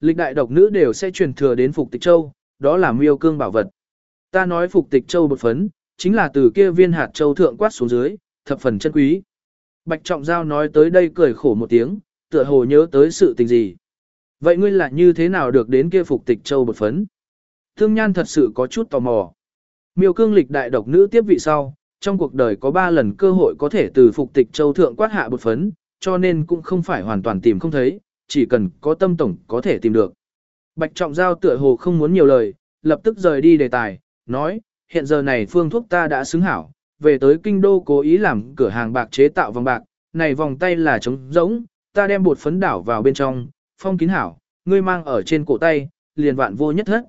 Lịch đại độc nữ đều sẽ truyền thừa đến Phục Tịch Châu, đó là miêu cương bảo vật. Ta nói Phục Tịch Châu bột phấn, chính là từ kia viên hạt châu thượng quát xuống dưới, thập phần chân quý. Bạch Trọng Giao nói tới đây cười khổ một tiếng, tựa hồ nhớ tới sự tình gì. Vậy ngươi là như thế nào được đến kia Phục Tịch Châu bột phấn? Thương Nhan thật sự có chút tò mò. Miêu cương lịch đại độc nữ tiếp vị sau, trong cuộc đời có 3 lần cơ hội có thể từ Phục Tịch Châu thượng quát hạ bột phấn, cho nên cũng không phải hoàn toàn tìm không thấy, chỉ cần có tâm tổng có thể tìm được. Bạch Trọng Giao tựa hồ không muốn nhiều lời, lập tức rời đi đề tài, nói, hiện giờ này phương thuốc ta đã xứng hảo, về tới kinh đô cố ý làm cửa hàng bạc chế tạo vòng bạc, này vòng tay là trống rỗng, ta đem bột phấn đảo vào bên trong, phong kín hảo, ngươi mang ở trên cổ tay, liền vạn vô nhất hết.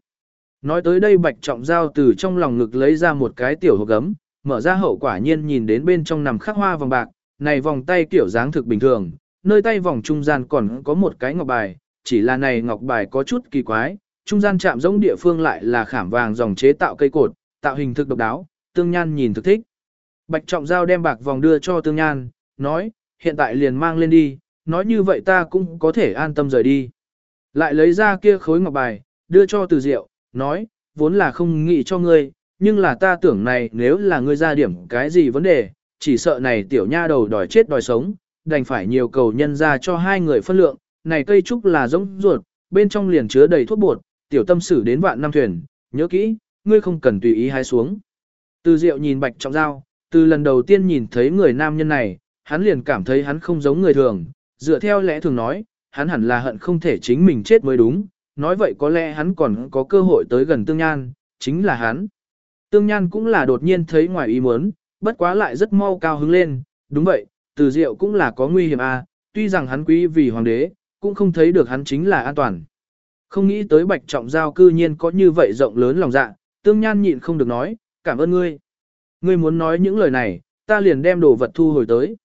Nói tới đây Bạch Trọng Giao từ trong lòng ngực lấy ra một cái tiểu hộp gấm, mở ra hậu quả nhiên nhìn đến bên trong nằm khắc hoa vòng bạc, này vòng tay kiểu dáng thực bình thường, nơi tay vòng trung gian còn có một cái ngọc bài, chỉ là này ngọc bài có chút kỳ quái, trung gian chạm giống địa phương lại là khảm vàng dòng chế tạo cây cột, tạo hình thực độc đáo, tương nhan nhìn thực thích. Bạch trọng giao đem bạc vòng đưa cho tương nhan, nói, hiện tại liền mang lên đi, nói như vậy ta cũng có thể an tâm rời đi. Lại lấy ra kia khối ngọc bài, đưa cho từ diệu, nói, vốn là không nghĩ cho ngươi, nhưng là ta tưởng này nếu là ngươi ra điểm cái gì vấn đề, chỉ sợ này tiểu nha đầu đòi chết đòi sống, đành phải nhiều cầu nhân ra cho hai người phân lượng, này cây trúc là giống ruột, bên trong liền chứa đầy thuốc bột, tiểu tâm sử đến vạn năm thuyền, nhớ kỹ, ngươi không cần tùy ý hái xuống. Từ Diệu nhìn Bạch Trọng Giao, từ lần đầu tiên nhìn thấy người nam nhân này, hắn liền cảm thấy hắn không giống người thường, dựa theo lẽ thường nói, hắn hẳn là hận không thể chính mình chết mới đúng, nói vậy có lẽ hắn còn có cơ hội tới gần Tương Nhan, chính là hắn. Tương Nhan cũng là đột nhiên thấy ngoài ý muốn, bất quá lại rất mau cao hứng lên, đúng vậy, từ diệu cũng là có nguy hiểm à, tuy rằng hắn quý vì hoàng đế, cũng không thấy được hắn chính là an toàn. Không nghĩ tới bạch trọng giao cư nhiên có như vậy rộng lớn lòng dạ, tương nhan nhịn không được nói, cảm ơn ngươi. Ngươi muốn nói những lời này, ta liền đem đồ vật thu hồi tới.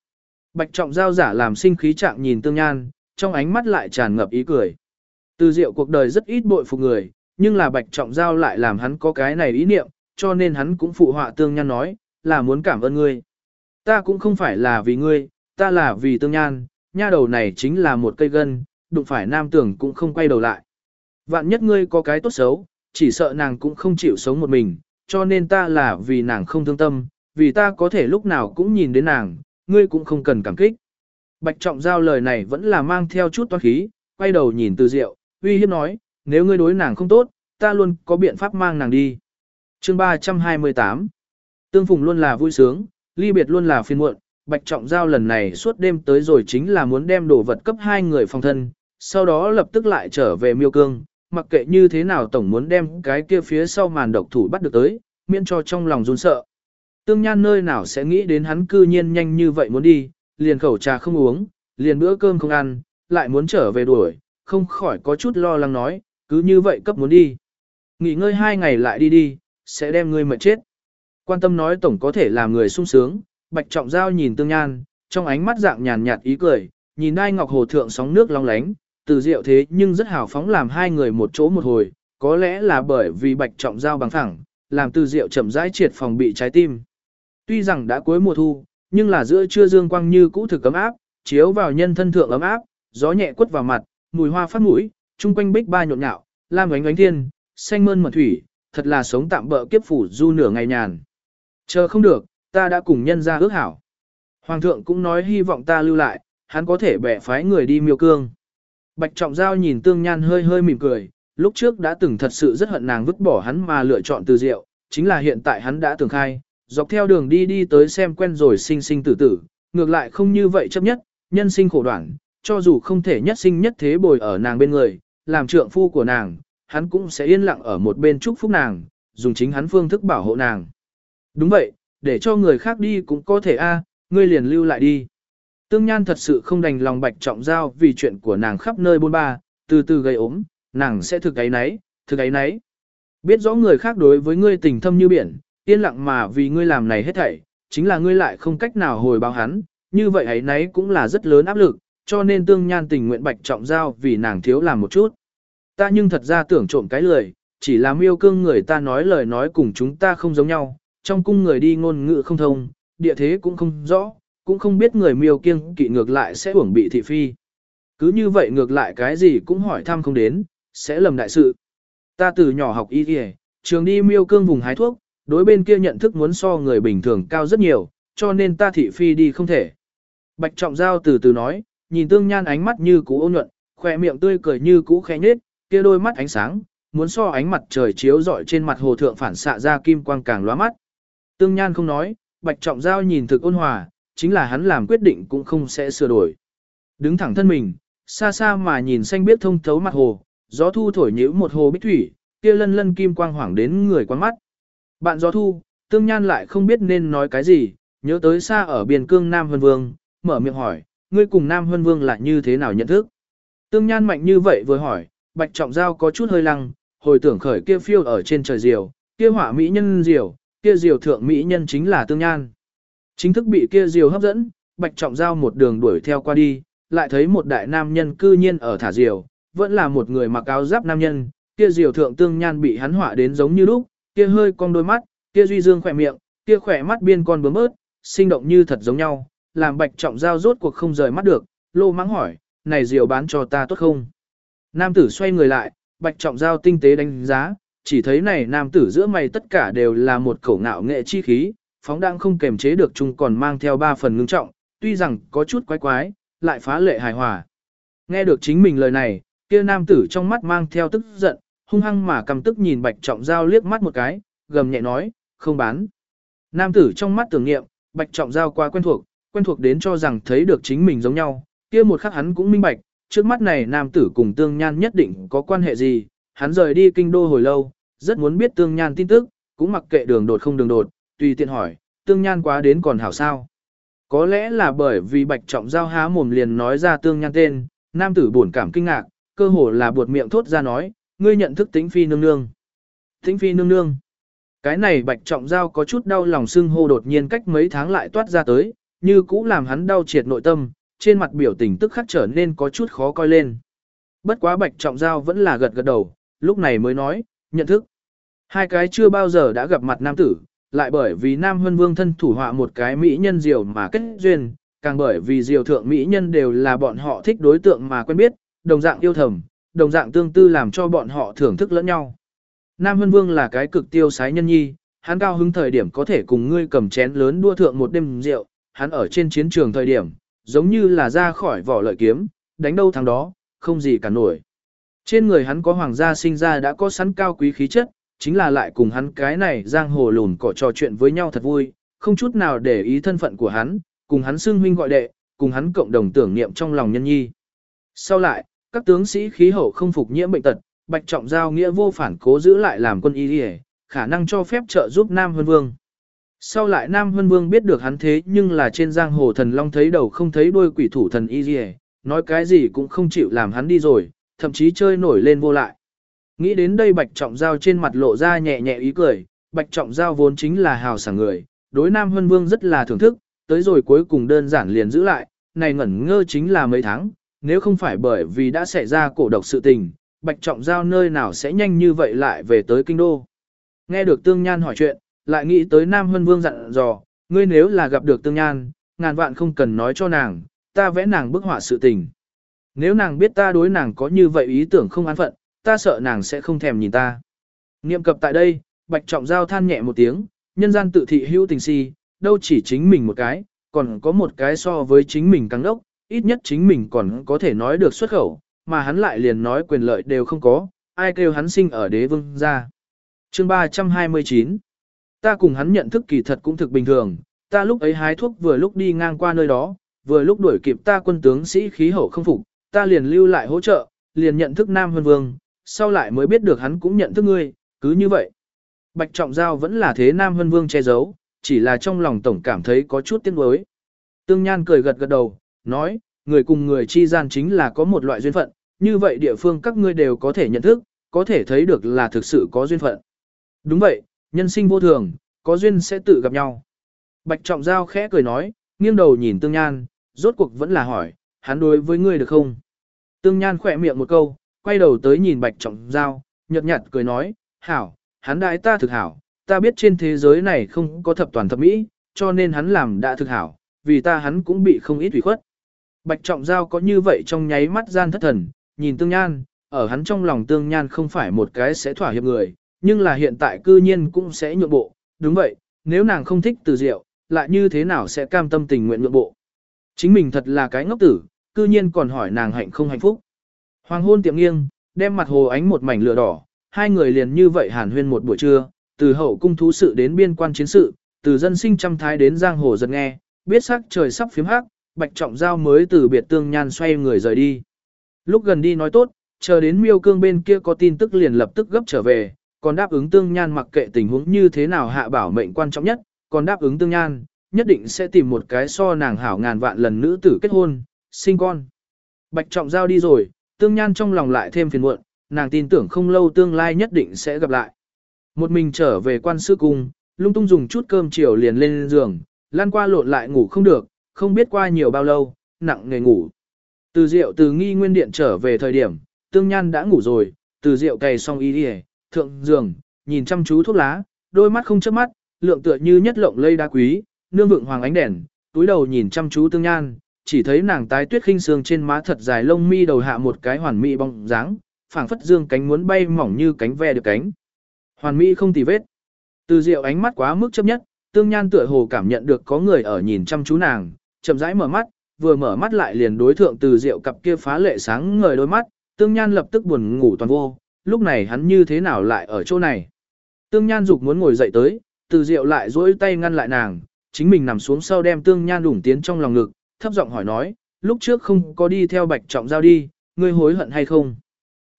Bạch trọng giao giả làm sinh khí trạng nhìn tương nhan, trong ánh mắt lại tràn ngập ý cười. Từ diệu cuộc đời rất ít bội phục người, nhưng là bạch trọng giao lại làm hắn có cái này ý niệm, cho nên hắn cũng phụ họa tương nhan nói, là muốn cảm ơn ngươi. Ta cũng không phải là vì ngươi, ta là vì tương nhan, nha đầu này chính là một cây gân, đụng phải nam tưởng cũng không quay đầu lại. Vạn nhất ngươi có cái tốt xấu, chỉ sợ nàng cũng không chịu sống một mình, cho nên ta là vì nàng không thương tâm, vì ta có thể lúc nào cũng nhìn đến nàng, ngươi cũng không cần cảm kích. Bạch trọng giao lời này vẫn là mang theo chút toan khí, quay đầu nhìn từ diệu, uy hiếp nói, nếu ngươi đối nàng không tốt, ta luôn có biện pháp mang nàng đi. Chương 328 Tương phùng luôn là vui sướng, ly biệt luôn là phiền muộn, Bạch Trọng Giao lần này suốt đêm tới rồi chính là muốn đem đồ vật cấp hai người phòng thân, sau đó lập tức lại trở về miêu cương, mặc kệ như thế nào tổng muốn đem cái kia phía sau màn độc thủ bắt được tới, miễn cho trong lòng run sợ. Tương Nhan nơi nào sẽ nghĩ đến hắn cư nhiên nhanh như vậy muốn đi, liền khẩu trà không uống, liền bữa cơm không ăn, lại muốn trở về đuổi, không khỏi có chút lo lắng nói, cứ như vậy cấp muốn đi. Nghỉ ngơi hai ngày lại đi đi, sẽ đem ngươi mệt chết. Quan tâm nói tổng có thể làm người sung sướng, Bạch Trọng Giao nhìn Tương Nhan, trong ánh mắt dạng nhàn nhạt ý cười, nhìn đai ngọc hồ thượng sóng nước long lánh, từ diệu thế nhưng rất hào phóng làm hai người một chỗ một hồi, có lẽ là bởi vì Bạch Trọng Giao bằng thẳng, làm từ diệu chậm rãi triệt phòng bị trái tim. Tuy rằng đã cuối mùa thu, nhưng là giữa trưa dương quang như cũ thực ấm áp, chiếu vào nhân thân thượng ấm áp, gió nhẹ quất vào mặt, mùi hoa phát mũi, chung quanh bích ba nhộn nhạo, lam ánh ánh thiên, xanh mơn mật thủy, thật là sống tạm bỡ kiếp phủ du nửa ngày nhàn. Chờ không được, ta đã cùng nhân ra ước hảo. Hoàng thượng cũng nói hy vọng ta lưu lại, hắn có thể bẻ phái người đi miêu cương. Bạch Trọng Giao nhìn Tương Nhan hơi hơi mỉm cười, lúc trước đã từng thật sự rất hận nàng vứt bỏ hắn mà lựa chọn từ diệu, chính là hiện tại hắn đã tưởng khai, dọc theo đường đi đi tới xem quen rồi sinh sinh tử tử, ngược lại không như vậy chấp nhất, nhân sinh khổ đoạn, cho dù không thể nhất sinh nhất thế bồi ở nàng bên người, làm trượng phu của nàng, hắn cũng sẽ yên lặng ở một bên chúc phúc nàng, dùng chính hắn phương thức bảo hộ nàng. Đúng vậy, để cho người khác đi cũng có thể a, ngươi liền lưu lại đi. Tương Nhan thật sự không đành lòng bạch trọng giao vì chuyện của nàng khắp nơi bôn ba, từ từ gây ốm, nàng sẽ thực ấy nấy, thực ấy nấy. Biết rõ người khác đối với ngươi tình thâm như biển, yên lặng mà vì ngươi làm này hết thảy, chính là ngươi lại không cách nào hồi báo hắn, như vậy ấy nấy cũng là rất lớn áp lực, cho nên Tương Nhan tình nguyện bạch trọng giao vì nàng thiếu làm một chút. Ta nhưng thật ra tưởng trộm cái lời, chỉ là miêu cương người ta nói lời nói cùng chúng ta không giống nhau, trong cung người đi ngôn ngữ không thông, địa thế cũng không rõ, cũng không biết người miêu kiêng kỵ ngược lại sẽ uổng bị thị phi. Cứ như vậy ngược lại cái gì cũng hỏi thăm không đến, sẽ lầm đại sự. Ta từ nhỏ học y y, trường đi miêu cương vùng hái thuốc, đối bên kia nhận thức muốn so người bình thường cao rất nhiều, cho nên ta thị phi đi không thể. Bạch Trọng Giao từ từ nói, nhìn tương nhan ánh mắt như cũ ôn nhuận, khỏe miệng tươi cười như cũ khẽ nhết, kia đôi mắt ánh sáng, muốn so ánh mặt trời chiếu rọi trên mặt hồ thượng phản xạ ra kim quang càng lóa mắt. Tương nhan không nói, Bạch Trọng Giao nhìn thực ôn hòa, chính là hắn làm quyết định cũng không sẽ sửa đổi. Đứng thẳng thân mình, xa xa mà nhìn xanh biết thông thấu mặt hồ, gió thu thổi nhíu một hồ bích thủy, kia lân lân kim quang hoảng đến người quan mắt. Bạn gió thu, tương nhan lại không biết nên nói cái gì, nhớ tới xa ở biên cương Nam Hân Vương, mở miệng hỏi, ngươi cùng Nam Hân Vương là như thế nào nhận thức? Tương nhan mạnh như vậy vừa hỏi, Bạch Trọng Giao có chút hơi lăng, hồi tưởng khởi kia phiêu ở trên trời diều, kia hỏa mỹ nhân diều, kia diều thượng mỹ nhân chính là tương nhan. Chính thức bị kia diều hấp dẫn, Bạch Trọng Giao một đường đuổi theo qua đi, lại thấy một đại nam nhân cư nhiên ở thả diều, vẫn là một người mặc áo giáp nam nhân, kia diều thượng tương nhan bị hắn họa đến giống như lúc, kia hơi cong đôi mắt, kia duy dương khỏe miệng, kia khỏe mắt biên con bướm bớt, sinh động như thật giống nhau, làm Bạch Trọng Giao rốt cuộc không rời mắt được, lô mắng hỏi, này diều bán cho ta tốt không? Nam tử xoay người lại, Bạch Trọng Giao tinh tế đánh giá, chỉ thấy này nam tử giữa mày tất cả đều là một khẩu ngạo nghệ chi khí, phóng đang không kềm chế được chung còn mang theo ba phần ngưng trọng, tuy rằng có chút quái quái, lại phá lệ hài hòa. Nghe được chính mình lời này, kia nam tử trong mắt mang theo tức giận, hung hăng mà cầm tức nhìn Bạch Trọng Giao liếc mắt một cái, gầm nhẹ nói, không bán. Nam tử trong mắt tưởng nghiệm, Bạch Trọng Giao quá quen thuộc, quen thuộc đến cho rằng thấy được chính mình giống nhau, kia một khắc hắn cũng minh bạch, trước mắt này nam tử cùng tương nhan nhất định có quan hệ gì, hắn rời đi kinh đô hồi lâu, rất muốn biết tương nhan tin tức, cũng mặc kệ đường đột không đường đột, tùy tiện hỏi, tương nhan quá đến còn hảo sao. Có lẽ là bởi vì bạch trọng giao há mồm liền nói ra tương nhan tên, nam tử buồn cảm kinh ngạc, cơ hồ là buột miệng thốt ra nói, ngươi nhận thức tính phi nương nương. Tính phi nương nương. Cái này bạch trọng giao có chút đau lòng xưng hô đột nhiên cách mấy tháng lại toát ra tới, như cũ làm hắn đau triệt nội tâm, trên mặt biểu tình tức khắc trở nên có chút khó coi lên. Bất quá bạch trọng giao vẫn là gật gật đầu, lúc này mới nói, nhận thức. Hai cái chưa bao giờ đã gặp mặt nam tử, lại bởi vì nam hân vương thân thủ họa một cái mỹ nhân diều mà kết duyên, càng bởi vì diều thượng mỹ nhân đều là bọn họ thích đối tượng mà quen biết, đồng dạng yêu thầm, đồng dạng tương tư làm cho bọn họ thưởng thức lẫn nhau. Nam hân vương là cái cực tiêu sái nhân nhi, hắn cao hứng thời điểm có thể cùng ngươi cầm chén lớn đua thượng một đêm rượu, hắn ở trên chiến trường thời điểm, giống như là ra khỏi vỏ lợi kiếm, đánh đâu thắng đó, không gì cả nổi. Trên người hắn có hoàng gia sinh ra đã có sẵn cao quý khí chất, chính là lại cùng hắn cái này giang hồ lùn cỏ trò chuyện với nhau thật vui, không chút nào để ý thân phận của hắn, cùng hắn xưng huynh gọi đệ, cùng hắn cộng đồng tưởng niệm trong lòng nhân nhi. Sau lại, các tướng sĩ khí hậu không phục nhiễm bệnh tật, Bạch Trọng Giao nghĩa vô phản cố giữ lại làm quân y đi khả năng cho phép trợ giúp Nam Hân Vương. Sau lại Nam Hân Vương biết được hắn thế nhưng là trên giang hồ thần long thấy đầu không thấy đuôi quỷ thủ thần y nói cái gì cũng không chịu làm hắn đi rồi, thậm chí chơi nổi lên vô lại. Nghĩ đến đây Bạch Trọng Giao trên mặt lộ ra nhẹ nhẹ ý cười, Bạch Trọng Giao vốn chính là hào sảng người, đối Nam Hân Vương rất là thưởng thức, tới rồi cuối cùng đơn giản liền giữ lại, này ngẩn ngơ chính là mấy tháng, nếu không phải bởi vì đã xảy ra cổ độc sự tình, Bạch Trọng Giao nơi nào sẽ nhanh như vậy lại về tới kinh đô. Nghe được Tương Nhan hỏi chuyện, lại nghĩ tới Nam Hân Vương dặn dò, ngươi nếu là gặp được Tương Nhan, ngàn vạn không cần nói cho nàng, ta vẽ nàng bức họa sự tình. Nếu nàng biết ta đối nàng có như vậy ý tưởng không an phận, ta sợ nàng sẽ không thèm nhìn ta. Niệm cập tại đây, Bạch Trọng Giao than nhẹ một tiếng, nhân gian tự thị hữu tình si, đâu chỉ chính mình một cái, còn có một cái so với chính mình căng đốc, ít nhất chính mình còn có thể nói được xuất khẩu, mà hắn lại liền nói quyền lợi đều không có, ai kêu hắn sinh ở đế vương gia Chương 329 Ta cùng hắn nhận thức kỳ thật cũng thực bình thường, ta lúc ấy hái thuốc vừa lúc đi ngang qua nơi đó, vừa lúc đuổi kịp ta quân tướng sĩ khí hậu không phục, ta liền lưu lại hỗ trợ, liền nhận thức Nam Hân Vương, sau lại mới biết được hắn cũng nhận thức ngươi, cứ như vậy. Bạch Trọng Giao vẫn là thế Nam Hân Vương che giấu, chỉ là trong lòng tổng cảm thấy có chút tiếc nuối. Tương Nhan cười gật gật đầu, nói, người cùng người chi gian chính là có một loại duyên phận, như vậy địa phương các ngươi đều có thể nhận thức, có thể thấy được là thực sự có duyên phận. Đúng vậy, nhân sinh vô thường, có duyên sẽ tự gặp nhau. Bạch Trọng Giao khẽ cười nói, nghiêng đầu nhìn Tương Nhan, rốt cuộc vẫn là hỏi, hắn đối với ngươi được không? Tương Nhan khỏe miệng một câu, quay đầu tới nhìn Bạch Trọng Giao, nhợt nhạt cười nói, hảo, hắn đại ta thực hảo, ta biết trên thế giới này không có thập toàn thập mỹ, cho nên hắn làm đã thực hảo, vì ta hắn cũng bị không ít ủy khuất. Bạch Trọng Giao có như vậy trong nháy mắt gian thất thần, nhìn Tương Nhan, ở hắn trong lòng tương nhan không phải một cái sẽ thỏa hiệp người, nhưng là hiện tại cư nhiên cũng sẽ nhượng bộ, đúng vậy, nếu nàng không thích từ diệu, lại như thế nào sẽ cam tâm tình nguyện nhượng bộ. Chính mình thật là cái ngốc tử, cư nhiên còn hỏi nàng hạnh không hạnh phúc. Hoàng hôn tiệm nghiêng, đem mặt hồ ánh một mảnh lửa đỏ, hai người liền như vậy hàn huyên một buổi trưa, từ hậu cung thú sự đến biên quan chiến sự, từ dân sinh trăm thái đến giang hồ giật nghe, biết sắc trời sắp phiếm hắc, bạch trọng giao mới từ biệt tương nhan xoay người rời đi. Lúc gần đi nói tốt, chờ đến miêu cương bên kia có tin tức liền lập tức gấp trở về, còn đáp ứng tương nhan mặc kệ tình huống như thế nào hạ bảo mệnh quan trọng nhất, còn đáp ứng tương nhan, nhất định sẽ tìm một cái so nàng hảo ngàn vạn lần nữ tử kết hôn, sinh con. Bạch trọng giao đi rồi, tương nhan trong lòng lại thêm phiền muộn, nàng tin tưởng không lâu tương lai nhất định sẽ gặp lại. Một mình trở về quan sư cung, lung tung dùng chút cơm chiều liền lên giường, lan qua lộn lại ngủ không được, không biết qua nhiều bao lâu, nặng nghề ngủ. Từ rượu từ nghi nguyên điện trở về thời điểm, tương nhan đã ngủ rồi, từ rượu cày xong y đi thượng giường, nhìn chăm chú thuốc lá, đôi mắt không chớp mắt, lượng tựa như nhất lộng lây đá quý, nương vượng hoàng ánh đèn, túi đầu nhìn chăm chú tương nhan, chỉ thấy nàng tái tuyết khinh sương trên má thật dài lông mi đầu hạ một cái hoàn mỹ bóng dáng, phảng phất dương cánh muốn bay mỏng như cánh ve được cánh. Hoàn mỹ không tì vết. Từ diệu ánh mắt quá mức chấp nhất, tương nhan tựa hồ cảm nhận được có người ở nhìn chăm chú nàng, chậm rãi mở mắt, vừa mở mắt lại liền đối thượng từ diệu cặp kia phá lệ sáng ngời đôi mắt, tương nhan lập tức buồn ngủ toàn vô, lúc này hắn như thế nào lại ở chỗ này. Tương nhan dục muốn ngồi dậy tới, từ diệu lại duỗi tay ngăn lại nàng, chính mình nằm xuống sau đem tương nhan đủng tiến trong lòng ngực, thấp giọng hỏi nói, lúc trước không có đi theo bạch trọng giao đi, ngươi hối hận hay không?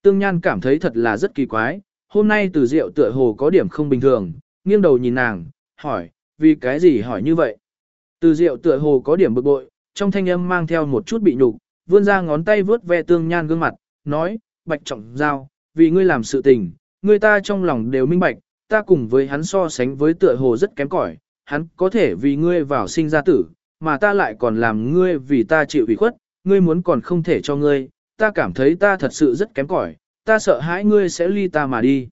Tương nhan cảm thấy thật là rất kỳ quái, hôm nay từ rượu tựa hồ có điểm không bình thường, nghiêng đầu nhìn nàng, hỏi, vì cái gì hỏi như vậy? Từ rượu tựa hồ có điểm bực bội, trong thanh âm mang theo một chút bị nhục, vươn ra ngón tay vướt ve tương nhan gương mặt, nói, bạch trọng giao, vì ngươi làm sự tình, người ta trong lòng đều minh bạch, ta cùng với hắn so sánh với tựa hồ rất kém cỏi, hắn có thể vì ngươi vào sinh ra tử, mà ta lại còn làm ngươi vì ta chịu ủy khuất, ngươi muốn còn không thể cho ngươi, ta cảm thấy ta thật sự rất kém cỏi, ta sợ hãi ngươi sẽ ly ta mà đi.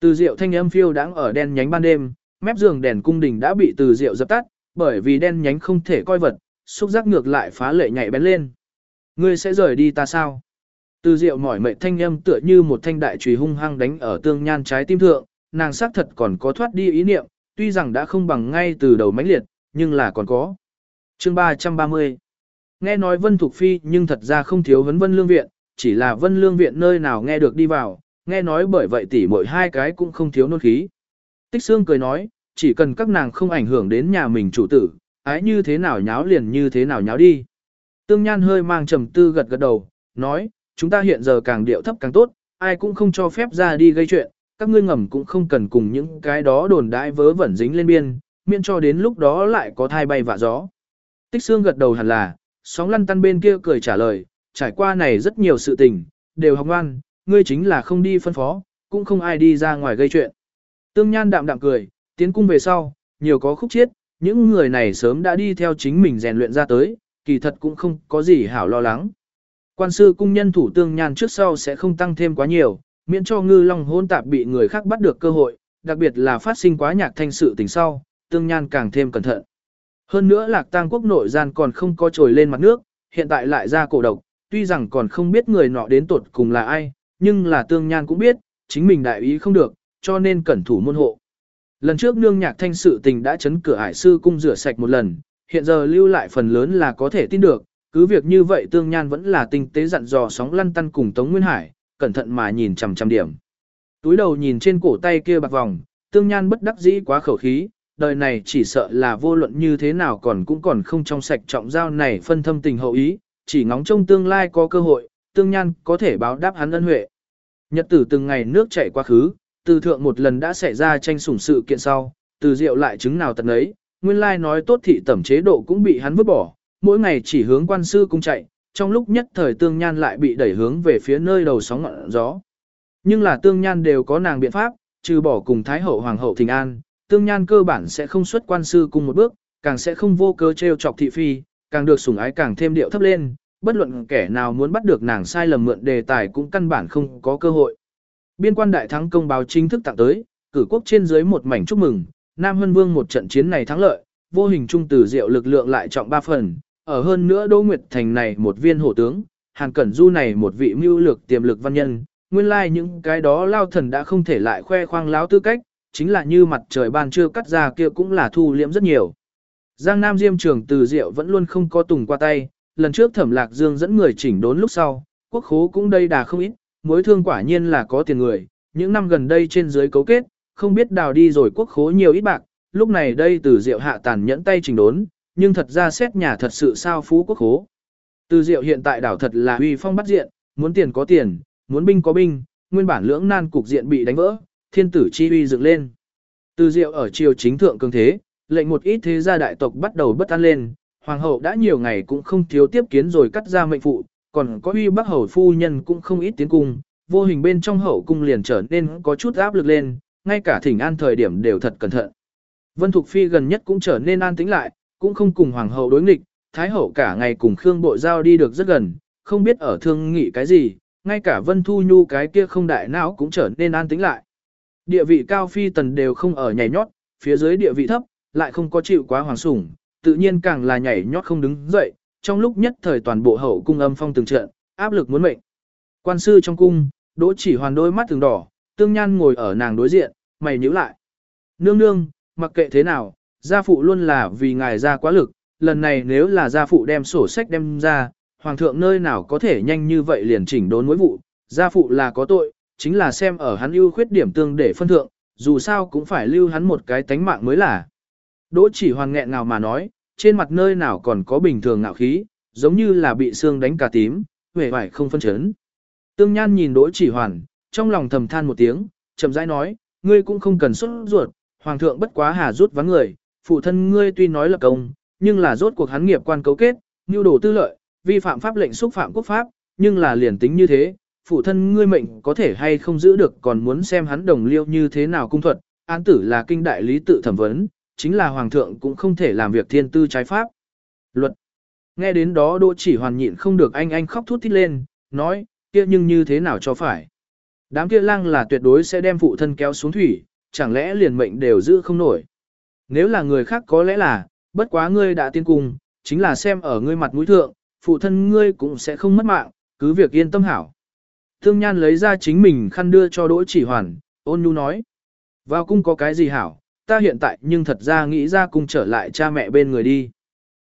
Từ rượu thanh âm phiêu đang ở đen nhánh ban đêm, mép giường đèn cung đình đã bị từ rượu dập tắt, bởi vì đen nhánh không thể coi vật, xúc giác ngược lại phá lệ nhảy bén lên. Ngươi sẽ rời đi ta sao? Từ rượu mỏi mệt thanh âm tựa như một thanh đại chùy hung hăng đánh ở tương nhan trái tim thượng, nàng xác thật còn có thoát đi ý niệm, tuy rằng đã không bằng ngay từ đầu mãnh liệt, nhưng là còn có. Chương 330 Nghe nói Vân Thục Phi nhưng thật ra không thiếu vấn Vân Lương Viện, chỉ là Vân Lương Viện nơi nào nghe được đi vào, nghe nói bởi vậy tỷ mỗi hai cái cũng không thiếu nôn khí. Tích Sương cười nói, chỉ cần các nàng không ảnh hưởng đến nhà mình chủ tử, ái như thế nào nháo liền như thế nào nháo đi. Tương Nhan hơi mang trầm tư gật gật đầu, nói, chúng ta hiện giờ càng điệu thấp càng tốt, ai cũng không cho phép ra đi gây chuyện, các ngươi ngầm cũng không cần cùng những cái đó đồn đại vớ vẩn dính lên biên, miễn cho đến lúc đó lại có thai bay vạ gió. Tích xương gật đầu hẳn là, sóng lăn tăn bên kia cười trả lời, trải qua này rất nhiều sự tình, đều học ngoan, ngươi chính là không đi phân phó, cũng không ai đi ra ngoài gây chuyện. Tương Nhan đạm đạm cười, tiến cung về sau, nhiều có khúc chiết, những người này sớm đã đi theo chính mình rèn luyện ra tới, kỳ thật cũng không có gì hảo lo lắng. Quan sư cung nhân thủ tương nhan trước sau sẽ không tăng thêm quá nhiều, miễn cho ngư long hôn tạp bị người khác bắt được cơ hội, đặc biệt là phát sinh quá nhạc thanh sự tình sau, tương nhan càng thêm cẩn thận. Hơn nữa lạc tang quốc nội gian còn không có trồi lên mặt nước, hiện tại lại ra cổ độc, tuy rằng còn không biết người nọ đến tột cùng là ai, nhưng là tương nhan cũng biết, chính mình đại ý không được, cho nên cẩn thủ môn hộ. Lần trước nương nhạc thanh sự tình đã chấn cửa hải sư cung rửa sạch một lần, hiện giờ lưu lại phần lớn là có thể tin được, cứ việc như vậy tương nhan vẫn là tinh tế dặn dò sóng lăn tăn cùng Tống Nguyên Hải, cẩn thận mà nhìn chằm chằm điểm. Túi đầu nhìn trên cổ tay kia bạc vòng, tương nhan bất đắc dĩ quá khẩu khí, đời này chỉ sợ là vô luận như thế nào còn cũng còn không trong sạch trọng giao này phân thâm tình hậu ý, chỉ ngóng trông tương lai có cơ hội, tương nhan có thể báo đáp hắn ân huệ. Nhật tử từng ngày nước chảy quá khứ, từ thượng một lần đã xảy ra tranh sủng sự kiện sau, từ rượu lại chứng nào tận ấy, nguyên lai nói tốt thị tẩm chế độ cũng bị hắn vứt bỏ, mỗi ngày chỉ hướng quan sư cung chạy, trong lúc nhất thời tương nhan lại bị đẩy hướng về phía nơi đầu sóng ngọn gió. Nhưng là tương nhan đều có nàng biện pháp, trừ bỏ cùng Thái hậu Hoàng hậu Thịnh An, tương nhan cơ bản sẽ không xuất quan sư cùng một bước, càng sẽ không vô cớ treo chọc thị phi, càng được sủng ái càng thêm điệu thấp lên, bất luận kẻ nào muốn bắt được nàng sai lầm mượn đề tài cũng căn bản không có cơ hội. Biên quan đại thắng công báo chính thức tặng tới, cử quốc trên dưới một mảnh chúc mừng, Nam Hân Vương một trận chiến này thắng lợi, vô hình trung từ diệu lực lượng lại trọng ba phần, ở hơn nữa Đỗ Nguyệt Thành này một viên hổ tướng, Hàn Cẩn Du này một vị mưu lược tiềm lực văn nhân, nguyên lai like những cái đó lao thần đã không thể lại khoe khoang láo tư cách, chính là như mặt trời ban trưa cắt ra kia cũng là thu liễm rất nhiều. Giang Nam Diêm trường từ Diệu vẫn luôn không có tùng qua tay, lần trước Thẩm Lạc Dương dẫn người chỉnh đốn lúc sau, quốc khố cũng đây đà không ít, mối thương quả nhiên là có tiền người, những năm gần đây trên dưới cấu kết, không biết đào đi rồi quốc khố nhiều ít bạc, lúc này đây từ Diệu hạ tàn nhẫn tay chỉnh đốn, nhưng thật ra xét nhà thật sự sao phú quốc khố. Từ Diệu hiện tại đảo thật là uy phong bắt diện, muốn tiền có tiền, muốn binh có binh, nguyên bản lưỡng nan cục diện bị đánh vỡ, thiên tử chi uy dựng lên. Từ Diệu ở triều chính thượng cường thế, lệnh một ít thế gia đại tộc bắt đầu bất an lên, hoàng hậu đã nhiều ngày cũng không thiếu tiếp kiến rồi cắt ra mệnh phụ, còn có uy bắc hầu phu nhân cũng không ít tiến cung, vô hình bên trong hậu cung liền trở nên có chút áp lực lên, ngay cả thỉnh an thời điểm đều thật cẩn thận. Vân Thục Phi gần nhất cũng trở nên an tĩnh lại, cũng không cùng hoàng hậu đối nghịch, thái hậu cả ngày cùng Khương Bộ Giao đi được rất gần, không biết ở thương nghị cái gì, ngay cả Vân Thu Nhu cái kia không đại não cũng trở nên an tĩnh lại. Địa vị cao phi tần đều không ở nhảy nhót, phía dưới địa vị thấp, lại không có chịu quá hoàng sủng, tự nhiên càng là nhảy nhót không đứng dậy, trong lúc nhất thời toàn bộ hậu cung âm phong từng trận, áp lực muốn mệnh. Quan sư trong cung, đỗ chỉ hoàn đôi mắt từng đỏ, tương nhan ngồi ở nàng đối diện, mày nhíu lại. Nương nương, mặc kệ thế nào, gia phụ luôn là vì ngài ra quá lực, lần này nếu là gia phụ đem sổ sách đem ra, hoàng thượng nơi nào có thể nhanh như vậy liền chỉnh đốn mối vụ, gia phụ là có tội, chính là xem ở hắn ưu khuyết điểm tương để phân thượng, dù sao cũng phải lưu hắn một cái tánh mạng mới là. Đỗ chỉ hoàn nghẹn nào mà nói, trên mặt nơi nào còn có bình thường ngạo khí, giống như là bị xương đánh cả tím, vẻ vải không phân chấn. Tương Nhan nhìn Đỗ Chỉ Hoàn, trong lòng thầm than một tiếng, chậm rãi nói, ngươi cũng không cần xuất ruột, hoàng thượng bất quá hà rút vắng người, phụ thân ngươi tuy nói là công, nhưng là rốt cuộc hắn nghiệp quan cấu kết, nhu đồ tư lợi, vi phạm pháp lệnh xúc phạm quốc pháp, nhưng là liền tính như thế, phụ thân ngươi mệnh có thể hay không giữ được còn muốn xem hắn đồng liêu như thế nào cung thuật, án tử là kinh đại lý tự thẩm vấn, chính là hoàng thượng cũng không thể làm việc thiên tư trái pháp. Luật. Nghe đến đó Đỗ Chỉ Hoàn nhịn không được anh anh khóc thút thít lên, nói, kia nhưng như thế nào cho phải. Đám kia lang là tuyệt đối sẽ đem phụ thân kéo xuống thủy, chẳng lẽ liền mệnh đều giữ không nổi. Nếu là người khác có lẽ là, bất quá ngươi đã tiên cùng, chính là xem ở ngươi mặt mũi thượng, phụ thân ngươi cũng sẽ không mất mạng, cứ việc yên tâm hảo. Thương Nhan lấy ra chính mình khăn đưa cho Đỗ Chỉ Hoàn, ôn nhu nói. Vào cung có cái gì hảo, ta hiện tại nhưng thật ra nghĩ ra cung trở lại cha mẹ bên người đi.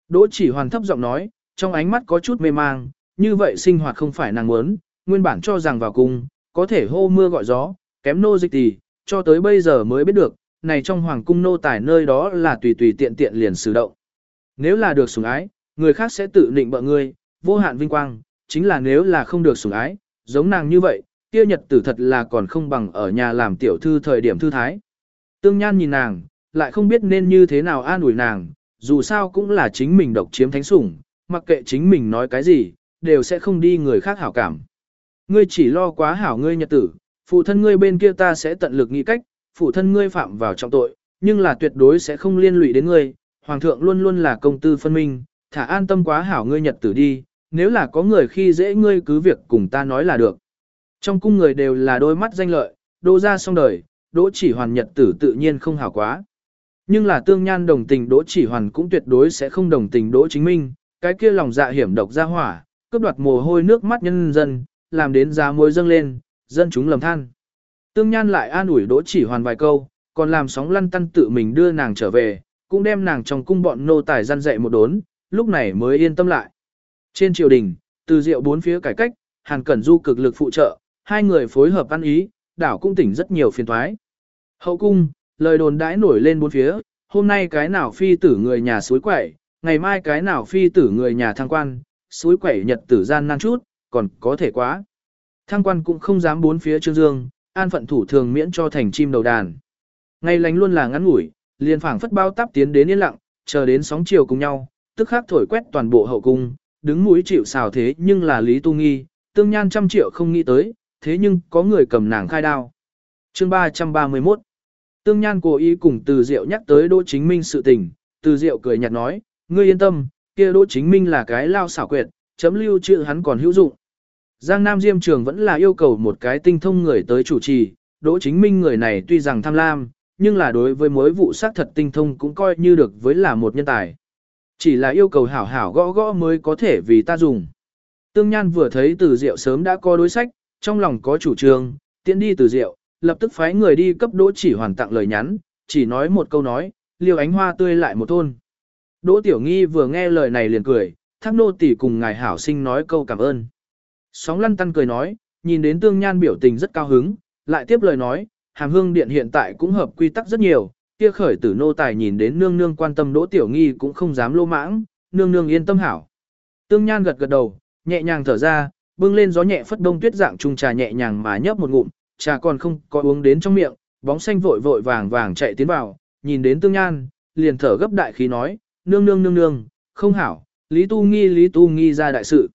Đỗ Chỉ Hoàn thấp giọng nói, trong ánh mắt có chút mê mang, như vậy sinh hoạt không phải nàng muốn, nguyên bản cho rằng vào cung, có thể hô mưa gọi gió, kém nô dịch tỳ, cho tới bây giờ mới biết được, này trong hoàng cung nô tài nơi đó là tùy tùy tiện tiện liền sử động. Nếu là được sủng ái, người khác sẽ tự định bợ ngươi, vô hạn vinh quang, chính là nếu là không được sủng ái, giống nàng như vậy, kia nhật tử thật là còn không bằng ở nhà làm tiểu thư thời điểm thư thái. Tương Nhan nhìn nàng, lại không biết nên như thế nào an ủi nàng, dù sao cũng là chính mình độc chiếm thánh sủng, mặc kệ chính mình nói cái gì, đều sẽ không đi người khác hảo cảm. Ngươi chỉ lo quá hảo ngươi nhật tử, phụ thân ngươi bên kia ta sẽ tận lực nghĩ cách, phụ thân ngươi phạm vào trọng tội, nhưng là tuyệt đối sẽ không liên lụy đến ngươi, hoàng thượng luôn luôn là công tư phân minh, thả an tâm quá hảo ngươi nhật tử đi, nếu là có người khi dễ ngươi cứ việc cùng ta nói là được. Trong cung người đều là đôi mắt danh lợi, đô ra xong đời, đỗ chỉ hoàn nhật tử tự nhiên không hảo quá. Nhưng là tương nhan đồng tình đỗ chỉ hoàn cũng tuyệt đối sẽ không đồng tình đỗ chính minh, cái kia lòng dạ hiểm độc ra hỏa, cướp đoạt mồ hôi nước mắt nhân dân, làm đến giá môi dâng lên, dân chúng lầm than. Tương Nhan lại an ủi Đỗ Chỉ Hoàn vài câu, còn làm sóng lăn tăn tự mình đưa nàng trở về, cũng đem nàng trong cung bọn nô tài gian dạy một đốn, lúc này mới yên tâm lại. Trên triều đình, từ rượu bốn phía cải cách, Hàn Cẩn Du cực lực phụ trợ, hai người phối hợp ăn ý, đảo cũng tỉnh rất nhiều phiền toái. Hậu cung, lời đồn đãi nổi lên bốn phía, hôm nay cái nào phi tử người nhà suối quẩy, ngày mai cái nào phi tử người nhà thăng quan, suối quẩy nhật tử gian nan chút, còn có thể quá. Thăng quan cũng không dám bốn phía trương dương, an phận thủ thường miễn cho thành chim đầu đàn. Ngày lành luôn là ngắn ngủi, liền phảng phất bao táp tiến đến yên lặng, chờ đến sóng chiều cùng nhau, tức khắc thổi quét toàn bộ hậu cung, đứng mũi chịu xào thế nhưng là Lý Tu Nghi, tương nhan trăm triệu không nghĩ tới, thế nhưng có người cầm nàng khai đao. Chương 331 Tương Nhan cố ý cùng Từ Diệu nhắc tới Đỗ Chính Minh sự tình, Từ Diệu cười nhạt nói, ngươi yên tâm, kia Đỗ Chính Minh là cái lao xảo quyệt, chấm lưu trữ hắn còn hữu dụng. Giang Nam Diêm Trường vẫn là yêu cầu một cái tinh thông người tới chủ trì, Đỗ Chính Minh người này tuy rằng tham lam, nhưng là đối với mối vụ xác thật tinh thông cũng coi như được với là một nhân tài. Chỉ là yêu cầu hảo hảo gõ gõ mới có thể vì ta dùng. Tương Nhan vừa thấy từ Diệu sớm đã có đối sách, Trong lòng có chủ trương, tiến đi từ diệu, lập tức phái người đi cấp đỗ chỉ hoàn tặng lời nhắn, chỉ nói một câu nói, liêu ánh hoa tươi lại một thôn. Đỗ Tiểu Nghi vừa nghe lời này liền cười, thác nô tỷ cùng ngài hảo sinh nói câu cảm ơn. Sóng lăn tăn cười nói, nhìn đến tương nhan biểu tình rất cao hứng, lại tiếp lời nói, hàm hương điện hiện tại cũng hợp quy tắc rất nhiều, kia khởi tử nô tài nhìn đến nương nương quan tâm đỗ tiểu nghi cũng không dám lô mãng, nương nương yên tâm hảo. Tương nhan gật gật đầu, nhẹ nhàng thở ra, bưng lên gió nhẹ phất đông tuyết dạng trung trà nhẹ nhàng mà nhấp một ngụm, trà còn không có uống đến trong miệng, bóng xanh vội vội vàng vàng chạy tiến vào, nhìn đến tương nhan, liền thở gấp đại khí nói, nương nương nương nương, không hảo, Lý Tu Nghi Lý Tu Nghi ra đại sự.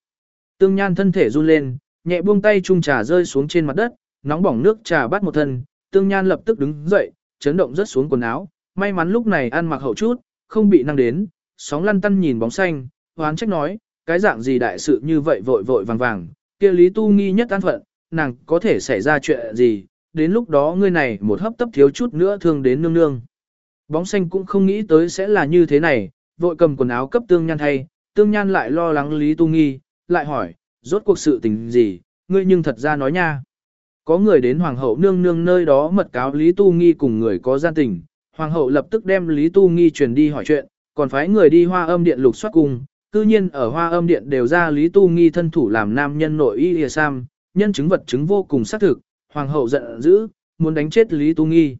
Tương Nhan thân thể run lên, nhẹ buông tay chung trà rơi xuống trên mặt đất, nóng bỏng nước trà bắt một thân, Tương Nhan lập tức đứng dậy, chấn động rất xuống quần áo, may mắn lúc này ăn mặc hậu chút, không bị năng đến, sóng lăn tăn nhìn bóng xanh, hoán trách nói, cái dạng gì đại sự như vậy vội vội vàng vàng, kia Lý Tu Nghi nhất an phận, nàng có thể xảy ra chuyện gì, đến lúc đó ngươi này một hấp tấp thiếu chút nữa thương đến nương nương. Bóng xanh cũng không nghĩ tới sẽ là như thế này, vội cầm quần áo cấp tương nhan thay, tương nhan lại lo lắng Lý Tu Nghi, lại hỏi, rốt cuộc sự tình gì, ngươi nhưng thật ra nói nha. Có người đến Hoàng hậu nương nương nơi đó mật cáo Lý Tu Nghi cùng người có gian tình, Hoàng hậu lập tức đem Lý Tu Nghi truyền đi hỏi chuyện, còn phái người đi hoa âm điện lục soát cung, cư nhiên ở hoa âm điện đều ra Lý Tu Nghi thân thủ làm nam nhân nội y hìa sam, nhân chứng vật chứng vô cùng xác thực, Hoàng hậu giận dữ, muốn đánh chết Lý Tu Nghi.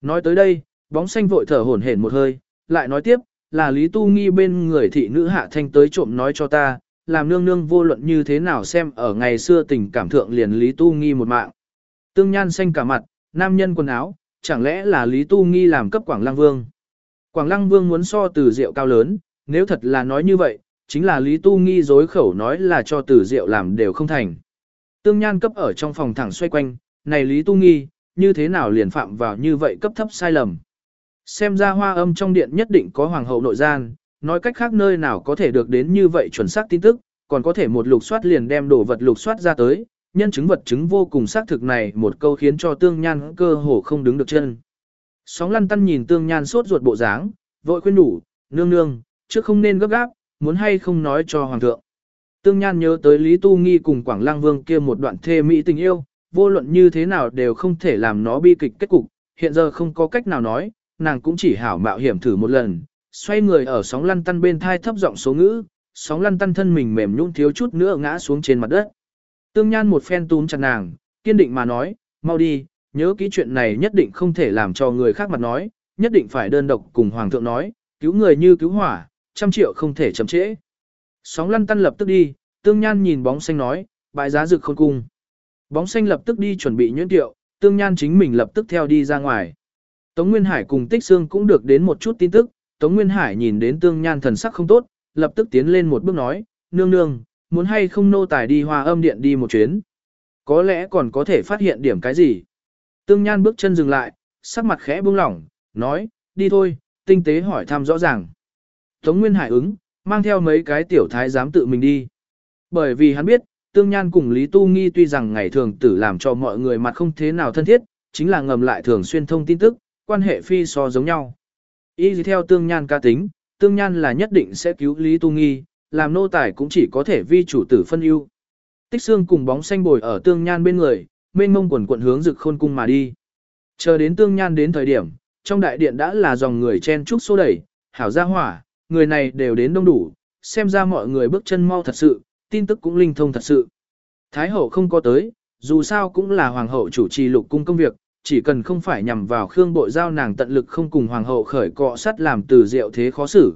Nói tới đây, bóng xanh vội thở hổn hển một hơi, lại nói tiếp, là Lý Tu Nghi bên người thị nữ hạ thanh tới trộm nói cho ta, làm nương nương vô luận như thế nào xem ở ngày xưa tình cảm thượng liền Lý Tu Nghi một mạng. Tương nhan xanh cả mặt, nam nhân quần áo, chẳng lẽ là Lý Tu Nghi làm cấp Quảng Lăng Vương. Quảng Lăng Vương muốn so từ rượu cao lớn, nếu thật là nói như vậy, chính là Lý Tu Nghi dối khẩu nói là cho từ rượu làm đều không thành. Tương nhan cấp ở trong phòng thẳng xoay quanh, này Lý Tu Nghi, như thế nào liền phạm vào như vậy cấp thấp sai lầm. Xem ra hoa âm trong điện nhất định có hoàng hậu nội gian, nói cách khác nơi nào có thể được đến như vậy chuẩn xác tin tức, còn có thể một lục soát liền đem đồ vật lục soát ra tới, nhân chứng vật chứng vô cùng xác thực này một câu khiến cho tương nhan cơ hồ không đứng được chân. Sóng lăn tăn nhìn tương nhan sốt ruột bộ dáng, vội khuyên đủ, nương nương, trước không nên gấp gáp, muốn hay không nói cho hoàng thượng. Tương nhan nhớ tới Lý Tu Nghi cùng Quảng Lang Vương kia một đoạn thê mỹ tình yêu, vô luận như thế nào đều không thể làm nó bi kịch kết cục, hiện giờ không có cách nào nói, nàng cũng chỉ hảo mạo hiểm thử một lần, xoay người ở sóng lăn tăn bên thai thấp giọng số ngữ, sóng lăn tăn thân mình mềm nhũn thiếu chút nữa ngã xuống trên mặt đất. Tương Nhan một phen túm chặt nàng, kiên định mà nói, mau đi, nhớ kỹ chuyện này nhất định không thể làm cho người khác mặt nói, nhất định phải đơn độc cùng Hoàng thượng nói, cứu người như cứu hỏa, trăm triệu không thể chậm trễ. Sóng lăn tăn lập tức đi, Tương Nhan nhìn bóng xanh nói, bại giá rực khôn cung. Bóng xanh lập tức đi chuẩn bị nhuyễn tiệu, Tương Nhan chính mình lập tức theo đi ra ngoài. Tống Nguyên Hải cùng Tích Sương cũng được đến một chút tin tức, Tống Nguyên Hải nhìn đến Tương Nhan thần sắc không tốt, lập tức tiến lên một bước nói, nương nương, muốn hay không nô tài đi hòa âm điện đi một chuyến. Có lẽ còn có thể phát hiện điểm cái gì. Tương Nhan bước chân dừng lại, sắc mặt khẽ buông lỏng, nói, đi thôi, tinh tế hỏi thăm rõ ràng. Tống Nguyên Hải ứng, mang theo mấy cái tiểu thái giám tự mình đi. Bởi vì hắn biết, Tương Nhan cùng Lý Tu Nghi tuy rằng ngày thường tử làm cho mọi người mặt không thế nào thân thiết, chính là ngầm lại thường xuyên thông tin tức, quan hệ phi so giống nhau. Y gì theo tương nhan ca tính, tương nhan là nhất định sẽ cứu Lý Tu Nghi, làm nô tài cũng chỉ có thể vi chủ tử phân ưu. Tích xương cùng bóng xanh bồi ở tương nhan bên người, mênh mông quần quận hướng rực khôn cung mà đi. Chờ đến tương nhan đến thời điểm, trong đại điện đã là dòng người chen trúc xô đẩy, hảo gia hỏa, người này đều đến đông đủ, xem ra mọi người bước chân mau thật sự, tin tức cũng linh thông thật sự. Thái hậu không có tới, dù sao cũng là hoàng hậu chủ trì lục cung công việc, chỉ cần không phải nhằm vào Khương Bội Giao nàng tận lực không cùng hoàng hậu khởi cọ sắt làm từ diệu thế khó xử.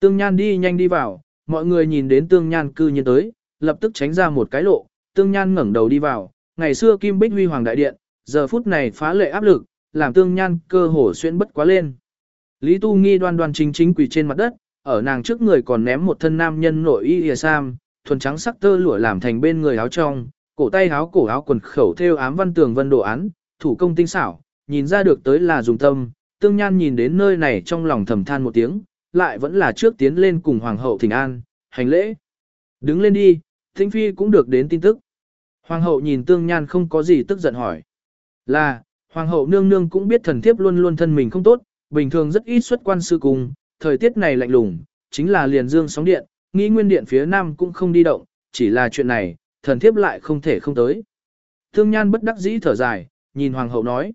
Tương Nhan đi nhanh đi vào, mọi người nhìn đến Tương Nhan cư nhiên tới, lập tức tránh ra một cái lộ, Tương Nhan ngẩng đầu đi vào, ngày xưa Kim Bích Huy Hoàng Đại Điện, giờ phút này phá lệ áp lực, làm Tương Nhan cơ hồ xuyên bất quá lên. Lý Tu Nghi đoan đoan chính chính quỳ trên mặt đất, ở nàng trước người còn ném một thân nam nhân nội y hìa sam, thuần trắng sắc tơ lụa làm thành bên người áo trong, cổ tay áo cổ áo quần khẩu theo ám văn tường vân đồ án, thủ công tinh xảo, nhìn ra được tới là dùng tâm, tương nhan nhìn đến nơi này trong lòng thầm than một tiếng, lại vẫn là trước tiến lên cùng hoàng hậu thỉnh an, hành lễ. Đứng lên đi, thính phi cũng được đến tin tức. Hoàng hậu nhìn tương nhan không có gì tức giận hỏi. Là, hoàng hậu nương nương cũng biết thần thiếp luôn luôn thân mình không tốt, bình thường rất ít xuất quan sư cùng, thời tiết này lạnh lùng, chính là liền dương sóng điện, nghĩ nguyên điện phía nam cũng không đi động, chỉ là chuyện này, thần thiếp lại không thể không tới. tương Nhan bất đắc dĩ thở dài, nhìn hoàng hậu nói.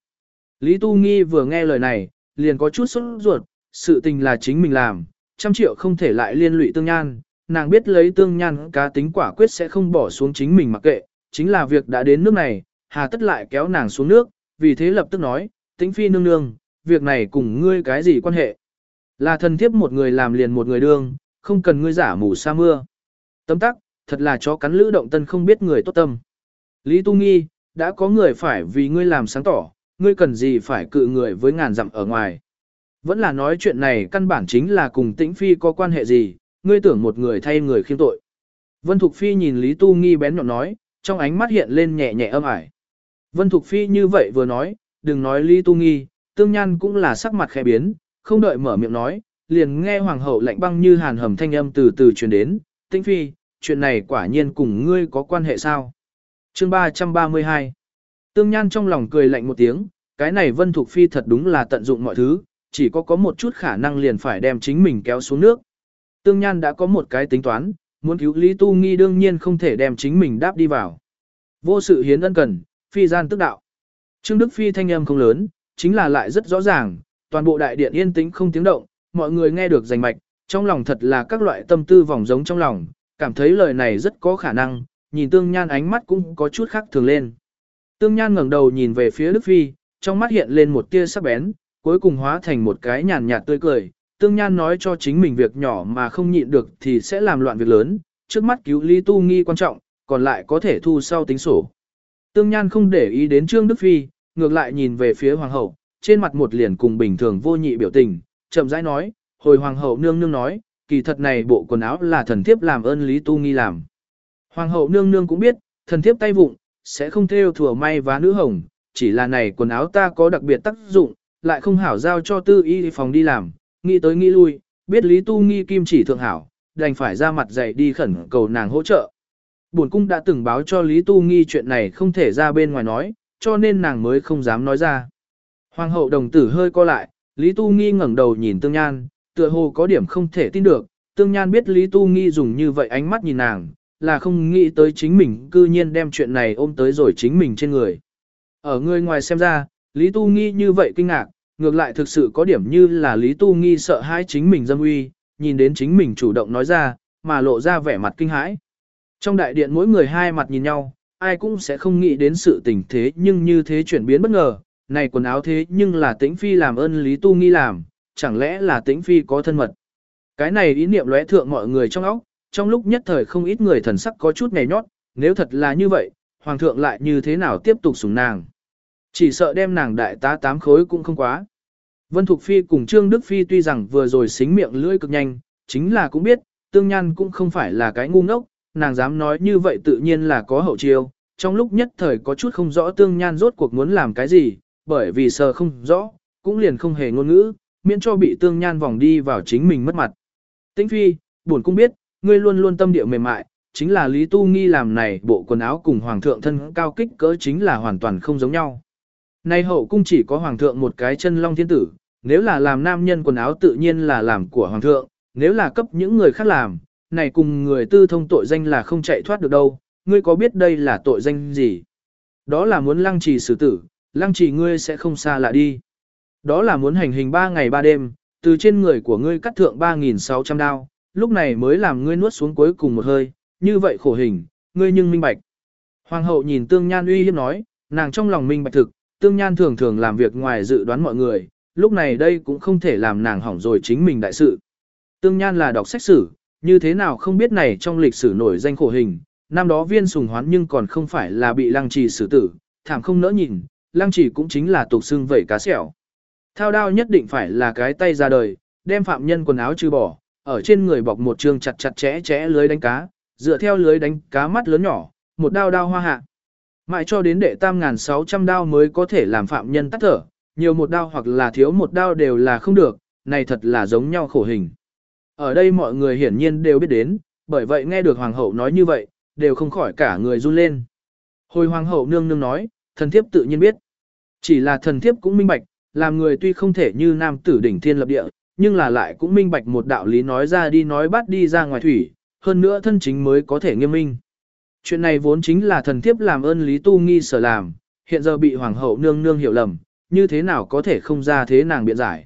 Lý Tu Nghi vừa nghe lời này, liền có chút sốt ruột, sự tình là chính mình làm, trăm triệu không thể lại liên lụy Tương Nhan, nàng biết lấy Tương Nhan cá tính quả quyết sẽ không bỏ xuống chính mình mặc kệ, chính là việc đã đến nước này, hà tất lại kéo nàng xuống nước, vì thế lập tức nói, tĩnh phi nương nương, việc này cùng ngươi cái gì quan hệ? Là thần thiếp một người làm liền một người đương, không cần ngươi giả mù sa mưa. Tấm tắc, thật là chó cắn lữ động tân không biết người tốt tâm. Lý Tu Nghi, đã có người phải vì ngươi làm sáng tỏ, ngươi cần gì phải cự người với ngàn dặm ở ngoài. Vẫn là nói chuyện này căn bản chính là cùng tĩnh phi có quan hệ gì, ngươi tưởng một người thay người khiêm tội. Vân Thục Phi nhìn Lý Tu Nghi bén nhọn nói, trong ánh mắt hiện lên nhẹ nhẹ âm ải. Vân Thục Phi như vậy vừa nói, đừng nói Lý Tu Nghi, tương nhan cũng là sắc mặt khẽ biến, không đợi mở miệng nói, liền nghe hoàng hậu lạnh băng như hàn hầm thanh âm từ từ truyền đến, tĩnh phi, chuyện này quả nhiên cùng ngươi có quan hệ sao? Chương 332 Tương Nhan trong lòng cười lạnh một tiếng, cái này Vân Thục Phi thật đúng là tận dụng mọi thứ, chỉ có có một chút khả năng liền phải đem chính mình kéo xuống nước. Tương Nhan đã có một cái tính toán, muốn cứu Lý Tu Nghi đương nhiên không thể đem chính mình đáp đi vào. Vô sự hiến ân cần, phi gian tức đạo. Trương Đức Phi thanh âm không lớn, chính là lại rất rõ ràng, toàn bộ đại điện yên tĩnh không tiếng động, mọi người nghe được rành mạch, trong lòng thật là các loại tâm tư vòng giống trong lòng, cảm thấy lời này rất có khả năng, nhìn Tương Nhan ánh mắt cũng có chút khác thường lên. Tương Nhan ngẩng đầu nhìn về phía Đức Phi, trong mắt hiện lên một tia sắc bén, cuối cùng hóa thành một cái nhàn nhạt tươi cười. Tương Nhan nói cho chính mình việc nhỏ mà không nhịn được thì sẽ làm loạn việc lớn, trước mắt cứu Lý Tu Nghi quan trọng, còn lại có thể thu sau tính sổ. Tương Nhan không để ý đến Trương Đức Phi, ngược lại nhìn về phía Hoàng hậu, trên mặt một liền cùng bình thường vô nhị biểu tình, chậm rãi nói, hồi Hoàng hậu nương nương nói, kỳ thật này bộ quần áo là thần thiếp làm ơn Lý Tu Nghi làm. Hoàng hậu nương nương cũng biết, thần thiếp tay vụng, sẽ không theo thừa may vá nữ hồng, chỉ là này quần áo ta có đặc biệt tác dụng, lại không hảo giao cho tư y phòng đi làm, nghĩ tới nghĩ lui, biết Lý Tu Nghi kim chỉ thượng hảo, đành phải ra mặt dạy đi khẩn cầu nàng hỗ trợ. Bổn cung đã từng báo cho Lý Tu Nghi chuyện này không thể ra bên ngoài nói, cho nên nàng mới không dám nói ra. Hoàng hậu đồng tử hơi co lại, Lý Tu Nghi ngẩng đầu nhìn Tương Nhan, tựa hồ có điểm không thể tin được, Tương Nhan biết Lý Tu Nghi dùng như vậy ánh mắt nhìn nàng, là không nghĩ tới chính mình cư nhiên đem chuyện này ôm tới rồi chính mình trên người. Ở người ngoài xem ra, Lý Tu Nghi như vậy kinh ngạc, ngược lại thực sự có điểm như là Lý Tu Nghi sợ hãi chính mình dâm uy, nhìn đến chính mình chủ động nói ra, mà lộ ra vẻ mặt kinh hãi. Trong đại điện mỗi người hai mặt nhìn nhau, ai cũng sẽ không nghĩ đến sự tình thế nhưng như thế chuyển biến bất ngờ, này quần áo thế nhưng là tĩnh phi làm ơn Lý Tu Nghi làm, chẳng lẽ là tĩnh phi có thân mật. Cái này ý niệm lóe thượng mọi người trong óc, trong lúc nhất thời không ít người thần sắc có chút ngày nhót, nếu thật là như vậy, hoàng thượng lại như thế nào tiếp tục sủng nàng. Chỉ sợ đem nàng đại tá tám khối cũng không quá. Vân Thục Phi cùng Trương Đức Phi tuy rằng vừa rồi xính miệng lưỡi cực nhanh, chính là cũng biết, tương nhan cũng không phải là cái ngu ngốc, nàng dám nói như vậy tự nhiên là có hậu chiêu, trong lúc nhất thời có chút không rõ tương nhan rốt cuộc muốn làm cái gì, bởi vì sợ không rõ, cũng liền không hề ngôn ngữ, miễn cho bị tương nhan vòng đi vào chính mình mất mặt. Tĩnh Phi, buồn cũng biết, ngươi luôn luôn tâm địa mềm mại, chính là Lý Tu Nghi làm này bộ quần áo cùng hoàng thượng thân cao kích cỡ chính là hoàn toàn không giống nhau. Nay hậu cung chỉ có hoàng thượng một cái chân long thiên tử, nếu là làm nam nhân quần áo tự nhiên là làm của hoàng thượng, nếu là cấp những người khác làm, này cùng người tư thông tội danh là không chạy thoát được đâu, ngươi có biết đây là tội danh gì? Đó là muốn lăng trì xử tử, lăng trì ngươi sẽ không xa lạ đi. Đó là muốn hành hình 3 ngày 3 đêm, từ trên người của ngươi cắt thượng 3.600 đao, lúc này mới làm ngươi nuốt xuống cuối cùng một hơi, như vậy khổ hình, ngươi nhưng minh bạch. Hoàng hậu nhìn tương nhan uy hiếp nói, nàng trong lòng minh bạch thực, tương nhan thường thường làm việc ngoài dự đoán mọi người, lúc này đây cũng không thể làm nàng hỏng rồi chính mình đại sự. Tương nhan là đọc sách sử, như thế nào không biết này trong lịch sử nổi danh khổ hình, năm đó viên sùng hoán nhưng còn không phải là bị lăng trì xử tử, thảm không nỡ nhìn, lăng trì cũng chính là tục xương vẩy cá sẹo. Thao đao nhất định phải là cái tay ra đời, đem phạm nhân quần áo trừ bỏ, ở trên người bọc một trường chặt chặt chẽ chẽ lưới đánh cá, dựa theo lưới đánh cá mắt lớn nhỏ, một đao đao hoa hạ. Mãi cho đến đệ tam ngàn sáu trăm đao mới có thể làm phạm nhân tắt thở, nhiều một đao hoặc là thiếu một đao đều là không được, này thật là giống nhau khổ hình. Ở đây mọi người hiển nhiên đều biết đến, bởi vậy nghe được hoàng hậu nói như vậy, đều không khỏi cả người run lên. Hồi hoàng hậu nương nương nói, thần thiếp tự nhiên biết. Chỉ là thần thiếp cũng minh bạch, làm người tuy không thể như nam tử đỉnh thiên lập địa, nhưng là lại cũng minh bạch một đạo lý nói ra đi nói bắt đi ra ngoài thủy, hơn nữa thân chính mới có thể nghiêm minh. Chuyện này vốn chính là thần thiếp làm ơn Lý Tu Nghi sở làm, hiện giờ bị hoàng hậu nương nương hiểu lầm, như thế nào có thể không ra thế nàng biện giải.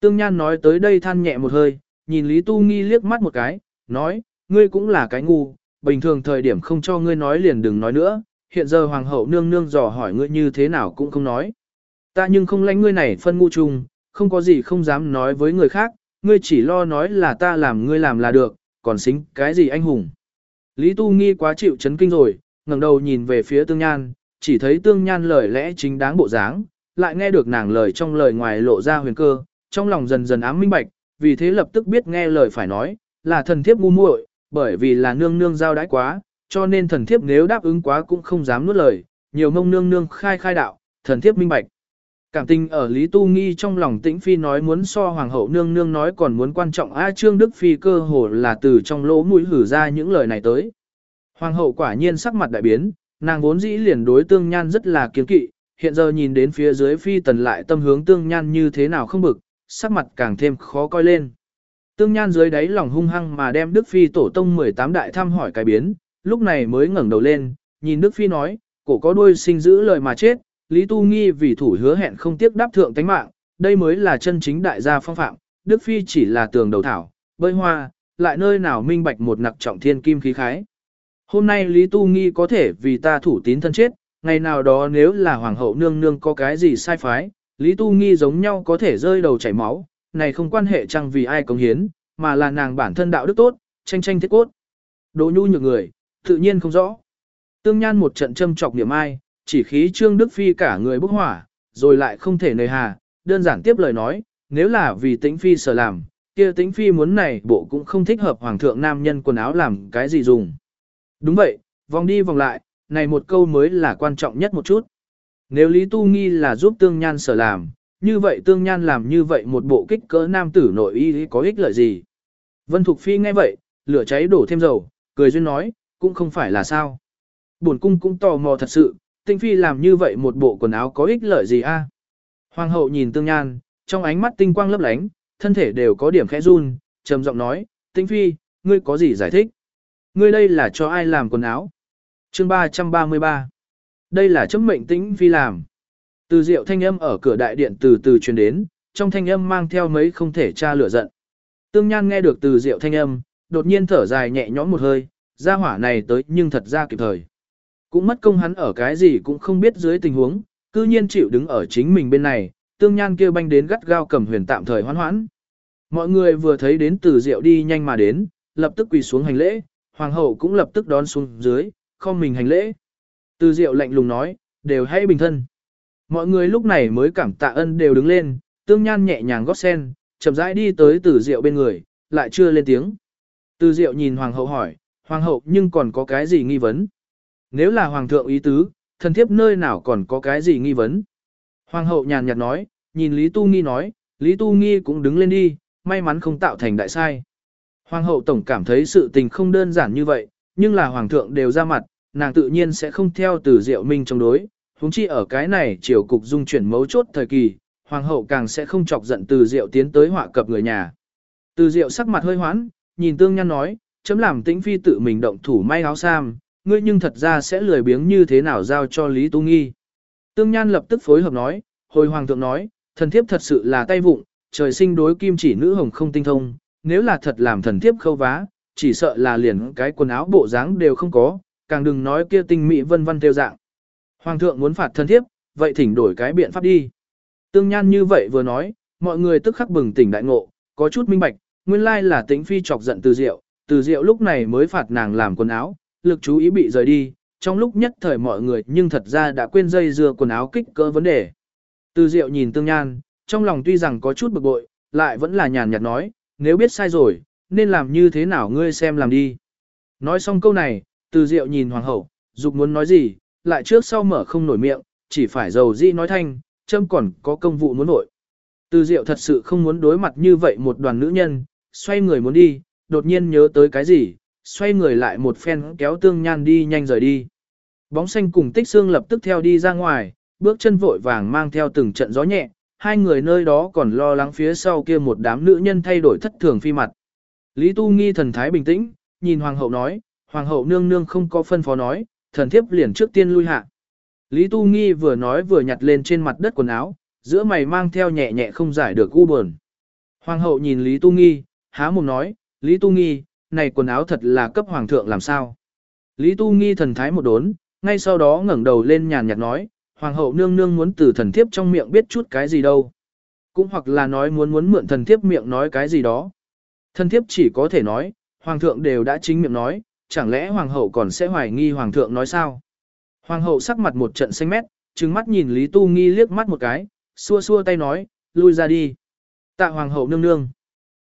Tương Nhan nói tới đây than nhẹ một hơi, nhìn Lý Tu Nghi liếc mắt một cái, nói, ngươi cũng là cái ngu, bình thường thời điểm không cho ngươi nói liền đừng nói nữa, hiện giờ hoàng hậu nương nương dò hỏi ngươi như thế nào cũng không nói. Ta nhưng không lãnh ngươi này phân ngu chung, không có gì không dám nói với người khác, ngươi chỉ lo nói là ta làm ngươi làm là được, còn xính cái gì anh hùng. Lý Tu Nghi quá chịu chấn kinh rồi, ngẩng đầu nhìn về phía Tương Nhan, chỉ thấy Tương Nhan lời lẽ chính đáng bộ dáng, lại nghe được nàng lời trong lời ngoài lộ ra huyền cơ, trong lòng dần dần ám minh bạch, vì thế lập tức biết nghe lời phải nói, là thần thiếp ngu muội, bởi vì là nương nương giao đãi quá, cho nên thần thiếp nếu đáp ứng quá cũng không dám nuốt lời, nhiều mông nương nương khai khai đạo, thần thiếp minh bạch. Cảm tình ở Lý Tu Nghi trong lòng tĩnh phi nói muốn so hoàng hậu nương nương nói còn muốn quan trọng A Trương Đức Phi cơ hồ là từ trong lỗ mũi hử ra những lời này tới. Hoàng hậu quả nhiên sắc mặt đại biến, nàng vốn dĩ liền đối tương nhan rất là kiên kỵ, hiện giờ nhìn đến phía dưới phi tần lại tâm hướng tương nhan như thế nào không bực, sắc mặt càng thêm khó coi lên. Tương nhan dưới đáy lòng hung hăng mà đem Đức Phi tổ tông 18 đại thăm hỏi cái biến, lúc này mới ngẩng đầu lên, nhìn Đức Phi nói, cổ có đuôi sinh giữ lời mà chết, Lý Tu Nghi vì thủ hứa hẹn không tiếc đáp thượng tánh mạng, đây mới là chân chính đại gia phong phạm, Đức Phi chỉ là tường đầu thảo, bơi hoa, lại nơi nào minh bạch một nặc trọng thiên kim khí khái. Hôm nay Lý Tu Nghi có thể vì ta thủ tín thân chết, ngày nào đó nếu là hoàng hậu nương nương có cái gì sai phái, Lý Tu Nghi giống nhau có thể rơi đầu chảy máu, này không quan hệ chăng vì ai cống hiến, mà là nàng bản thân đạo đức tốt, tranh tranh thiết cốt. Đỗ nhu nhược người, tự nhiên không rõ. Tương Nhan một trận châm chọc niệm ai, chỉ khí Trương Đức Phi cả người bốc hỏa, rồi lại không thể nề hà, đơn giản tiếp lời nói, nếu là vì tĩnh Phi sở làm, kia tĩnh Phi muốn này bộ cũng không thích hợp Hoàng thượng nam nhân quần áo làm cái gì dùng. Đúng vậy, vòng đi vòng lại, này một câu mới là quan trọng nhất một chút. Nếu Lý Tu Nghi là giúp Tương Nhan sở làm, như vậy Tương Nhan làm như vậy một bộ kích cỡ nam tử nội y có ích lợi gì? Vân Thục Phi nghe vậy, lửa cháy đổ thêm dầu, cười duyên nói, cũng không phải là sao. Bổn cung cũng tò mò thật sự, Tinh Phi làm như vậy một bộ quần áo có ích lợi gì a? Hoàng hậu nhìn Tương Nhan, trong ánh mắt tinh quang lấp lánh, thân thể đều có điểm khẽ run, trầm giọng nói, Tinh Phi, ngươi có gì giải thích? Ngươi đây là cho ai làm quần áo? Chương 333 Đây là chấm mệnh Tĩnh Phi làm. Từ diệu thanh âm ở cửa đại điện từ từ truyền đến, trong thanh âm mang theo mấy không thể tra lửa giận. Tương Nhan nghe được từ diệu thanh âm, đột nhiên thở dài nhẹ nhõm một hơi, ra hỏa này tới nhưng thật ra kịp thời. Cũng mất công hắn ở cái gì cũng không biết dưới tình huống, cư nhiên chịu đứng ở chính mình bên này, tương nhan kêu banh đến gắt gao cầm huyền tạm thời hoãn hoãn. Mọi người vừa thấy đến từ diệu đi nhanh mà đến, lập tức quỳ xuống hành lễ, hoàng hậu cũng lập tức đón xuống dưới, không mình hành lễ. Từ diệu lạnh lùng nói, đều hãy bình thân. Mọi người lúc này mới cảm tạ ân đều đứng lên, tương nhan nhẹ nhàng gót sen, chậm rãi đi tới từ diệu bên người, lại chưa lên tiếng. Từ diệu nhìn hoàng hậu hỏi, hoàng hậu nhưng còn có cái gì nghi vấn? Nếu là hoàng thượng ý tứ, thần thiếp nơi nào còn có cái gì nghi vấn? Hoàng hậu nhàn nhạt nói, nhìn Lý Tu Nghi nói, Lý Tu Nghi cũng đứng lên đi, may mắn không tạo thành đại sai. Hoàng hậu tổng cảm thấy sự tình không đơn giản như vậy, nhưng là hoàng thượng đều ra mặt, nàng tự nhiên sẽ không theo từ diệu minh chống đối, huống chi ở cái này triều cục dung chuyển mấu chốt thời kỳ, hoàng hậu càng sẽ không chọc giận từ diệu tiến tới họa cập người nhà. Từ diệu sắc mặt hơi hoãn, nhìn tương nhăn nói, chấm làm tĩnh phi tự mình động thủ may áo sam, ngươi nhưng thật ra sẽ lười biếng như thế nào giao cho Lý Tu Nghi. Tương Nhan lập tức phối hợp nói, hồi hoàng thượng nói, thần thiếp thật sự là tay vụng, trời sinh đối kim chỉ nữ hồng không tinh thông, nếu là thật làm thần thiếp khâu vá, chỉ sợ là liền cái quần áo bộ dáng đều không có, càng đừng nói kia tinh mỹ vân vân tiêu dạng. Hoàng thượng muốn phạt thần thiếp, vậy thỉnh đổi cái biện pháp đi. Tương Nhan như vậy vừa nói, mọi người tức khắc bừng tỉnh đại ngộ, có chút minh bạch, nguyên lai là tĩnh phi chọc giận từ diệu, từ diệu lúc này mới phạt nàng làm quần áo, lực chú ý bị rời đi, trong lúc nhất thời mọi người nhưng thật ra đã quên dây dưa quần áo kích cỡ vấn đề. Từ Diệu nhìn Tương Nhan, trong lòng tuy rằng có chút bực bội, lại vẫn là nhàn nhạt nói, nếu biết sai rồi, nên làm như thế nào ngươi xem làm đi. Nói xong câu này, Từ Diệu nhìn Hoàng hậu, dục muốn nói gì, lại trước sau mở không nổi miệng, chỉ phải dầu di nói thanh, châm còn có công vụ muốn nội. Từ Diệu thật sự không muốn đối mặt như vậy một đoàn nữ nhân, xoay người muốn đi, đột nhiên nhớ tới cái gì, xoay người lại một phen kéo tương nhan đi nhanh rời đi. Bóng xanh cùng tích xương lập tức theo đi ra ngoài, bước chân vội vàng mang theo từng trận gió nhẹ, hai người nơi đó còn lo lắng phía sau kia một đám nữ nhân thay đổi thất thường phi mặt. Lý Tu nghi thần thái bình tĩnh, nhìn hoàng hậu nói, hoàng hậu nương nương không có phân phó nói, thần thiếp liền trước tiên lui hạ. Lý Tu Nghi vừa nói vừa nhặt lên trên mặt đất quần áo, giữa mày mang theo nhẹ nhẹ không giải được u buồn. Hoàng hậu nhìn Lý Tu Nghi, há mồm nói, Lý Tu Nghi, này quần áo thật là cấp hoàng thượng làm sao. Lý Tu Nghi thần thái một đốn, ngay sau đó ngẩng đầu lên nhàn nhạt nói, hoàng hậu nương nương muốn từ thần thiếp trong miệng biết chút cái gì đâu. Cũng hoặc là nói muốn muốn mượn thần thiếp miệng nói cái gì đó. Thần thiếp chỉ có thể nói, hoàng thượng đều đã chính miệng nói, chẳng lẽ hoàng hậu còn sẽ hoài nghi hoàng thượng nói sao? Hoàng hậu sắc mặt một trận xanh mét, trừng mắt nhìn Lý Tu Nghi liếc mắt một cái, xua xua tay nói, lui ra đi. Tạ hoàng hậu nương nương.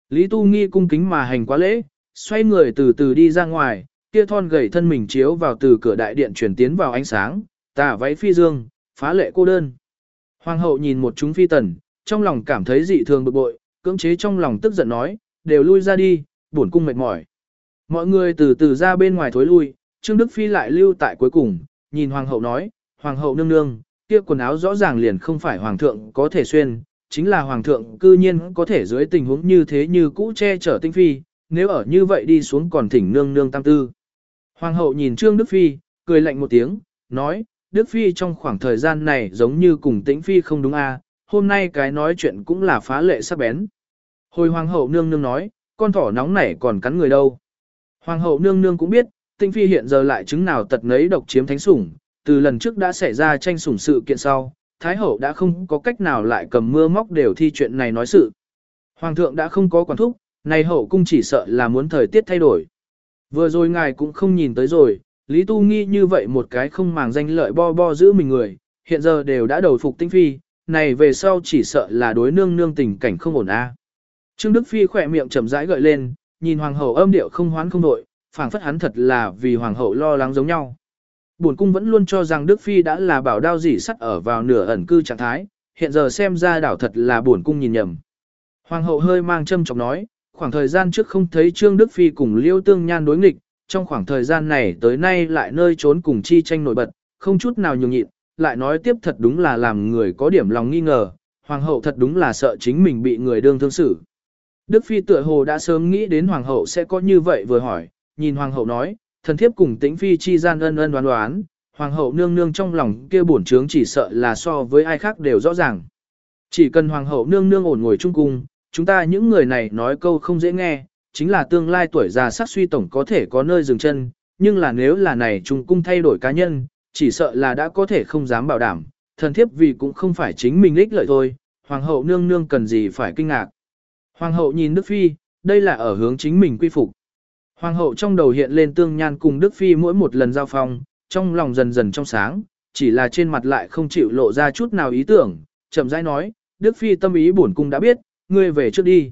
Lý Tu Nghi cung kính mà hành quá lễ, xoay người từ từ đi ra ngoài, kia thon gầy thân mình chiếu vào từ cửa đại điện chuyển tiến vào ánh sáng, tà váy phi dương, phá lệ cô đơn. Hoàng hậu nhìn một chúng phi tần, trong lòng cảm thấy dị thường bực bội, cưỡng chế trong lòng tức giận nói, đều lui ra đi, buồn cung mệt mỏi. Mọi người từ từ ra bên ngoài thối lui, Trương Đức Phi lại lưu tại cuối cùng, nhìn hoàng hậu nói, hoàng hậu nương nương, kia quần áo rõ ràng liền không phải hoàng thượng có thể xuyên, chính là hoàng thượng cư nhiên có thể dưới tình huống như thế như cũ che chở tinh phi, nếu ở như vậy đi xuống còn thỉnh nương nương tam tư. Hoàng hậu nhìn Trương Đức Phi, cười lạnh một tiếng, nói, Đức Phi trong khoảng thời gian này giống như cùng tĩnh Phi không đúng a hôm nay cái nói chuyện cũng là phá lệ sắc bén. Hồi Hoàng hậu nương nương nói, con thỏ nóng này còn cắn người đâu. Hoàng hậu nương nương cũng biết, tĩnh Phi hiện giờ lại chứng nào tật nấy độc chiếm thánh sủng, từ lần trước đã xảy ra tranh sủng sự kiện sau, Thái hậu đã không có cách nào lại cầm mưa móc đều thi chuyện này nói sự. Hoàng thượng đã không có quản thúc, này hậu cung chỉ sợ là muốn thời tiết thay đổi. Vừa rồi ngài cũng không nhìn tới rồi, Lý Tu Nghi như vậy một cái không màng danh lợi bo bo giữ mình người, hiện giờ đều đã đầu phục tinh phi, này về sau chỉ sợ là đối nương nương tình cảnh không ổn a. Trương Đức Phi khỏe miệng chậm rãi gợi lên, nhìn hoàng hậu âm điệu không hoán không đội, phảng phất hắn thật là vì hoàng hậu lo lắng giống nhau. Bổn cung vẫn luôn cho rằng Đức Phi đã là bảo đao dỉ sắt ở vào nửa ẩn cư trạng thái, hiện giờ xem ra đảo thật là bổn cung nhìn nhầm. Hoàng hậu hơi mang châm chọc nói, khoảng thời gian trước không thấy Trương Đức Phi cùng Liêu Tương Nhan đối nghịch, trong khoảng thời gian này tới nay lại nơi trốn cùng chi tranh nổi bật, không chút nào nhường nhịn, lại nói tiếp thật đúng là làm người có điểm lòng nghi ngờ, hoàng hậu thật đúng là sợ chính mình bị người đương thương xử. Đức Phi tựa hồ đã sớm nghĩ đến hoàng hậu sẽ có như vậy vừa hỏi, nhìn hoàng hậu nói, thần thiếp cùng tĩnh phi chi gian ân ân đoán đoán, hoàng hậu nương nương trong lòng kia bổn trướng chỉ sợ là so với ai khác đều rõ ràng. Chỉ cần hoàng hậu nương nương ổn ngồi trung cung, chúng ta những người này nói câu không dễ nghe, chính là tương lai tuổi già sắc suy tổng có thể có nơi dừng chân, nhưng là nếu là này trung cung thay đổi cá nhân, chỉ sợ là đã có thể không dám bảo đảm, thần thiếp vì cũng không phải chính mình ích lợi thôi, hoàng hậu nương nương cần gì phải kinh ngạc. Hoàng hậu nhìn Đức Phi, đây là ở hướng chính mình quy phục. Hoàng hậu trong đầu hiện lên tương nhan cùng Đức Phi mỗi một lần giao phong, trong lòng dần dần trong sáng, chỉ là trên mặt lại không chịu lộ ra chút nào ý tưởng, chậm rãi nói, Đức Phi tâm ý bổn cung đã biết, ngươi về trước đi.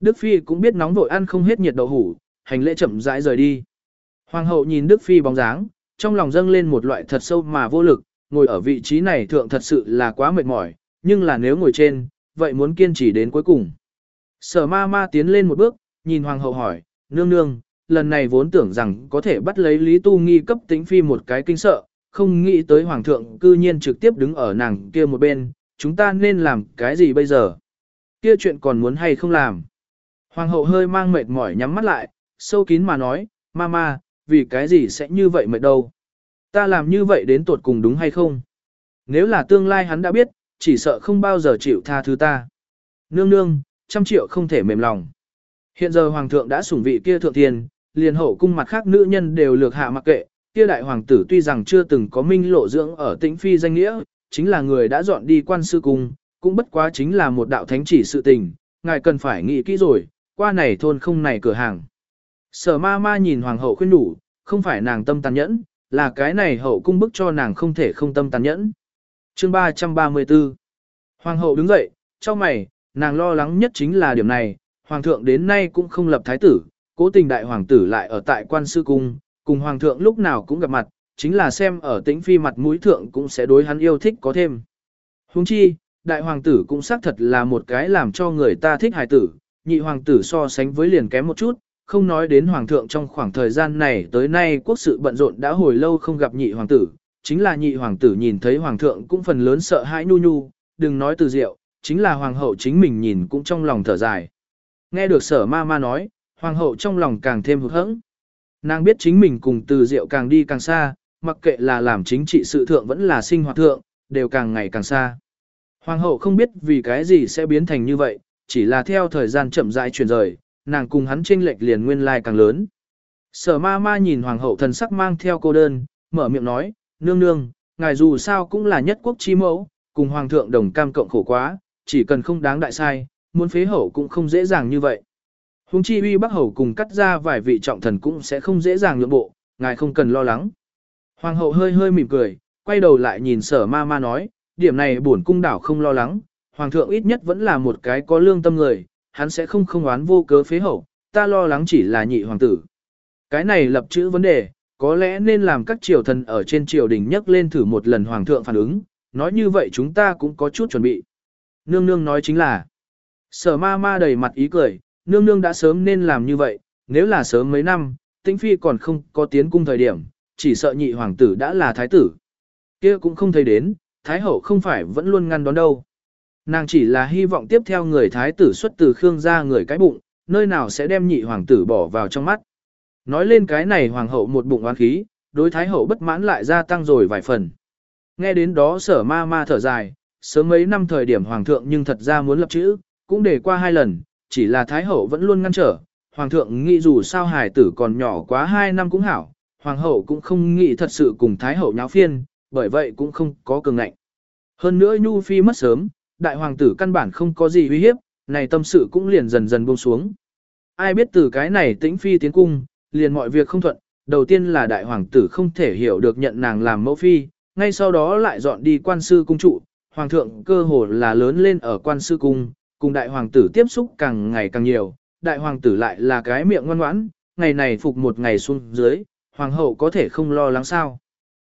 Đức Phi cũng biết nóng vội ăn không hết nhiệt đậu hủ, hành lễ chậm rãi rời đi. Hoàng hậu nhìn Đức Phi bóng dáng, trong lòng dâng lên một loại thật sâu mà vô lực, ngồi ở vị trí này thượng thật sự là quá mệt mỏi, nhưng là nếu ngồi trên, vậy muốn kiên trì đến cuối cùng. Sở ma ma tiến lên một bước, nhìn hoàng hậu hỏi, nương nương, lần này vốn tưởng rằng có thể bắt lấy Lý Tu Nghi cấp tính phi một cái kinh sợ, không nghĩ tới hoàng thượng cư nhiên trực tiếp đứng ở nàng kia một bên, chúng ta nên làm cái gì bây giờ? Kia chuyện còn muốn hay không làm? Hoàng hậu hơi mang mệt mỏi nhắm mắt lại, sâu kín mà nói, Mama, vì cái gì sẽ như vậy mệt đâu? Ta làm như vậy đến tuột cùng đúng hay không? Nếu là tương lai hắn đã biết, chỉ sợ không bao giờ chịu tha thứ ta. Nương nương, trăm triệu không thể mềm lòng. Hiện giờ hoàng thượng đã sủng vị kia thượng tiền, liền hậu cung mặt khác nữ nhân đều lược hạ mặc kệ, kia đại hoàng tử tuy rằng chưa từng có minh lộ dưỡng ở tĩnh phi danh nghĩa, chính là người đã dọn đi quan sư cung, cũng bất quá chính là một đạo thánh chỉ sự tình, ngài cần phải nghĩ kỹ rồi, qua này thôn không này cửa hàng. Sở ma ma nhìn hoàng hậu khuyên đủ, không phải nàng tâm tàn nhẫn, là cái này hậu cung bức cho nàng không thể không tâm tàn nhẫn. Chương 334 Hoàng hậu đứng dậy, trong mày, nàng lo lắng nhất chính là điểm này, hoàng thượng đến nay cũng không lập thái tử, cố tình đại hoàng tử lại ở tại quan sư cung, cùng hoàng thượng lúc nào cũng gặp mặt, chính là xem ở tĩnh phi mặt mũi thượng cũng sẽ đối hắn yêu thích có thêm. Huống chi, đại hoàng tử cũng xác thật là một cái làm cho người ta thích hài tử, nhị hoàng tử so sánh với liền kém một chút, không nói đến hoàng thượng trong khoảng thời gian này tới nay quốc sự bận rộn đã hồi lâu không gặp nhị hoàng tử, chính là nhị hoàng tử nhìn thấy hoàng thượng cũng phần lớn sợ hãi nu nhu, đừng nói từ diệu, chính là hoàng hậu chính mình nhìn cũng trong lòng thở dài. Nghe được sở ma ma nói, hoàng hậu trong lòng càng thêm hụt hẫng. Nàng biết chính mình cùng từ diệu càng đi càng xa, mặc kệ là làm chính trị sự thượng vẫn là sinh hoạt thượng, đều càng ngày càng xa. Hoàng hậu không biết vì cái gì sẽ biến thành như vậy, chỉ là theo thời gian chậm rãi chuyển rời, nàng cùng hắn chênh lệch liền nguyên lai càng lớn. Sở ma ma nhìn hoàng hậu thần sắc mang theo cô đơn, mở miệng nói, nương nương, ngài dù sao cũng là nhất quốc chi mẫu, cùng hoàng thượng đồng cam cộng khổ quá, chỉ cần không đáng đại sai, muốn phế hậu cũng không dễ dàng như vậy. Hùng chi uy bắc hầu cùng cắt ra vài vị trọng thần cũng sẽ không dễ dàng nhượng bộ, ngài không cần lo lắng. Hoàng hậu hơi hơi mỉm cười, quay đầu lại nhìn sở ma ma nói, điểm này bổn cung đảo không lo lắng, hoàng thượng ít nhất vẫn là một cái có lương tâm người, hắn sẽ không không oán vô cớ phế hậu, ta lo lắng chỉ là nhị hoàng tử. Cái này lập chữ vấn đề, có lẽ nên làm các triều thần ở trên triều đình nhắc lên thử một lần hoàng thượng phản ứng, nói như vậy chúng ta cũng có chút chuẩn bị. Nương nương nói chính là, sở ma ma đầy mặt ý cười, nương nương đã sớm nên làm như vậy, nếu là sớm mấy năm, tĩnh phi còn không có tiến cung thời điểm, chỉ sợ nhị hoàng tử đã là thái tử. kia cũng không thấy đến, thái hậu không phải vẫn luôn ngăn đón đâu. Nàng chỉ là hy vọng tiếp theo người thái tử xuất từ Khương ra người cái bụng, nơi nào sẽ đem nhị hoàng tử bỏ vào trong mắt. Nói lên cái này hoàng hậu một bụng oán khí, đối thái hậu bất mãn lại gia tăng rồi vài phần. Nghe đến đó sở ma ma thở dài, sớm mấy năm thời điểm hoàng thượng nhưng thật ra muốn lập chữ, cũng để qua hai lần, chỉ là thái hậu vẫn luôn ngăn trở. Hoàng thượng nghĩ dù sao hài tử còn nhỏ quá hai năm cũng hảo, hoàng hậu cũng không nghĩ thật sự cùng thái hậu nháo phiên, bởi vậy cũng không có cường ngạnh. Hơn nữa Nhu Phi mất sớm, đại hoàng tử căn bản không có gì uy hiếp, này tâm sự cũng liền dần dần buông xuống. Ai biết từ cái này tĩnh Phi tiến cung, liền mọi việc không thuận, đầu tiên là đại hoàng tử không thể hiểu được nhận nàng làm mẫu phi, ngay sau đó lại dọn đi quan sư cung trụ, hoàng thượng cơ hồ là lớn lên ở quan sư cung, cùng đại hoàng tử tiếp xúc càng ngày càng nhiều, đại hoàng tử lại là cái miệng ngoan ngoãn, ngày này phục một ngày xuống dưới, hoàng hậu có thể không lo lắng sao.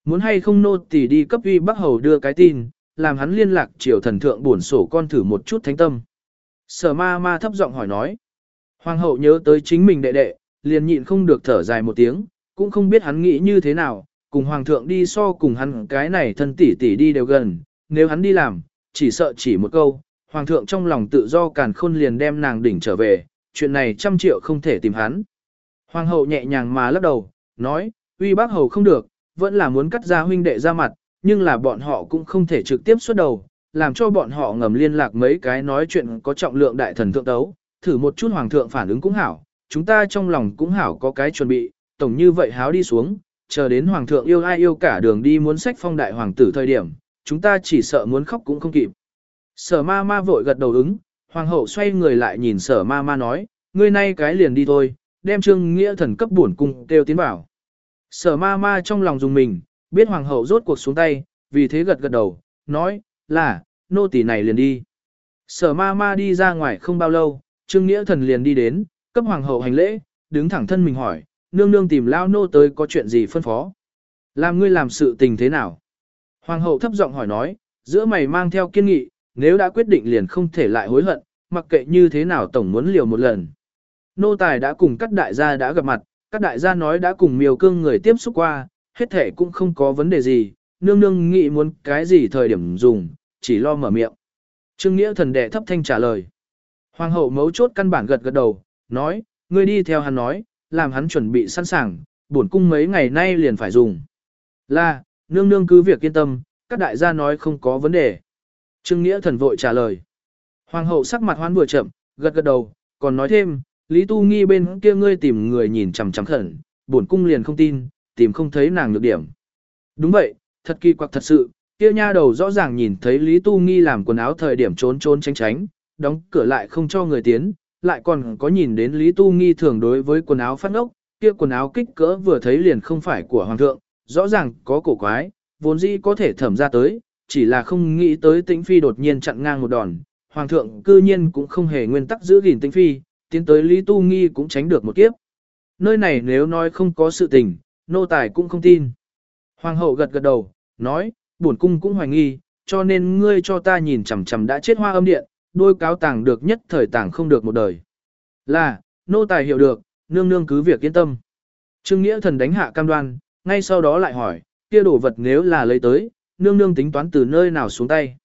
Muốn hay không nô tỳ đi cấp uy bắc hầu đưa cái tin, làm hắn liên lạc triều thần thượng buồn sổ con thử một chút thánh tâm. Sở ma ma thấp giọng hỏi nói. Hoàng hậu nhớ tới chính mình đệ đệ, liền nhịn không được thở dài một tiếng, cũng không biết hắn nghĩ như thế nào, cùng hoàng thượng đi so cùng hắn cái này thân tỷ tỷ đi đều gần, nếu hắn đi làm, chỉ sợ chỉ một câu, hoàng thượng trong lòng tự do càn khôn liền đem nàng đỉnh trở về, chuyện này trăm triệu không thể tìm hắn. Hoàng hậu nhẹ nhàng mà lắc đầu, nói, uy bác hầu không được, vẫn là muốn cắt ra huynh đệ ra mặt, nhưng là bọn họ cũng không thể trực tiếp xuất đầu, làm cho bọn họ ngầm liên lạc mấy cái nói chuyện có trọng lượng đại thần thượng tấu, thử một chút hoàng thượng phản ứng cũng hảo, chúng ta trong lòng cũng hảo có cái chuẩn bị, tổng như vậy háo đi xuống, chờ đến hoàng thượng yêu ai yêu cả đường đi muốn sách phong đại hoàng tử thời điểm, chúng ta chỉ sợ muốn khóc cũng không kịp. Sở ma ma vội gật đầu ứng, hoàng hậu xoay người lại nhìn sở ma ma nói, ngươi nay cái liền đi thôi, đem trương nghĩa thần cấp bổn cung kêu tiến bảo. Sở ma ma trong lòng dùng mình, biết hoàng hậu rốt cuộc xuống tay, vì thế gật gật đầu, nói, là, nô tỳ này liền đi. Sở ma ma đi ra ngoài không bao lâu, trương nghĩa thần liền đi đến, cấp hoàng hậu hành lễ, đứng thẳng thân mình hỏi, nương nương tìm lao nô tới có chuyện gì phân phó. Làm ngươi làm sự tình thế nào? Hoàng hậu thấp giọng hỏi nói, giữa mày mang theo kiên nghị, nếu đã quyết định liền không thể lại hối hận, mặc kệ như thế nào tổng muốn liều một lần. Nô tài đã cùng các đại gia đã gặp mặt, các đại gia nói đã cùng miều cương người tiếp xúc qua, hết thể cũng không có vấn đề gì, nương nương nghĩ muốn cái gì thời điểm dùng, chỉ lo mở miệng. Trương Nghĩa thần đệ thấp thanh trả lời. Hoàng hậu mấu chốt căn bản gật gật đầu, nói, ngươi đi theo hắn nói, làm hắn chuẩn bị sẵn sàng, bổn cung mấy ngày nay liền phải dùng. Là, nương nương cứ việc yên tâm, các đại gia nói không có vấn đề. Trương Nghĩa thần vội trả lời. Hoàng hậu sắc mặt hoan vừa chậm, gật gật đầu, còn nói thêm, Lý Tu Nghi bên kia ngươi tìm người nhìn chằm chằm khẩn, bổn cung liền không tin, tìm không thấy nàng nhược điểm. Đúng vậy, thật kỳ quặc thật sự, kia nha đầu rõ ràng nhìn thấy Lý Tu Nghi làm quần áo thời điểm trốn trốn tránh tránh, đóng cửa lại không cho người tiến, lại còn có nhìn đến Lý Tu Nghi thường đối với quần áo phát ốc, kia quần áo kích cỡ vừa thấy liền không phải của hoàng thượng, rõ ràng có cổ quái, vốn dĩ có thể thẩm ra tới, chỉ là không nghĩ tới tĩnh phi đột nhiên chặn ngang một đòn, hoàng thượng cư nhiên cũng không hề nguyên tắc giữ gìn tĩnh phi, tiến tới Lý Tu Nghi cũng tránh được một kiếp. Nơi này nếu nói không có sự tình, nô tài cũng không tin. Hoàng hậu gật gật đầu, nói, bổn cung cũng hoài nghi, cho nên ngươi cho ta nhìn chằm chằm đã chết hoa âm điện, đôi cáo tàng được nhất thời tàng không được một đời. Là, nô tài hiểu được, nương nương cứ việc yên tâm. Trương Nghĩa thần đánh hạ cam đoan, ngay sau đó lại hỏi, kia đồ vật nếu là lấy tới, nương nương tính toán từ nơi nào xuống tay.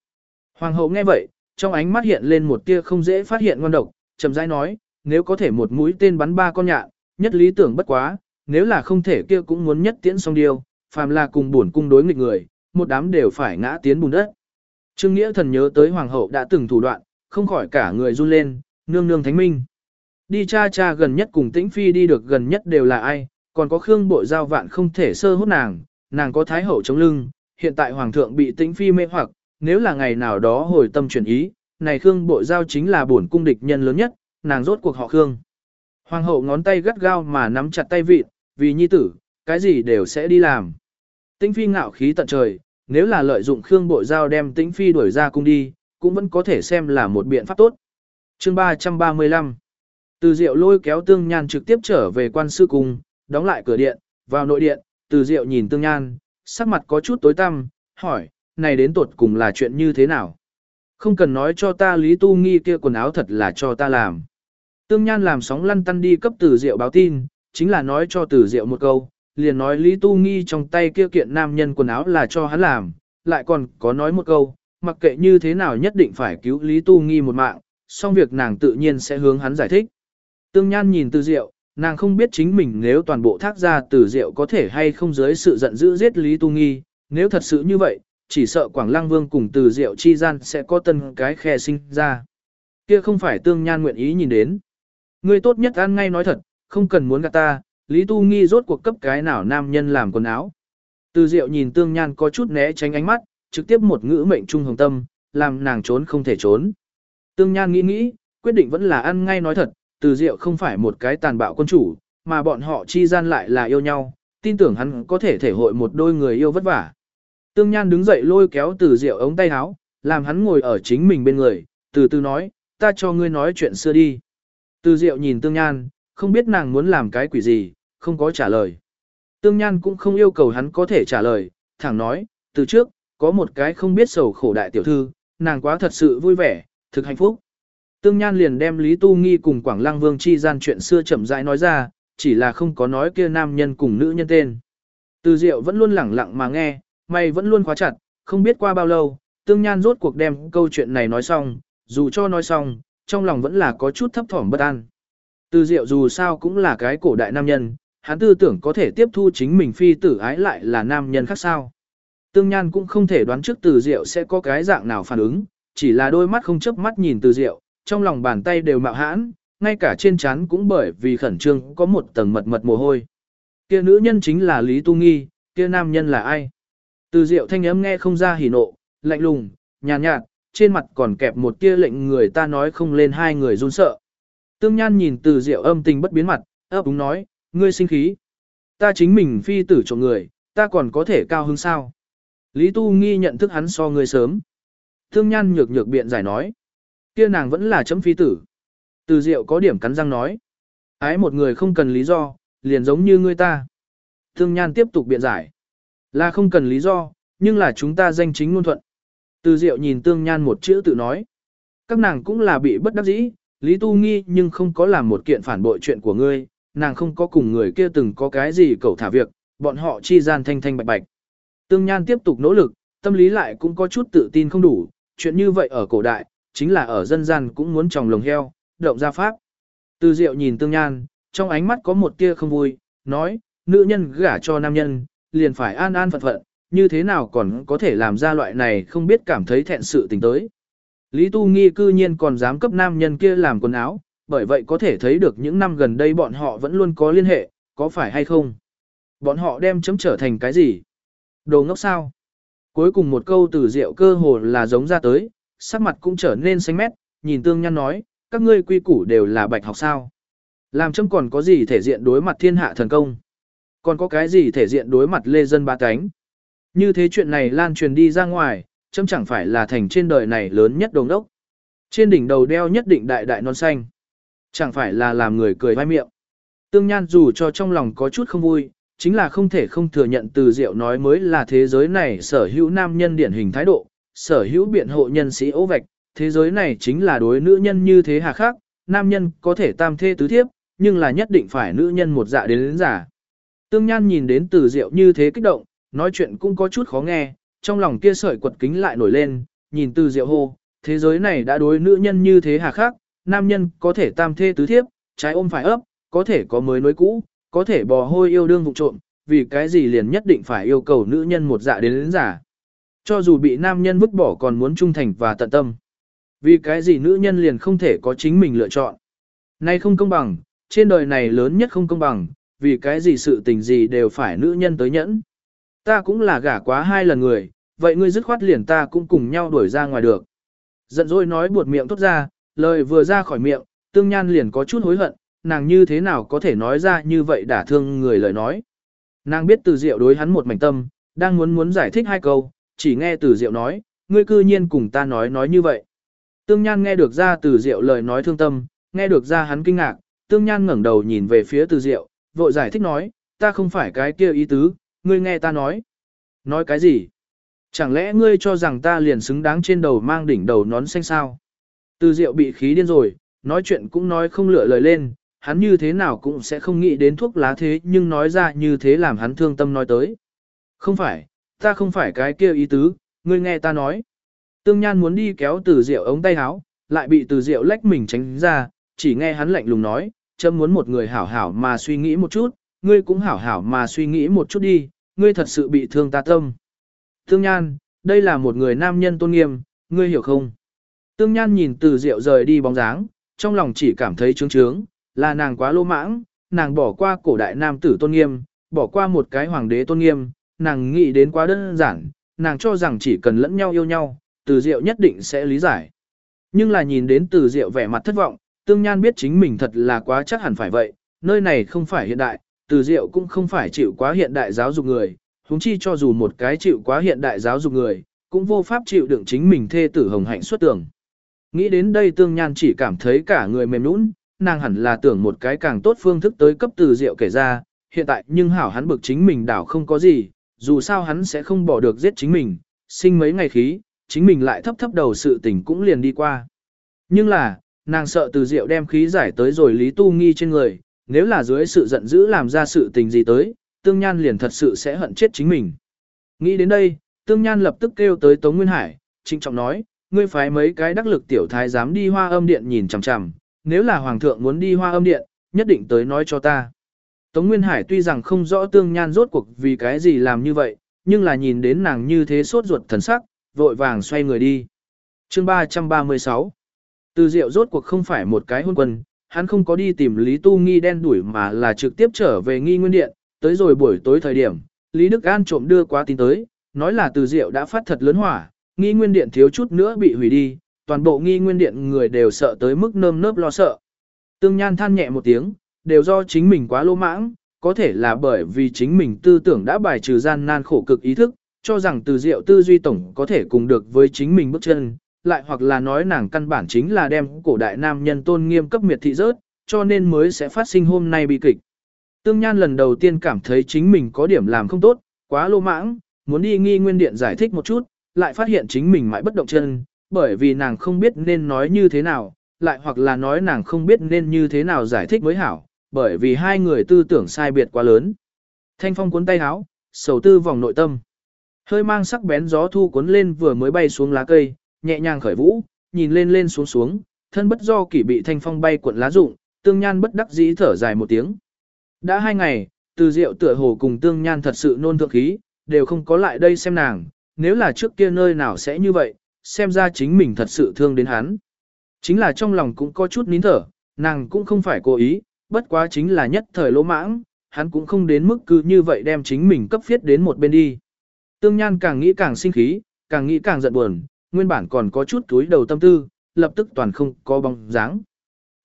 Hoàng hậu nghe vậy, trong ánh mắt hiện lên một tia không dễ phát hiện ngon độc, chậm rãi nói, nếu có thể một mũi tên bắn ba con nhạn, nhất lý tưởng bất quá, nếu là không thể kia cũng muốn nhất tiễn xong điều, phàm là cùng buồn cung đối nghịch người, một đám đều phải ngã tiến bùn đất. Trương Nghĩa thần nhớ tới hoàng hậu đã từng thủ đoạn, không khỏi cả người run lên, nương nương thánh minh. Đi cha cha gần nhất cùng tĩnh phi đi được gần nhất đều là ai, còn có khương bộ giao vạn không thể sơ hốt nàng, nàng có thái hậu chống lưng, hiện tại hoàng thượng bị tĩnh phi mê hoặc, nếu là ngày nào đó hồi tâm chuyển ý, này khương bộ giao chính là bổn cung địch nhân lớn nhất, nàng rốt cuộc họ khương. Hoàng hậu ngón tay gắt gao mà nắm chặt tay vịt, vì nhi tử, cái gì đều sẽ đi làm. Tĩnh phi ngạo khí tận trời, nếu là lợi dụng khương bội giao đem tĩnh phi đuổi ra cung đi, cũng vẫn có thể xem là một biện pháp tốt. Chương 335 Từ Diệu lôi kéo Tương Nhan trực tiếp trở về quan sư cung, đóng lại cửa điện, vào nội điện, Từ Diệu nhìn Tương Nhan, sắc mặt có chút tối tăm, hỏi, này đến tuột cùng là chuyện như thế nào? Không cần nói cho ta Lý Tu Nghi kia quần áo thật là cho ta làm. Tương Nhan làm sóng lăn tăn đi cấp Tử Diệu báo tin, chính là nói cho Tử Diệu một câu, liền nói Lý Tu Nghi trong tay kia kiện nam nhân quần áo là cho hắn làm, lại còn có nói một câu, mặc kệ như thế nào nhất định phải cứu Lý Tu Nghi một mạng, xong việc nàng tự nhiên sẽ hướng hắn giải thích. Tương Nhan nhìn Từ Diệu, nàng không biết chính mình nếu toàn bộ thác ra Từ Diệu có thể hay không dưới sự giận dữ giết Lý Tu Nghi, nếu thật sự như vậy, chỉ sợ Quảng Lăng Vương cùng Từ Diệu chi gian sẽ có tân cái khe sinh ra. Kia không phải Tương Nhan nguyện ý nhìn đến. Ngươi tốt nhất ăn ngay nói thật, không cần muốn gạt ta, Lý Tu Nghi rốt cuộc cấp cái nào nam nhân làm quần áo. Từ Diệu nhìn Tương Nhan có chút né tránh ánh mắt, trực tiếp một ngữ mệnh trung hồng tâm, làm nàng trốn không thể trốn. Tương Nhan nghĩ nghĩ, quyết định vẫn là ăn ngay nói thật, Từ Diệu không phải một cái tàn bạo quân chủ, mà bọn họ chi gian lại là yêu nhau, tin tưởng hắn có thể thể hội một đôi người yêu vất vả. Tương Nhan đứng dậy lôi kéo Từ Diệu ống tay áo, làm hắn ngồi ở chính mình bên người, từ từ nói, ta cho ngươi nói chuyện xưa đi. Từ Diệu nhìn Tương Nhan, không biết nàng muốn làm cái quỷ gì, không có trả lời. Tương Nhan cũng không yêu cầu hắn có thể trả lời, thẳng nói, từ trước, có một cái không biết sầu khổ đại tiểu thư, nàng quá thật sự vui vẻ, thực hạnh phúc. Tương Nhan liền đem Lý Tu Nghi cùng Quảng Lăng Vương chi gian chuyện xưa chậm rãi nói ra, chỉ là không có nói kia nam nhân cùng nữ nhân tên. Từ Diệu vẫn luôn lẳng lặng mà nghe, mày vẫn luôn khóa chặt, không biết qua bao lâu, Tương Nhan rốt cuộc đem câu chuyện này nói xong, dù cho nói xong, trong lòng vẫn là có chút thấp thỏm bất an. Từ Diệu dù sao cũng là cái cổ đại nam nhân, hắn tư tưởng có thể tiếp thu chính mình phi tử ái lại là nam nhân khác sao. Tương Nhan cũng không thể đoán trước từ Diệu sẽ có cái dạng nào phản ứng, chỉ là đôi mắt không chớp mắt nhìn từ Diệu, trong lòng bàn tay đều mạo hãn, ngay cả trên trán cũng bởi vì khẩn trương có một tầng mật mật mồ hôi. Kia nữ nhân chính là Lý Tu Nghi, kia nam nhân là ai? Từ Diệu thanh âm nghe không ra hỉ nộ, lạnh lùng, nhàn nhạt, nhạt, trên mặt còn kẹp một kia lệnh người ta nói không lên hai người run sợ. Tương Nhan nhìn từ Diệu âm tình bất biến mặt, ấp úng nói, ngươi sinh khí. Ta chính mình phi tử trộm người, ta còn có thể cao hứng sao? Lý Tu Nghi nhận thức hắn so ngươi sớm. tương Nhan nhược nhược biện giải nói. kia nàng vẫn là chấm phi tử. Từ Diệu có điểm cắn răng nói. Ái một người không cần lý do, liền giống như ngươi ta. tương Nhan tiếp tục biện giải. Là không cần lý do, nhưng là chúng ta danh chính ngôn thuận. Từ Diệu nhìn Tương Nhan một chữ tự nói. Các nàng cũng là bị bất đắc dĩ, Lý Tu Nghi nhưng không có làm một kiện phản bội chuyện của ngươi, nàng không có cùng người kia từng có cái gì cầu thả việc, bọn họ chi gian thanh thanh bạch bạch. Tương Nhan tiếp tục nỗ lực, tâm lý lại cũng có chút tự tin không đủ, chuyện như vậy ở cổ đại, chính là ở dân gian cũng muốn trồng lồng heo, động ra pháp. Từ Diệu nhìn Tương Nhan, trong ánh mắt có một tia không vui, nói, nữ nhân gả cho nam nhân, liền phải an an phận phận, như thế nào còn có thể làm ra loại này không biết cảm thấy thẹn sự tình tới. Lý Tu Nghi cư nhiên còn dám cấp nam nhân kia làm quần áo, bởi vậy có thể thấy được những năm gần đây bọn họ vẫn luôn có liên hệ, có phải hay không? Bọn họ đem chấm trở thành cái gì? Đồ ngốc sao? Cuối cùng một câu từ rượu cơ hồ là giống ra tới, sắc mặt cũng trở nên xanh mét, nhìn tương nhăn nói, các ngươi quy củ đều là bạch học sao. Làm chấm còn có gì thể diện đối mặt thiên hạ thần công? Còn có cái gì thể diện đối mặt lê dân ba cánh? Như thế chuyện này lan truyền đi ra ngoài, chấm chẳng phải là thành trên đời này lớn nhất đồng đốc. Trên đỉnh đầu đeo nhất định đại đại non xanh. Chẳng phải là làm người cười vai miệng. Tương Nhan dù cho trong lòng có chút không vui, chính là không thể không thừa nhận từ diệu nói mới là thế giới này sở hữu nam nhân điển hình thái độ, sở hữu biện hộ nhân sĩ ố vạch, thế giới này chính là đối nữ nhân như thế hà khác, nam nhân có thể tam thê tứ thiếp, nhưng là nhất định phải nữ nhân một dạ đến đến giả. Tương Nhan nhìn đến từ diệu như thế kích động, nói chuyện cũng có chút khó nghe, trong lòng kia sợi quật kính lại nổi lên, nhìn từ diệu hô, thế giới này đã đối nữ nhân như thế hà khác, nam nhân có thể tam thê tứ thiếp, trái ôm phải ấp, có thể có mới nối cũ, có thể bò hôi yêu đương vụ trộm, vì cái gì liền nhất định phải yêu cầu nữ nhân một dạ đến đến giả. Cho dù bị nam nhân vứt bỏ còn muốn trung thành và tận tâm. Vì cái gì nữ nhân liền không thể có chính mình lựa chọn. Nay không công bằng, trên đời này lớn nhất không công bằng, vì cái gì sự tình gì đều phải nữ nhân tới nhẫn. Ta cũng là gả quá hai lần người, vậy ngươi dứt khoát liền ta cũng cùng nhau đuổi ra ngoài được. Giận dỗi nói buột miệng tốt ra, lời vừa ra khỏi miệng, tương nhan liền có chút hối hận, nàng như thế nào có thể nói ra như vậy đả thương người lời nói. Nàng biết từ diệu đối hắn một mảnh tâm, đang muốn muốn giải thích hai câu, chỉ nghe từ diệu nói, ngươi cư nhiên cùng ta nói nói như vậy. Tương Nhan nghe được ra từ diệu lời nói thương tâm, nghe được ra hắn kinh ngạc, Tương Nhan ngẩng đầu nhìn về phía từ diệu, vội giải thích nói, ta không phải cái kia ý tứ, ngươi nghe ta nói. Nói cái gì? Chẳng lẽ ngươi cho rằng ta liền xứng đáng trên đầu mang đỉnh đầu nón xanh sao? Từ diệu bị khí điên rồi, nói chuyện cũng nói không lựa lời lên, hắn như thế nào cũng sẽ không nghĩ đến thuốc lá thế nhưng nói ra như thế làm hắn thương tâm nói tới. Không phải, ta không phải cái kia ý tứ, ngươi nghe ta nói. Tương Nhan muốn đi kéo từ rượu ống tay áo, lại bị từ rượu lách mình tránh ra, chỉ nghe hắn lạnh lùng nói, chấm muốn một người hảo hảo mà suy nghĩ một chút, ngươi cũng hảo hảo mà suy nghĩ một chút đi, ngươi thật sự bị thương ta tâm. Tương Nhan, đây là một người nam nhân tôn nghiêm, ngươi hiểu không? Tương Nhan nhìn từ rượu rời đi bóng dáng, trong lòng chỉ cảm thấy trướng trướng, là nàng quá lô mãng, nàng bỏ qua cổ đại nam tử tôn nghiêm, bỏ qua một cái hoàng đế tôn nghiêm, nàng nghĩ đến quá đơn giản, nàng cho rằng chỉ cần lẫn nhau yêu nhau, từ diệu nhất định sẽ lý giải. Nhưng là nhìn đến từ diệu vẻ mặt thất vọng, tương nhan biết chính mình thật là quá chắc hẳn phải vậy, nơi này không phải hiện đại, từ diệu cũng không phải chịu quá hiện đại giáo dục người, huống chi cho dù một cái chịu quá hiện đại giáo dục người, cũng vô pháp chịu đựng chính mình thê tử hồng hạnh xuất tưởng. Nghĩ đến đây tương nhan chỉ cảm thấy cả người mềm nũng, nàng hẳn là tưởng một cái càng tốt phương thức tới cấp từ diệu kể ra, hiện tại nhưng hảo hắn bực chính mình đảo không có gì, dù sao hắn sẽ không bỏ được giết chính mình, sinh mấy ngày khí, chính mình lại thấp thấp đầu sự tình cũng liền đi qua. Nhưng là, nàng sợ từ diệu đem khí giải tới rồi Lý Tu Nghi trên người, nếu là dưới sự giận dữ làm ra sự tình gì tới, Tương Nhan liền thật sự sẽ hận chết chính mình. Nghĩ đến đây, Tương Nhan lập tức kêu tới Tống Nguyên Hải, trinh trọng nói, ngươi phái mấy cái đắc lực tiểu thái dám đi hoa âm điện nhìn chằm chằm, nếu là hoàng thượng muốn đi hoa âm điện, nhất định tới nói cho ta. Tống Nguyên Hải tuy rằng không rõ Tương Nhan rốt cuộc vì cái gì làm như vậy, nhưng là nhìn đến nàng như thế sốt ruột thần sắc, vội vàng xoay người đi. chương 336 Từ Diệu rốt cuộc không phải một cái hôn quân, hắn không có đi tìm Lý Tu Nghi đen đuổi mà là trực tiếp trở về nghi nguyên điện, tới rồi buổi tối thời điểm, Lý Đức An trộm đưa qua tin tới, nói là Từ Diệu đã phát thật lớn hỏa, nghi nguyên điện thiếu chút nữa bị hủy đi, toàn bộ nghi nguyên điện người đều sợ tới mức nơm nớp lo sợ. Tương Nhan than nhẹ một tiếng, đều do chính mình quá lô mãng, có thể là bởi vì chính mình tư tưởng đã bài trừ gian nan khổ cực ý thức, cho rằng từ diệu tư duy tổng có thể cùng được với chính mình bước chân, lại hoặc là nói nàng căn bản chính là đem cổ đại nam nhân tôn nghiêm cấp miệt thị rớt, cho nên mới sẽ phát sinh hôm nay bị kịch. Tương Nhan lần đầu tiên cảm thấy chính mình có điểm làm không tốt, quá lô mãng, muốn đi nghi nguyên điện giải thích một chút, lại phát hiện chính mình mãi bất động chân, bởi vì nàng không biết nên nói như thế nào, lại hoặc là nói nàng không biết nên như thế nào giải thích mới hảo, bởi vì hai người tư tưởng sai biệt quá lớn. Thanh phong cuốn tay áo, sầu tư vòng nội tâm. Hơi mang sắc bén gió thu cuốn lên vừa mới bay xuống lá cây, nhẹ nhàng khởi vũ, nhìn lên lên xuống xuống, thân bất do kỷ bị thanh phong bay cuộn lá rụng, tương nhan bất đắc dĩ thở dài một tiếng. Đã hai ngày, từ rượu tựa hồ cùng tương nhan thật sự nôn thượng khí, đều không có lại đây xem nàng, nếu là trước kia nơi nào sẽ như vậy, xem ra chính mình thật sự thương đến hắn. Chính là trong lòng cũng có chút nín thở, nàng cũng không phải cố ý, bất quá chính là nhất thời lỗ mãng, hắn cũng không đến mức cứ như vậy đem chính mình cấp phiết đến một bên đi. Tương Nhan càng nghĩ càng sinh khí, càng nghĩ càng giận buồn, nguyên bản còn có chút túi đầu tâm tư, lập tức toàn không có bóng dáng.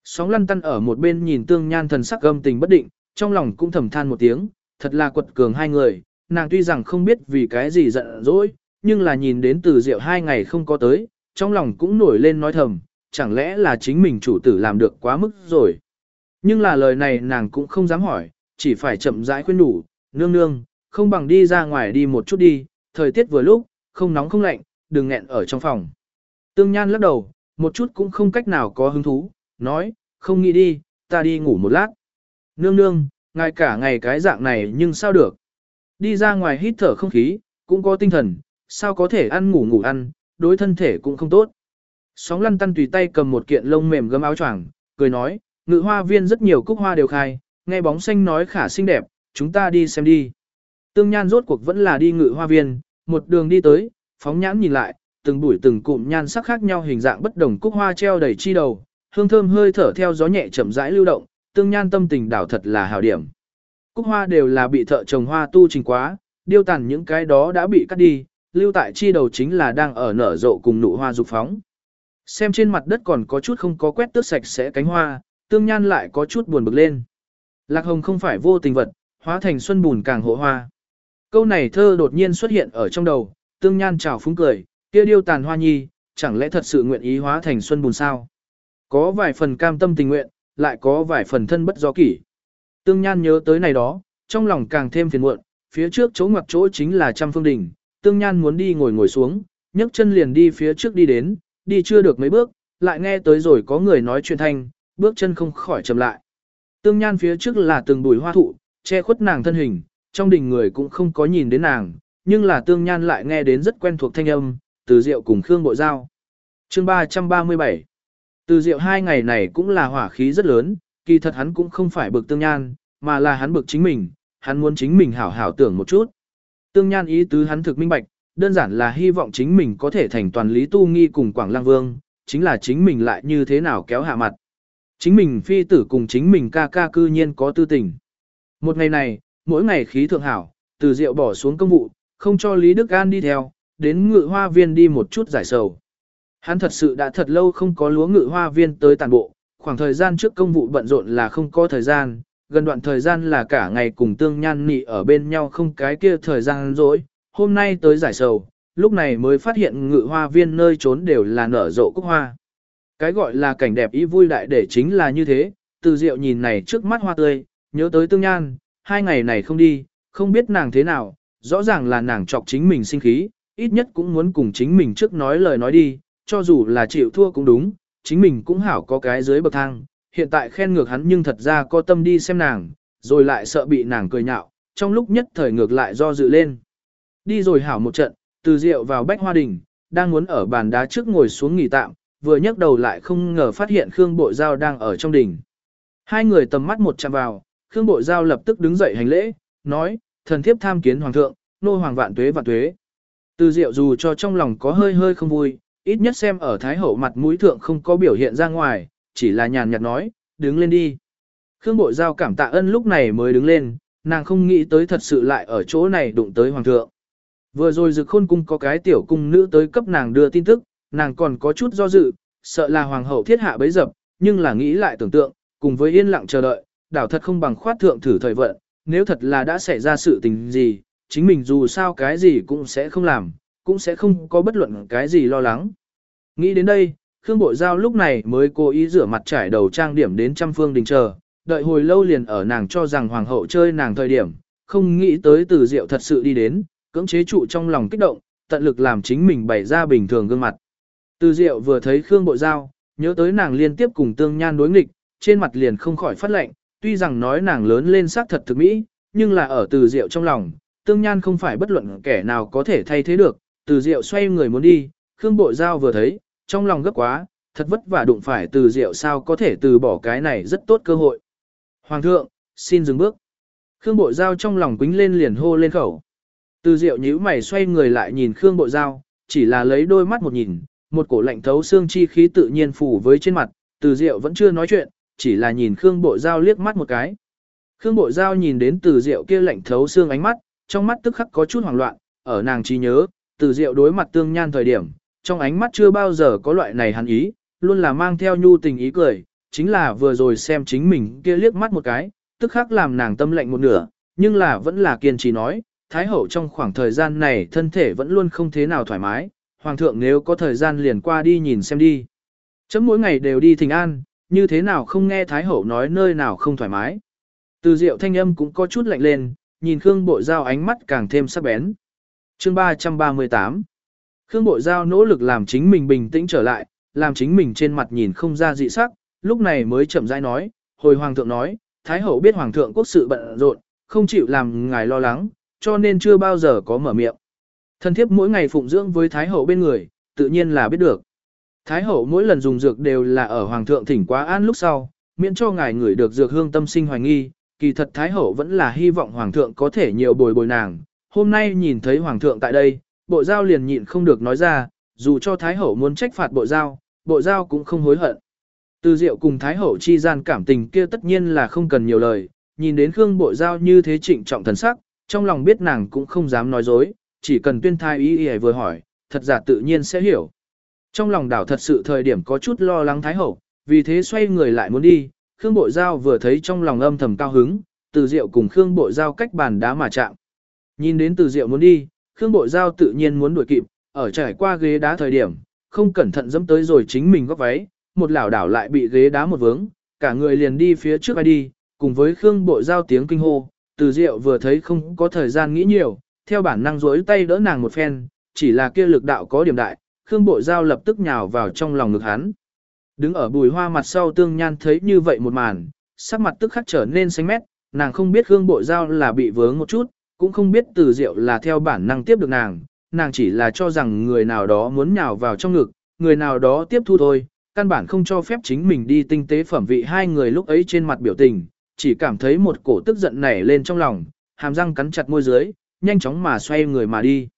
Sóng lăn tăn ở một bên nhìn Tương Nhan thần sắc gâm tình bất định, trong lòng cũng thầm than một tiếng, thật là quật cường hai người, nàng tuy rằng không biết vì cái gì giận dỗi, nhưng là nhìn đến từ rượu hai ngày không có tới, trong lòng cũng nổi lên nói thầm, chẳng lẽ là chính mình chủ tử làm được quá mức rồi. Nhưng là lời này nàng cũng không dám hỏi, chỉ phải chậm rãi khuyên đủ, nương nương, không bằng đi ra ngoài đi một chút đi, thời tiết vừa lúc, không nóng không lạnh, đừng nghẹn ở trong phòng. Tương Nhan lắc đầu, một chút cũng không cách nào có hứng thú, nói, không nghĩ đi, ta đi ngủ một lát. Nương nương, ngài cả ngày cái dạng này nhưng sao được. Đi ra ngoài hít thở không khí, cũng có tinh thần, sao có thể ăn ngủ ngủ ăn, đối thân thể cũng không tốt. Sóng lăn tăn tùy tay cầm một kiện lông mềm gấm áo choàng, cười nói, ngự hoa viên rất nhiều cúc hoa đều khai, nghe bóng xanh nói khả xinh đẹp, chúng ta đi xem đi. Tương Nhan rốt cuộc vẫn là đi ngự hoa viên, một đường đi tới, phóng nhãn nhìn lại, từng bụi từng cụm nhan sắc khác nhau hình dạng bất đồng cúc hoa treo đầy chi đầu, hương thơm hơi thở theo gió nhẹ chậm rãi lưu động, Tương Nhan tâm tình đảo thật là hảo điểm. Cúc hoa đều là bị thợ trồng hoa tu trình quá, điêu tàn những cái đó đã bị cắt đi, lưu tại chi đầu chính là đang ở nở rộ cùng nụ hoa dục phóng. Xem trên mặt đất còn có chút không có quét tước sạch sẽ cánh hoa, tương nhan lại có chút buồn bực lên. Lạc hồng không phải vô tình vật, hóa thành xuân bùn càng hộ hoa. Câu này thơ đột nhiên xuất hiện ở trong đầu, tương nhan chào phúng cười, kia điêu tàn hoa nhi, chẳng lẽ thật sự nguyện ý hóa thành xuân buồn sao? Có vài phần cam tâm tình nguyện, lại có vài phần thân bất do kỷ. Tương nhan nhớ tới này đó, trong lòng càng thêm phiền muộn, phía trước chỗ ngoặc chỗ chính là trăm phương đỉnh, tương nhan muốn đi ngồi ngồi xuống, nhấc chân liền đi phía trước đi đến, đi chưa được mấy bước, lại nghe tới rồi có người nói chuyện thanh, bước chân không khỏi chậm lại. Tương nhan phía trước là từng bùi hoa thụ, che khuất nàng thân hình, trong đình người cũng không có nhìn đến nàng, nhưng là tương nhan lại nghe đến rất quen thuộc thanh âm, từ rượu cùng Khương Bộ Giao. chương 337 Từ rượu hai ngày này cũng là hỏa khí rất lớn, kỳ thật hắn cũng không phải bực tương nhan, mà là hắn bực chính mình, hắn muốn chính mình hảo hảo tưởng một chút. Tương nhan ý tứ hắn thực minh bạch, đơn giản là hy vọng chính mình có thể thành toàn lý tu nghi cùng Quảng Lăng Vương, chính là chính mình lại như thế nào kéo hạ mặt. Chính mình phi tử cùng chính mình ca ca cư nhiên có tư tình. Một ngày này, mỗi ngày khí thượng hảo, từ rượu bỏ xuống công vụ, không cho Lý Đức An đi theo, đến ngự hoa viên đi một chút giải sầu. Hắn thật sự đã thật lâu không có lúa ngự hoa viên tới tàn bộ, khoảng thời gian trước công vụ bận rộn là không có thời gian, gần đoạn thời gian là cả ngày cùng tương nhan nị ở bên nhau không cái kia thời gian rỗi, hôm nay tới giải sầu, lúc này mới phát hiện ngự hoa viên nơi trốn đều là nở rộ cúc hoa. Cái gọi là cảnh đẹp ý vui đại để chính là như thế, từ rượu nhìn này trước mắt hoa tươi, nhớ tới tương nhan, hai ngày này không đi, không biết nàng thế nào, rõ ràng là nàng chọc chính mình sinh khí, ít nhất cũng muốn cùng chính mình trước nói lời nói đi, cho dù là chịu thua cũng đúng, chính mình cũng hảo có cái dưới bậc thang, hiện tại khen ngược hắn nhưng thật ra có tâm đi xem nàng, rồi lại sợ bị nàng cười nhạo, trong lúc nhất thời ngược lại do dự lên. Đi rồi hảo một trận, từ rượu vào bách hoa đình, đang muốn ở bàn đá trước ngồi xuống nghỉ tạm, vừa nhấc đầu lại không ngờ phát hiện Khương Bội Giao đang ở trong đình. Hai người tầm mắt một chạm vào, Khương Bội Giao lập tức đứng dậy hành lễ, nói, thần thiếp tham kiến hoàng thượng, nô hoàng vạn tuế vạn tuế. Từ diệu dù cho trong lòng có hơi hơi không vui, ít nhất xem ở thái hậu mặt mũi thượng không có biểu hiện ra ngoài, chỉ là nhàn nhạt nói, đứng lên đi. Khương Bội Giao cảm tạ ân lúc này mới đứng lên, nàng không nghĩ tới thật sự lại ở chỗ này đụng tới hoàng thượng. Vừa rồi dực khôn cung có cái tiểu cung nữ tới cấp nàng đưa tin tức, nàng còn có chút do dự, sợ là hoàng hậu thiết hạ bấy dập, nhưng là nghĩ lại tưởng tượng, cùng với yên lặng chờ đợi, đảo thật không bằng khoát thượng thử thời vận, nếu thật là đã xảy ra sự tình gì, chính mình dù sao cái gì cũng sẽ không làm, cũng sẽ không có bất luận cái gì lo lắng. Nghĩ đến đây, Khương Bội Giao lúc này mới cố ý rửa mặt trải đầu trang điểm đến trăm phương đình chờ, đợi hồi lâu liền ở nàng cho rằng hoàng hậu chơi nàng thời điểm, không nghĩ tới từ diệu thật sự đi đến, cưỡng chế trụ trong lòng kích động, tận lực làm chính mình bày ra bình thường gương mặt. Từ diệu vừa thấy Khương Bội Giao, nhớ tới nàng liên tiếp cùng tương nhan đối nghịch, trên mặt liền không khỏi phát lệnh, tuy rằng nói nàng lớn lên sắc thật thực mỹ, nhưng là ở từ diệu trong lòng, tương nhan không phải bất luận kẻ nào có thể thay thế được, từ diệu xoay người muốn đi, Khương Bội Giao vừa thấy, trong lòng gấp quá, thật vất vả đụng phải từ diệu sao có thể từ bỏ cái này rất tốt cơ hội. Hoàng thượng, xin dừng bước. Khương Bội Giao trong lòng quính lên liền hô lên khẩu. Từ diệu nhíu mày xoay người lại nhìn Khương Bội Giao, chỉ là lấy đôi mắt một nhìn, một cổ lạnh thấu xương chi khí tự nhiên phủ với trên mặt, từ diệu vẫn chưa nói chuyện, chỉ là nhìn Khương Bội Giao liếc mắt một cái. Khương Bội Giao nhìn đến từ diệu kia lạnh thấu xương ánh mắt, trong mắt tức khắc có chút hoảng loạn, ở nàng trí nhớ, từ diệu đối mặt tương nhan thời điểm, trong ánh mắt chưa bao giờ có loại này hắn ý, luôn là mang theo nhu tình ý cười, chính là vừa rồi xem chính mình kia liếc mắt một cái, tức khắc làm nàng tâm lạnh một nửa, nhưng là vẫn là kiên trì nói, Thái hậu trong khoảng thời gian này thân thể vẫn luôn không thế nào thoải mái, Hoàng thượng nếu có thời gian liền qua đi nhìn xem đi. Chấm mỗi ngày đều đi thỉnh an, như thế nào không nghe Thái hậu nói nơi nào không thoải mái. Từ diệu thanh âm cũng có chút lạnh lên, nhìn Khương Bội Giao ánh mắt càng thêm sắc bén. Chương 338 Khương Bội Giao nỗ lực làm chính mình bình tĩnh trở lại, làm chính mình trên mặt nhìn không ra dị sắc, lúc này mới chậm rãi nói, hồi Hoàng thượng nói, Thái hậu biết Hoàng thượng quốc sự bận rộn, không chịu làm ngài lo lắng, cho nên chưa bao giờ có mở miệng. Thân thiếp mỗi ngày phụng dưỡng với Thái hậu bên người, tự nhiên là biết được. Thái hậu mỗi lần dùng dược đều là ở Hoàng thượng thỉnh quá an lúc sau, miễn cho ngài ngửi được dược hương tâm sinh hoài nghi, kỳ thật Thái Hậu vẫn là hy vọng Hoàng thượng có thể nhiều bồi bồi nàng. Hôm nay nhìn thấy Hoàng thượng tại đây, bộ giao liền nhịn không được nói ra, dù cho Thái Hậu muốn trách phạt bộ giao, bộ giao cũng không hối hận. Từ Diệu cùng Thái Hậu chi gian cảm tình kia tất nhiên là không cần nhiều lời, nhìn đến Khương Bộ Giao như thế trịnh trọng thần sắc, trong lòng biết nàng cũng không dám nói dối, chỉ cần tuyên thai ý ý vừa hỏi, thật giả tự nhiên sẽ hiểu. Trong lòng đảo thật sự thời điểm có chút lo lắng Thái Hậu, vì thế xoay người lại muốn đi, Khương Bộ Giao vừa thấy trong lòng âm thầm cao hứng, Từ Diệu cùng Khương Bộ Giao cách bàn đá mà chạm. Nhìn đến Từ Diệu muốn đi, Khương Bộ Giao tự nhiên muốn đuổi kịp, ở trải qua ghế đá thời điểm, không cẩn thận dẫm tới rồi chính mình góc váy, một lảo đảo lại bị ghế đá một vướng, cả người liền đi phía trước ai đi, cùng với Khương Bộ Giao tiếng kinh hô, Từ Diệu vừa thấy không có thời gian nghĩ nhiều, theo bản năng duỗi tay đỡ nàng một phen, chỉ là kia lực đạo có điểm đại, Khương Bội Giao lập tức nhào vào trong lòng ngực hắn. Đứng ở bùi hoa mặt sau tương nhan thấy như vậy một màn, sắc mặt tức khắc trở nên xanh mét, nàng không biết Khương Bội Giao là bị vướng một chút, cũng không biết từ diệu là theo bản năng tiếp được nàng, nàng chỉ là cho rằng người nào đó muốn nhào vào trong ngực, người nào đó tiếp thu thôi, căn bản không cho phép chính mình đi tinh tế phẩm vị hai người lúc ấy trên mặt biểu tình, chỉ cảm thấy một cổ tức giận nảy lên trong lòng, hàm răng cắn chặt môi dưới, nhanh chóng mà xoay người mà đi.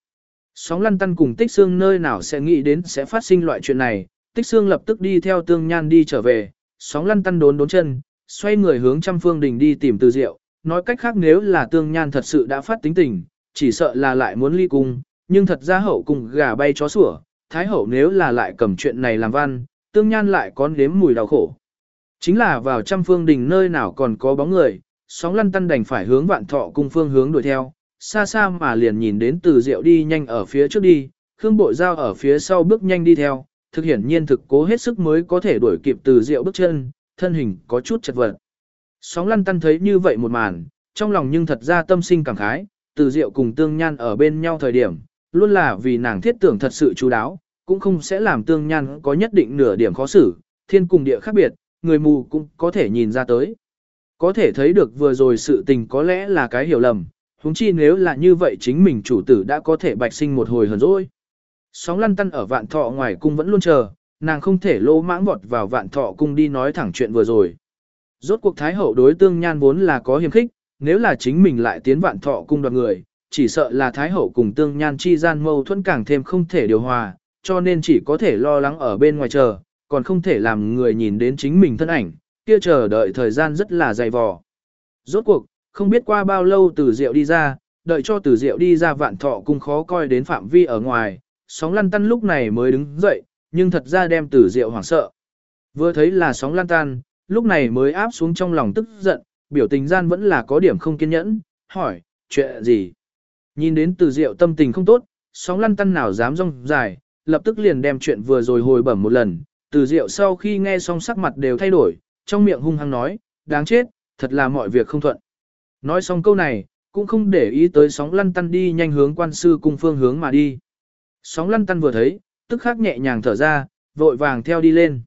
Sóng lăn tăn cùng tích xương nơi nào sẽ nghĩ đến sẽ phát sinh loại chuyện này, tích xương lập tức đi theo tương nhan đi trở về, sóng lăn tăn đốn đốn chân, xoay người hướng trăm phương đình đi tìm từ diệu, nói cách khác nếu là tương nhan thật sự đã phát tính tình, chỉ sợ là lại muốn ly cung, nhưng thật ra hậu cùng gà bay chó sủa, thái hậu nếu là lại cầm chuyện này làm văn, tương nhan lại có nếm mùi đau khổ. Chính là vào trăm phương đình nơi nào còn có bóng người, sóng lăn tăn đành phải hướng vạn thọ cung phương hướng đuổi theo, xa xa mà liền nhìn đến từ diệu đi nhanh ở phía trước đi, Khương Bội Giao ở phía sau bước nhanh đi theo, thực hiển nhiên thực cố hết sức mới có thể đuổi kịp từ diệu bước chân, thân hình có chút chật vật. Sóng lăn tăn thấy như vậy một màn, trong lòng nhưng thật ra tâm sinh cảm khái, từ diệu cùng tương nhan ở bên nhau thời điểm, luôn là vì nàng thiết tưởng thật sự chú đáo, cũng không sẽ làm tương nhan có nhất định nửa điểm khó xử, thiên cùng địa khác biệt, người mù cũng có thể nhìn ra tới. Có thể thấy được vừa rồi sự tình có lẽ là cái hiểu lầm, huống chi nếu là như vậy chính mình chủ tử đã có thể bạch sinh một hồi hờn rồi. Sóng lăn tăn ở vạn thọ ngoài cung vẫn luôn chờ, nàng không thể lô mãng vọt vào vạn thọ cung đi nói thẳng chuyện vừa rồi. Rốt cuộc thái hậu đối tương nhan vốn là có hiềm khích, nếu là chính mình lại tiến vạn thọ cung đoạt người, chỉ sợ là thái hậu cùng tương nhan chi gian mâu thuẫn càng thêm không thể điều hòa, cho nên chỉ có thể lo lắng ở bên ngoài chờ, còn không thể làm người nhìn đến chính mình thân ảnh, kia chờ đợi thời gian rất là dày vò. Rốt cuộc, không biết qua bao lâu từ rượu đi ra, đợi cho từ rượu đi ra vạn thọ cung khó coi đến phạm vi ở ngoài, sóng lăn tăn lúc này mới đứng dậy, nhưng thật ra đem từ rượu hoảng sợ. Vừa thấy là sóng lăn tăn, lúc này mới áp xuống trong lòng tức giận, biểu tình gian vẫn là có điểm không kiên nhẫn, hỏi, chuyện gì? Nhìn đến từ rượu tâm tình không tốt, sóng lăn tăn nào dám rong dài, lập tức liền đem chuyện vừa rồi hồi bẩm một lần, từ rượu sau khi nghe xong sắc mặt đều thay đổi, trong miệng hung hăng nói, đáng chết, thật là mọi việc không thuận. Nói xong câu này, cũng không để ý tới sóng lăn tăn đi nhanh hướng quan sư cung phương hướng mà đi. Sóng lăn tăn vừa thấy, tức khắc nhẹ nhàng thở ra, vội vàng theo đi lên.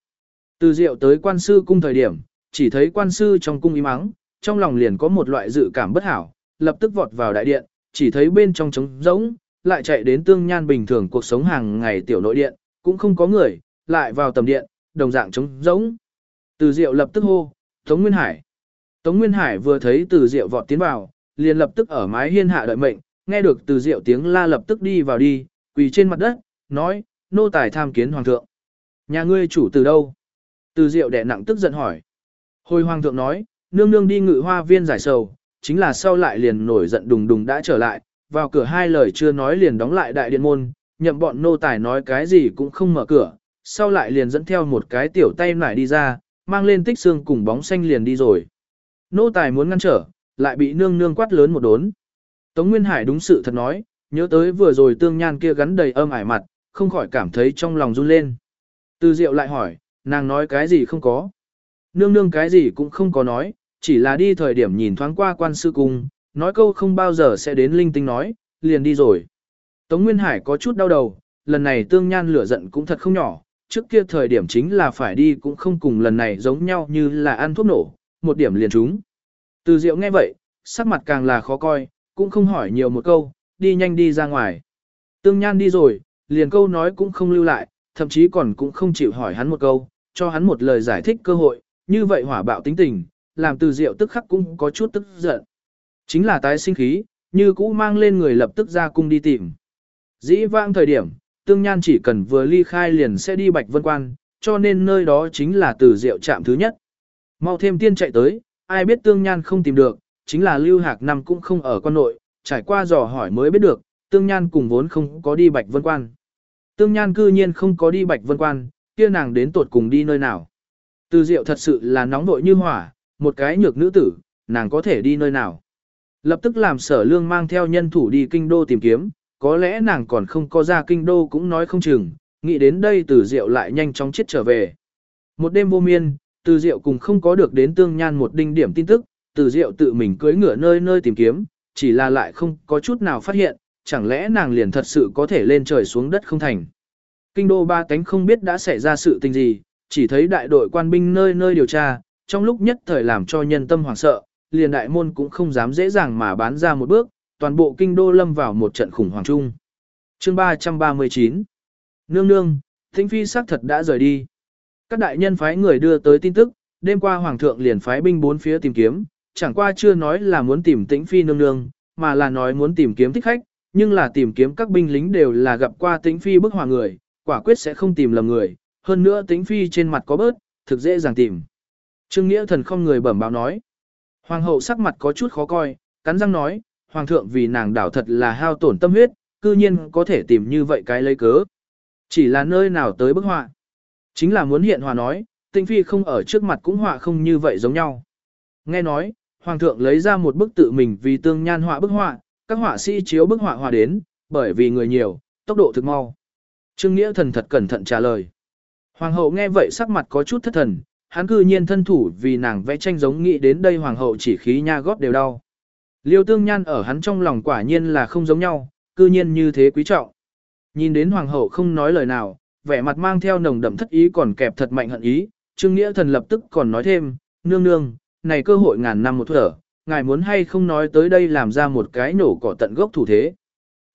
Từ rượu tới quan sư cung thời điểm, chỉ thấy quan sư trong cung im mắng, trong lòng liền có một loại dự cảm bất hảo, lập tức vọt vào đại điện, chỉ thấy bên trong trống rỗng, lại chạy đến tương nhan bình thường cuộc sống hàng ngày tiểu nội điện, cũng không có người, lại vào tầm điện, đồng dạng trống rỗng. Từ Diệu lập tức hô, Tống Nguyên Hải. Tống Nguyên Hải vừa thấy Từ Diệu vọt tiến vào, liền lập tức ở mái hiên hạ đợi mệnh, nghe được Từ Diệu tiếng la lập tức đi vào đi, quỳ trên mặt đất, nói, nô tài tham kiến hoàng thượng. Nhà ngươi chủ từ đâu? Từ Diệu đẻ nặng tức giận hỏi. Hồi hoàng thượng nói, nương nương đi ngự hoa viên giải sầu, chính là sau lại liền nổi giận đùng đùng đã trở lại, vào cửa hai lời chưa nói liền đóng lại đại điện môn, nhậm bọn nô tài nói cái gì cũng không mở cửa, sau lại liền dẫn theo một cái tiểu tay nải đi ra, mang lên tích xương cùng bóng xanh liền đi rồi. Nô tài muốn ngăn trở, lại bị nương nương quát lớn một đốn. Tống Nguyên Hải đúng sự thật nói, nhớ tới vừa rồi tương nhan kia gắn đầy âm ải mặt, không khỏi cảm thấy trong lòng run lên. Từ Diệu lại hỏi, nàng nói cái gì không có. Nương nương cái gì cũng không có nói, chỉ là đi thời điểm nhìn thoáng qua quan sư cung, nói câu không bao giờ sẽ đến linh tinh nói, liền đi rồi. Tống Nguyên Hải có chút đau đầu, lần này tương nhan lửa giận cũng thật không nhỏ, trước kia thời điểm chính là phải đi cũng không cùng lần này giống nhau như là ăn thuốc nổ, một điểm liền trúng. Từ Diệu nghe vậy, sắc mặt càng là khó coi, cũng không hỏi nhiều một câu, đi nhanh đi ra ngoài. Tương Nhan đi rồi, liền câu nói cũng không lưu lại, thậm chí còn cũng không chịu hỏi hắn một câu, cho hắn một lời giải thích cơ hội, như vậy hỏa bạo tính tình, làm từ diệu tức khắc cũng có chút tức giận. Chính là tái sinh khí, như cũ mang lên người lập tức ra cung đi tìm. Dĩ vãng thời điểm, tương nhan chỉ cần vừa ly khai liền sẽ đi bạch vân quan, cho nên nơi đó chính là từ diệu trạm thứ nhất. Mau thêm tiên chạy tới, ai biết tương nhan không tìm được, chính là lưu hạc năm cũng không ở quan nội, trải qua dò hỏi mới biết được, tương nhan cùng vốn không có đi bạch vân quan. Tương nhan cư nhiên không có đi bạch vân quan, kia nàng đến tột cùng đi nơi nào. Từ diệu thật sự là nóng vội như hỏa, một cái nhược nữ tử, nàng có thể đi nơi nào. Lập tức làm sở lương mang theo nhân thủ đi kinh đô tìm kiếm, có lẽ nàng còn không có ra kinh đô cũng nói không chừng, nghĩ đến đây từ diệu lại nhanh chóng chết trở về. Một đêm vô miên, từ diệu cùng không có được đến tương nhan một đinh điểm tin tức, từ diệu tự mình cưỡi ngựa nơi nơi tìm kiếm, chỉ là lại không có chút nào phát hiện, chẳng lẽ nàng liền thật sự có thể lên trời xuống đất không thành. Kinh đô ba cánh không biết đã xảy ra sự tình gì, chỉ thấy đại đội quan binh nơi nơi điều tra, trong lúc nhất thời làm cho nhân tâm hoảng sợ, liền đại môn cũng không dám dễ dàng mà bán ra một bước, toàn bộ kinh đô lâm vào một trận khủng hoảng chung. Chương 339 Nương nương, Thính Phi xác thật đã rời đi. Các đại nhân phái người đưa tới tin tức, đêm qua Hoàng thượng liền phái binh bốn phía tìm kiếm, chẳng qua chưa nói là muốn tìm Tĩnh Phi nương nương, mà là nói muốn tìm kiếm thích khách, nhưng là tìm kiếm các binh lính đều là gặp qua Tĩnh Phi bức hòa người, quả quyết sẽ không tìm lầm người, hơn nữa Tĩnh Phi trên mặt có bớt, thực dễ dàng tìm. Trương Nghĩa thần không người bẩm báo nói. Hoàng hậu sắc mặt có chút khó coi, cắn răng nói, Hoàng thượng vì nàng đảo thật là hao tổn tâm huyết, cư nhiên có thể tìm như vậy cái lấy cớ. Chỉ là nơi nào tới bức họa. Chính là muốn hiện hòa nói, tinh phi không ở trước mặt cũng họa không như vậy giống nhau. Nghe nói, Hoàng thượng lấy ra một bức tự mình vì tương nhan họa bức họa, các họa sĩ chiếu bức họa hòa đến, bởi vì người nhiều, tốc độ thực mau. Trương Nghĩa thần thật cẩn thận trả lời. Hoàng hậu nghe vậy sắc mặt có chút thất thần, hắn cư nhiên thân thủ vì nàng vẽ tranh giống nghĩ đến đây hoàng hậu chỉ khí nha góp đều đau. Liêu tương nhan ở hắn trong lòng quả nhiên là không giống nhau, cư nhiên như thế quý trọng. Nhìn đến hoàng hậu không nói lời nào, vẻ mặt mang theo nồng đậm thất ý còn kẹp thật mạnh hận ý, Trương Nghĩa thần lập tức còn nói thêm, nương nương, này cơ hội ngàn năm một thở, ngài muốn hay không nói tới đây làm ra một cái nổ cỏ tận gốc thủ thế.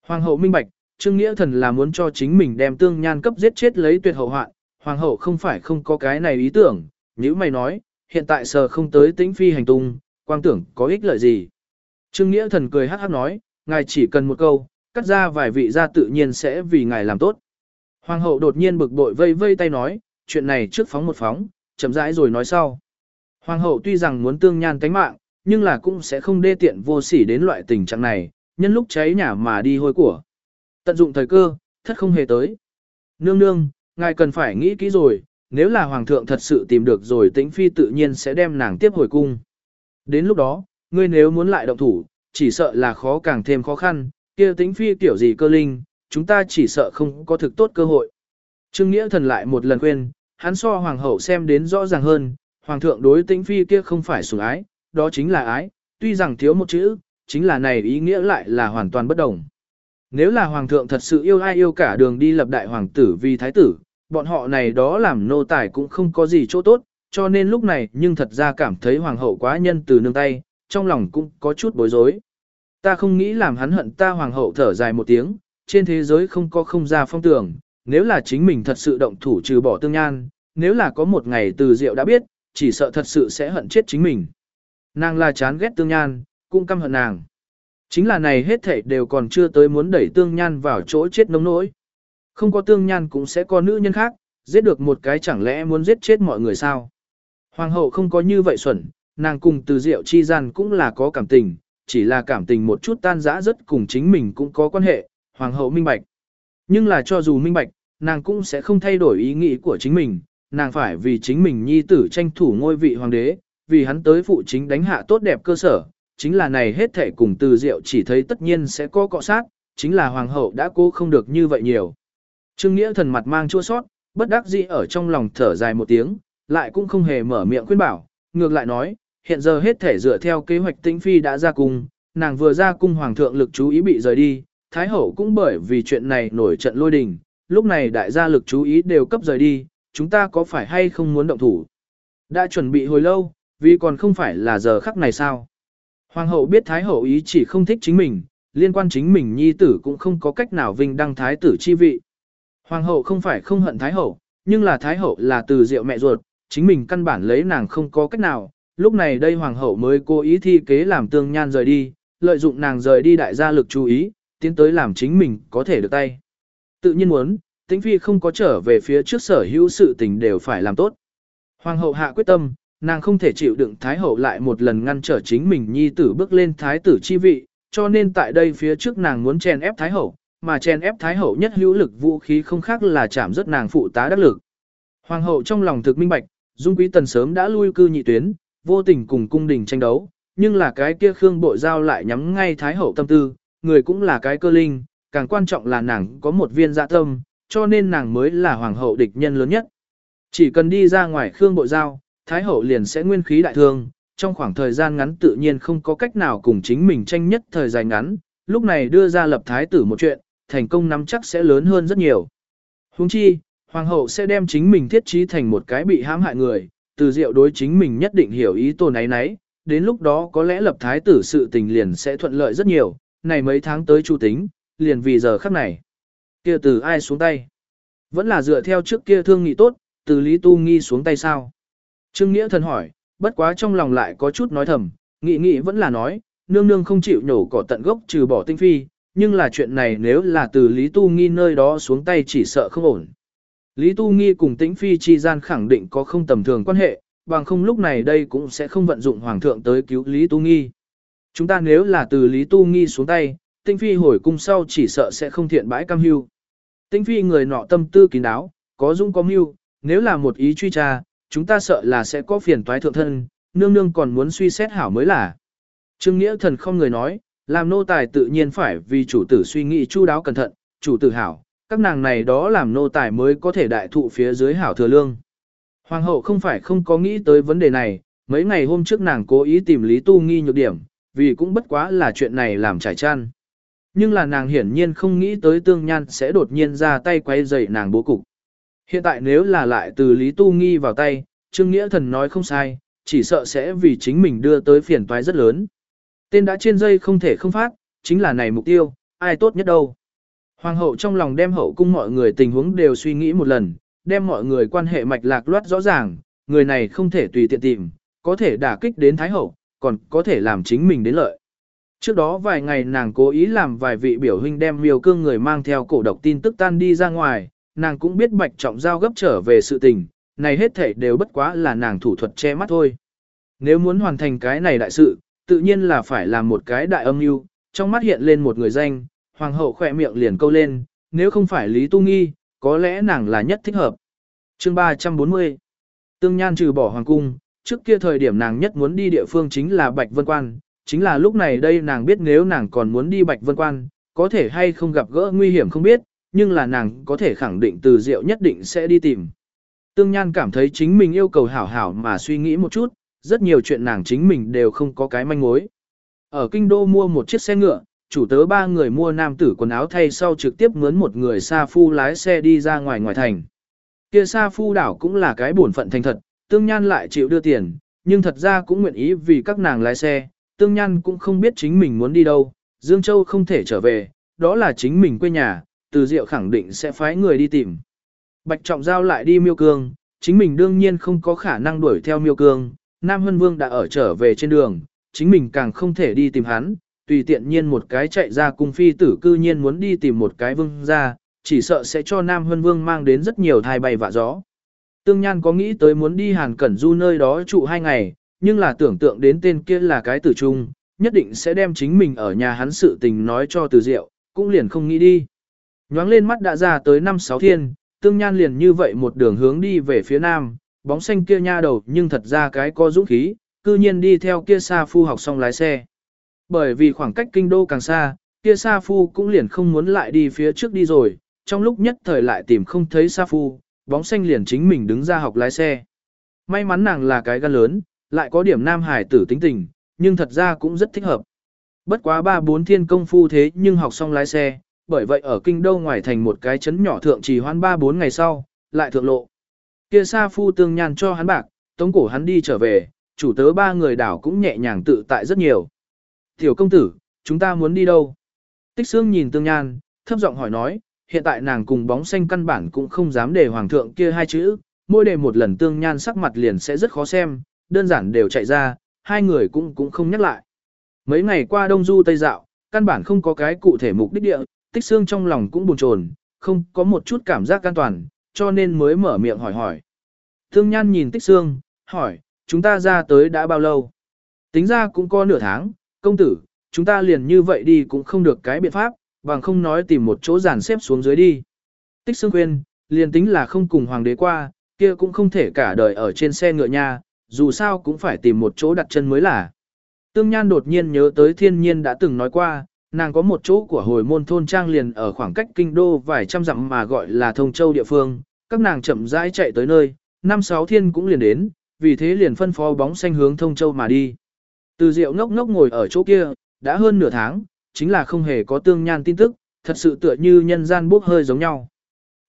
Hoàng hậu minh bạch, Trương Nghĩa thần là muốn cho chính mình đem tương nhan cấp giết chết lấy tuyệt hậu hoạn, hoàng hậu không phải không có cái này ý tưởng, nếu mày nói, hiện tại sờ không tới tĩnh phi hành tung, quang tưởng có ích lợi gì. Trương Nghĩa thần cười hát hát nói, ngài chỉ cần một câu, cắt ra vài vị ra tự nhiên sẽ vì ngài làm tốt. Hoàng hậu đột nhiên bực bội vây vây tay nói, chuyện này trước phóng một phóng, chậm rãi rồi nói sau. Hoàng hậu tuy rằng muốn tương nhan tánh mạng, nhưng là cũng sẽ không đê tiện vô sỉ đến loại tình trạng này, nhân lúc cháy nhà mà đi hôi của. Tận dụng thời cơ, thất không hề tới. Nương nương, ngài cần phải nghĩ kỹ rồi, nếu là hoàng thượng thật sự tìm được rồi tĩnh phi tự nhiên sẽ đem nàng tiếp hồi cung. Đến lúc đó, ngươi nếu muốn lại động thủ, chỉ sợ là khó càng thêm khó khăn, kia tĩnh phi tiểu gì cơ linh, chúng ta chỉ sợ không có thực tốt cơ hội. Trương Nghĩa thần lại một lần khuyên, hắn so hoàng hậu xem đến rõ ràng hơn, hoàng thượng đối tĩnh phi kia không phải sủng ái, đó chính là ái, tuy rằng thiếu một chữ, chính là này ý nghĩa lại là hoàn toàn bất đồng. Nếu là hoàng thượng thật sự yêu ai yêu cả đường đi lập đại hoàng tử vì thái tử, bọn họ này đó làm nô tài cũng không có gì chỗ tốt, cho nên lúc này nhưng thật ra cảm thấy hoàng hậu quá nhân từ nương tay, trong lòng cũng có chút bối rối. Ta không nghĩ làm hắn hận ta hoàng hậu thở dài một tiếng, trên thế giới không có không ra phong tưởng, nếu là chính mình thật sự động thủ trừ bỏ tương nhan, nếu là có một ngày từ diệu đã biết, chỉ sợ thật sự sẽ hận chết chính mình. Nàng là chán ghét tương nhan, cũng căm hận nàng. Chính là này hết thảy đều còn chưa tới muốn đẩy tương nhan vào chỗ chết nông nỗi. Không có tương nhan cũng sẽ có nữ nhân khác, giết được một cái chẳng lẽ muốn giết chết mọi người sao. Hoàng hậu không có như vậy xuẩn, nàng cùng từ diệu chi gian cũng là có cảm tình, chỉ là cảm tình một chút tan rã rất cùng chính mình cũng có quan hệ, hoàng hậu minh bạch. Nhưng là cho dù minh bạch, nàng cũng sẽ không thay đổi ý nghĩ của chính mình, nàng phải vì chính mình nhi tử tranh thủ ngôi vị hoàng đế, vì hắn tới phụ chính đánh hạ tốt đẹp cơ sở, chính là này hết thể cùng từ diệu chỉ thấy tất nhiên sẽ có cọ sát, chính là hoàng hậu đã cố không được như vậy nhiều. Trương Nghĩa thần mặt mang chua sót, bất đắc dĩ ở trong lòng thở dài một tiếng, lại cũng không hề mở miệng khuyên bảo, ngược lại nói, hiện giờ hết thể dựa theo kế hoạch tĩnh phi đã ra cung, nàng vừa ra cung hoàng thượng lực chú ý bị rời đi, thái hậu cũng bởi vì chuyện này nổi trận lôi đình, lúc này đại gia lực chú ý đều cấp rời đi, chúng ta có phải hay không muốn động thủ? Đã chuẩn bị hồi lâu, vì còn không phải là giờ khắc này sao? Hoàng hậu biết thái hậu ý chỉ không thích chính mình, liên quan chính mình nhi tử cũng không có cách nào vinh đăng thái tử chi vị. Hoàng hậu không phải không hận thái hậu, nhưng là thái hậu là từ diệu mẹ ruột, chính mình căn bản lấy nàng không có cách nào, lúc này đây hoàng hậu mới cố ý thi kế làm tương nhan rời đi, lợi dụng nàng rời đi đại gia lực chú ý, tiến tới làm chính mình có thể được tay. Tự nhiên muốn, tĩnh phi không có trở về phía trước sở hữu sự tình đều phải làm tốt. Hoàng hậu hạ quyết tâm, nàng không thể chịu đựng thái hậu lại một lần ngăn trở chính mình nhi tử bước lên thái tử chi vị, cho nên tại đây phía trước nàng muốn chèn ép thái hậu, mà chèn ép thái hậu nhất hữu lực vũ khí không khác là chạm rất nàng phụ tá đắc lực. Hoàng hậu trong lòng thực minh bạch, Dung Quý Tần sớm đã lui cư nhị tuyến, vô tình cùng cung đình tranh đấu, nhưng là cái kia Khương Bộ Giao lại nhắm ngay Thái Hậu tâm tư, người cũng là cái cơ linh, càng quan trọng là nàng có một viên dạ tâm, cho nên nàng mới là Hoàng hậu địch nhân lớn nhất. Chỉ cần đi ra ngoài Khương Bộ Giao, Thái Hậu liền sẽ nguyên khí đại thương, trong khoảng thời gian ngắn tự nhiên không có cách nào cùng chính mình tranh nhất thời dài ngắn, lúc này đưa ra lập Thái tử một chuyện, thành công nắm chắc sẽ lớn hơn rất nhiều. Huống chi, Hoàng hậu sẽ đem chính mình thiết trí thành một cái bị hãm hại người, từ diệu đối chính mình nhất định hiểu ý tổ náy náy, đến lúc đó có lẽ lập thái tử sự tình liền sẽ thuận lợi rất nhiều, này mấy tháng tới chủ tính, liền vì giờ khắc này. kia từ ai xuống tay? Vẫn là dựa theo trước kia thương nghị tốt, từ Lý Tu Nghi xuống tay sao? Trương Nghĩa thần hỏi, bất quá trong lòng lại có chút nói thầm, nghị nghị vẫn là nói, nương nương không chịu nhổ cỏ tận gốc trừ bỏ tinh phi, nhưng là chuyện này nếu là từ Lý Tu Nghi nơi đó xuống tay chỉ sợ không ổn. Lý Tu Nghi cùng Tĩnh Phi chi gian khẳng định có không tầm thường quan hệ, bằng không lúc này đây cũng sẽ không vận dụng Hoàng thượng tới cứu Lý Tu Nghi. Chúng ta nếu là từ Lý Tu Nghi xuống tay, tinh Phi hồi cung sau chỉ sợ sẽ không thiện bãi cam hưu. tinh Phi người nọ tâm tư kín đáo, có dung có mưu, nếu là một ý truy tra, chúng ta sợ là sẽ có phiền toái thượng thân, nương nương còn muốn suy xét hảo mới là. Trương Nghĩa thần không người nói, làm nô tài tự nhiên phải vì chủ tử suy nghĩ chu đáo cẩn thận, chủ tử hảo, các nàng này đó làm nô tài mới có thể đại thụ phía dưới hảo thừa lương. Hoàng hậu không phải không có nghĩ tới vấn đề này, mấy ngày hôm trước nàng cố ý tìm Lý Tu Nghi nhược điểm, vì cũng bất quá là chuyện này làm trải chăn. Nhưng là nàng hiển nhiên không nghĩ tới tương nhan sẽ đột nhiên ra tay quay dậy nàng bố cục. Hiện tại nếu là lại từ Lý Tu Nghi vào tay, Trương Nghĩa Thần nói không sai, chỉ sợ sẽ vì chính mình đưa tới phiền toái rất lớn. Tên đã trên dây không thể không phát, chính là này mục tiêu, ai tốt nhất đâu. Hoàng hậu trong lòng đem hậu cung mọi người tình huống đều suy nghĩ một lần, đem mọi người quan hệ mạch lạc loát rõ ràng, người này không thể tùy tiện tìm, có thể đả kích đến thái hậu, còn có thể làm chính mình đến lợi. Trước đó vài ngày nàng cố ý làm vài vị biểu huynh đem miêu cương người mang theo cổ độc tin tức tan đi ra ngoài, nàng cũng biết bạch trọng giao gấp trở về sự tình, này hết thể đều bất quá là nàng thủ thuật che mắt thôi. Nếu muốn hoàn thành cái này đại sự, tự nhiên là phải làm một cái đại âm mưu, trong mắt hiện lên một người danh, hoàng hậu khỏe miệng liền câu lên, nếu không phải Lý Tu Nghi, có lẽ nàng là nhất thích hợp. Chương 340 Tương Nhan trừ bỏ hoàng cung, trước kia thời điểm nàng nhất muốn đi địa phương chính là Bạch Vân Quan, chính là lúc này đây nàng biết nếu nàng còn muốn đi Bạch Vân Quan, có thể hay không gặp gỡ nguy hiểm không biết, nhưng là nàng có thể khẳng định từ diệu nhất định sẽ đi tìm. Tương Nhan cảm thấy chính mình yêu cầu hảo hảo mà suy nghĩ một chút, rất nhiều chuyện nàng chính mình đều không có cái manh mối. Ở kinh đô mua một chiếc xe ngựa, chủ tớ ba người mua nam tử quần áo thay sau trực tiếp mướn một người xa phu lái xe đi ra ngoài ngoài thành. Kia xa phu đảo cũng là cái bổn phận thành thật, tương nhan lại chịu đưa tiền, nhưng thật ra cũng nguyện ý vì các nàng lái xe, tương nhan cũng không biết chính mình muốn đi đâu, Dương Châu không thể trở về, đó là chính mình quê nhà, từ diệu khẳng định sẽ phái người đi tìm. Bạch Trọng Giao lại đi miêu cương, chính mình đương nhiên không có khả năng đuổi theo miêu cương, Nam Hân Vương đã ở trở về trên đường, chính mình càng không thể đi tìm hắn, tùy tiện nhiên một cái chạy ra cung phi tử cư nhiên muốn đi tìm một cái vương ra, chỉ sợ sẽ cho Nam Hân Vương mang đến rất nhiều thai bay vạ gió. Tương Nhan có nghĩ tới muốn đi Hàn Cẩn Du nơi đó trụ hai ngày, nhưng là tưởng tượng đến tên kia là cái tử trung, nhất định sẽ đem chính mình ở nhà hắn sự tình nói cho từ diệu, cũng liền không nghĩ đi. Nhoáng lên mắt đã ra tới năm sáu thiên, Tương Nhan liền như vậy một đường hướng đi về phía nam, bóng xanh kia nha đầu nhưng thật ra cái có dũng khí, cư nhiên đi theo kia xa phu học xong lái xe. Bởi vì khoảng cách kinh đô càng xa, kia Sa Phu cũng liền không muốn lại đi phía trước đi rồi, trong lúc nhất thời lại tìm không thấy Sa Phu, bóng xanh liền chính mình đứng ra học lái xe. May mắn nàng là cái gan lớn, lại có điểm nam hải tử tính tình, nhưng thật ra cũng rất thích hợp. Bất quá ba bốn thiên công phu thế nhưng học xong lái xe, bởi vậy ở kinh đô ngoài thành một cái chấn nhỏ thượng trì hoan ba bốn ngày sau, lại thượng lộ. Kia Sa Phu tương nhàn cho hắn bạc, tống cổ hắn đi trở về, chủ tớ ba người đảo cũng nhẹ nhàng tự tại rất nhiều. Tiểu công tử, chúng ta muốn đi đâu? Tích xương nhìn tương nhan, thấp giọng hỏi nói, hiện tại nàng cùng bóng xanh căn bản cũng không dám để hoàng thượng kia hai chữ, mỗi đề một lần tương nhan sắc mặt liền sẽ rất khó xem, đơn giản đều chạy ra, hai người cũng cũng không nhắc lại. Mấy ngày qua Đông Du Tây Dạo, căn bản không có cái cụ thể mục đích địa, tích xương trong lòng cũng buồn chồn, không có một chút cảm giác an toàn, cho nên mới mở miệng hỏi hỏi. Thương Nhan nhìn tích xương, hỏi, chúng ta ra tới đã bao lâu? Tính ra cũng có nửa tháng, công tử, chúng ta liền như vậy đi cũng không được cái biện pháp, bằng không nói tìm một chỗ giàn xếp xuống dưới đi. Tích xương khuyên, liền tính là không cùng hoàng đế qua, kia cũng không thể cả đời ở trên xe ngựa nha, dù sao cũng phải tìm một chỗ đặt chân mới là. Tương Nhan đột nhiên nhớ tới thiên nhiên đã từng nói qua, nàng có một chỗ của hồi môn thôn trang liền ở khoảng cách kinh đô vài trăm dặm mà gọi là thông châu địa phương, các nàng chậm rãi chạy tới nơi, năm sáu thiên cũng liền đến, vì thế liền phân phó bóng xanh hướng thông châu mà đi. Từ diệu ngốc ngốc ngồi ở chỗ kia, đã hơn nửa tháng, chính là không hề có tương nhan tin tức, thật sự tựa như nhân gian bốc hơi giống nhau.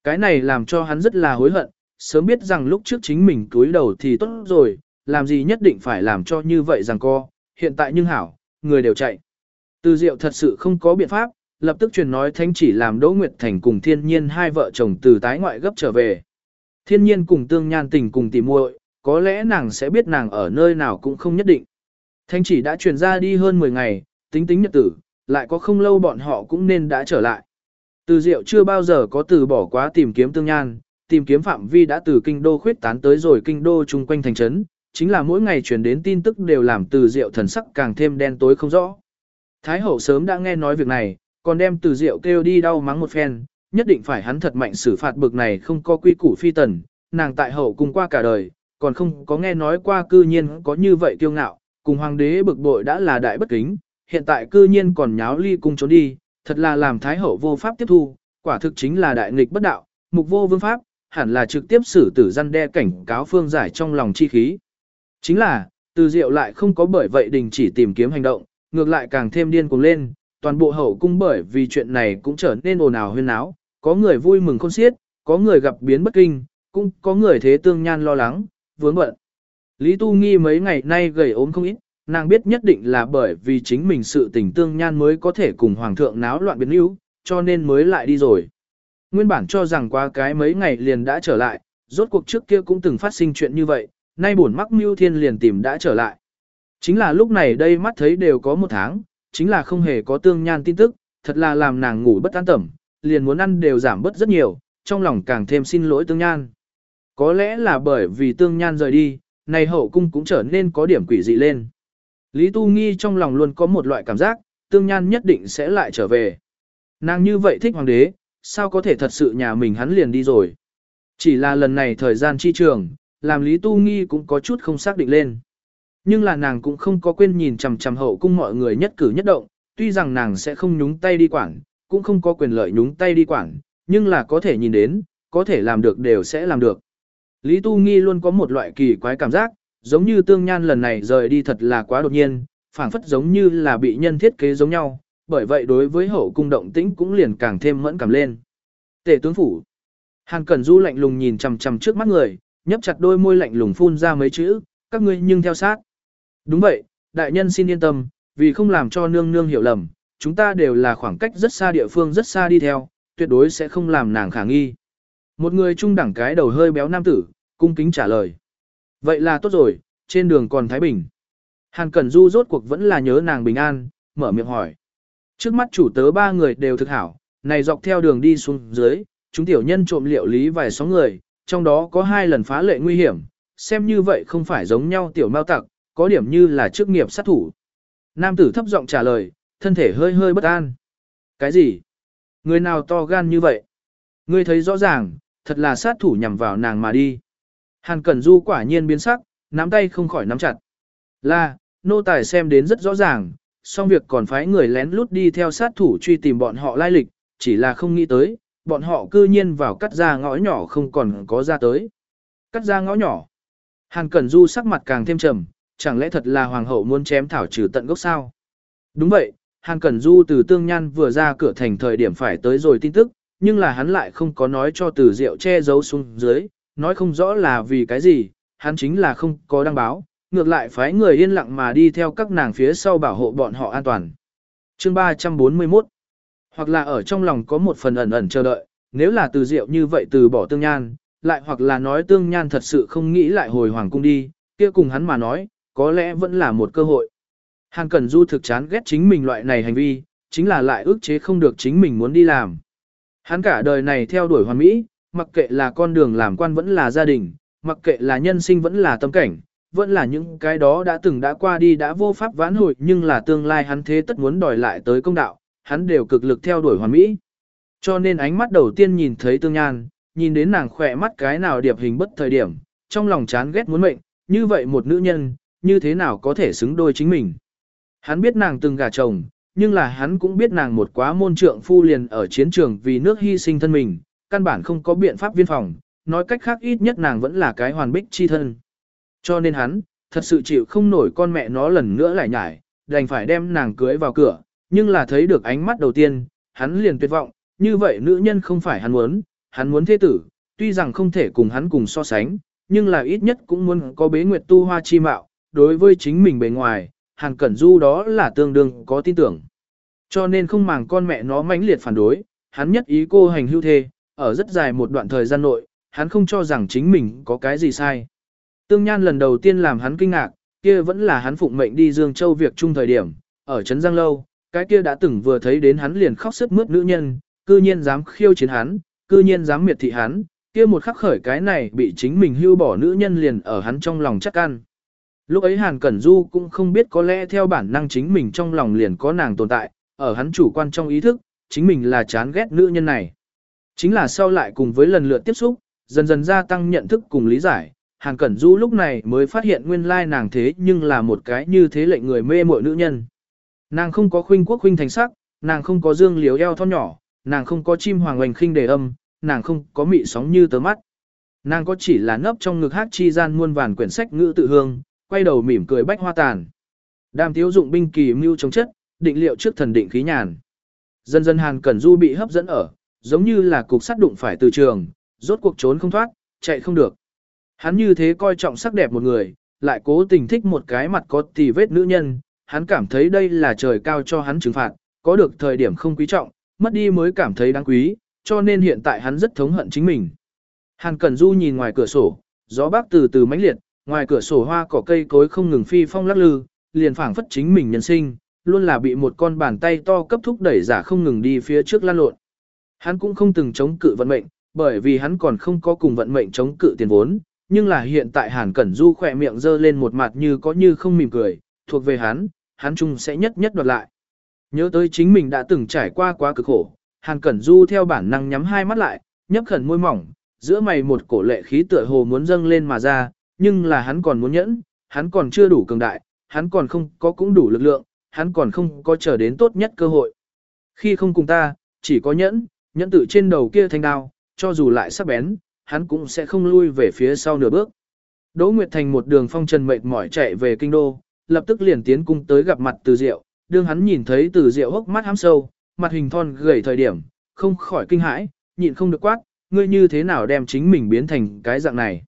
Cái này làm cho hắn rất là hối hận, sớm biết rằng lúc trước chính mình túi đầu thì tốt rồi, làm gì nhất định phải làm cho như vậy rằng co, hiện tại nhưng hảo, người đều chạy. Từ diệu thật sự không có biện pháp, lập tức truyền nói thanh chỉ làm Đỗ Nguyệt Thành cùng thiên nhiên hai vợ chồng từ tái ngoại gấp trở về. Thiên nhiên cùng tương nhan tình cùng tỉ muội, có lẽ nàng sẽ biết nàng ở nơi nào cũng không nhất định. Thanh chỉ đã truyền ra đi hơn 10 ngày, tính tính nhật tử, lại có không lâu bọn họ cũng nên đã trở lại. Từ diệu chưa bao giờ có từ bỏ quá tìm kiếm tương nhan, tìm kiếm phạm vi đã từ kinh đô khuyết tán tới rồi kinh đô chung quanh thành trấn, chính là mỗi ngày truyền đến tin tức đều làm từ diệu thần sắc càng thêm đen tối không rõ. Thái hậu sớm đã nghe nói việc này, còn đem từ diệu kêu đi đau mắng một phen, nhất định phải hắn thật mạnh xử phạt bực này không có quy củ phi tần, nàng tại hậu cùng qua cả đời, còn không có nghe nói qua cư nhiên có như vậy kiêu ngạo, cùng hoàng đế bực bội đã là đại bất kính, hiện tại cư nhiên còn nháo ly cung trốn đi, thật là làm thái hậu vô pháp tiếp thu, quả thực chính là đại nghịch bất đạo, mục vô vương pháp, hẳn là trực tiếp xử tử răn đe cảnh cáo phương giải trong lòng chi khí. Chính là, từ diệu lại không có bởi vậy đình chỉ tìm kiếm hành động, ngược lại càng thêm điên cuồng lên, toàn bộ hậu cung bởi vì chuyện này cũng trở nên ồn ào huyên náo, có người vui mừng khôn xiết, có người gặp biến bất kinh, cũng có người thế tương nhan lo lắng, vướng bận. Lý Tu Nghi mấy ngày nay gầy ốm không ít, nàng biết nhất định là bởi vì chính mình sự tình tương nhan mới có thể cùng hoàng thượng náo loạn biến yếu, cho nên mới lại đi rồi. Nguyên bản cho rằng qua cái mấy ngày liền đã trở lại, rốt cuộc trước kia cũng từng phát sinh chuyện như vậy, nay buồn mắc mưu thiên liền tìm đã trở lại. Chính là lúc này đây mắt thấy đều có một tháng, chính là không hề có tương nhan tin tức, thật là làm nàng ngủ bất an tẩm, liền muốn ăn đều giảm bớt rất nhiều, trong lòng càng thêm xin lỗi tương nhan. Có lẽ là bởi vì tương nhan rời đi, này hậu cung cũng trở nên có điểm quỷ dị lên. Lý Tu Nghi trong lòng luôn có một loại cảm giác, tương nhan nhất định sẽ lại trở về. Nàng như vậy thích hoàng đế, sao có thể thật sự nhà mình hắn liền đi rồi. Chỉ là lần này thời gian chi trường, làm Lý Tu Nghi cũng có chút không xác định lên. Nhưng là nàng cũng không có quên nhìn chằm chằm hậu cung mọi người nhất cử nhất động, tuy rằng nàng sẽ không nhúng tay đi quản, cũng không có quyền lợi nhúng tay đi quản, nhưng là có thể nhìn đến, có thể làm được đều sẽ làm được. Lý Tu Nghi luôn có một loại kỳ quái cảm giác, giống như tương nhan lần này rời đi thật là quá đột nhiên, phảng phất giống như là bị nhân thiết kế giống nhau, bởi vậy đối với hậu cung động tĩnh cũng liền càng thêm mẫn cảm lên. Tể tướng phủ. Hàn Cẩn Du lạnh lùng nhìn chằm chằm trước mắt người, nhấp chặt đôi môi lạnh lùng phun ra mấy chữ, các ngươi nhưng theo sát. Đúng vậy, đại nhân xin yên tâm, vì không làm cho nương nương hiểu lầm, chúng ta đều là khoảng cách rất xa địa phương rất xa đi theo, tuyệt đối sẽ không làm nàng khả nghi. Một người trung đẳng cái đầu hơi béo nam tử, cung kính trả lời. Vậy là tốt rồi, trên đường còn Thái Bình. Hàn Cẩn Du rốt cuộc vẫn là nhớ nàng bình an, mở miệng hỏi. Trước mắt chủ tớ ba người đều thực hảo, này dọc theo đường đi xuống dưới, chúng tiểu nhân trộm liệu lý vài sáu người, trong đó có hai lần phá lệ nguy hiểm, xem như vậy không phải giống nhau tiểu mao tặc, có điểm như là chức nghiệp sát thủ. Nam tử thấp giọng trả lời, thân thể hơi hơi bất an. Cái gì? Người nào to gan như vậy? Ngươi thấy rõ ràng, thật là sát thủ nhằm vào nàng mà đi. Hàn Cẩn Du quả nhiên biến sắc, nắm tay không khỏi nắm chặt. Là, nô tài xem đến rất rõ ràng, song việc còn phái người lén lút đi theo sát thủ truy tìm bọn họ lai lịch, chỉ là không nghĩ tới, bọn họ cư nhiên vào cắt ra ngõ nhỏ không còn có ra tới. Cắt ra ngõ nhỏ. Hàn Cẩn Du sắc mặt càng thêm trầm, chẳng lẽ thật là hoàng hậu muốn chém thảo trừ tận gốc sao? Đúng vậy, Hàn Cẩn Du từ Tương Nhan vừa ra cửa thành thời điểm phải tới rồi tin tức, nhưng là hắn lại không có nói cho từ diệu che giấu xuống dưới, nói không rõ là vì cái gì, hắn chính là không có đăng báo, ngược lại phái người yên lặng mà đi theo các nàng phía sau bảo hộ bọn họ an toàn. Chương 341 Hoặc là ở trong lòng có một phần ẩn ẩn chờ đợi, nếu là từ diệu như vậy từ bỏ tương nhan, lại hoặc là nói tương nhan thật sự không nghĩ lại hồi hoàng cung đi, kia cùng hắn mà nói, có lẽ vẫn là một cơ hội. Hàn Cẩn Du thực chán ghét chính mình loại này hành vi, chính là lại ức chế không được chính mình muốn đi làm. Hắn cả đời này theo đuổi hoàn mỹ, mặc kệ là con đường làm quan vẫn là gia đình, mặc kệ là nhân sinh vẫn là tâm cảnh, vẫn là những cái đó đã từng đã qua đi đã vô pháp vãn hồi nhưng là tương lai hắn thế tất muốn đòi lại tới công đạo, hắn đều cực lực theo đuổi hoàn mỹ. Cho nên ánh mắt đầu tiên nhìn thấy tương nhan, nhìn đến nàng khỏe mắt cái nào điệp hình bất thời điểm, trong lòng chán ghét muốn mệnh, như vậy một nữ nhân, như thế nào có thể xứng đôi chính mình. Hắn biết nàng từng gả chồng, nhưng là hắn cũng biết nàng một quá môn trượng phu liền ở chiến trường vì nước hy sinh thân mình, căn bản không có biện pháp viên phòng, nói cách khác ít nhất nàng vẫn là cái hoàn bích chi thân. Cho nên hắn, thật sự chịu không nổi con mẹ nó lần nữa lại nhải, đành phải đem nàng cưới vào cửa, nhưng là thấy được ánh mắt đầu tiên, hắn liền tuyệt vọng, như vậy nữ nhân không phải hắn muốn, hắn muốn thế tử, tuy rằng không thể cùng hắn cùng so sánh, nhưng là ít nhất cũng muốn có bế nguyệt tu hoa chi mạo, đối với chính mình bề ngoài, Hàn Cẩn Du đó là tương đương có tin tưởng. Cho nên không màng con mẹ nó mãnh liệt phản đối, hắn nhất ý cô hành hưu thê, ở rất dài một đoạn thời gian nội, hắn không cho rằng chính mình có cái gì sai. Tương Nhan lần đầu tiên làm hắn kinh ngạc, kia vẫn là hắn phụng mệnh đi Dương Châu việc chung thời điểm, ở Trấn Giang Lâu, cái kia đã từng vừa thấy đến hắn liền khóc sức mướt nữ nhân, cư nhiên dám khiêu chiến hắn, cư nhiên dám miệt thị hắn, kia một khắc khởi cái này bị chính mình hưu bỏ nữ nhân liền ở hắn trong lòng chắc ăn. Lúc ấy Hàn Cẩn Du cũng không biết có lẽ theo bản năng chính mình trong lòng liền có nàng tồn tại, ở hắn chủ quan trong ý thức, chính mình là chán ghét nữ nhân này. Chính là sau lại cùng với lần lượt tiếp xúc, dần dần gia tăng nhận thức cùng lý giải, Hàn Cẩn Du lúc này mới phát hiện nguyên lai nàng thế nhưng là một cái như thế lệnh người mê mội nữ nhân. Nàng không có khuynh quốc khuynh thành sắc, nàng không có dương liếu eo thon nhỏ, nàng không có chim hoàng hoành khinh đề âm, nàng không có mị sóng như tớ mắt. Nàng có chỉ là nấp trong ngực hát chi gian muôn vàn quyển sách ngữ tự hương, quay đầu mỉm cười bách hoa tàn. Đàm thiếu dụng binh kỳ mưu chống chất, định liệu trước thần định khí nhàn. Dần dần Hàn Cẩn Du bị hấp dẫn ở, giống như là cục sắt đụng phải từ trường, rốt cuộc trốn không thoát, chạy không được. Hắn như thế coi trọng sắc đẹp một người, lại cố tình thích một cái mặt có tì vết nữ nhân, hắn cảm thấy đây là trời cao cho hắn trừng phạt, có được thời điểm không quý trọng, mất đi mới cảm thấy đáng quý, cho nên hiện tại hắn rất thống hận chính mình. Hàn Cẩn Du nhìn ngoài cửa sổ, gió bắc từ từ mãnh liệt, ngoài cửa sổ hoa cỏ cây cối không ngừng phi phong lắc lư, liền phảng phất chính mình nhân sinh, luôn là bị một con bàn tay to cấp thúc đẩy giả không ngừng đi phía trước lan lộn. Hắn cũng không từng chống cự vận mệnh, bởi vì hắn còn không có cùng vận mệnh chống cự tiền vốn, nhưng là hiện tại Hàn Cẩn Du khỏe miệng dơ lên một mặt như có như không mỉm cười, thuộc về hắn, hắn chung sẽ nhất nhất đoạt lại. Nhớ tới chính mình đã từng trải qua quá cực khổ, Hàn Cẩn Du theo bản năng nhắm hai mắt lại, nhấp khẩn môi mỏng, giữa mày một cổ lệ khí tựa hồ muốn dâng lên mà ra, nhưng là hắn còn muốn nhẫn, hắn còn chưa đủ cường đại, hắn còn không có cũng đủ lực lượng, hắn còn không có chờ đến tốt nhất cơ hội. Khi không cùng ta, chỉ có nhẫn, nhẫn tử trên đầu kia thanh đao, cho dù lại sắc bén, hắn cũng sẽ không lui về phía sau nửa bước. Đỗ Nguyệt Thành một đường phong trần mệt mỏi chạy về kinh đô, lập tức liền tiến cung tới gặp mặt Từ Diệu, đương hắn nhìn thấy Từ Diệu hốc mắt hám sâu, mặt hình thon gầy thời điểm, không khỏi kinh hãi, nhịn không được quát, ngươi như thế nào đem chính mình biến thành cái dạng này.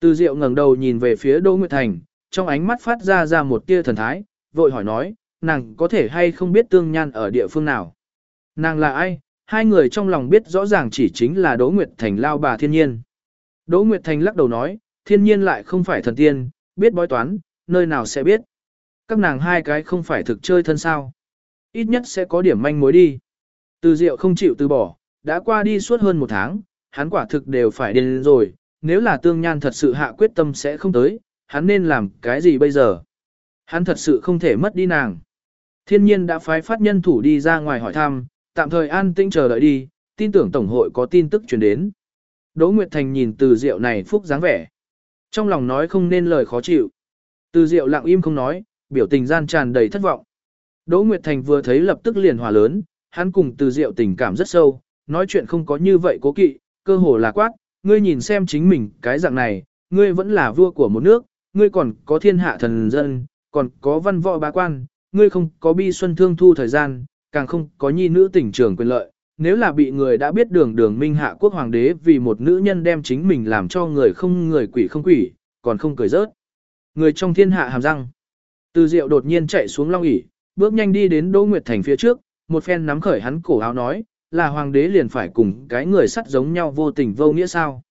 Từ Diệu ngẩng đầu nhìn về phía Đỗ Nguyệt Thành, trong ánh mắt phát ra ra một tia thần thái, vội hỏi nói, nàng có thể hay không biết tương nhan ở địa phương nào. Nàng là ai, hai người trong lòng biết rõ ràng chỉ chính là Đỗ Nguyệt Thành lao bà thiên nhiên. Đỗ Nguyệt Thành lắc đầu nói, thiên nhiên lại không phải thần tiên, biết bói toán, nơi nào sẽ biết. Các nàng hai cái không phải thực chơi thân sao. Ít nhất sẽ có điểm manh mối đi. Từ Diệu không chịu từ bỏ, đã qua đi suốt hơn một tháng, hắn quả thực đều phải điên rồi, nếu là tương nhan thật sự hạ quyết tâm sẽ không tới, hắn nên làm cái gì bây giờ? Hắn thật sự không thể mất đi nàng. Thiên nhiên đã phái phát nhân thủ đi ra ngoài hỏi thăm, tạm thời an tĩnh chờ đợi đi, tin tưởng Tổng hội có tin tức truyền đến. Đỗ Nguyệt Thành nhìn từ Diệu này phúc dáng vẻ. Trong lòng nói không nên lời khó chịu. Từ Diệu lặng im không nói, biểu tình gian tràn đầy thất vọng. Đỗ Nguyệt Thành vừa thấy lập tức liền hòa lớn, hắn cùng từ Diệu tình cảm rất sâu, nói chuyện không có như vậy cố kỵ, cơ hồ là quát, ngươi nhìn xem chính mình cái dạng này, ngươi vẫn là vua của một nước, ngươi còn có thiên hạ thần dân, còn có văn võ bá quan, ngươi không có bi xuân thương thu thời gian, càng không có nhi nữ tình trường quyền lợi. Nếu là bị người đã biết đường đường minh hạ quốc hoàng đế vì một nữ nhân đem chính mình làm cho người không người quỷ không quỷ, còn không cười rớt. Người trong thiên hạ hàm răng. Từ diệu đột nhiên chạy xuống long ỷ bước nhanh đi đến Đỗ Nguyệt Thành phía trước, một phen nắm khởi hắn cổ áo nói, là hoàng đế liền phải cùng cái người sắt giống nhau vô tình vô nghĩa sao.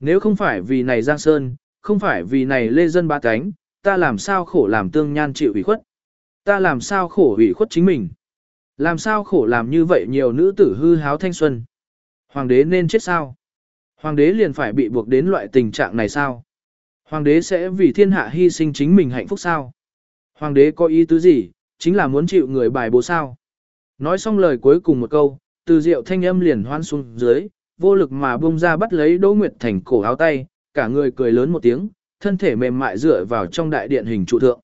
Nếu không phải vì này Giang Sơn, không phải vì này lê dân ba cánh, ta làm sao khổ làm tương nhan chịu ủy khuất. Ta làm sao khổ ủy khuất chính mình. Làm sao khổ làm như vậy nhiều nữ tử hư háo thanh xuân. Hoàng đế nên chết sao? Hoàng đế liền phải bị buộc đến loại tình trạng này sao? Hoàng đế sẽ vì thiên hạ hy sinh chính mình hạnh phúc sao? Hoàng đế có ý tứ gì, chính là muốn chịu người bài bố sao? Nói xong lời cuối cùng một câu, từ diệu thanh âm liền hoan xuống dưới, vô lực mà bông ra bắt lấy Đỗ Nguyệt Thành cổ áo tay, cả người cười lớn một tiếng, thân thể mềm mại dựa vào trong đại điện hình trụ thượng.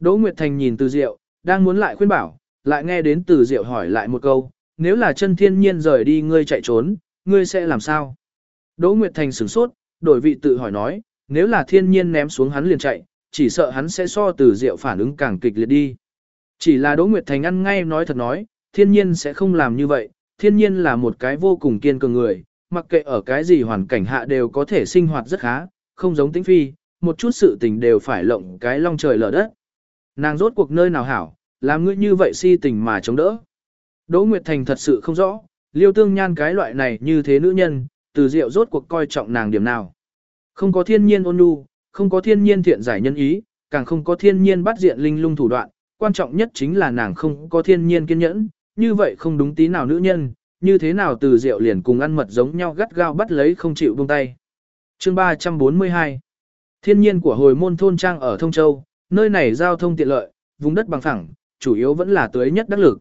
Đỗ Nguyệt Thành nhìn từ diệu, đang muốn lại khuyên bảo, lại nghe đến từ diệu hỏi lại một câu, nếu là chân thiên nhiên rời đi ngươi chạy trốn, ngươi sẽ làm sao? Đỗ Nguyệt Thành sửng sốt, đổi vị tự hỏi nói, nếu là thiên nhiên ném xuống hắn liền chạy, chỉ sợ hắn sẽ so từ diệu phản ứng càng kịch liệt đi. Chỉ là Đỗ Nguyệt Thành ăn ngay nói thật nói, thiên nhiên sẽ không làm như vậy, thiên nhiên là một cái vô cùng kiên cường người, mặc kệ ở cái gì hoàn cảnh hạ đều có thể sinh hoạt rất khá, không giống tĩnh phi, một chút sự tình đều phải lộng cái long trời lở đất. Nàng rốt cuộc nơi nào hảo, làm ngươi như vậy si tình mà chống đỡ. Đỗ Nguyệt Thành thật sự không rõ, liêu tương nhan cái loại này như thế nữ nhân, từ diệu rốt cuộc coi trọng nàng điểm nào. Không có thiên nhiên ôn nhu, không có thiên nhiên thiện giải nhân ý, càng không có thiên nhiên bắt diện linh lung thủ đoạn, quan trọng nhất chính là nàng không có thiên nhiên kiên nhẫn, như vậy không đúng tí nào nữ nhân, như thế nào từ rượu liền cùng ăn mật giống nhau gắt gao bắt lấy không chịu buông tay. Chương 342 Thiên nhiên của hồi môn thôn trang ở Thông Châu, nơi này giao thông tiện lợi, vùng đất bằng phẳng, chủ yếu vẫn là tưới nhất đắc lực.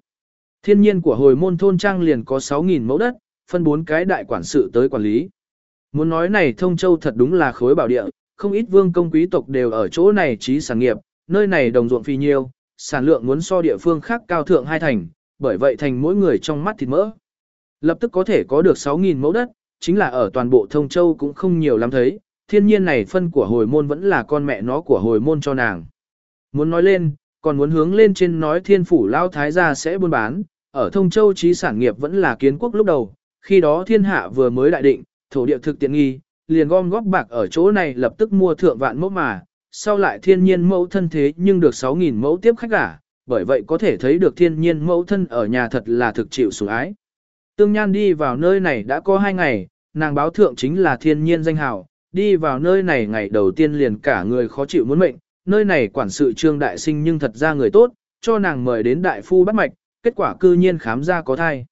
Thiên nhiên của hồi môn thôn trang liền có 6.000 mẫu đất, phân bốn cái đại quản sự tới quản lý. Muốn nói này Thông Châu thật đúng là khối bảo địa, không ít vương công quý tộc đều ở chỗ này trí sản nghiệp, nơi này đồng ruộng phi nhiêu, sản lượng muốn so địa phương khác cao thượng hai thành, bởi vậy thành mỗi người trong mắt thịt mỡ. Lập tức có thể có được 6.000 mẫu đất, chính là ở toàn bộ thông châu cũng không nhiều lắm thấy, thiên nhiên này phân của hồi môn vẫn là con mẹ nó của hồi môn cho nàng. Muốn nói lên, còn muốn hướng lên trên nói thiên phủ lao thái gia sẽ buôn bán, ở thông châu trí sản nghiệp vẫn là kiến quốc lúc đầu, khi đó thiên hạ vừa mới đại định, thổ địa thực tiện nghi, liền gom góp bạc ở chỗ này lập tức mua thượng vạn mẫu mà, sau lại thiên nhiên mẫu thân thế nhưng được 6.000 mẫu tiếp khách cả, bởi vậy có thể thấy được thiên nhiên mẫu thân ở nhà thật là thực chịu sủng ái. Tương Nhan đi vào nơi này đã có hai ngày, nàng báo thượng chính là thiên nhiên danh hào, đi vào nơi này ngày đầu tiên liền cả người khó chịu muốn mệnh, nơi này quản sự trương đại sinh nhưng thật ra người tốt, cho nàng mời đến đại phu bắt mạch, kết quả cư nhiên khám ra có thai.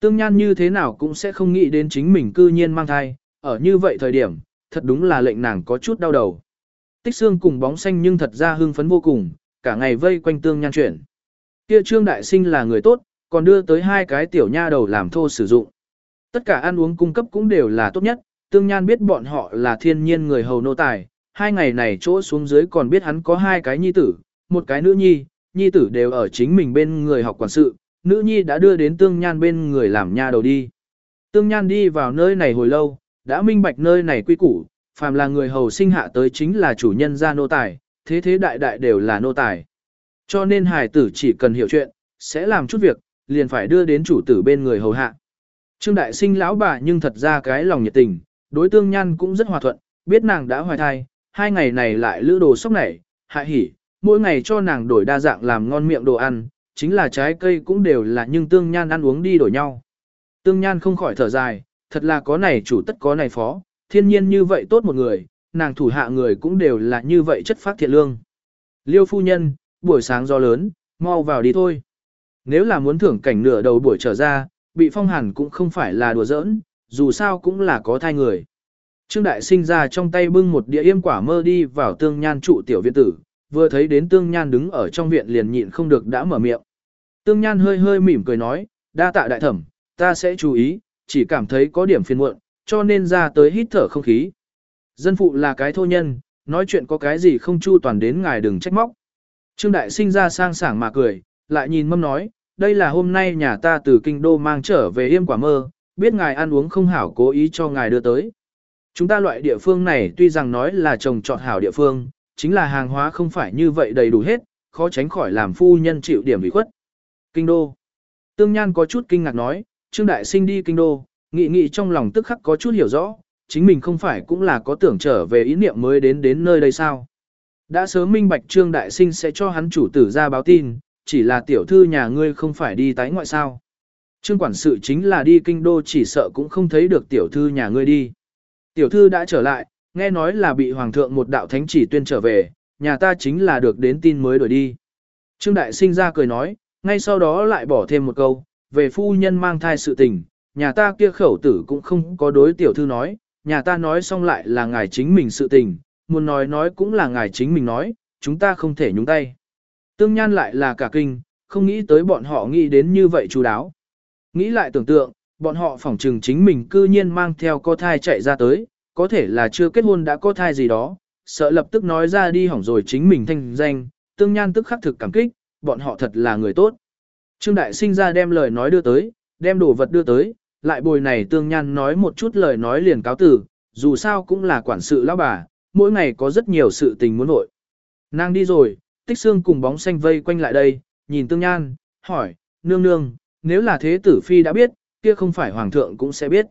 Tương Nhan như thế nào cũng sẽ không nghĩ đến chính mình cư nhiên mang thai, ở như vậy thời điểm, thật đúng là lệnh nàng có chút đau đầu. Tích xương cùng bóng xanh nhưng thật ra hưng phấn vô cùng, cả ngày vây quanh tương nhan chuyển. Kia trương đại sinh là người tốt, còn đưa tới hai cái tiểu nha đầu làm thô sử dụng. Tất cả ăn uống cung cấp cũng đều là tốt nhất, tương nhan biết bọn họ là thiên nhiên người hầu nô tài, hai ngày này chỗ xuống dưới còn biết hắn có hai cái nhi tử, một cái nữ nhi, nhi tử đều ở chính mình bên người học quản sự, nữ nhi đã đưa đến tương nhan bên người làm nha đầu đi. Tương nhan đi vào nơi này hồi lâu, đã minh bạch nơi này quy củ, phàm là người hầu sinh hạ tới chính là chủ nhân gia nô tài, thế thế đại đại đều là nô tài. Cho nên hài tử chỉ cần hiểu chuyện, sẽ làm chút việc, liền phải đưa đến chủ tử bên người hầu hạ. Trương đại sinh lão bà nhưng thật ra cái lòng nhiệt tình, đối tương nhan cũng rất hòa thuận, biết nàng đã hoài thai, hai ngày này lại lữ đồ sốc nảy, hại hỉ, mỗi ngày cho nàng đổi đa dạng làm ngon miệng đồ ăn, chính là trái cây cũng đều là nhưng tương nhan ăn uống đi đổi nhau. Tương nhan không khỏi thở dài, thật là có này chủ tất có này phó, thiên nhiên như vậy tốt một người, nàng thủ hạ người cũng đều là như vậy chất phát thiện lương. Liêu phu nhân, buổi sáng gió lớn, mau vào đi thôi. Nếu là muốn thưởng cảnh nửa đầu buổi trở ra, bị phong hàn cũng không phải là đùa giỡn, dù sao cũng là có thai người. Trương Đại sinh ra trong tay bưng một đĩa yêm quả mơ đi vào tương nhan trụ tiểu viện tử, vừa thấy đến tương nhan đứng ở trong viện liền nhịn không được đã mở miệng. Tương nhan hơi hơi mỉm cười nói, đa tạ đại thẩm, ta sẽ chú ý, chỉ cảm thấy có điểm phiền muộn, cho nên ra tới hít thở không khí. Dân phụ là cái thô nhân, nói chuyện có cái gì không chu toàn đến ngài đừng trách móc. Trương Đại sinh ra sang sảng mà cười, lại nhìn mâm nói, đây là hôm nay nhà ta từ kinh đô mang trở về yêm quả mơ, biết ngài ăn uống không hảo cố ý cho ngài đưa tới. Chúng ta loại địa phương này tuy rằng nói là trồng trọt hảo địa phương, chính là hàng hóa không phải như vậy đầy đủ hết, khó tránh khỏi làm phu nhân chịu điểm bị khuất. Kinh đô. Tương Nhan có chút kinh ngạc nói, Trương Đại Sinh đi kinh đô, nghị nghị trong lòng tức khắc có chút hiểu rõ, chính mình không phải cũng là có tưởng trở về ý niệm mới đến đến nơi đây sao. Đã sớm minh bạch Trương Đại Sinh sẽ cho hắn chủ tử ra báo tin, chỉ là tiểu thư nhà ngươi không phải đi tái ngoại sao. Trương quản sự chính là đi kinh đô chỉ sợ cũng không thấy được tiểu thư nhà ngươi đi. Tiểu thư đã trở lại, nghe nói là bị hoàng thượng một đạo thánh chỉ tuyên trở về, nhà ta chính là được đến tin mới đổi đi. Trương Đại sinh ra cười nói, ngay sau đó lại bỏ thêm một câu, về phu nhân mang thai sự tình, nhà ta kia khẩu tử cũng không có đối tiểu thư nói, nhà ta nói xong lại là ngài chính mình sự tình, muốn nói nói cũng là ngài chính mình nói, chúng ta không thể nhúng tay. Tương Nhan lại là cả kinh, không nghĩ tới bọn họ nghĩ đến như vậy chú đáo. Nghĩ lại tưởng tượng, bọn họ phỏng trừng chính mình cư nhiên mang theo có thai chạy ra tới, có thể là chưa kết hôn đã có thai gì đó, sợ lập tức nói ra đi hỏng rồi chính mình thanh danh, Tương Nhan tức khắc thực cảm kích, bọn họ thật là người tốt. Trương Đại sinh ra đem lời nói đưa tới, đem đồ vật đưa tới, lại bồi này Tương Nhan nói một chút lời nói liền cáo tử, dù sao cũng là quản sự lão bà, mỗi ngày có rất nhiều sự tình muốn nội. Nàng đi rồi, tích xương cùng bóng xanh vây quanh lại đây, nhìn tương nhan, hỏi, nương nương, nếu là thế tử phi đã biết, kia không phải hoàng thượng cũng sẽ biết.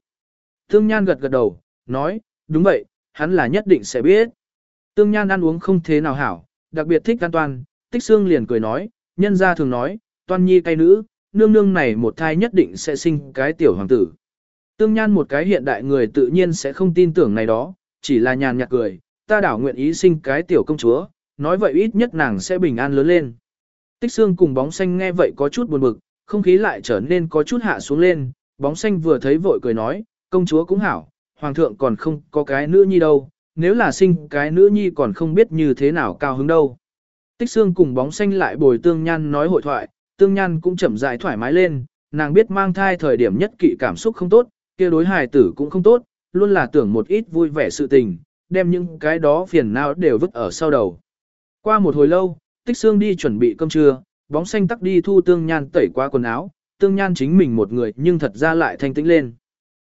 Tương nhan gật gật đầu, nói, đúng vậy, hắn là nhất định sẽ biết. Tương nhan ăn uống không thế nào hảo, đặc biệt thích an toàn, tích xương liền cười nói, nhân gia thường nói, toan nhi cay nữ, nương nương này một thai nhất định sẽ sinh cái tiểu hoàng tử. Tương nhan một cái hiện đại người tự nhiên sẽ không tin tưởng này đó, chỉ là nhàn nhạt cười, ta đảo nguyện ý sinh cái tiểu công chúa, nói vậy ít nhất nàng sẽ bình an lớn lên. Tích xương cùng bóng xanh nghe vậy có chút buồn bực, không khí lại trở nên có chút hạ xuống lên, bóng xanh vừa thấy vội cười nói, công chúa cũng hảo, hoàng thượng còn không có cái nữ nhi đâu, nếu là sinh cái nữ nhi còn không biết như thế nào cao hứng đâu. Tích xương cùng bóng xanh lại bồi tương nhan nói hội thoại, tương nhan cũng chậm rãi thoải mái lên, nàng biết mang thai thời điểm nhất kỵ cảm xúc không tốt, kia đối hài tử cũng không tốt, luôn là tưởng một ít vui vẻ sự tình, đem những cái đó phiền não đều vứt ở sau đầu. Qua một hồi lâu, tích xương đi chuẩn bị cơm trưa, bóng xanh tắc đi thu tương nhan tẩy qua quần áo, tương nhan chính mình một người nhưng thật ra lại thanh tĩnh lên.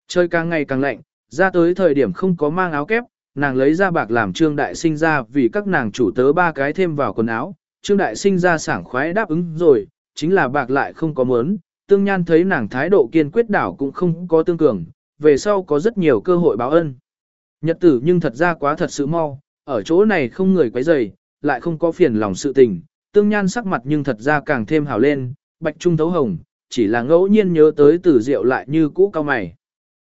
Trời càng ngày càng lạnh, ra tới thời điểm không có mang áo kép, nàng lấy ra bạc làm trương đại sinh ra vì các nàng chủ tớ ba cái thêm vào quần áo, trương đại sinh ra sảng khoái đáp ứng rồi, chính là bạc lại không có mớn, tương nhan thấy nàng thái độ kiên quyết đảo cũng không có tương cường, về sau có rất nhiều cơ hội báo ân. Nhật tử nhưng thật ra quá thật sự mau, ở chỗ này không người quấy rầy, lại không có phiền lòng sự tình, tương nhan sắc mặt nhưng thật ra càng thêm hào lên, bạch trung thấu hồng, chỉ là ngẫu nhiên nhớ tới tử rượu lại như cũ cao mày.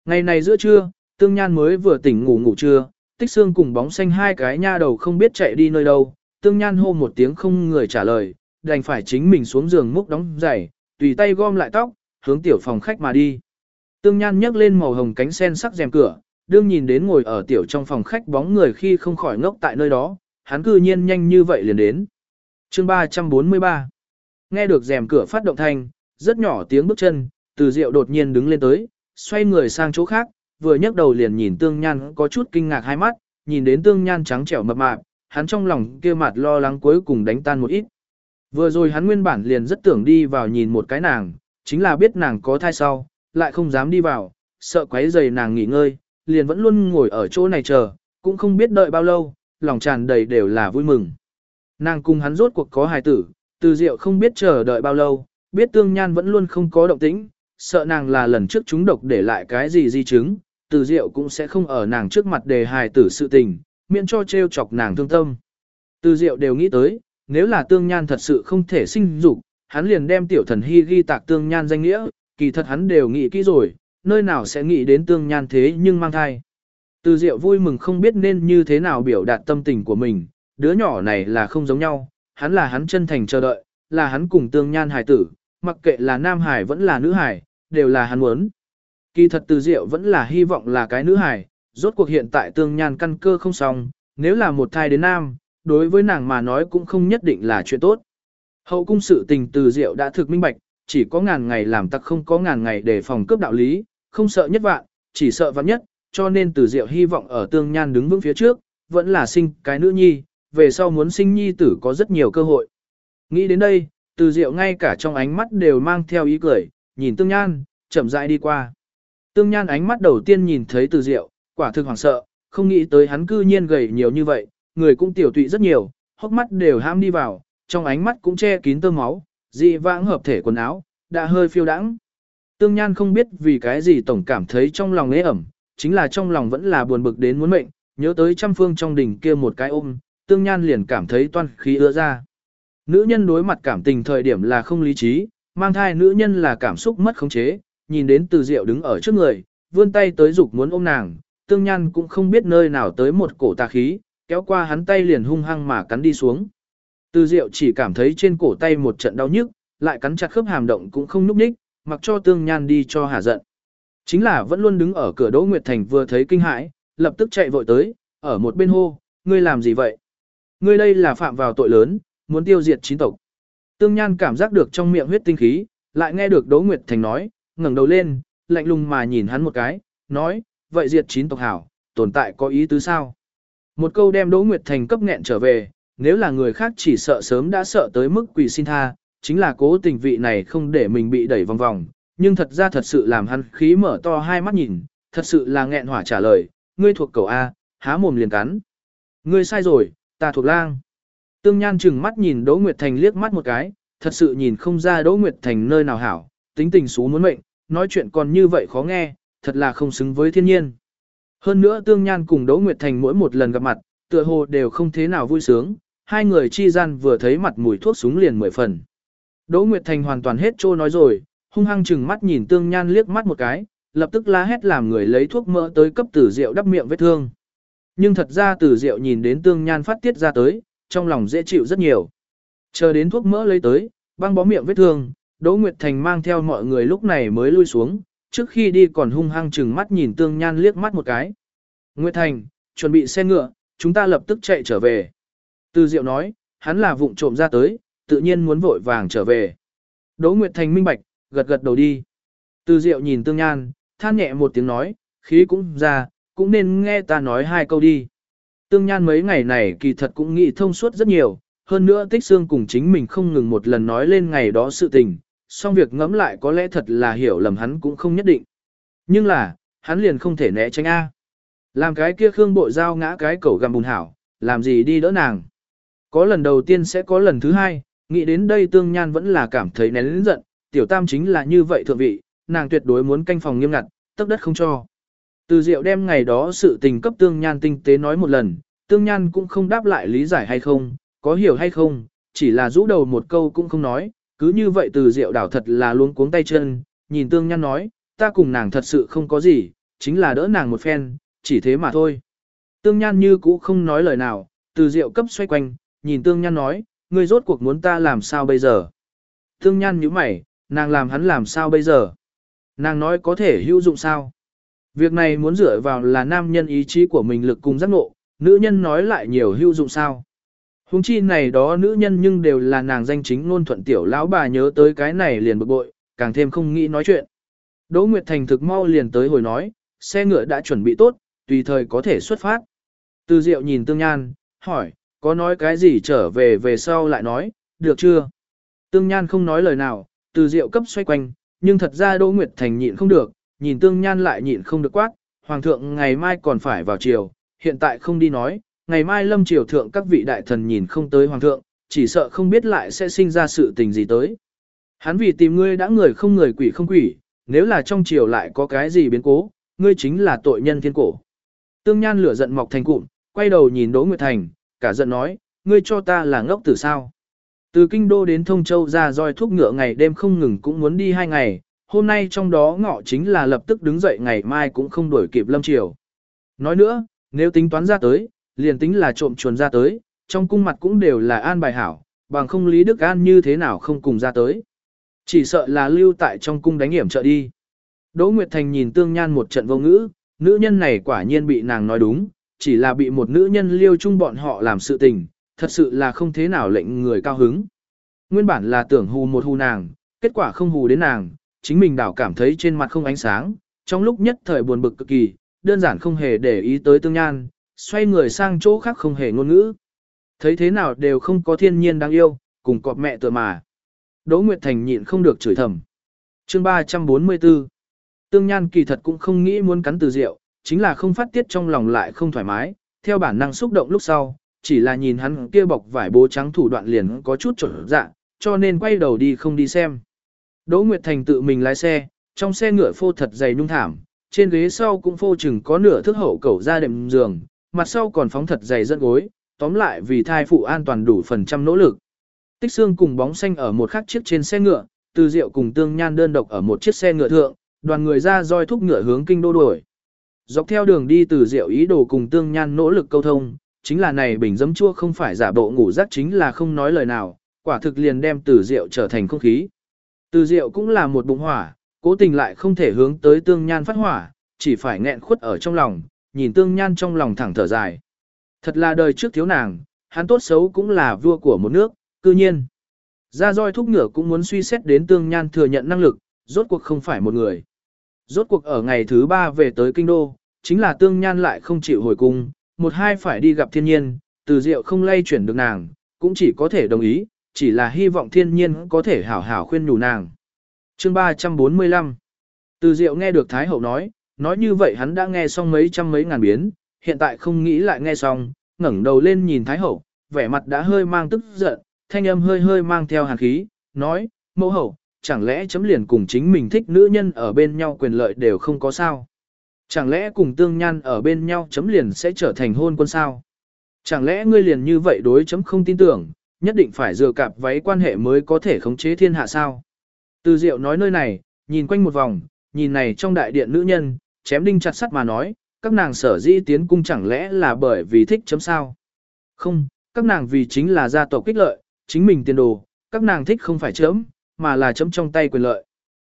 Ngày này giữa trưa, tương nhan mới vừa tỉnh ngủ ngủ trưa, tích xương cùng bóng xanh hai cái nha đầu không biết chạy đi nơi đâu, tương nhan hô một tiếng không người trả lời, đành phải chính mình xuống giường múc đóng giày, tùy tay gom lại tóc, hướng tiểu phòng khách mà đi. Tương nhan nhấc lên màu hồng cánh sen sắc rèm cửa, đương nhìn đến ngồi ở tiểu trong phòng khách bóng người khi không khỏi ngốc tại nơi đó, hắn cư nhiên nhanh như vậy liền đến. chương 343 Nghe được rèm cửa phát động thanh, rất nhỏ tiếng bước chân, từ rượu đột nhiên đứng lên tới, xoay người sang chỗ khác, vừa nhấc đầu liền nhìn tương nhan có chút kinh ngạc hai mắt, nhìn đến tương nhan trắng trẻo mập mạp, hắn trong lòng kia mặt lo lắng cuối cùng đánh tan một ít. Vừa rồi hắn nguyên bản liền rất tưởng đi vào nhìn một cái nàng, chính là biết nàng có thai sau, lại không dám đi vào, sợ quấy rầy nàng nghỉ ngơi, liền vẫn luôn ngồi ở chỗ này chờ, cũng không biết đợi bao lâu, lòng tràn đầy đều là vui mừng. Nàng cùng hắn rốt cuộc có hài tử, từ diệu không biết chờ đợi bao lâu, biết tương nhan vẫn luôn không có động tĩnh, sợ nàng là lần trước chúng độc để lại cái gì di chứng, từ diệu cũng sẽ không ở nàng trước mặt đề hài tử sự tình, miễn cho trêu chọc nàng thương tâm. Từ diệu đều nghĩ tới, nếu là tương nhan thật sự không thể sinh dục, hắn liền đem tiểu thần hy ghi tạc tương nhan danh nghĩa, kỳ thật hắn đều nghĩ kỹ rồi, nơi nào sẽ nghĩ đến tương nhan thế nhưng mang thai. Từ Diệu vui mừng không biết nên như thế nào biểu đạt tâm tình của mình, đứa nhỏ này là không giống nhau, hắn là hắn chân thành chờ đợi, là hắn cùng tương nhan hài tử, mặc kệ là nam hải vẫn là nữ hải, đều là hắn muốn. Kỳ thật Từ Diệu vẫn là hy vọng là cái nữ hải, rốt cuộc hiện tại tương nhan căn cơ không xong, nếu là một thai đến nam, đối với nàng mà nói cũng không nhất định là chuyện tốt. Hậu cung sự tình Từ Diệu đã thực minh bạch, chỉ có ngàn ngày làm tặc không có ngàn ngày để phòng cướp đạo lý, không sợ nhất vạn, chỉ sợ vạn nhất, cho nên từ diệu hy vọng ở tương nhan đứng vững phía trước, vẫn là sinh cái nữ nhi, về sau muốn sinh nhi tử có rất nhiều cơ hội. Nghĩ đến đây, từ diệu ngay cả trong ánh mắt đều mang theo ý cười, nhìn tương nhan, chậm rãi đi qua. Tương nhan ánh mắt đầu tiên nhìn thấy từ diệu, quả thực hoảng sợ, không nghĩ tới hắn cư nhiên gầy nhiều như vậy, người cũng tiểu tụy rất nhiều, hốc mắt đều ham đi vào, trong ánh mắt cũng che kín tơ máu, dị vãng hợp thể quần áo, đã hơi phiêu đãng. Tương Nhan không biết vì cái gì tổng cảm thấy trong lòng ế ẩm, chính là trong lòng vẫn là buồn bực đến muốn mệnh, nhớ tới trăm phương trong đỉnh kia một cái ôm, Tương Nhan liền cảm thấy toan khí ưa ra. Nữ nhân đối mặt cảm tình thời điểm là không lý trí, mang thai nữ nhân là cảm xúc mất khống chế, nhìn đến từ diệu đứng ở trước người, vươn tay tới dục muốn ôm nàng, tương nhan cũng không biết nơi nào tới một cổ tà khí, kéo qua hắn tay liền hung hăng mà cắn đi xuống. Từ diệu chỉ cảm thấy trên cổ tay một trận đau nhức, lại cắn chặt khớp hàm động cũng không núp ních, mặc cho tương nhan đi cho hà giận. Chính là vẫn luôn đứng ở cửa Đỗ Nguyệt Thành vừa thấy kinh hãi, lập tức chạy vội tới, ở một bên hô, ngươi làm gì vậy? Ngươi đây là phạm vào tội lớn, muốn tiêu diệt chín tộc. Tương Nhan cảm giác được trong miệng huyết tinh khí, lại nghe được Đỗ Nguyệt Thành nói, ngẩng đầu lên, lạnh lùng mà nhìn hắn một cái, nói, vậy diệt chín tộc hảo, tồn tại có ý tứ sao? Một câu đem Đỗ Nguyệt Thành cấp nghẹn trở về, nếu là người khác chỉ sợ sớm đã sợ tới mức quỷ xin tha, chính là cố tình vị này không để mình bị đẩy vòng vòng, nhưng thật ra thật sự làm hắn khí mở to hai mắt nhìn, thật sự là nghẹn hỏa trả lời, ngươi thuộc cầu A, há mồm liền cắn. Ngươi sai rồi, ta thuộc lang. Tương Nhan chừng mắt nhìn Đỗ Nguyệt Thành liếc mắt một cái, thật sự nhìn không ra Đỗ Nguyệt Thành nơi nào hảo, tính tình xú muốn mệnh, nói chuyện còn như vậy khó nghe, thật là không xứng với thiên nhiên. Hơn nữa Tương Nhan cùng Đỗ Nguyệt Thành mỗi một lần gặp mặt, tựa hồ đều không thế nào vui sướng, hai người chi gian vừa thấy mặt mùi thuốc súng liền mười phần. Đỗ Nguyệt Thành hoàn toàn hết trô nói rồi, hung hăng chừng mắt nhìn Tương Nhan liếc mắt một cái, lập tức la hét làm người lấy thuốc mỡ tới cấp tử rượu đắp miệng vết thương. Nhưng thật ra tử rượu nhìn đến Tương Nhan phát tiết ra tới, trong lòng dễ chịu rất nhiều. Chờ đến thuốc mỡ lấy tới, băng bó miệng vết thương, Đỗ Nguyệt Thành mang theo mọi người lúc này mới lui xuống, trước khi đi còn hung hăng chừng mắt nhìn Tương Nhan liếc mắt một cái. Nguyệt Thành, chuẩn bị xe ngựa, chúng ta lập tức chạy trở về. Từ Diệu nói, hắn là vụng trộm ra tới, tự nhiên muốn vội vàng trở về. Đỗ Nguyệt Thành minh bạch, gật gật đầu đi. Từ Diệu nhìn Tương Nhan, than nhẹ một tiếng nói, khí cũng ra, cũng nên nghe ta nói hai câu đi. Tương Nhan mấy ngày này kỳ thật cũng nghĩ thông suốt rất nhiều, hơn nữa tích xương cùng chính mình không ngừng một lần nói lên ngày đó sự tình, song việc ngẫm lại có lẽ thật là hiểu lầm hắn cũng không nhất định. Nhưng là, hắn liền không thể né tránh A. Làm cái kia khương bộ giao ngã cái cẩu gầm bùn hảo, làm gì đi đỡ nàng. Có lần đầu tiên sẽ có lần thứ hai, nghĩ đến đây tương nhan vẫn là cảm thấy nén lĩnh giận, tiểu tam chính là như vậy thượng vị, nàng tuyệt đối muốn canh phòng nghiêm ngặt, tấp đất không cho. Từ diệu đem ngày đó sự tình cấp tương nhan tinh tế nói một lần, tương nhan cũng không đáp lại lý giải hay không, có hiểu hay không, chỉ là rũ đầu một câu cũng không nói, cứ như vậy từ diệu đảo thật là luôn cuống tay chân, nhìn tương nhan nói, ta cùng nàng thật sự không có gì, chính là đỡ nàng một phen, chỉ thế mà thôi. Tương nhan như cũ không nói lời nào, từ diệu cấp xoay quanh, nhìn tương nhan nói, ngươi rốt cuộc muốn ta làm sao bây giờ. Tương nhan nhíu mày, nàng làm hắn làm sao bây giờ. Nàng nói có thể hữu dụng sao. Việc này muốn dựa vào là nam nhân ý chí của mình lực cùng giác ngộ, nữ nhân nói lại nhiều hữu dụng sao. Hùng chi này đó nữ nhân nhưng đều là nàng danh chính ngôn thuận tiểu lão bà nhớ tới cái này liền bực bội, càng thêm không nghĩ nói chuyện. Đỗ Nguyệt Thành thực mau liền tới hồi nói, xe ngựa đã chuẩn bị tốt, tùy thời có thể xuất phát. Từ Diệu nhìn Tương Nhan, hỏi, có nói cái gì trở về về sau lại nói, được chưa? Tương Nhan không nói lời nào, từ Diệu cấp xoay quanh, nhưng thật ra Đỗ Nguyệt Thành nhịn không được, nhìn Tương Nhan lại nhịn không được quát, Hoàng thượng ngày mai còn phải vào chiều, hiện tại không đi nói, ngày mai lâm triều thượng các vị đại thần nhìn không tới hoàng thượng, chỉ sợ không biết lại sẽ sinh ra sự tình gì tới. Hắn vì tìm ngươi đã người không người quỷ không quỷ, nếu là trong triều lại có cái gì biến cố, ngươi chính là tội nhân thiên cổ. Tương Nhan lửa giận mọc thành cụm, quay đầu nhìn Đỗ Nguyệt Thành, cả giận nói, ngươi cho ta là ngốc tử sao. Từ Kinh Đô đến Thông Châu ra roi thuốc ngựa ngày đêm không ngừng cũng muốn đi hai ngày, hôm nay trong đó ngọ chính là lập tức đứng dậy ngày mai cũng không đuổi kịp lâm triều. Nói nữa, nếu tính toán ra tới, liền tính là trộm chuồn ra tới, trong cung mặt cũng đều là an bài hảo, bằng không Lý Đức An như thế nào không cùng ra tới. Chỉ sợ là lưu tại trong cung đánh hiểm trợ đi. Đỗ Nguyệt Thành nhìn Tương Nhan một trận vô ngữ, nữ nhân này quả nhiên bị nàng nói đúng, chỉ là bị một nữ nhân liêu chung bọn họ làm sự tình, thật sự là không thế nào lệnh người cao hứng. Nguyên bản là tưởng hù một hù nàng, kết quả không hù đến nàng, chính mình đảo cảm thấy trên mặt không ánh sáng, trong lúc nhất thời buồn bực cực kỳ, đơn giản không hề để ý tới Tương Nhan, xoay người sang chỗ khác không hề ngôn ngữ. Thấy thế nào đều không có thiên nhiên đáng yêu, cùng cọp mẹ tựa mà. Đỗ Nguyệt Thành nhịn không được chửi thầm. Chương 344 Tương Nhan kỳ thật cũng không nghĩ muốn cắn từ rượu, chính là không phát tiết trong lòng lại không thoải mái, theo bản năng xúc động lúc sau, chỉ là nhìn hắn kia bọc vải bố trắng thủ đoạn liền có chút trở dạ, cho nên quay đầu đi không đi xem. Đỗ Nguyệt Thành tự mình lái xe, trong xe ngựa phô thật dày nhung thảm, trên ghế sau cũng phô chừng có nửa thước hậu cẩu ra đệm giường, mặt sau còn phóng thật dày dẫn gối, tóm lại vì thai phụ an toàn đủ phần trăm nỗ lực. Tích xương cùng bóng xanh ở một khắc chiếc trên xe ngựa, từ rượu cùng tương nhan đơn độc ở một chiếc xe ngựa thượng, đoàn người ra roi thúc ngựa hướng kinh đô đuổi. Dọc theo đường đi từ rượu ý đồ cùng tương nhan nỗ lực câu thông, chính là này bình dấm chua không phải giả bộ ngủ giấc chính là không nói lời nào, quả thực liền đem từ rượu trở thành không khí. Từ Diệu cũng là một bụng hỏa, cố tình lại không thể hướng tới tương nhan phát hỏa, chỉ phải nghẹn khuất ở trong lòng, nhìn tương nhan trong lòng thẳng thở dài. Thật là đời trước thiếu nàng, hắn tốt xấu cũng là vua của một nước, cư nhiên. Ra roi thúc ngựa cũng muốn suy xét đến tương nhan thừa nhận năng lực, rốt cuộc không phải một người. Rốt cuộc ở ngày thứ ba về tới kinh đô, chính là tương nhan lại không chịu hồi cung, một hai phải đi gặp thiên nhiên, từ diệu không lay chuyển được nàng, cũng chỉ có thể đồng ý, chỉ là hy vọng thiên nhiên có thể hảo hảo khuyên nhủ nàng. Chương 345 Từ diệu nghe được Thái Hậu nói, nói như vậy hắn đã nghe xong mấy trăm mấy ngàn biến, hiện tại không nghĩ lại nghe xong, ngẩng đầu lên nhìn Thái Hậu, vẻ mặt đã hơi mang tức giận, thanh âm hơi hơi mang theo hàn khí, nói, mẫu hậu, chẳng lẽ chấm liền cùng chính mình thích nữ nhân ở bên nhau quyền lợi đều không có sao? Chẳng lẽ cùng tương nhan ở bên nhau chấm liền sẽ trở thành hôn quân sao? Chẳng lẽ ngươi liền như vậy đối chấm không tin tưởng, nhất định phải dựa cạp váy quan hệ mới có thể khống chế thiên hạ sao? Từ diệu nói nơi này, nhìn quanh một vòng, nhìn này trong đại điện nữ nhân, chém đinh chặt sắt mà nói, các nàng sở dĩ tiến cung chẳng lẽ là bởi vì thích chấm sao? Không, các nàng vì chính là gia tộc kích lợi, chính mình tiền đồ, các nàng thích không phải chấm, mà là chấm trong tay quyền lợi.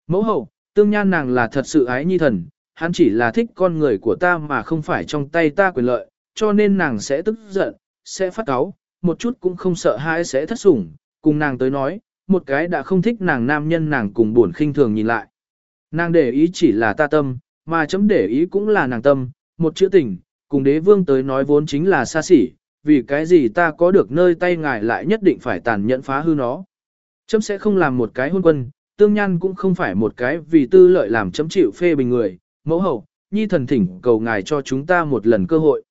Mẫu hậu, tương nhan nàng là thật sự ái nhi thần, hắn chỉ là thích con người của ta mà không phải trong tay ta quyền lợi, cho nên nàng sẽ tức giận, sẽ phát cáu, một chút cũng không sợ hãi sẽ thất sủng, cùng nàng tới nói, một cái đã không thích nàng nam nhân nàng cùng buồn khinh thường nhìn lại. Nàng để ý chỉ là ta tâm, mà chấm để ý cũng là nàng tâm, một chữ tình, cùng đế vương tới nói vốn chính là xa xỉ, vì cái gì ta có được nơi tay ngài lại nhất định phải tàn nhẫn phá hư nó. Chấm sẽ không làm một cái hôn quân, tương nhan cũng không phải một cái vì tư lợi làm chấm chịu phê bình người, mẫu hậu, nhi thần thỉnh cầu ngài cho chúng ta một lần cơ hội.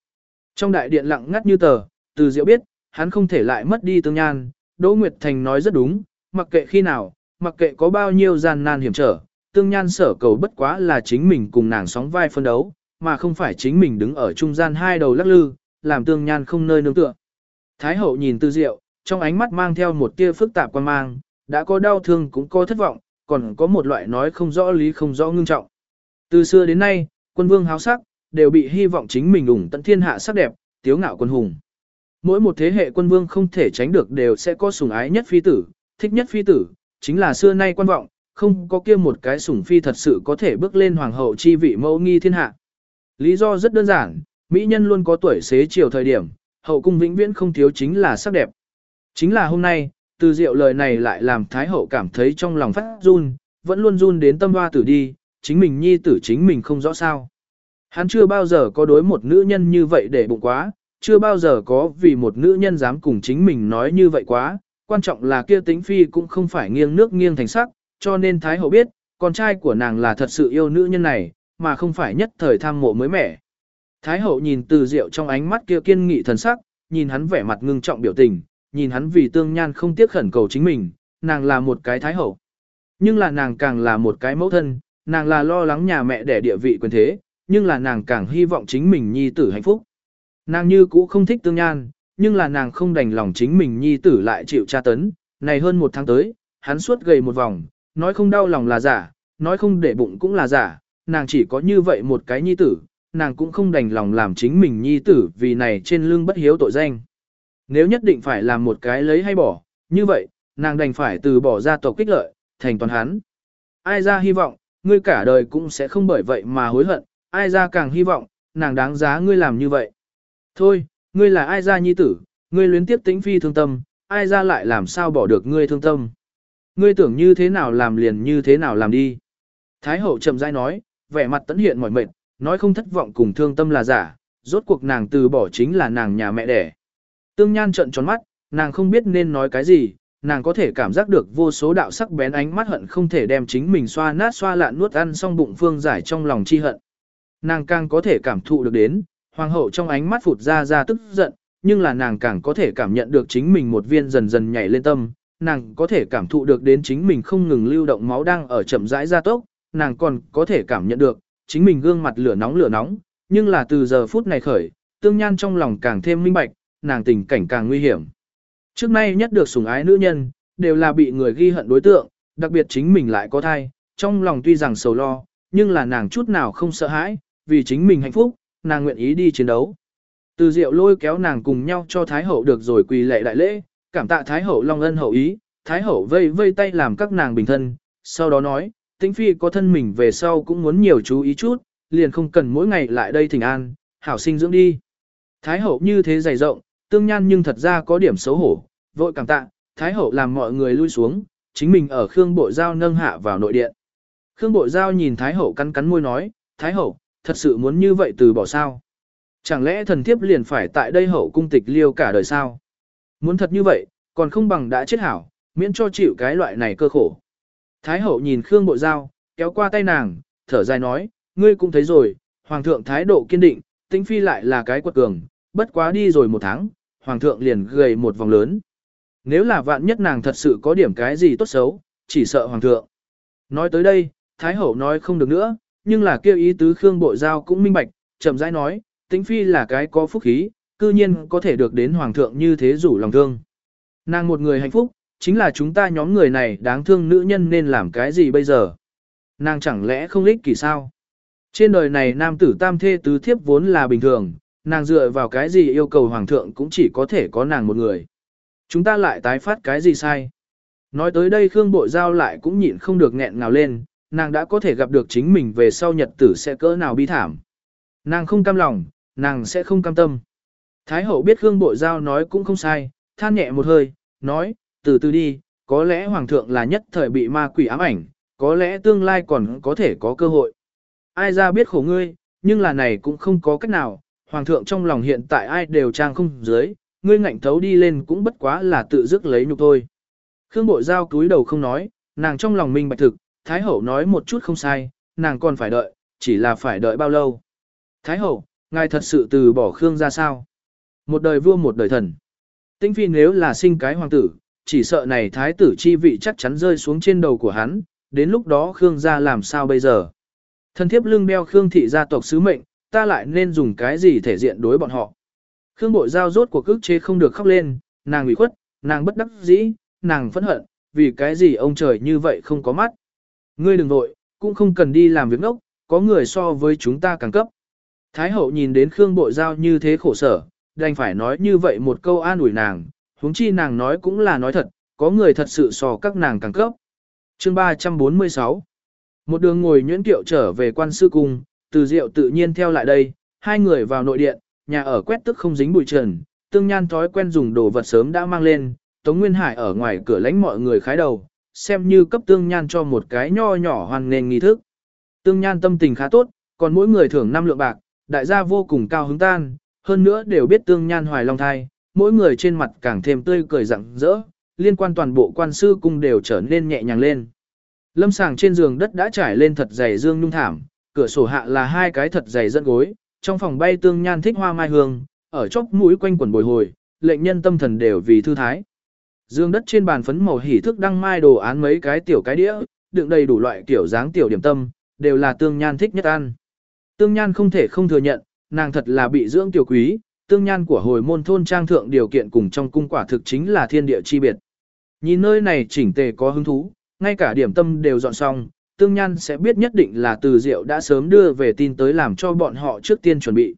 Trong đại điện lặng ngắt như tờ, từ diệu biết, hắn không thể lại mất đi tương nhan, Đỗ Nguyệt Thành nói rất đúng, mặc kệ khi nào, mặc kệ có bao nhiêu gian nan hiểm trở, tương nhan sở cầu bất quá là chính mình cùng nàng sóng vai phân đấu, mà không phải chính mình đứng ở trung gian hai đầu lắc lư, làm tương nhan không nơi nương tựa. Thái hậu nhìn tư diệu, trong ánh mắt mang theo một tia phức tạp quan mang, đã có đau thương cũng có thất vọng, còn có một loại nói không rõ lý không rõ ngưng trọng. Từ xưa đến nay, quân vương háo sắc, đều bị hy vọng chính mình ủng tận thiên hạ sắc đẹp, tiếu ngạo quân hùng. Mỗi một thế hệ quân vương không thể tránh được đều sẽ có sủng ái nhất phi tử, thích nhất phi tử, chính là xưa nay quan vọng, không có kia một cái sủng phi thật sự có thể bước lên hoàng hậu chi vị mẫu nghi thiên hạ. Lý do rất đơn giản, mỹ nhân luôn có tuổi xế chiều thời điểm, hậu cung vĩnh viễn không thiếu chính là sắc đẹp. Chính là hôm nay, từ diệu lời này lại làm thái hậu cảm thấy trong lòng phát run, vẫn luôn run đến tâm hoa tử đi, chính mình nhi tử chính mình không rõ sao. Hắn chưa bao giờ có đối một nữ nhân như vậy để bụng quá, chưa bao giờ có vì một nữ nhân dám cùng chính mình nói như vậy quá, quan trọng là kia tính phi cũng không phải nghiêng nước nghiêng thành sắc, cho nên Thái Hậu biết, con trai của nàng là thật sự yêu nữ nhân này, mà không phải nhất thời tham mộ mới mẻ. Thái Hậu nhìn từ diệu trong ánh mắt kia kiên nghị thần sắc, nhìn hắn vẻ mặt ngưng trọng biểu tình, nhìn hắn vì tương nhan không tiếc khẩn cầu chính mình, nàng là một cái Thái Hậu. Nhưng là nàng càng là một cái mẫu thân, nàng là lo lắng nhà mẹ để địa vị quyền thế, nhưng là nàng càng hy vọng chính mình nhi tử hạnh phúc. Nàng như cũ không thích tương nhan, nhưng là nàng không đành lòng chính mình nhi tử lại chịu tra tấn, này hơn một tháng tới, hắn suốt gầy một vòng, nói không đau lòng là giả, nói không để bụng cũng là giả, nàng chỉ có như vậy một cái nhi tử, nàng cũng không đành lòng làm chính mình nhi tử vì này trên lưng bất hiếu tội danh. Nếu nhất định phải làm một cái lấy hay bỏ, như vậy, nàng đành phải từ bỏ gia tộc kích lợi, thành toàn hắn. Ai ra hy vọng, ngươi cả đời cũng sẽ không bởi vậy mà hối hận, ai ra càng hy vọng, nàng đáng giá ngươi làm như vậy. Thôi, ngươi là ai ra nhi tử, ngươi luyến tiếp tĩnh phi thương tâm, ai ra lại làm sao bỏ được ngươi thương tâm. Ngươi tưởng như thế nào làm liền như thế nào làm đi. Thái hậu chậm rãi nói, vẻ mặt tẫn hiện mỏi mệt, nói không thất vọng cùng thương tâm là giả, rốt cuộc nàng từ bỏ chính là nàng nhà mẹ đẻ. Tương Nhan trợn tròn mắt, nàng không biết nên nói cái gì, nàng có thể cảm giác được vô số đạo sắc bén ánh mắt hận không thể đem chính mình xoa nát xoa lạn nuốt ăn xong bụng phương giải trong lòng chi hận. Nàng càng có thể cảm thụ được đến, hoàng hậu trong ánh mắt phụt ra ra tức giận, nhưng là nàng càng có thể cảm nhận được chính mình một viên dần dần nhảy lên tâm, nàng có thể cảm thụ được đến chính mình không ngừng lưu động máu đang ở chậm rãi gia tốc, nàng còn có thể cảm nhận được, chính mình gương mặt lửa nóng lửa nóng, nhưng là từ giờ phút này khởi, tương nhan trong lòng càng thêm minh bạch, nàng tình cảnh càng nguy hiểm. Trước nay nhất được sủng ái nữ nhân, đều là bị người ghi hận đối tượng, đặc biệt chính mình lại có thai, trong lòng tuy rằng sầu lo, nhưng là nàng chút nào không sợ hãi, vì chính mình hạnh phúc, nàng nguyện ý đi chiến đấu. Từ Diệu lôi kéo nàng cùng nhau cho Thái Hậu được rồi quỳ lệ đại lễ, cảm tạ Thái Hậu long ân hậu ý, Thái Hậu vây vây tay làm các nàng bình thân, sau đó nói, tĩnh phi có thân mình về sau cũng muốn nhiều chú ý chút, liền không cần mỗi ngày lại đây thỉnh an, hảo sinh dưỡng đi. Thái Hậu như thế dày rộng, tương nhan nhưng thật ra có điểm xấu hổ, vội cảm tạ, Thái Hậu làm mọi người lui xuống, chính mình ở Khương Bộ Giao nâng hạ vào nội điện. Khương Bộ Giao nhìn Thái Hậu cắn cắn môi nói, Thái Hậu, thật sự muốn như vậy từ bỏ sao? Chẳng lẽ thần thiếp liền phải tại đây hậu cung tịch liêu cả đời sao? Muốn thật như vậy, còn không bằng đã chết hảo, miễn cho chịu cái loại này cơ khổ. Thái hậu nhìn Khương Bộ Giao, kéo qua tay nàng, thở dài nói, ngươi cũng thấy rồi, Hoàng thượng thái độ kiên định, tĩnh phi lại là cái quật cường, bất quá đi rồi một tháng, Hoàng thượng liền gầy một vòng lớn. Nếu là vạn nhất nàng thật sự có điểm cái gì tốt xấu, chỉ sợ Hoàng thượng. Nói tới đây, Thái hậu nói không được nữa, nhưng là kêu ý tứ Khương Bộ Giao cũng minh bạch, chậm rãi nói, tính phi là cái có phúc khí, cư nhiên có thể được đến Hoàng thượng như thế rủ lòng thương. Nàng một người hạnh phúc, chính là chúng ta nhóm người này đáng thương nữ nhân nên làm cái gì bây giờ? Nàng chẳng lẽ không lích kỷ sao? Trên đời này nam tử tam thê tứ thiếp vốn là bình thường, nàng dựa vào cái gì yêu cầu hoàng thượng cũng chỉ có thể có nàng một người. Chúng ta lại tái phát cái gì sai? Nói tới đây Khương Bội Giao lại cũng nhịn không được nghẹn ngào lên, nàng đã có thể gặp được chính mình về sau nhật tử sẽ cỡ nào bi thảm. Nàng không cam lòng, nàng sẽ không cam tâm. Thái hậu biết Khương Bội Giao nói cũng không sai, than nhẹ một hơi, nói, từ từ đi, có lẽ hoàng thượng là nhất thời bị ma quỷ ám ảnh, có lẽ tương lai còn có thể có cơ hội. Ai ra biết khổ ngươi, nhưng là này cũng không có cách nào, hoàng thượng trong lòng hiện tại ai đều trang không dưới, ngươi ngạnh thấu đi lên cũng bất quá là tự dứt lấy nhục thôi. Khương bộ giao cúi đầu không nói, nàng trong lòng minh bạch thực, Thái hậu nói một chút không sai, nàng còn phải đợi, chỉ là phải đợi bao lâu. Thái hậu, ngài thật sự từ bỏ Khương ra sao? Một đời vua một đời thần. Tinh phi nếu là sinh cái hoàng tử, chỉ sợ này thái tử chi vị chắc chắn rơi xuống trên đầu của hắn, đến lúc đó Khương gia làm sao bây giờ? Thần thiếp lưng đeo Khương thị gia tộc sứ mệnh, ta lại nên dùng cái gì thể diện đối bọn họ? Khương bội giao rốt của cước chế không được khóc lên, nàng ủy khuất, nàng bất đắc dĩ, nàng phẫn hận, vì cái gì ông trời như vậy không có mắt. Ngươi đừng vội, cũng không cần đi làm việc ngốc, có người so với chúng ta càng cấp. Thái hậu nhìn đến Khương bội giao như thế khổ sở, đành phải nói như vậy một câu an ủi nàng, huống chi nàng nói cũng là nói thật, có người thật sự so các nàng càng cấp. Chương 346 Một đường ngồi nhuyễn kiệu trở về quan sư cung, từ diệu tự nhiên theo lại đây, hai người vào nội điện, nhà ở quét tức không dính bụi trần, tương nhan thói quen dùng đồ vật sớm đã mang lên, Tống Nguyên Hải ở ngoài cửa lánh mọi người khái đầu, xem như cấp tương nhan cho một cái nho nhỏ hoàn nền nghi thức. Tương nhan tâm tình khá tốt, còn mỗi người thưởng 5 lượng bạc, đại gia vô cùng cao hứng tan, hơn nữa đều biết tương nhan hoài long thai, mỗi người trên mặt càng thêm tươi cười rạng rỡ, liên quan toàn bộ quan sư cung đều trở nên nhẹ nhàng lên. Lâm sàng trên giường đất đã trải lên thật dày dương nhung thảm, cửa sổ hạ là hai cái thật dày dẫn gối, trong phòng bay tương nhan thích hoa mai hương, ở chốc mũi quanh quần bồi hồi, lệnh nhân tâm thần đều vì thư thái. Dương đất trên bàn phấn màu hỉ thức đăng mai đồ án mấy cái tiểu cái đĩa, đựng đầy đủ loại kiểu dáng tiểu điểm tâm, đều là tương nhan thích nhất ăn. Tương nhan không thể không thừa nhận, nàng thật là bị dưỡng tiểu quý, tương nhan của hồi môn thôn trang thượng điều kiện cùng trong cung quả thực chính là thiên địa chi biệt. Nhìn nơi này chỉnh tề có hứng thú, ngay cả điểm tâm đều dọn xong, tương nhan sẽ biết nhất định là từ diệu đã sớm đưa về tin tới làm cho bọn họ trước tiên chuẩn bị.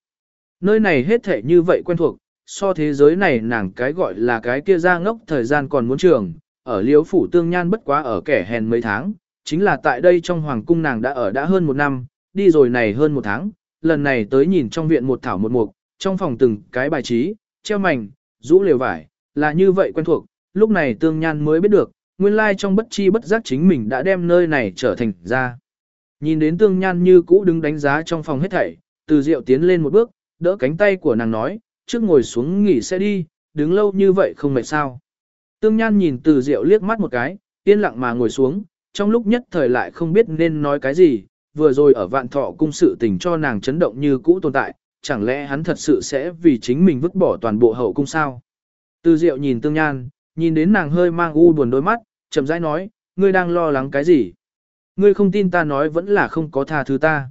Nơi này hết thể như vậy quen thuộc, so thế giới này nàng cái gọi là cái kia ra ngốc thời gian còn muốn trường, ở liếu phủ tương nhan bất quá ở kẻ hèn mấy tháng, chính là tại đây trong hoàng cung nàng đã ở đã hơn một năm, đi rồi này hơn một tháng, lần này tới nhìn trong viện một thảo một mục, trong phòng từng cái bài trí, treo mảnh, rũ lều vải, là như vậy quen thuộc, lúc này tương nhan mới biết được, nguyên lai trong bất chi bất giác chính mình đã đem nơi này trở thành ra. Nhìn đến tương nhan như cũ đứng đánh giá trong phòng hết thảy, từ diệu tiến lên một bước, đỡ cánh tay của nàng nói, trước ngồi xuống nghỉ sẽ đi, đứng lâu như vậy không mệt sao. Tương nhan nhìn từ diệu liếc mắt một cái, yên lặng mà ngồi xuống, trong lúc nhất thời lại không biết nên nói cái gì, vừa rồi ở vạn thọ cung sự tình cho nàng chấn động như cũ tồn tại, chẳng lẽ hắn thật sự sẽ vì chính mình vứt bỏ toàn bộ hậu cung sao? Từ Diệu nhìn Tương Nhan, nhìn đến nàng hơi mang u buồn đôi mắt, chậm rãi nói, ngươi đang lo lắng cái gì? Ngươi không tin ta nói vẫn là không có tha thứ ta.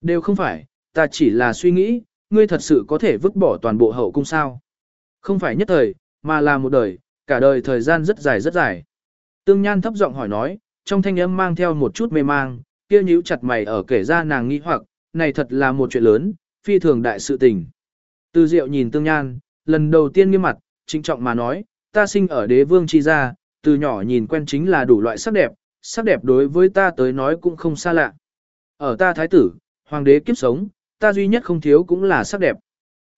Đều không phải, ta chỉ là suy nghĩ, ngươi thật sự có thể vứt bỏ toàn bộ hậu cung sao? Không phải nhất thời, mà là một đời, cả đời thời gian rất dài rất dài. Tương Nhan thấp giọng hỏi nói, trong thanh âm mang theo một chút mê mang, kia nhíu chặt mày ở kể ra nàng nghi hoặc, này thật là một chuyện lớn, phi thường đại sự tình. Từ Diệu nhìn Tương Nhan, lần đầu tiên nghiêm mặt, trinh trọng mà nói, ta sinh ở đế vương chi gia, từ nhỏ nhìn quen chính là đủ loại sắc đẹp, sắc đẹp đối với ta tới nói cũng không xa lạ. Ở ta thái tử, hoàng đế kiếp sống, ta duy nhất không thiếu cũng là sắc đẹp.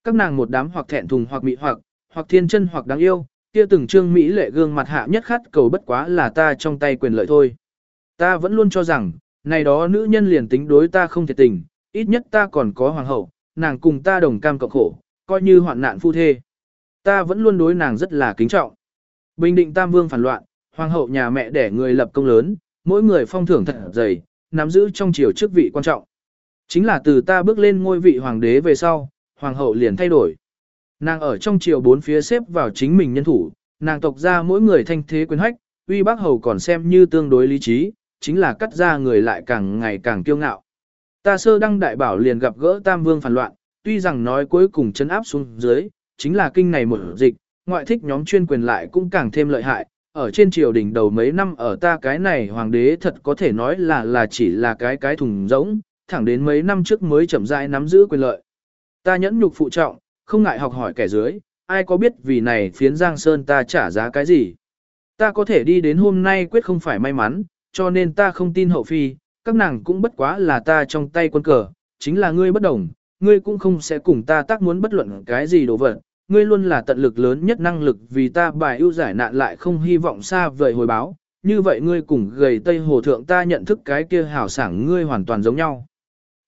Các nàng một đám hoặc thẹn thùng hoặc mị hoặc, hoặc thiên chân hoặc đáng yêu, kia từng trương mỹ lệ gương mặt hạ nhất khát cầu bất quá là ta trong tay quyền lợi thôi. Ta vẫn luôn cho rằng, này đó nữ nhân liền tính đối ta không thể tình, ít nhất ta còn có hoàng hậu, nàng cùng ta đồng cam cộng khổ, coi như hoạn nạn phu thê. Ta vẫn luôn đối nàng rất là kính trọng. Bình định Tam Vương phản loạn, hoàng hậu nhà mẹ đẻ người lập công lớn, mỗi người phong thưởng thật dày, nắm giữ trong triều chức vị quan trọng. Chính là từ ta bước lên ngôi vị hoàng đế về sau, hoàng hậu liền thay đổi. Nàng ở trong triều bốn phía xếp vào chính mình nhân thủ, nàng tộc ra mỗi người thanh thế quyền hách, uy bác hầu còn xem như tương đối lý trí, chính là cắt ra người lại càng ngày càng kiêu ngạo. Ta sơ đăng đại bảo liền gặp gỡ Tam Vương phản loạn, tuy rằng nói cuối cùng chấn áp xuống dưới, chính là kinh này một dịch, ngoại thích nhóm chuyên quyền lại cũng càng thêm lợi hại. Ở trên triều đình đầu mấy năm ở ta cái này hoàng đế thật có thể nói là là chỉ là cái cái thùng rỗng, thẳng đến mấy năm trước mới chậm rãi nắm giữ quyền lợi. Ta nhẫn nhục phụ trọng, không ngại học hỏi kẻ dưới, ai có biết vì này phiến Giang Sơn ta trả giá cái gì. Ta có thể đi đến hôm nay quyết không phải may mắn, cho nên ta không tin hậu phi, các nàng cũng bất quá là ta trong tay quân cờ, chính là ngươi bất đồng, ngươi cũng không sẽ cùng ta tác muốn bất luận cái gì đồ vật, ngươi luôn là tận lực lớn nhất năng lực vì ta bài ưu giải nạn lại không hy vọng xa vời hồi báo, như vậy ngươi cùng gầy Tây Hồ Thượng ta nhận thức cái kia hảo sảng ngươi hoàn toàn giống nhau.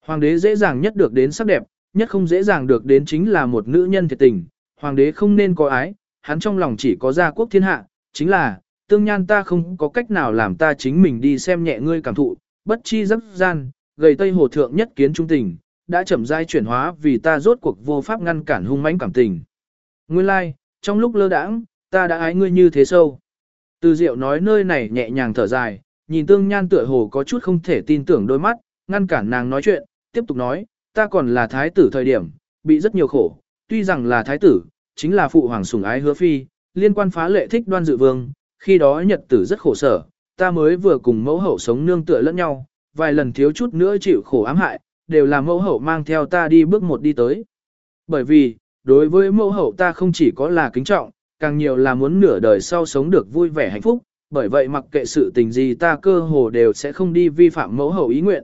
Hoàng đế dễ dàng nhất được đến sắc đẹp, nhất không dễ dàng được đến chính là một nữ nhân thiệt tình, hoàng đế không nên có ái, hắn trong lòng chỉ có gia quốc thiên hạ, chính là, tương nhan ta không có cách nào làm ta chính mình đi xem nhẹ ngươi cảm thụ, bất chi dấp gian, gầy Tây Hồ Thượng nhất kiến trung tình, đã chậm rãi chuyển hóa vì ta rốt cuộc vô pháp ngăn cản hung mãnh cảm tình. Nguyên lai, like, trong lúc lơ đãng, ta đã ái ngươi như thế sâu. Từ Diệu nói nơi này nhẹ nhàng thở dài, nhìn tương nhan tựa hồ có chút không thể tin tưởng đôi mắt, ngăn cản nàng nói chuyện, tiếp tục nói, ta còn là thái tử thời điểm, bị rất nhiều khổ, tuy rằng là thái tử, chính là phụ hoàng sủng ái hứa phi, liên quan phá lệ thích đoan dự vương, khi đó nhật tử rất khổ sở, ta mới vừa cùng mẫu hậu sống nương tựa lẫn nhau, vài lần thiếu chút nữa chịu khổ ám hại, đều là mẫu hậu mang theo ta đi bước một đi tới. Bởi vì, đối với mẫu hậu ta không chỉ có là kính trọng, càng nhiều là muốn nửa đời sau sống được vui vẻ hạnh phúc, bởi vậy mặc kệ sự tình gì ta cơ hồ đều sẽ không đi vi phạm mẫu hậu ý nguyện.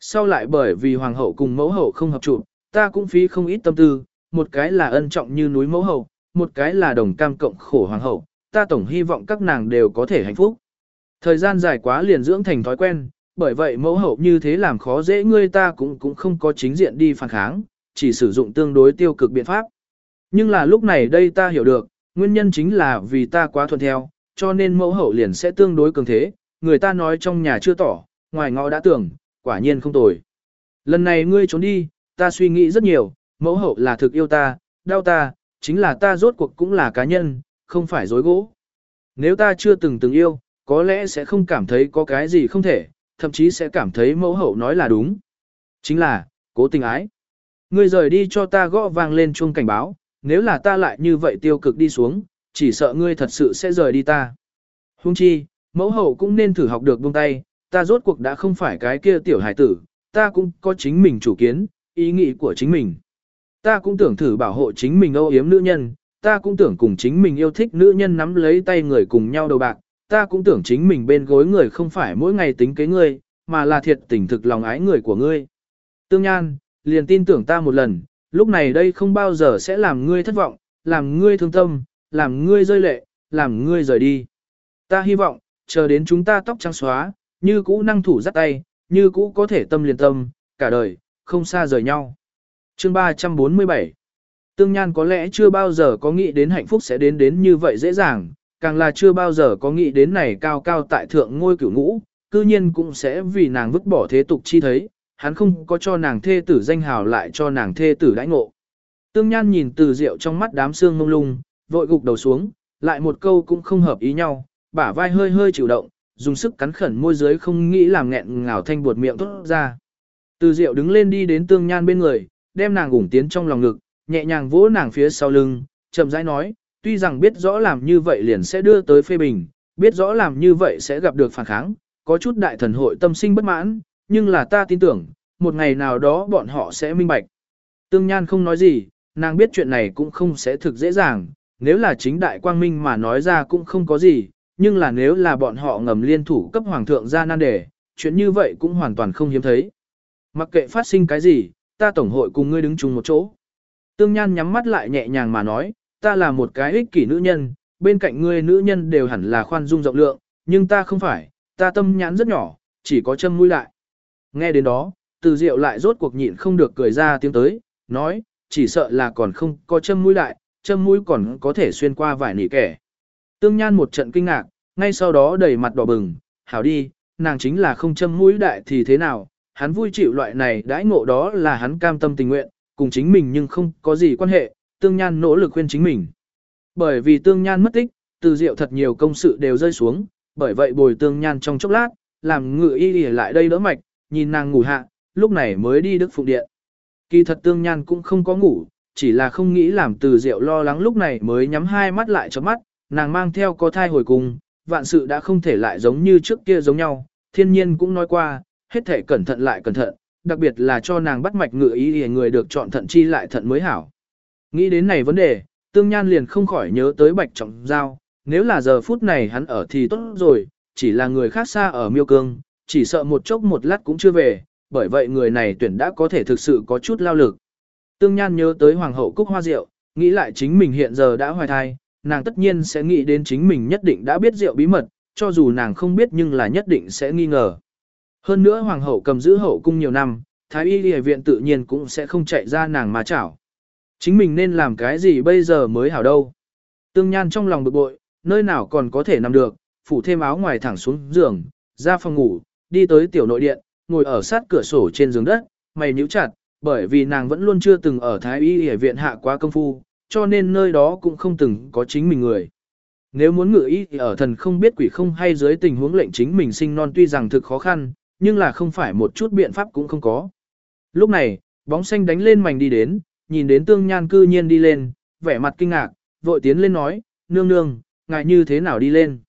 Sau lại bởi vì hoàng hậu cùng mẫu hậu không hợp trụ, ta cũng phí không ít tâm tư, một cái là ân trọng như núi mẫu hậu, một cái là đồng cam cộng khổ hoàng hậu, ta tổng hy vọng các nàng đều có thể hạnh phúc. Thời gian dài quá liền dưỡng thành thói quen, bởi vậy mẫu hậu như thế làm khó dễ ngươi ta cũng cũng không có chính diện đi phản kháng, chỉ sử dụng tương đối tiêu cực biện pháp. Nhưng là lúc này đây ta hiểu được, nguyên nhân chính là vì ta quá thuận theo, cho nên mẫu hậu liền sẽ tương đối cường thế, người ta nói trong nhà chưa tỏ, ngoài ngõ đã tưởng, quả nhiên không tồi. Lần này ngươi trốn đi, ta suy nghĩ rất nhiều, mẫu hậu là thực yêu ta, đau ta, chính là ta rốt cuộc cũng là cá nhân, không phải dối gỗ. Nếu ta chưa từng từng yêu, có lẽ sẽ không cảm thấy có cái gì không thể, thậm chí sẽ cảm thấy mẫu hậu nói là đúng. Chính là, cố tình ái. Ngươi rời đi cho ta gõ vang lên chuông cảnh báo, nếu là ta lại như vậy tiêu cực đi xuống, chỉ sợ ngươi thật sự sẽ rời đi ta. Hung chi, mẫu hậu cũng nên thử học được buông tay, ta rốt cuộc đã không phải cái kia tiểu hải tử, ta cũng có chính mình chủ kiến, ý nghĩ của chính mình. Ta cũng tưởng thử bảo hộ chính mình âu yếm nữ nhân, ta cũng tưởng cùng chính mình yêu thích nữ nhân nắm lấy tay người cùng nhau đầu bạc, ta cũng tưởng chính mình bên gối người không phải mỗi ngày tính kế ngươi, mà là thiệt tình thực lòng ái người của ngươi. Tương Nhan, liền tin tưởng ta một lần, lúc này đây không bao giờ sẽ làm ngươi thất vọng, làm ngươi thương tâm, làm ngươi rơi lệ, làm ngươi rời đi. Ta hy vọng, chờ đến chúng ta tóc trắng xóa, như cũ năng thủ dắt tay, như cũ có thể tâm liền tâm, cả đời, không xa rời nhau. Chương 347 Tương Nhan có lẽ chưa bao giờ có nghĩ đến hạnh phúc sẽ đến đến như vậy dễ dàng, càng là chưa bao giờ có nghĩ đến này cao cao tại thượng ngôi cửu ngũ, cư nhiên cũng sẽ vì nàng vứt bỏ thế tục chi thấy, hắn không có cho nàng thê tử danh hào lại cho nàng thê tử đãi ngộ. Tương Nhan nhìn từ rượu trong mắt đám xương mông lung, vội gục đầu xuống, lại một câu cũng không hợp ý nhau, bả vai hơi hơi chịu động, dùng sức cắn khẩn môi dưới không nghĩ làm nghẹn ngào thanh buột miệng tốt ra. Từ Diệu đứng lên đi đến Tương Nhan bên người, đem nàng ủng tiến trong lòng ngực, nhẹ nhàng vỗ nàng phía sau lưng, chậm rãi nói, tuy rằng biết rõ làm như vậy liền sẽ đưa tới phê bình, biết rõ làm như vậy sẽ gặp được phản kháng, có chút đại thần hội tâm sinh bất mãn, nhưng là ta tin tưởng, một ngày nào đó bọn họ sẽ minh bạch. Tương Nhan không nói gì, nàng biết chuyện này cũng không sẽ thực dễ dàng, nếu là chính đại quang minh mà nói ra cũng không có gì, nhưng là nếu là bọn họ ngầm liên thủ cấp hoàng thượng ra nan đề, chuyện như vậy cũng hoàn toàn không hiếm thấy. Mặc kệ phát sinh cái gì, ta tổng hội cùng ngươi đứng chung một chỗ. Tương Nhan nhắm mắt lại nhẹ nhàng mà nói, ta là một cái ích kỷ nữ nhân, bên cạnh ngươi nữ nhân đều hẳn là khoan dung rộng lượng, nhưng ta không phải, ta tâm nhãn rất nhỏ, chỉ có châm mũi lại. Nghe đến đó, từ diệu lại rốt cuộc nhịn không được cười ra tiếng tới, nói, chỉ sợ là còn không có châm mũi lại, châm mũi còn có thể xuyên qua vải nỉ kẻ. Tương Nhan một trận kinh ngạc, ngay sau đó đầy mặt đỏ bừng, hảo đi, nàng chính là không châm mũi đại thì thế nào, hắn vui chịu loại này đãi ngộ đó là hắn cam tâm tình nguyện, cùng chính mình nhưng không có gì quan hệ, Tương Nhan nỗ lực khuyên chính mình. Bởi vì Tương Nhan mất tích, từ diệu thật nhiều công sự đều rơi xuống, bởi vậy bồi Tương Nhan trong chốc lát, làm ngự y đi lại đây đỡ mạch, nhìn nàng ngủ hạ, lúc này mới đi Đức Phụng Điện. Kỳ thật Tương Nhan cũng không có ngủ, chỉ là không nghĩ làm từ diệu lo lắng lúc này mới nhắm hai mắt lại cho mắt, nàng mang theo có thai hồi cùng, vạn sự đã không thể lại giống như trước kia giống nhau, thiên nhiên cũng nói qua, hết thể cẩn thận lại cẩn thận, đặc biệt là cho nàng bắt mạch ngự ý để người được chọn thận chi lại thận mới hảo. Nghĩ đến này vấn đề, tương nhan liền không khỏi nhớ tới bạch trọng giao, nếu là giờ phút này hắn ở thì tốt rồi, chỉ là người khác xa ở miêu cương, chỉ sợ một chốc một lát cũng chưa về, bởi vậy người này tuyển đã có thể thực sự có chút lao lực. Tương Nhan nhớ tới Hoàng hậu Cúc Hoa Diệu, nghĩ lại chính mình hiện giờ đã hoài thai, nàng tất nhiên sẽ nghĩ đến chính mình nhất định đã biết rượu bí mật, cho dù nàng không biết nhưng là nhất định sẽ nghi ngờ. Hơn nữa Hoàng hậu cầm giữ hậu cung nhiều năm, Thái y y viện tự nhiên cũng sẽ không chạy ra nàng mà chảo. Chính mình nên làm cái gì bây giờ mới hảo đâu. Tương Nhan trong lòng bực bội, nơi nào còn có thể nằm được, phủ thêm áo ngoài thẳng xuống giường, ra phòng ngủ, đi tới tiểu nội điện, ngồi ở sát cửa sổ trên giường đất, mày nhíu chặt, bởi vì nàng vẫn luôn chưa từng ở Thái Y Y viện hạ quá công phu, cho nên nơi đó cũng không từng có chính mình người. Nếu muốn ngự y thì ở thần không biết quỷ không hay dưới tình huống lệnh chính mình sinh non tuy rằng thực khó khăn, nhưng là không phải một chút biện pháp cũng không có. Lúc này, bóng xanh đánh lên mảnh đi đến, nhìn đến tương nhan cư nhiên đi lên, vẻ mặt kinh ngạc, vội tiến lên nói, nương nương, ngại như thế nào đi lên.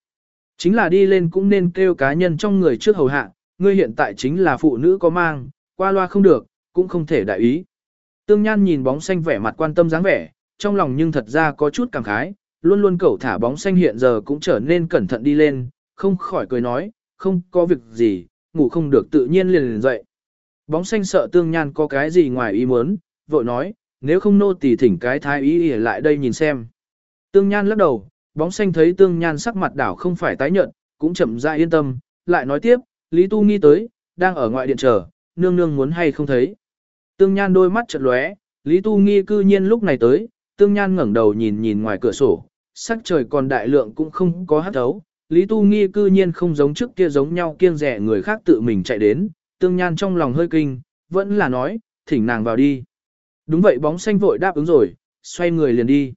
Chính là đi lên cũng nên kêu cá nhân trong người trước hầu hạ, ngươi hiện tại chính là phụ nữ có mang, qua loa không được, cũng không thể đại ý. Tương Nhan nhìn bóng xanh vẻ mặt quan tâm dáng vẻ, trong lòng nhưng thật ra có chút cảm khái, luôn luôn cẩu thả bóng xanh hiện giờ cũng trở nên cẩn thận đi lên, không khỏi cười nói, không có việc gì, ngủ không được tự nhiên liền liền dậy. Bóng xanh sợ Tương Nhan có cái gì ngoài ý muốn, vội nói, nếu không nô tỳ thỉnh cái thái ý ỉa lại đây nhìn xem. Tương Nhan lắc đầu, bóng xanh thấy Tương Nhan sắc mặt đảo không phải tái nhợt, cũng chậm rãi yên tâm, lại nói tiếp, Lý Tu Nghi tới, đang ở ngoại điện chờ, nương nương muốn hay không thấy. Tương Nhan đôi mắt chợt lóe, Lý Tu Nghi cư nhiên lúc này tới, Tương Nhan ngẩng đầu nhìn nhìn ngoài cửa sổ, sắc trời còn đại lượng cũng không có hắt thấu. Lý Tu Nghi cư nhiên không giống trước kia giống nhau kiêng rẻ người khác tự mình chạy đến, Tương Nhan trong lòng hơi kinh, vẫn là nói, thỉnh nàng vào đi. Đúng vậy bóng xanh vội đáp ứng rồi, xoay người liền đi.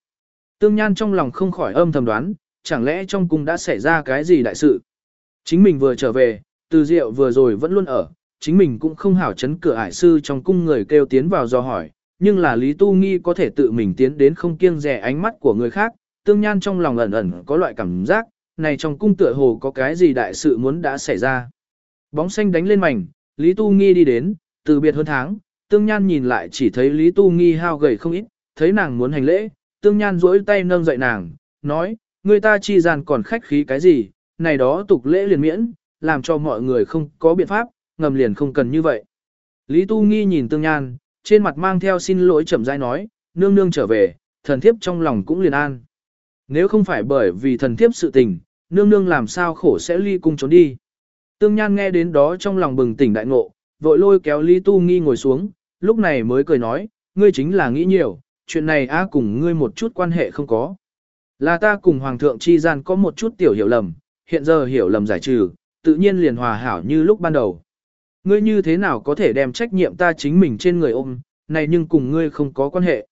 Tương Nhan trong lòng không khỏi âm thầm đoán, chẳng lẽ trong cung đã xảy ra cái gì đại sự. Chính mình vừa trở về, từ diệu vừa rồi vẫn luôn ở, chính mình cũng không hảo chấn cửa ải sư trong cung người kêu tiến vào do hỏi, nhưng là Lý Tu Nghi có thể tự mình tiến đến không kiêng rẻ ánh mắt của người khác, tương nhan trong lòng ẩn ẩn có loại cảm giác, này trong cung tựa hồ có cái gì đại sự muốn đã xảy ra. Bóng xanh đánh lên mảnh, Lý Tu Nghi đi đến, từ biệt hơn tháng, tương nhan nhìn lại chỉ thấy Lý Tu Nghi hao gầy không ít, thấy nàng muốn hành lễ, tương nhan duỗi tay nâng dậy nàng, nói, người ta chi gian còn khách khí cái gì, này đó tục lễ liền miễn, làm cho mọi người không có biện pháp, ngầm liền không cần như vậy. Lý Tu Nghi nhìn Tương Nhan, trên mặt mang theo xin lỗi chậm rãi nói, nương nương trở về, thần thiếp trong lòng cũng liền an. Nếu không phải bởi vì thần thiếp sự tình, nương nương làm sao khổ sẽ ly cung trốn đi. Tương Nhan nghe đến đó trong lòng bừng tỉnh đại ngộ, vội lôi kéo Lý Tu Nghi ngồi xuống, lúc này mới cười nói, ngươi chính là nghĩ nhiều, chuyện này a cùng ngươi một chút quan hệ không có. Là ta cùng Hoàng thượng chi gian có một chút tiểu hiểu lầm, hiện giờ hiểu lầm giải trừ, tự nhiên liền hòa hảo như lúc ban đầu. Ngươi như thế nào có thể đem trách nhiệm ta chính mình trên người ôm, này nhưng cùng ngươi không có quan hệ.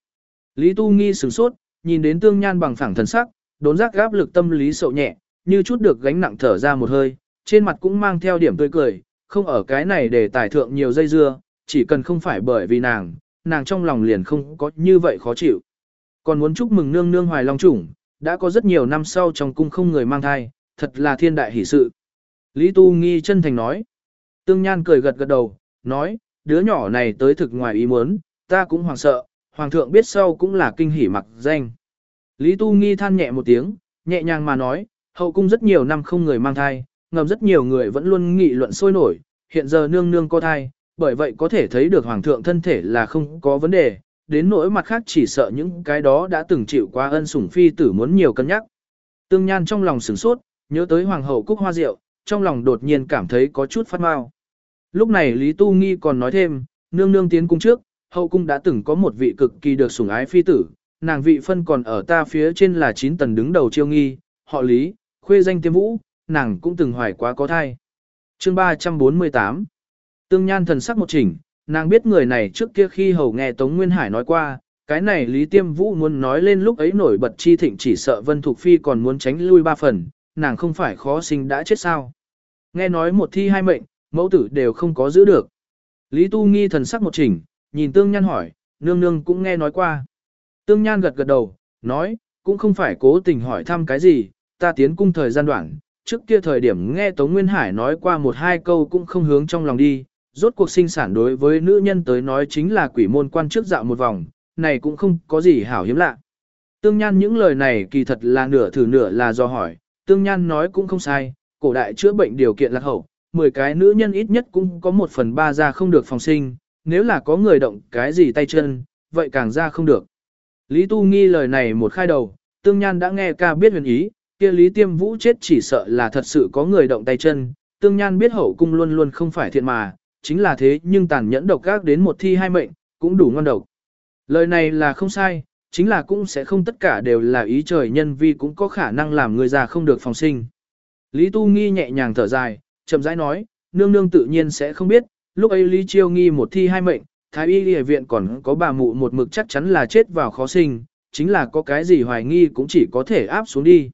Lý Tu Nghi sửng sốt, nhìn đến tương nhan bằng phẳng thần sắc, đốn giác gáp lực tâm lý sậu nhẹ, như chút được gánh nặng thở ra một hơi, trên mặt cũng mang theo điểm tươi cười, không ở cái này để tài thượng nhiều dây dưa, chỉ cần không phải bởi vì nàng, nàng trong lòng liền không có như vậy khó chịu. Còn muốn chúc mừng nương nương hoài long chủng, đã có rất nhiều năm sau trong cung không người mang thai, thật là thiên đại hỷ sự. Lý Tu Nghi chân thành nói. Tương Nhan cười gật gật đầu, nói, đứa nhỏ này tới thực ngoài ý muốn, ta cũng hoàng sợ, hoàng thượng biết sau cũng là kinh hỉ mặc danh. Lý Tu Nghi than nhẹ một tiếng, nhẹ nhàng mà nói, hậu cung rất nhiều năm không người mang thai, ngầm rất nhiều người vẫn luôn nghị luận sôi nổi, hiện giờ nương nương có thai, bởi vậy có thể thấy được hoàng thượng thân thể là không có vấn đề, đến nỗi mặt khác chỉ sợ những cái đó đã từng chịu qua ân sủng phi tử muốn nhiều cân nhắc. Tương Nhan trong lòng sửng sốt, nhớ tới hoàng hậu cúc hoa rượu, trong lòng đột nhiên cảm thấy có chút phát mau. Lúc này Lý Tu Nghi còn nói thêm, nương nương tiến cung trước, hậu cung đã từng có một vị cực kỳ được sủng ái phi tử, nàng vị phân còn ở ta phía trên là 9 tầng đứng đầu chiêu nghi, họ Lý, khuê danh tiêm vũ, nàng cũng từng hoài quá có thai. Chương 348 Tương Nhan thần sắc một chỉnh, nàng biết người này trước kia khi hầu nghe Tống Nguyên Hải nói qua, cái này Lý Tiêm Vũ muốn nói lên lúc ấy nổi bật chi thịnh chỉ sợ Vân Thục Phi còn muốn tránh lui ba phần, nàng không phải khó sinh đã chết sao. Nghe nói một thi hai mệnh, mẫu tử đều không có giữ được. Lý Tu Nghi thần sắc một chỉnh, nhìn Tương Nhan hỏi, nương nương cũng nghe nói qua. Tương Nhan gật gật đầu, nói, cũng không phải cố tình hỏi thăm cái gì, ta tiến cung thời gian đoạn, trước kia thời điểm nghe Tống Nguyên Hải nói qua một hai câu cũng không hướng trong lòng đi, rốt cuộc sinh sản đối với nữ nhân tới nói chính là quỷ môn quan trước dạo một vòng, này cũng không có gì hảo hiếm lạ. Tương Nhan những lời này kỳ thật là nửa thử nửa là do hỏi, Tương Nhan nói cũng không sai, cổ đại chữa bệnh điều kiện lạc hậu, 10 cái nữ nhân ít nhất cũng có một phần ba ra không được phòng sinh, nếu là có người động cái gì tay chân, vậy càng ra không được. Lý Tu nghi lời này một khai đầu, Tương Nhan đã nghe ca biết huyền ý, kia Lý Tiêm Vũ chết chỉ sợ là thật sự có người động tay chân, Tương Nhan biết hậu cung luôn luôn không phải thiện mà, chính là thế nhưng tàn nhẫn độc gác đến một thi hai mệnh, cũng đủ ngon độc. Lời này là không sai, chính là cũng sẽ không tất cả đều là ý trời nhân vi cũng có khả năng làm người già không được phòng sinh. Lý Tu Nghi nhẹ nhàng thở dài, chậm rãi nói, nương nương tự nhiên sẽ không biết, lúc ấy Lý Chiêu Nghi một thi hai mệnh, Thái y y viện còn có bà mụ một mực chắc chắn là chết vào khó sinh, chính là có cái gì hoài nghi cũng chỉ có thể áp xuống đi.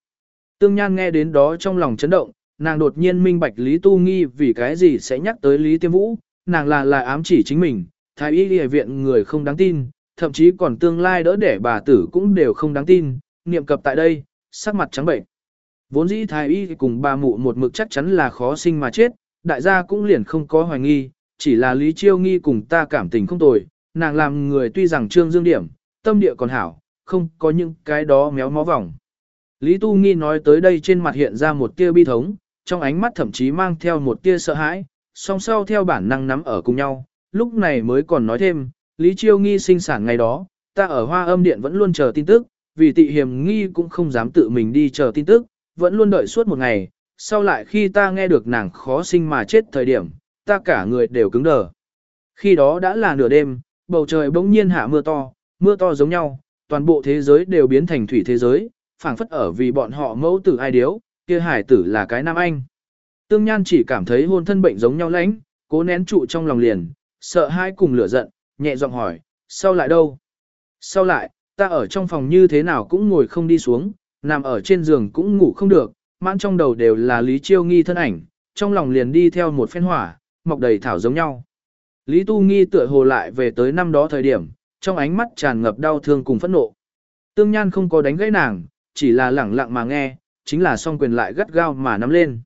Tương Nhan nghe đến đó trong lòng chấn động, nàng đột nhiên minh bạch Lý Tu Nghi vì cái gì sẽ nhắc tới Lý Tiêm Vũ, nàng là là ám chỉ chính mình, Thái y y viện người không đáng tin, thậm chí còn tương lai đỡ để bà tử cũng đều không đáng tin, niệm cập tại đây, sắc mặt trắng bệnh. Vốn dĩ thái y cùng bà mụ một mực chắc chắn là khó sinh mà chết, đại gia cũng liền không có hoài nghi, chỉ là Lý Chiêu nghi cùng ta cảm tình không tồi, nàng làm người tuy rằng trương dương điểm, tâm địa còn hảo, không có những cái đó méo mó vòng. Lý Tu Nghi nói tới đây trên mặt hiện ra một tia bi thống, trong ánh mắt thậm chí mang theo một tia sợ hãi, song sau theo bản năng nắm ở cùng nhau, lúc này mới còn nói thêm, Lý Chiêu Nghi sinh sản ngày đó, ta ở hoa âm điện vẫn luôn chờ tin tức, vì tị hiểm nghi cũng không dám tự mình đi chờ tin tức, vẫn luôn đợi suốt một ngày, sau lại khi ta nghe được nàng khó sinh mà chết thời điểm, ta cả người đều cứng đờ. Khi đó đã là nửa đêm, bầu trời bỗng nhiên hạ mưa to, mưa to giống nhau, toàn bộ thế giới đều biến thành thủy thế giới, phảng phất ở vì bọn họ mẫu tử ai điếu, kia hải tử là cái nam anh. Tương Nhan chỉ cảm thấy hôn thân bệnh giống nhau lãnh, cố nén trụ trong lòng liền, sợ hai cùng lửa giận, nhẹ giọng hỏi, sau lại đâu? Sau lại, ta ở trong phòng như thế nào cũng ngồi không đi xuống, nằm ở trên giường cũng ngủ không được, mãn trong đầu đều là Lý Chiêu Nghi thân ảnh, trong lòng liền đi theo một phen hỏa, mọc đầy thảo giống nhau. Lý Tu Nghi tựa hồ lại về tới năm đó thời điểm, trong ánh mắt tràn ngập đau thương cùng phẫn nộ. Tương Nhan không có đánh gãy nàng, chỉ là lẳng lặng mà nghe, chính là song quyền lại gắt gao mà nắm lên.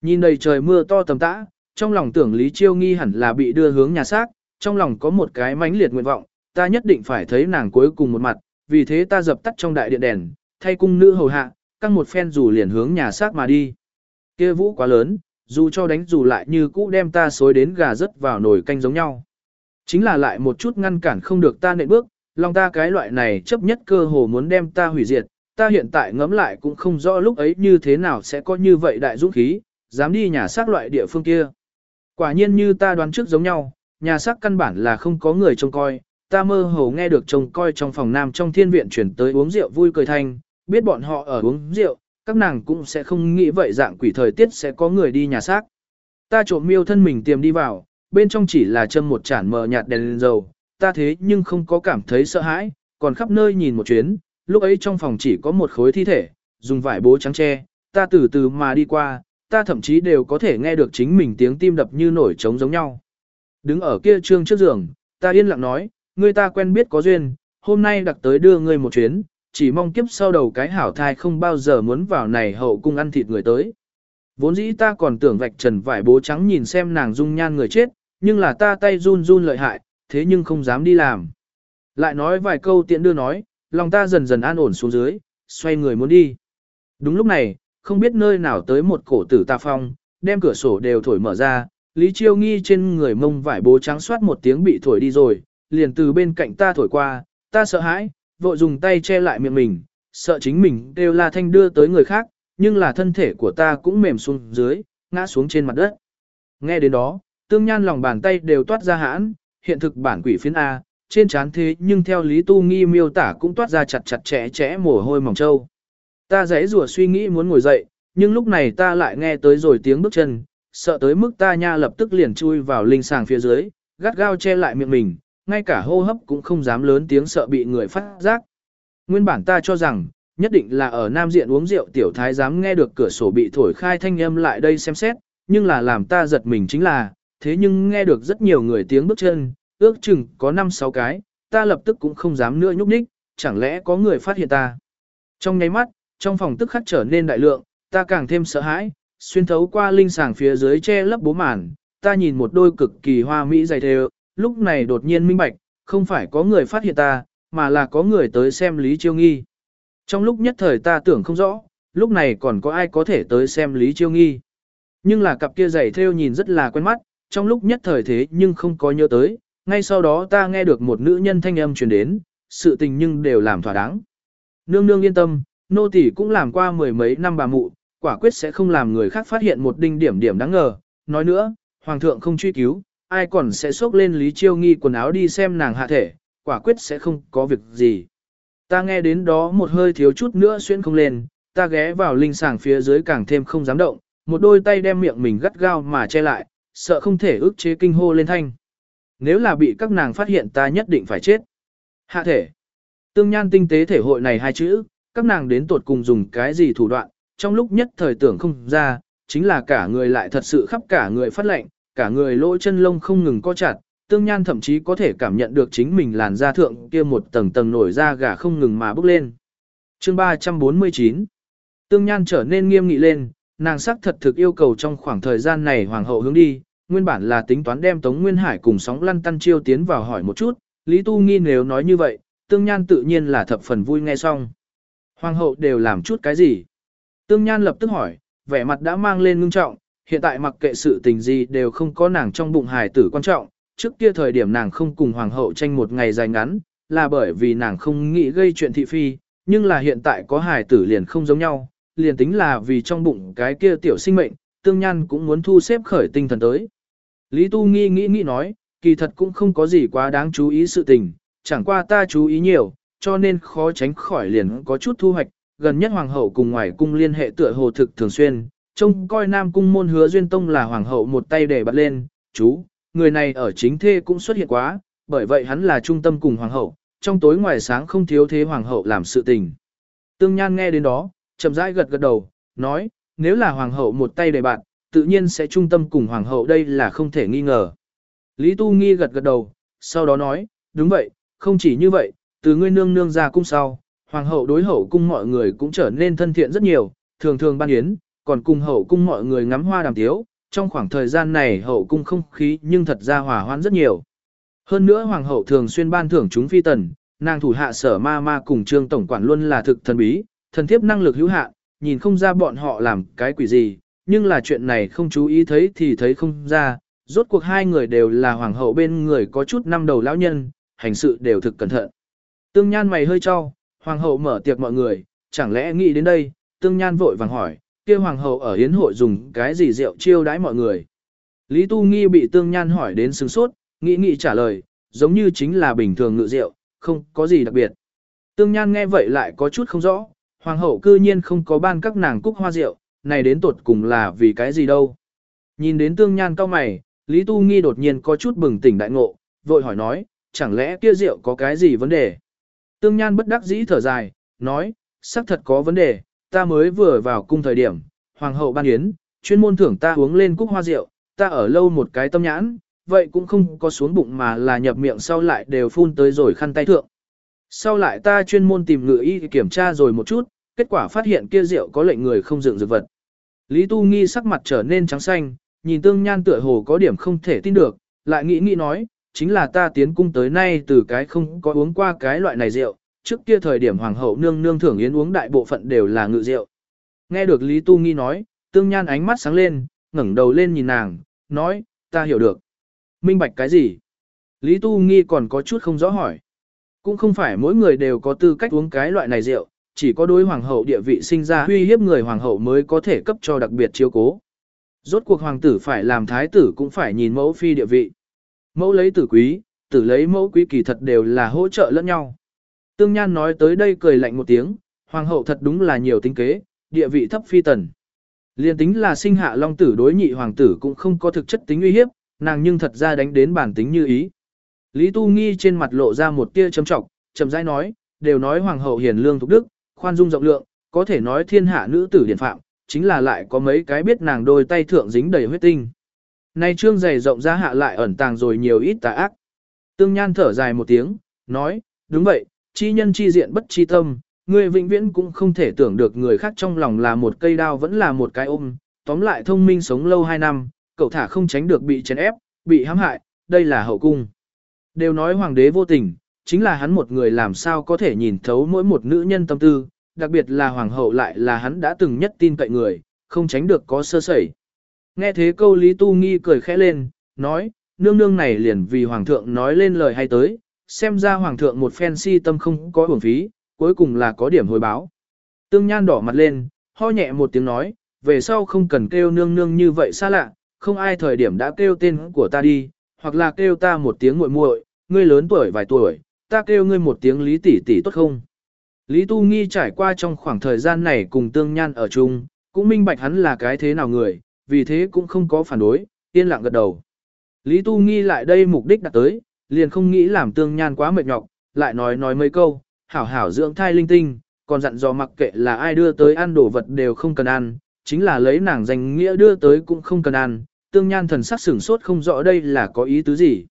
Nhìn đầy trời mưa to tầm tã, trong lòng tưởng Lý Chiêu Nghi hẳn là bị đưa hướng nhà xác, trong lòng có một cái mãnh liệt nguyện vọng, ta nhất định phải thấy nàng cuối cùng một mặt, vì thế ta dập tắt trong đại điện đèn, thay cung nữ hầu hạ, căng một phen dù liền hướng nhà xác mà đi. Kia vũ quá lớn, dù cho đánh dù lại như cũ đem ta xối đến gà rớt vào nồi canh giống nhau. Chính là lại một chút ngăn cản không được ta nệ bước, lòng ta cái loại này chấp nhất cơ hồ muốn đem ta hủy diệt, ta hiện tại ngẫm lại cũng không rõ lúc ấy như thế nào sẽ có như vậy đại dũng khí, dám đi nhà xác loại địa phương kia. Quả nhiên như ta đoán trước giống nhau, nhà xác căn bản là không có người trông coi, ta mơ hồ nghe được trông coi trong phòng nam trong thiên viện chuyển tới uống rượu vui cười thanh, biết bọn họ ở uống rượu, các nàng cũng sẽ không nghĩ vậy dạng quỷ thời tiết sẽ có người đi nhà xác. Ta trộm miêu thân mình tiềm đi vào, bên trong chỉ là châm một chản mờ nhạt đèn lên dầu, ta thế nhưng không có cảm thấy sợ hãi, còn khắp nơi nhìn một chuyến, lúc ấy trong phòng chỉ có một khối thi thể, dùng vải bố trắng che, ta từ từ mà đi qua, ta thậm chí đều có thể nghe được chính mình tiếng tim đập như nổi trống giống nhau. Đứng ở kia trương trước giường, ta yên lặng nói, người ta quen biết có duyên, hôm nay đặc tới đưa ngươi một chuyến, chỉ mong kiếp sau đầu cái hảo thai không bao giờ muốn vào này hậu cung ăn thịt người tới. Vốn dĩ ta còn tưởng vạch trần vải bố trắng nhìn xem nàng dung nhan người chết, nhưng là ta tay run run lợi hại, thế nhưng không dám đi làm. Lại nói vài câu tiện đưa nói, lòng ta dần dần an ổn xuống dưới, xoay người muốn đi. Đúng lúc này, không biết nơi nào tới một cổ tử ta phong, đem cửa sổ đều thổi mở ra, Lý Chiêu nghi trên người mông vải bố trắng soát một tiếng bị thổi đi rồi, liền từ bên cạnh ta thổi qua, ta sợ hãi, vội dùng tay che lại miệng mình, sợ chính mình đều là thanh đưa tới người khác, nhưng là thân thể của ta cũng mềm xuống dưới, ngã xuống trên mặt đất. Nghe đến đó, tương nhan lòng bàn tay đều toát ra hãn, hiện thực bản quỷ phiến A, trên chán thế nhưng theo Lý Tu Nghi miêu tả cũng toát ra chặt chặt chẽ chẽ mồ hôi mỏng trâu. Ta dãy rùa suy nghĩ muốn ngồi dậy, nhưng lúc này ta lại nghe tới rồi tiếng bước chân, sợ tới mức ta nha lập tức liền chui vào linh sàng phía dưới, gắt gao che lại miệng mình, ngay cả hô hấp cũng không dám lớn tiếng sợ bị người phát giác. Nguyên bản ta cho rằng, nhất định là ở Nam Diện uống rượu tiểu thái dám nghe được cửa sổ bị thổi khai thanh âm lại đây xem xét, nhưng là làm ta giật mình chính là, thế nhưng nghe được rất nhiều người tiếng bước chân, ước chừng có 5-6 cái, ta lập tức cũng không dám nữa nhúc nhích, chẳng lẽ có người phát hiện ta. Trong nháy mắt, trong phòng tức khắc trở nên đại lượng, ta càng thêm sợ hãi, xuyên thấu qua linh sàng phía dưới che lấp bố màn, ta nhìn một đôi cực kỳ hoa mỹ dày thề, lúc này đột nhiên minh bạch, không phải có người phát hiện ta, mà là có người tới xem Lý Chiêu Nghi. Trong lúc nhất thời ta tưởng không rõ, lúc này còn có ai có thể tới xem Lý Chiêu Nghi. Nhưng là cặp kia giày theo nhìn rất là quen mắt, trong lúc nhất thời thế nhưng không có nhớ tới, ngay sau đó ta nghe được một nữ nhân thanh âm truyền đến, sự tình nhưng đều làm thỏa đáng. Nương nương yên tâm, nô tỳ cũng làm qua mười mấy năm bà mụ, quả quyết sẽ không làm người khác phát hiện một đinh điểm điểm đáng ngờ. Nói nữa, hoàng thượng không truy cứu, ai còn sẽ xốc lên Lý Chiêu Nghi quần áo đi xem nàng hạ thể, quả quyết sẽ không có việc gì. Ta nghe đến đó một hơi thiếu chút nữa xuyên không lên, ta ghé vào linh sàng phía dưới càng thêm không dám động, một đôi tay đem miệng mình gắt gao mà che lại, sợ không thể ức chế kinh hô lên thanh. Nếu là bị các nàng phát hiện ta nhất định phải chết. Hạ thể. Tương nhan tinh tế thể hội này hai chữ, các nàng đến tột cùng dùng cái gì thủ đoạn, trong lúc nhất thời tưởng không ra, chính là cả người lại thật sự khắp cả người phát lệnh, cả người lỗ chân lông không ngừng co chặt, tương nhan thậm chí có thể cảm nhận được chính mình làn da thượng kia một tầng tầng nổi da gà không ngừng mà bốc lên. Chương 349 Tương nhan trở nên nghiêm nghị lên, nàng sắc thật thực yêu cầu trong khoảng thời gian này hoàng hậu hướng đi, nguyên bản là tính toán đem Tống Nguyên Hải cùng sóng lăn tăn chiêu tiến vào hỏi một chút, Lý Tu Nghi nếu nói như vậy, tương nhan tự nhiên là thập phần vui nghe xong. Hoàng hậu đều làm chút cái gì? Tương nhan lập tức hỏi, vẻ mặt đã mang lên ngưng trọng, hiện tại mặc kệ sự tình gì đều không có nàng trong bụng hài tử quan trọng, trước kia thời điểm nàng không cùng hoàng hậu tranh một ngày dài ngắn, là bởi vì nàng không nghĩ gây chuyện thị phi, nhưng là hiện tại có hài tử liền không giống nhau, liền tính là vì trong bụng cái kia tiểu sinh mệnh, tương nhan cũng muốn thu xếp khởi tinh thần tới. Lý Tu Nghi nghĩ nghĩ nói, kỳ thật cũng không có gì quá đáng chú ý sự tình, chẳng qua ta chú ý nhiều, cho nên khó tránh khỏi liền có chút thu hoạch, gần nhất hoàng hậu cùng ngoài cung liên hệ tựa hồ thực thường xuyên, trông coi nam cung môn hứa duyên tông là hoàng hậu một tay để bật lên, chú, người này ở chính thê cũng xuất hiện quá, bởi vậy hắn là trung tâm cùng hoàng hậu, trong tối ngoài sáng không thiếu thế hoàng hậu làm sự tình. Tương Nhan nghe đến đó, chậm rãi gật gật đầu, nói, nếu là hoàng hậu một tay đề bạn, tự nhiên sẽ trung tâm cùng hoàng hậu đây là không thể nghi ngờ. Lý Tu Nghi gật gật đầu, sau đó nói, đúng vậy, không chỉ như vậy, từ ngươi nương nương ra cung sau, hoàng hậu đối hậu cung mọi người cũng trở nên thân thiện rất nhiều, thường thường ban yến, còn cùng hậu cung mọi người ngắm hoa đàm tiếu, trong khoảng thời gian này hậu cung không khí nhưng thật ra hòa hoãn rất nhiều. Hơn nữa hoàng hậu thường xuyên ban thưởng chúng phi tần, nàng thủ hạ sở ma ma cùng trương tổng quản luôn là thực thần bí, thần thiếp năng lực hữu hạn, nhìn không ra bọn họ làm cái quỷ gì, nhưng là chuyện này không chú ý thấy thì thấy không ra, rốt cuộc hai người đều là hoàng hậu bên người có chút năm đầu lão nhân, hành sự đều thực cẩn thận. Tương Nhan mày hơi cho, hoàng hậu mở tiệc mọi người, chẳng lẽ nghĩ đến đây, Tương Nhan vội vàng hỏi, kia hoàng hậu ở hiến hội dùng cái gì rượu chiêu đãi mọi người. Lý Tu Nghi bị Tương Nhan hỏi đến sừng sốt, nghĩ nghĩ trả lời, giống như chính là bình thường ngự rượu, không có gì đặc biệt. Tương Nhan nghe vậy lại có chút không rõ, hoàng hậu cư nhiên không có ban các nàng cúc hoa rượu, này đến tột cùng là vì cái gì đâu. Nhìn đến Tương Nhan cao mày, Lý Tu Nghi đột nhiên có chút bừng tỉnh đại ngộ, vội hỏi nói, chẳng lẽ kia rượu có cái gì vấn đề? Tương Nhan bất đắc dĩ thở dài, nói, xác thật có vấn đề, ta mới vừa vào cung thời điểm, hoàng hậu ban yến, chuyên môn thưởng ta uống lên cúc hoa rượu, ta ở lâu một cái tâm nhãn, vậy cũng không có xuống bụng mà là nhập miệng sau lại đều phun tới rồi khăn tay thượng. Sau lại ta chuyên môn tìm ngựa y kiểm tra rồi một chút, kết quả phát hiện kia rượu có lệnh người không dựng dược vật. Lý Tu Nghi sắc mặt trở nên trắng xanh, nhìn tương nhan tựa hồ có điểm không thể tin được, lại nghĩ nghĩ nói, chính là ta tiến cung tới nay từ cái không có uống qua cái loại này rượu, trước kia thời điểm hoàng hậu nương nương thưởng yến uống đại bộ phận đều là ngự rượu. Nghe được Lý Tu Nghi nói, tương nhan ánh mắt sáng lên, ngẩng đầu lên nhìn nàng, nói, ta hiểu được. Minh bạch cái gì? Lý Tu Nghi còn có chút không rõ hỏi. Cũng không phải mỗi người đều có tư cách uống cái loại này rượu, chỉ có đối hoàng hậu địa vị sinh ra uy hiếp người hoàng hậu mới có thể cấp cho đặc biệt chiếu cố. Rốt cuộc hoàng tử phải làm thái tử cũng phải nhìn mẫu phi địa vị. Mẫu lấy tử quý, tử lấy mẫu quý kỳ thật đều là hỗ trợ lẫn nhau. Tương Nhan nói tới đây cười lạnh một tiếng, hoàng hậu thật đúng là nhiều tính kế, địa vị thấp phi tần. Liên tính là sinh hạ long tử đối nhị hoàng tử cũng không có thực chất tính uy hiếp, nàng nhưng thật ra đánh đến bản tính như ý. Lý Tu Nghi trên mặt lộ ra một tia châm trọng, chậm rãi nói, đều nói hoàng hậu hiền lương thục đức, khoan dung rộng lượng, có thể nói thiên hạ nữ tử điển phạm, chính là lại có mấy cái biết nàng đôi tay thượng dính đầy huyết tinh. Nay trương dày rộng ra hạ lại ẩn tàng rồi nhiều ít tà ác. Tương Nhan thở dài một tiếng, nói, đúng vậy, chi nhân chi diện bất chi tâm, người vĩnh viễn cũng không thể tưởng được người khác trong lòng là một cây đao vẫn là một cái ôm, tóm lại thông minh sống lâu hai năm, cậu thả không tránh được bị chèn ép, bị hãm hại, đây là hậu cung. Đều nói hoàng đế vô tình, chính là hắn một người làm sao có thể nhìn thấu mỗi một nữ nhân tâm tư, đặc biệt là hoàng hậu lại là hắn đã từng nhất tin cậy người, không tránh được có sơ sẩy. Nghe thế câu Lý Tu Nghi cười khẽ lên, nói, nương nương này liền vì hoàng thượng nói lên lời hay tới, xem ra hoàng thượng một phen si tâm không có uổng phí, cuối cùng là có điểm hồi báo. Tương Nhan đỏ mặt lên, ho nhẹ một tiếng nói, về sau không cần kêu nương nương như vậy xa lạ, không ai thời điểm đã kêu tên của ta đi, hoặc là kêu ta một tiếng muội muội, ngươi lớn tuổi vài tuổi, ta kêu ngươi một tiếng lý tỷ tỷ tốt không? Lý Tu Nghi trải qua trong khoảng thời gian này cùng Tương Nhan ở chung, cũng minh bạch hắn là cái thế nào người, vì thế cũng không có phản đối, yên lặng gật đầu. Lý Tu Nghi lại đây mục đích đặt tới, liền không nghĩ làm Tương Nhan quá mệt nhọc, lại nói nói mấy câu, hảo hảo dưỡng thai linh tinh, còn dặn dò mặc kệ là ai đưa tới ăn đồ vật đều không cần ăn, chính là lấy nàng danh nghĩa đưa tới cũng không cần ăn, Tương Nhan thần sắc sửng sốt không rõ đây là có ý tứ gì.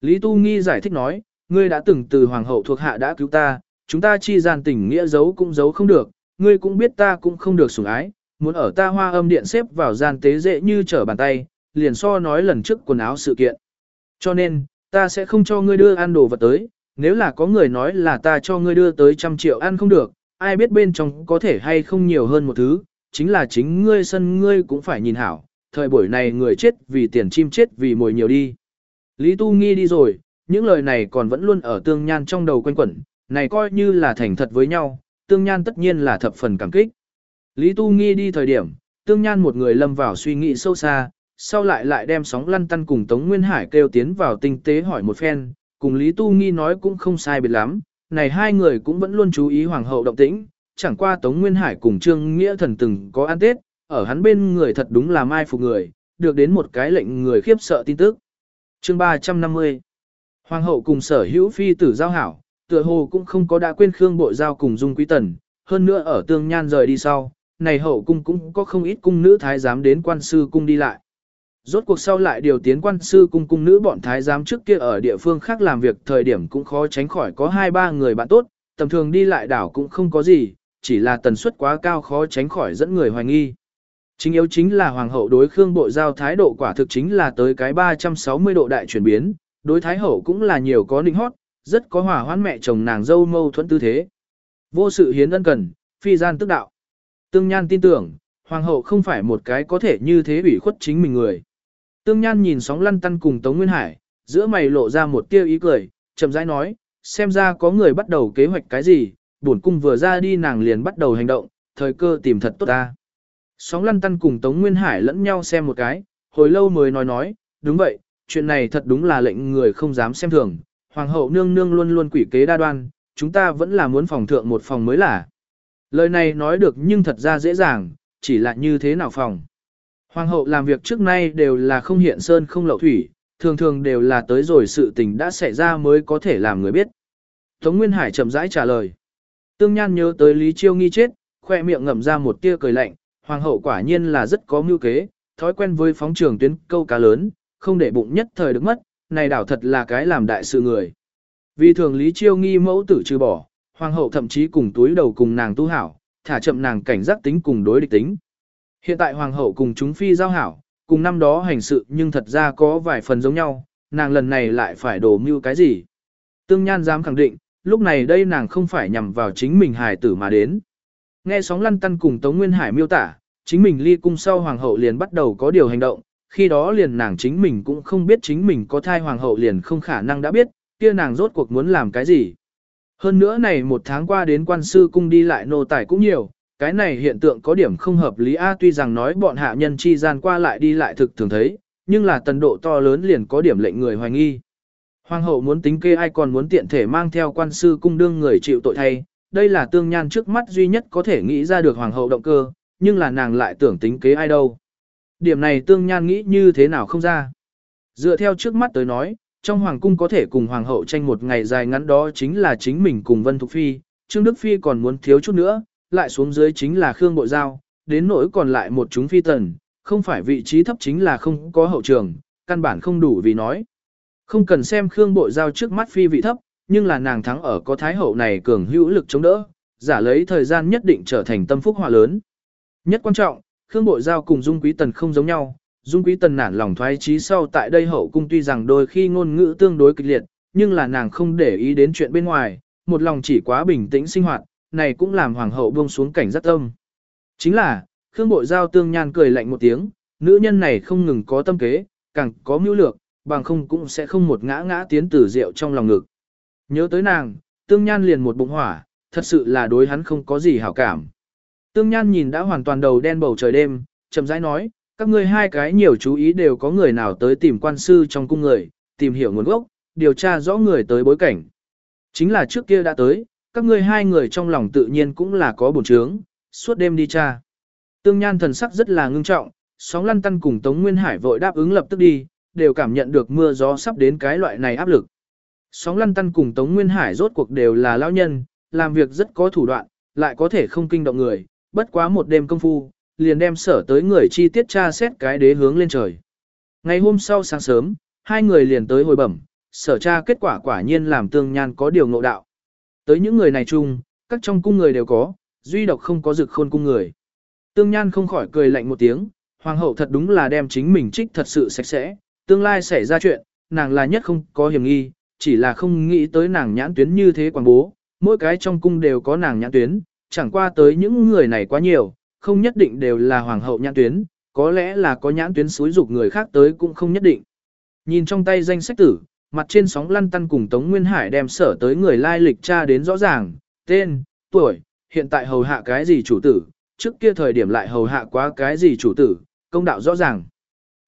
Lý Tu Nghi giải thích nói, ngươi đã từng từ hoàng hậu thuộc hạ đã cứu ta, chúng ta chi gian tình nghĩa giấu cũng giấu không được, ngươi cũng biết ta cũng không được sủng ái, muốn ở ta hoa âm điện xếp vào gian tế dễ như trở bàn tay, liền so nói lần trước quần áo sự kiện. Cho nên, ta sẽ không cho ngươi đưa ăn đồ vật tới, nếu là có người nói là ta cho ngươi đưa tới trăm triệu ăn không được, ai biết bên trong có thể hay không nhiều hơn một thứ, chính là chính ngươi sân ngươi cũng phải nhìn hảo, thời buổi này người chết vì tiền chim chết vì mồi nhiều đi. Lý Tu Nghi đi rồi, những lời này còn vẫn luôn ở tương nhan trong đầu quanh quẩn, này coi như là thành thật với nhau, tương nhan tất nhiên là thập phần cảm kích. Lý Tu Nghi đi thời điểm, tương nhan một người lâm vào suy nghĩ sâu xa, sau lại lại đem sóng lăn tăn cùng Tống Nguyên Hải kêu tiến vào tinh tế hỏi một phen, cùng Lý Tu Nghi nói cũng không sai biệt lắm, này hai người cũng vẫn luôn chú ý hoàng hậu động tĩnh, chẳng qua Tống Nguyên Hải cùng Trương Nghĩa Thần từng có ăn tết, ở hắn bên người thật đúng là mai phục người, được đến một cái lệnh người khiếp sợ tin tức. Chương 350 Hoàng hậu cùng sở hữu phi tử giao hảo, tựa hồ cũng không có đã quên Khương Bội Giao cùng Dung Quý Tần, hơn nữa ở tương nhan rời đi sau, này hậu cung cũng có không ít cung nữ thái giám đến quan sư cung đi lại. Rốt cuộc sau lại điều tiến quan sư cung cung nữ bọn thái giám trước kia ở địa phương khác làm việc thời điểm cũng khó tránh khỏi có hai ba người bạn tốt, tầm thường đi lại đảo cũng không có gì, chỉ là tần suất quá cao khó tránh khỏi dẫn người hoài nghi. Chính yếu chính là hoàng hậu đối Khương Bội Giao thái độ quả thực chính là tới cái 360 độ đại chuyển biến, đối thái hậu cũng là nhiều có ninh hót, rất có hòa hoãn mẹ chồng nàng dâu mâu thuẫn tư thế. Vô sự hiến ân cần, phi gian tức đạo. Tương Nhan tin tưởng, hoàng hậu không phải một cái có thể như thế ủy khuất chính mình người. Tương Nhan nhìn sóng lăn tăn cùng Tống Nguyên Hải, giữa mày lộ ra một tia ý cười, chậm rãi nói, xem ra có người bắt đầu kế hoạch cái gì, bổn cung vừa ra đi nàng liền bắt đầu hành động, thời cơ tìm thật tốt ta. Sóng lăn tăn cùng Tống Nguyên Hải lẫn nhau xem một cái, hồi lâu mới nói nói, đúng vậy, chuyện này thật đúng là lệnh người không dám xem thường, Hoàng hậu nương nương luôn luôn quỷ kế đa đoan, chúng ta vẫn là muốn phòng thượng một phòng mới là. Lời này nói được nhưng thật ra dễ dàng, chỉ là như thế nào phòng. Hoàng hậu làm việc trước nay đều là không hiện sơn không lậu thủy, thường thường đều là tới rồi sự tình đã xảy ra mới có thể làm người biết. Tống Nguyên Hải chậm rãi trả lời. Tương Nhan nhớ tới Lý Chiêu nghi chết, khoe miệng ngậm ra một tia cười lạnh, hoàng hậu quả nhiên là rất có mưu kế, thói quen với phóng trường tuyến câu cá lớn, không để bụng nhất thời được mất, này đảo thật là cái làm đại sự người. Vì thường Lý Chiêu nghi mẫu tử trừ bỏ, hoàng hậu thậm chí cùng túi đầu cùng nàng tu hảo, thả chậm nàng cảnh giác tính cùng đối địch tính. Hiện tại hoàng hậu cùng chúng phi giao hảo, cùng năm đó hành sự nhưng thật ra có vài phần giống nhau, nàng lần này lại phải đổ mưu cái gì. Tương Nhan dám khẳng định, lúc này đây nàng không phải nhằm vào chính mình hài tử mà đến. Nghe sóng lăn tăn cùng Tống Nguyên Hải miêu tả, chính mình ly cung sau hoàng hậu liền bắt đầu có điều hành động, khi đó liền nàng chính mình cũng không biết chính mình có thai hoàng hậu liền không khả năng đã biết, kia nàng rốt cuộc muốn làm cái gì. Hơn nữa này một tháng qua đến quan sư cung đi lại nô tài cũng nhiều, cái này hiện tượng có điểm không hợp lý a tuy rằng nói bọn hạ nhân chi gian qua lại đi lại thực thường thấy, nhưng là tần độ to lớn liền có điểm lệnh người hoài nghi. Hoàng hậu muốn tính kê ai còn muốn tiện thể mang theo quan sư cung đương người chịu tội thay, đây là tương nhan trước mắt duy nhất có thể nghĩ ra được hoàng hậu động cơ, nhưng là nàng lại tưởng tính kế ai đâu. Điểm này tương nhan nghĩ như thế nào không ra. Dựa theo trước mắt tới nói, trong hoàng cung có thể cùng hoàng hậu tranh một ngày dài ngắn đó chính là chính mình cùng Vân Thục Phi, Trương Đức Phi còn muốn thiếu chút nữa, lại xuống dưới chính là Khương Bội Giao, đến nỗi còn lại một chúng phi tần, không phải vị trí thấp chính là không có hậu trường, căn bản không đủ vì nói. Không cần xem Khương Bội Giao trước mắt phi vị thấp, nhưng là nàng thắng ở có thái hậu này cường hữu lực chống đỡ, giả lấy thời gian nhất định trở thành tâm phúc họa lớn. Nhất quan trọng, Khương Bội Giao cùng Dung Quý Tần không giống nhau, Dung Quý Tần nản lòng thoái trí sau tại đây hậu cung tuy rằng đôi khi ngôn ngữ tương đối kịch liệt, nhưng là nàng không để ý đến chuyện bên ngoài, một lòng chỉ quá bình tĩnh sinh hoạt, này cũng làm hoàng hậu buông xuống cảnh giác tâm. Chính là, Khương Bội Giao tương nhan cười lạnh một tiếng, nữ nhân này không ngừng có tâm kế, càng có mưu lược, bằng không cũng sẽ không một ngã ngã tiến tử rượu trong lòng ngực. Nhớ tới nàng, tương nhan liền một bụng hỏa, thật sự là đối hắn không có gì hảo cảm. Tương nhan nhìn đã hoàn toàn đầu đen bầu trời đêm, chậm rãi nói, các ngươi hai cái nhiều chú ý đều có người nào tới tìm quan sư trong cung người, tìm hiểu nguồn gốc, điều tra rõ người tới bối cảnh. Chính là trước kia đã tới, các ngươi hai người trong lòng tự nhiên cũng là có bổn trướng, suốt đêm đi tra. Tương Nhan thần sắc rất là ngưng trọng, sóng lăn tăn cùng Tống Nguyên Hải vội đáp ứng lập tức đi, đều cảm nhận được mưa gió sắp đến cái loại này áp lực. Sóng lăn tăn cùng Tống Nguyên Hải rốt cuộc đều là lão nhân, làm việc rất có thủ đoạn, lại có thể không kinh động người, bất quá một đêm công phu, liền đem sở tới người chi tiết tra xét cái đế hướng lên trời. Ngày hôm sau sáng sớm, hai người liền tới hồi bẩm, sở tra kết quả quả nhiên làm tương nhan có điều ngộ đạo. Tới những người này chung, các trong cung người đều có, duy độc không có rực khôn cung người. Tương nhan không khỏi cười lạnh một tiếng, hoàng hậu thật đúng là đem chính mình trích thật sự sạch sẽ, tương lai xảy ra chuyện, nàng là nhất không có hiểm nghi, chỉ là không nghĩ tới nàng nhãn tuyến như thế quảng bố, mỗi cái trong cung đều có nàng nhãn tuyến, chẳng qua tới những người này quá nhiều, không nhất định đều là hoàng hậu nhãn tuyến, có lẽ là có nhãn tuyến xúi dục người khác tới cũng không nhất định. Nhìn trong tay danh sách tử, mặt trên sóng lăn tăn cùng Tống Nguyên Hải đem sở tới người lai lịch tra đến rõ ràng, tên, tuổi, hiện tại hầu hạ cái gì chủ tử, trước kia thời điểm lại hầu hạ quá cái gì chủ tử, công đạo rõ ràng.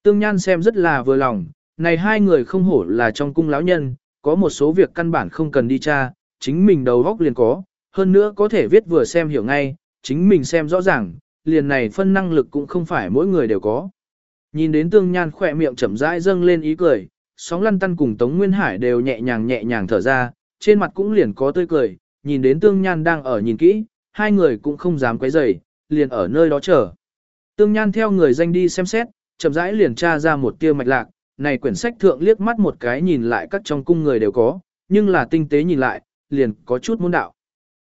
Tương Nhan xem rất là vừa lòng, này hai người không hổ là trong cung lão nhân, có một số việc căn bản không cần đi tra, chính mình đầu góc liền có, hơn nữa có thể viết vừa xem hiểu ngay, chính mình xem rõ ràng, liền này phân năng lực cũng không phải mỗi người đều có. Nhìn đến tương nhan khỏe miệng chậm rãi dâng lên ý cười, sóng lăn tăn cùng Tống Nguyên Hải đều nhẹ nhàng nhẹ nhàng thở ra, trên mặt cũng liền có tươi cười, nhìn đến tương nhan đang ở nhìn kỹ, hai người cũng không dám quấy rầy, liền ở nơi đó chờ. Tương nhan theo người danh đi xem xét, chậm rãi liền tra ra một tia mạch lạc, này quyển sách thượng liếc mắt một cái nhìn lại các trong cung người đều có, nhưng là tinh tế nhìn lại, liền có chút môn đạo.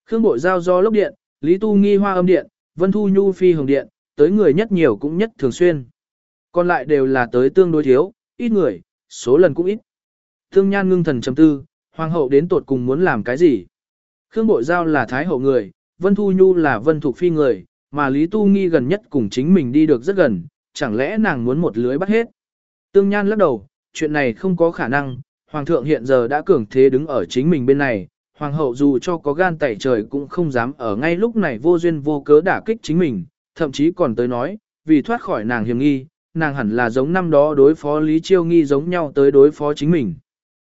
Khương Bội Giao do lốc điện, Lý Tu Nghi Hoa âm điện, Vân Thu Nhu Phi Hồng điện, tới người nhất nhiều cũng nhất thường xuyên. Còn lại đều là tới tương đối thiếu, ít người, số lần cũng ít. Thương Nhan ngưng thần chấm tư, Hoàng hậu đến tột cùng muốn làm cái gì? Khương Bội Giao là Thái hậu người, Vân Thu Nhu là Vân Thục Phi người, mà Lý Tu Nghi gần nhất cùng chính mình đi được rất gần, chẳng lẽ nàng muốn một lưới bắt hết? Tương Nhan lắc đầu, chuyện này không có khả năng, Hoàng thượng hiện giờ đã cường thế đứng ở chính mình bên này, Hoàng hậu dù cho có gan tẩy trời cũng không dám ở ngay lúc này vô duyên vô cớ đả kích chính mình, thậm chí còn tới nói, vì thoát khỏi nàng hiểm nghi, nàng hẳn là giống năm đó đối phó Lý Chiêu Nghi giống nhau tới đối phó chính mình.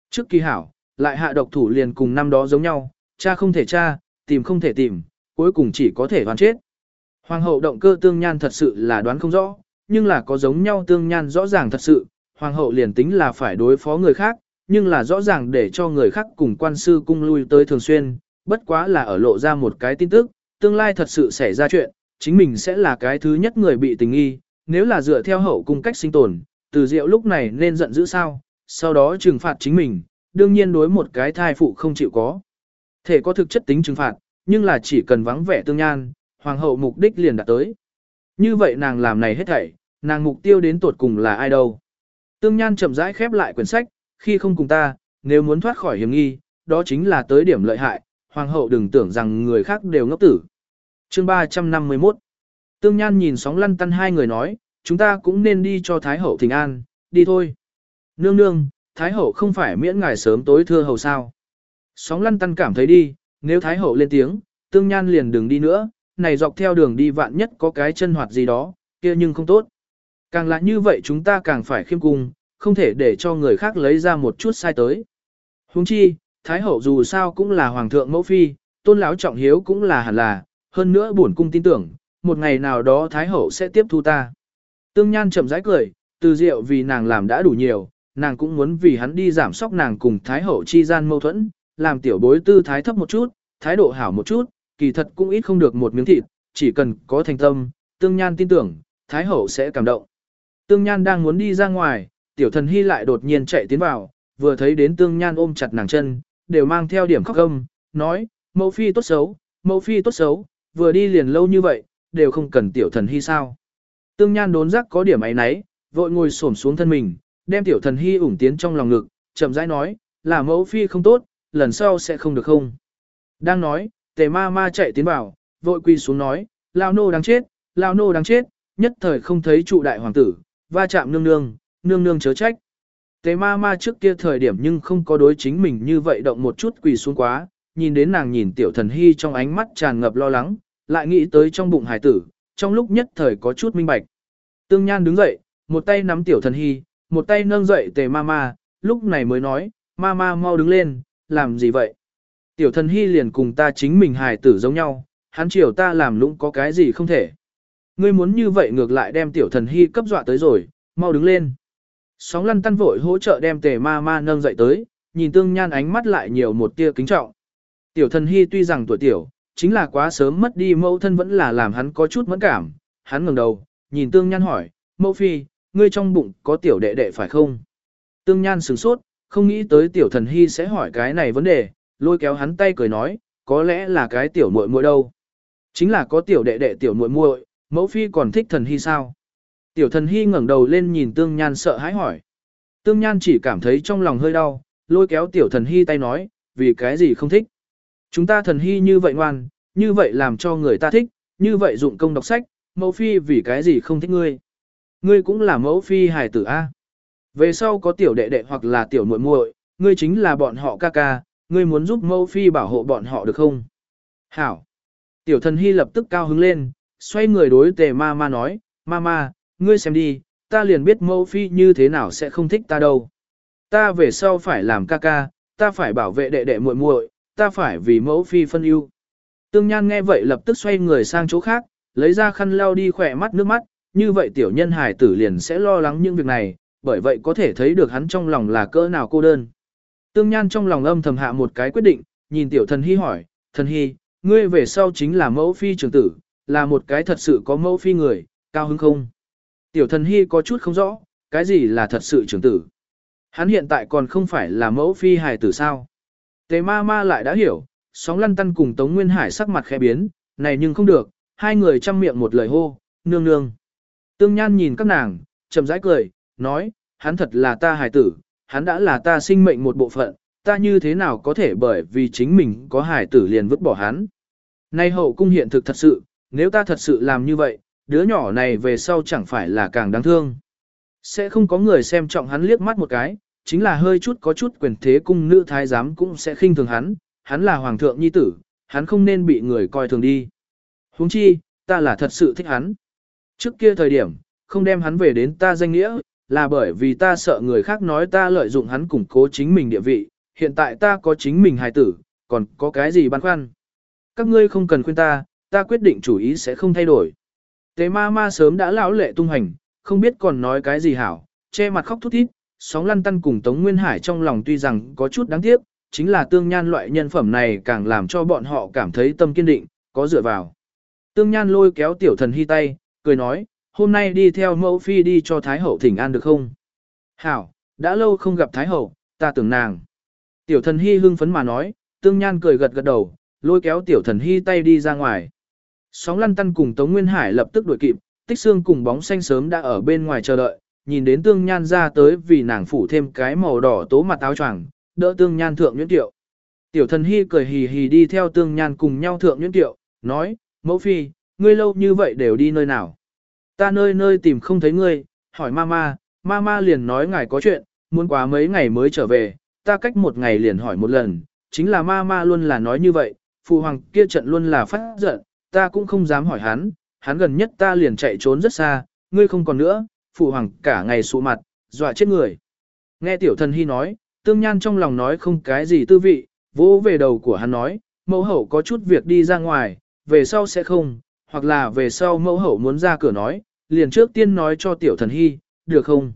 Trước kỳ hảo, lại hạ độc thủ liền cùng năm đó giống nhau, cha không thể cha, tìm không thể tìm, cuối cùng chỉ có thể hoàn chết. Hoàng hậu động cơ tương nhan thật sự là đoán không rõ, nhưng là có giống nhau tương nhan rõ ràng thật sự, hoàng hậu liền tính là phải đối phó người khác, nhưng là rõ ràng để cho người khác cùng quan sư cung lui tới thường xuyên, bất quá là ở lộ ra một cái tin tức, tương lai thật sự xảy ra chuyện, chính mình sẽ là cái thứ nhất người bị tình nghi, nếu là dựa theo hậu cung cách sinh tồn, từ diệu lúc này nên giận dữ sao, sau đó trừng phạt chính mình, đương nhiên đối một cái thai phụ không chịu có. Thể có thực chất tính trừng phạt, nhưng là chỉ cần vắng vẻ tương nhan, hoàng hậu mục đích liền đạt tới. Như vậy nàng làm này hết thảy, nàng mục tiêu đến tột cùng là ai đâu. Tương nhan chậm rãi khép lại quyển sách, khi không cùng ta, nếu muốn thoát khỏi hiểm nghi, đó chính là tới điểm lợi hại, hoàng hậu đừng tưởng rằng người khác đều ngốc tử. Chương 351 Tương Nhan nhìn sóng lăn tăn hai người nói, chúng ta cũng nên đi cho Thái Hậu thỉnh an, đi thôi. Nương nương, Thái Hậu không phải miễn ngài sớm tối thưa hầu sao. Sóng lăn tăn cảm thấy đi, nếu Thái Hậu lên tiếng, Tương Nhan liền đừng đi nữa, này dọc theo đường đi vạn nhất có cái chân hoạt gì đó, kia nhưng không tốt. Càng là như vậy chúng ta càng phải khiêm cung, không thể để cho người khác lấy ra một chút sai tới. Huống chi, Thái Hậu dù sao cũng là Hoàng thượng mẫu phi, tôn lão trọng hiếu cũng là hẳn là, hơn nữa bổn cung tin tưởng, một ngày nào đó Thái Hậu sẽ tiếp thu ta. Tương Nhan chậm rãi cười, từ diệu vì nàng làm đã đủ nhiều, nàng cũng muốn vì hắn đi giảm sóc nàng cùng Thái Hậu chi gian mâu thuẫn, làm tiểu bối tư thái thấp một chút, thái độ hảo một chút, kỳ thật cũng ít không được một miếng thịt, chỉ cần có thành tâm, Tương Nhan tin tưởng, Thái Hậu sẽ cảm động. Tương Nhan đang muốn đi ra ngoài, tiểu thần hy lại đột nhiên chạy tiến vào, vừa thấy đến Tương Nhan ôm chặt nàng chân, đều mang theo điểm khóc gâm, nói, mẫu phi tốt xấu, mẫu phi tốt xấu, vừa đi liền lâu như vậy, đều không cần tiểu thần hy sao. Tương Nhan đốn giác có điểm ấy nấy, vội ngồi xổm xuống thân mình, đem tiểu thần hy ủng tiến trong lòng ngực, chậm rãi nói, là mẫu phi không tốt, lần sau sẽ không được không. Đang nói, tề ma ma chạy tiến vào, vội quỳ xuống nói, lao nô đáng chết, lao nô đáng chết, nhất thời không thấy trụ đại hoàng tử, va chạm nương nương, nương nương chớ trách. Tề ma ma trước kia thời điểm nhưng không có đối chính mình như vậy động một chút quỳ xuống quá, nhìn đến nàng nhìn tiểu thần hy trong ánh mắt tràn ngập lo lắng, lại nghĩ tới trong bụng hải tử, trong lúc nhất thời có chút minh bạch. Tương Nhan đứng dậy, một tay nắm tiểu thần hy, một tay nâng dậy tề ma ma, lúc này mới nói, ma ma mau đứng lên, làm gì vậy? Tiểu thần hy liền cùng ta chính mình hài tử giống nhau, hắn chiều ta làm lũng có cái gì không thể. Ngươi muốn như vậy ngược lại đem tiểu thần hy cấp dọa tới rồi, mau đứng lên. Sóng lăn tăn vội hỗ trợ đem tề ma ma nâng dậy tới, nhìn tương nhan ánh mắt lại nhiều một tia kính trọng. Tiểu thần hy tuy rằng tuổi tiểu, chính là quá sớm mất đi mẫu thân vẫn là làm hắn có chút mẫn cảm. Hắn ngẩng đầu, nhìn tương nhan hỏi, mẫu phi, ngươi trong bụng có tiểu đệ đệ phải không? Tương nhan sửng sốt, không nghĩ tới tiểu thần hy sẽ hỏi cái này vấn đề, lôi kéo hắn tay cười nói, có lẽ là cái tiểu muội muội đâu. Chính là có tiểu đệ đệ tiểu muội muội, mẫu phi còn thích thần hy sao? Tiểu thần hy ngẩng đầu lên nhìn tương nhan sợ hãi hỏi. Tương nhan chỉ cảm thấy trong lòng hơi đau, lôi kéo tiểu thần hy tay nói, vì cái gì không thích. Chúng ta thần hy như vậy ngoan, như vậy làm cho người ta thích, như vậy dụng công đọc sách, mẫu phi vì cái gì không thích ngươi. Ngươi cũng là mẫu phi hài tử A. Về sau có tiểu đệ đệ hoặc là tiểu muội muội, ngươi chính là bọn họ ca ca, ngươi muốn giúp mẫu phi bảo hộ bọn họ được không? Hảo. Tiểu thần hy lập tức cao hứng lên, xoay người đối tề ma ma nói, ma ma, ngươi xem đi, ta liền biết mẫu phi như thế nào sẽ không thích ta đâu. Ta về sau phải làm ca ca, ta phải bảo vệ đệ đệ muội muội, ta phải vì mẫu phi phân ưu. Tương Nhan nghe vậy lập tức xoay người sang chỗ khác, lấy ra khăn lau đi khỏe mắt nước mắt, như vậy tiểu nhân hài tử liền sẽ lo lắng những việc này, bởi vậy có thể thấy được hắn trong lòng là cỡ nào cô đơn. Tương Nhan trong lòng âm thầm hạ một cái quyết định, nhìn tiểu thần hy hỏi, thần hy, ngươi về sau chính là mẫu phi trưởng tử, là một cái thật sự có mẫu phi người, cao hứng không? Tiểu thần hy có chút không rõ, cái gì là thật sự trưởng tử? Hắn hiện tại còn không phải là mẫu phi hài tử sao? Tề ma ma lại đã hiểu, sóng lăn tăn cùng Tống Nguyên Hải sắc mặt khẽ biến, này nhưng không được, hai người chăm miệng một lời hô, nương nương. Tương Nhan nhìn các nàng, chậm rãi cười, nói, hắn thật là ta hài tử, hắn đã là ta sinh mệnh một bộ phận, ta như thế nào có thể bởi vì chính mình có hài tử liền vứt bỏ hắn. Nay hậu cung hiện thực thật sự, nếu ta thật sự làm như vậy, đứa nhỏ này về sau chẳng phải là càng đáng thương. Sẽ không có người xem trọng hắn liếc mắt một cái, chính là hơi chút có chút quyền thế cung nữ thái giám cũng sẽ khinh thường hắn, hắn là hoàng thượng nhi tử, hắn không nên bị người coi thường đi. Huống chi, ta là thật sự thích hắn. Trước kia thời điểm, không đem hắn về đến ta danh nghĩa, là bởi vì ta sợ người khác nói ta lợi dụng hắn củng cố chính mình địa vị, hiện tại ta có chính mình hài tử, còn có cái gì băn khoăn. Các ngươi không cần khuyên ta, ta quyết định chủ ý sẽ không thay đổi. Tế ma ma sớm đã lão lệ tung hành, không biết còn nói cái gì hảo, che mặt khóc thút thít, sóng lăn tăn cùng Tống Nguyên Hải trong lòng tuy rằng có chút đáng tiếc, chính là tương nhan loại nhân phẩm này càng làm cho bọn họ cảm thấy tâm kiên định, có dựa vào. Tương nhan lôi kéo tiểu thần hy tay, cười nói, hôm nay đi theo mẫu phi đi cho Thái Hậu thỉnh an được không? Hảo, đã lâu không gặp Thái Hậu, ta tưởng nàng. Tiểu thần hy hưng phấn mà nói, tương nhan cười gật gật đầu, lôi kéo tiểu thần hy tay đi ra ngoài. Sóng lăn tăn cùng Tống Nguyên Hải lập tức đuổi kịp, tích xương cùng bóng xanh sớm đã ở bên ngoài chờ đợi, nhìn đến tương nhan ra tới vì nàng phủ thêm cái màu đỏ tố mặt áo choàng, đỡ tương nhan thượng nhuyễn tiệu. Tiểu thần hy cười hì hì đi theo tương nhan cùng nhau thượng nhuyễn tiệu, nói, mẫu phi, ngươi lâu như vậy đều đi nơi nào. Ta nơi nơi tìm không thấy ngươi, hỏi mama, mama liền nói ngài có chuyện, muốn quá mấy ngày mới trở về, ta cách một ngày liền hỏi một lần, chính là mama luôn là nói như vậy, phụ hoàng kia trận luôn là phát giận, ta cũng không dám hỏi hắn, hắn gần nhất ta liền chạy trốn rất xa, ngươi không còn nữa, phụ hoàng cả ngày sụ mặt, dọa chết người. Nghe tiểu thần hy nói, tương nhan trong lòng nói không cái gì tư vị, vỗ về đầu của hắn nói, mẫu hậu có chút việc đi ra ngoài, về sau sẽ không, hoặc là về sau mẫu hậu muốn ra cửa nói, liền trước tiên nói cho tiểu thần hy, được không?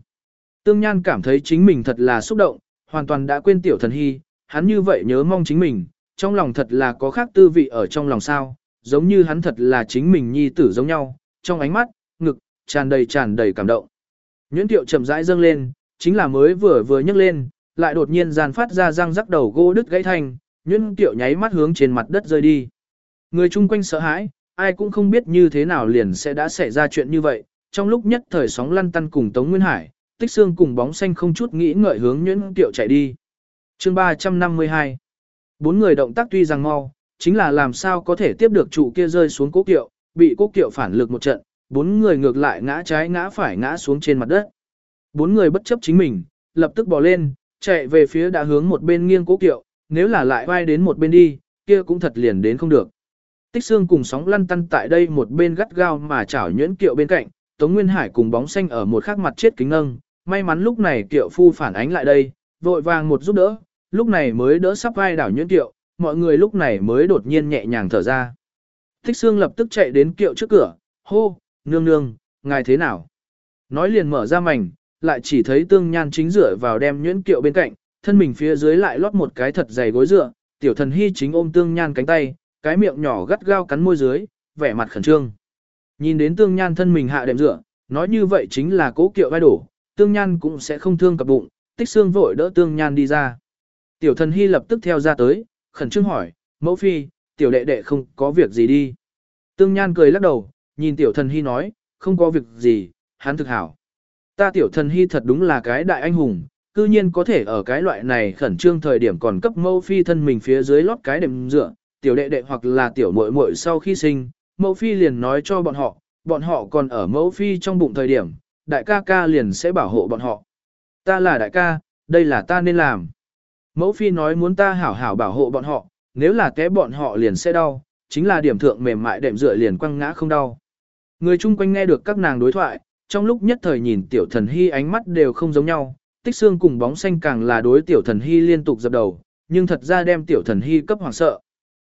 Tương Nhan cảm thấy chính mình thật là xúc động, hoàn toàn đã quên tiểu thần hy, hắn như vậy nhớ mong chính mình, trong lòng thật là có khác tư vị ở trong lòng sao, giống như hắn thật là chính mình nhi tử giống nhau, trong ánh mắt, tràn đầy tràn đầy cảm động. Nhuyễn tiệu chậm rãi dâng lên, chính là mới vừa vừa nhấc lên, lại đột nhiên giàn phát ra răng rắc đầu gỗ đứt gãy thành, nhuyễn tiệu nháy mắt hướng trên mặt đất rơi đi. Người chung quanh sợ hãi, ai cũng không biết như thế nào liền sẽ đã xảy ra chuyện như vậy, trong lúc nhất thời sóng lăn tăn cùng Tống Nguyên Hải, tích xương cùng bóng xanh không chút nghĩ ngợi hướng nhuyễn tiệu chạy đi. chương 352 Bốn người động tác tuy rằng mau, chính là làm sao có thể tiếp được trụ kia rơi xuống cố kiệu, bị cố kiệu phản lực một trận, bốn người ngược lại ngã trái ngã phải ngã xuống trên mặt đất. Bốn người bất chấp chính mình, lập tức bò lên, chạy về phía đã hướng một bên nghiêng cố kiệu, nếu là lại vai đến một bên đi, kia cũng thật liền đến không được. Tích xương cùng sóng lăn tăn tại đây một bên gắt gao mà chảo nhuyễn kiệu bên cạnh, Tống Nguyên Hải cùng bóng xanh ở một khắc mặt chết kính nâng, may mắn lúc này kiệu phu phản ánh lại đây, vội vàng một giúp đỡ, lúc này mới đỡ sắp vai đảo nhuyễn kiệu, mọi người lúc này mới đột nhiên nhẹ nhàng thở ra. Tích xương lập tức chạy đến kiệu trước cửa, hô, nương nương, ngài thế nào? Nói liền mở ra mảnh, lại chỉ thấy tương nhan chính dựa vào đem nhuyễn kiệu bên cạnh, thân mình phía dưới lại lót một cái thật dày gối dựa, tiểu thần hy chính ôm tương nhan cánh tay, cái miệng nhỏ gắt gao cắn môi dưới, vẻ mặt khẩn trương. Nhìn đến tương nhan thân mình hạ đệm dựa, nói như vậy chính là cố kiệu vai đổ, tương nhan cũng sẽ không thương cập bụng, tích xương vội đỡ tương nhan đi ra. Tiểu thần hy lập tức theo ra tới, khẩn trương hỏi, mẫu phi, tiểu đệ đệ không có việc gì đi. Tương nhan cười lắc đầu, nhìn tiểu thần hy nói, không có việc gì, hắn thực hảo. Ta tiểu thần hy thật đúng là cái đại anh hùng, cư nhiên có thể ở cái loại này khẩn trương thời điểm còn cấp mẫu phi thân mình phía dưới lót cái đệm dựa, tiểu đệ đệ hoặc là tiểu muội muội sau khi sinh, mẫu phi liền nói cho bọn họ, bọn họ còn ở mẫu phi trong bụng thời điểm, đại ca ca liền sẽ bảo hộ bọn họ. Ta là đại ca, đây là ta nên làm. Mẫu phi nói muốn ta hảo hảo bảo hộ bọn họ, nếu là té bọn họ liền sẽ đau, chính là điểm thượng mềm mại đệm dựa liền quăng ngã không đau. Người chung quanh nghe được các nàng đối thoại, trong lúc nhất thời nhìn tiểu thần hy ánh mắt đều không giống nhau, tích xương cùng bóng xanh càng là đối tiểu thần hy liên tục dập đầu, nhưng thật ra đem tiểu thần hy cấp hoàng sợ.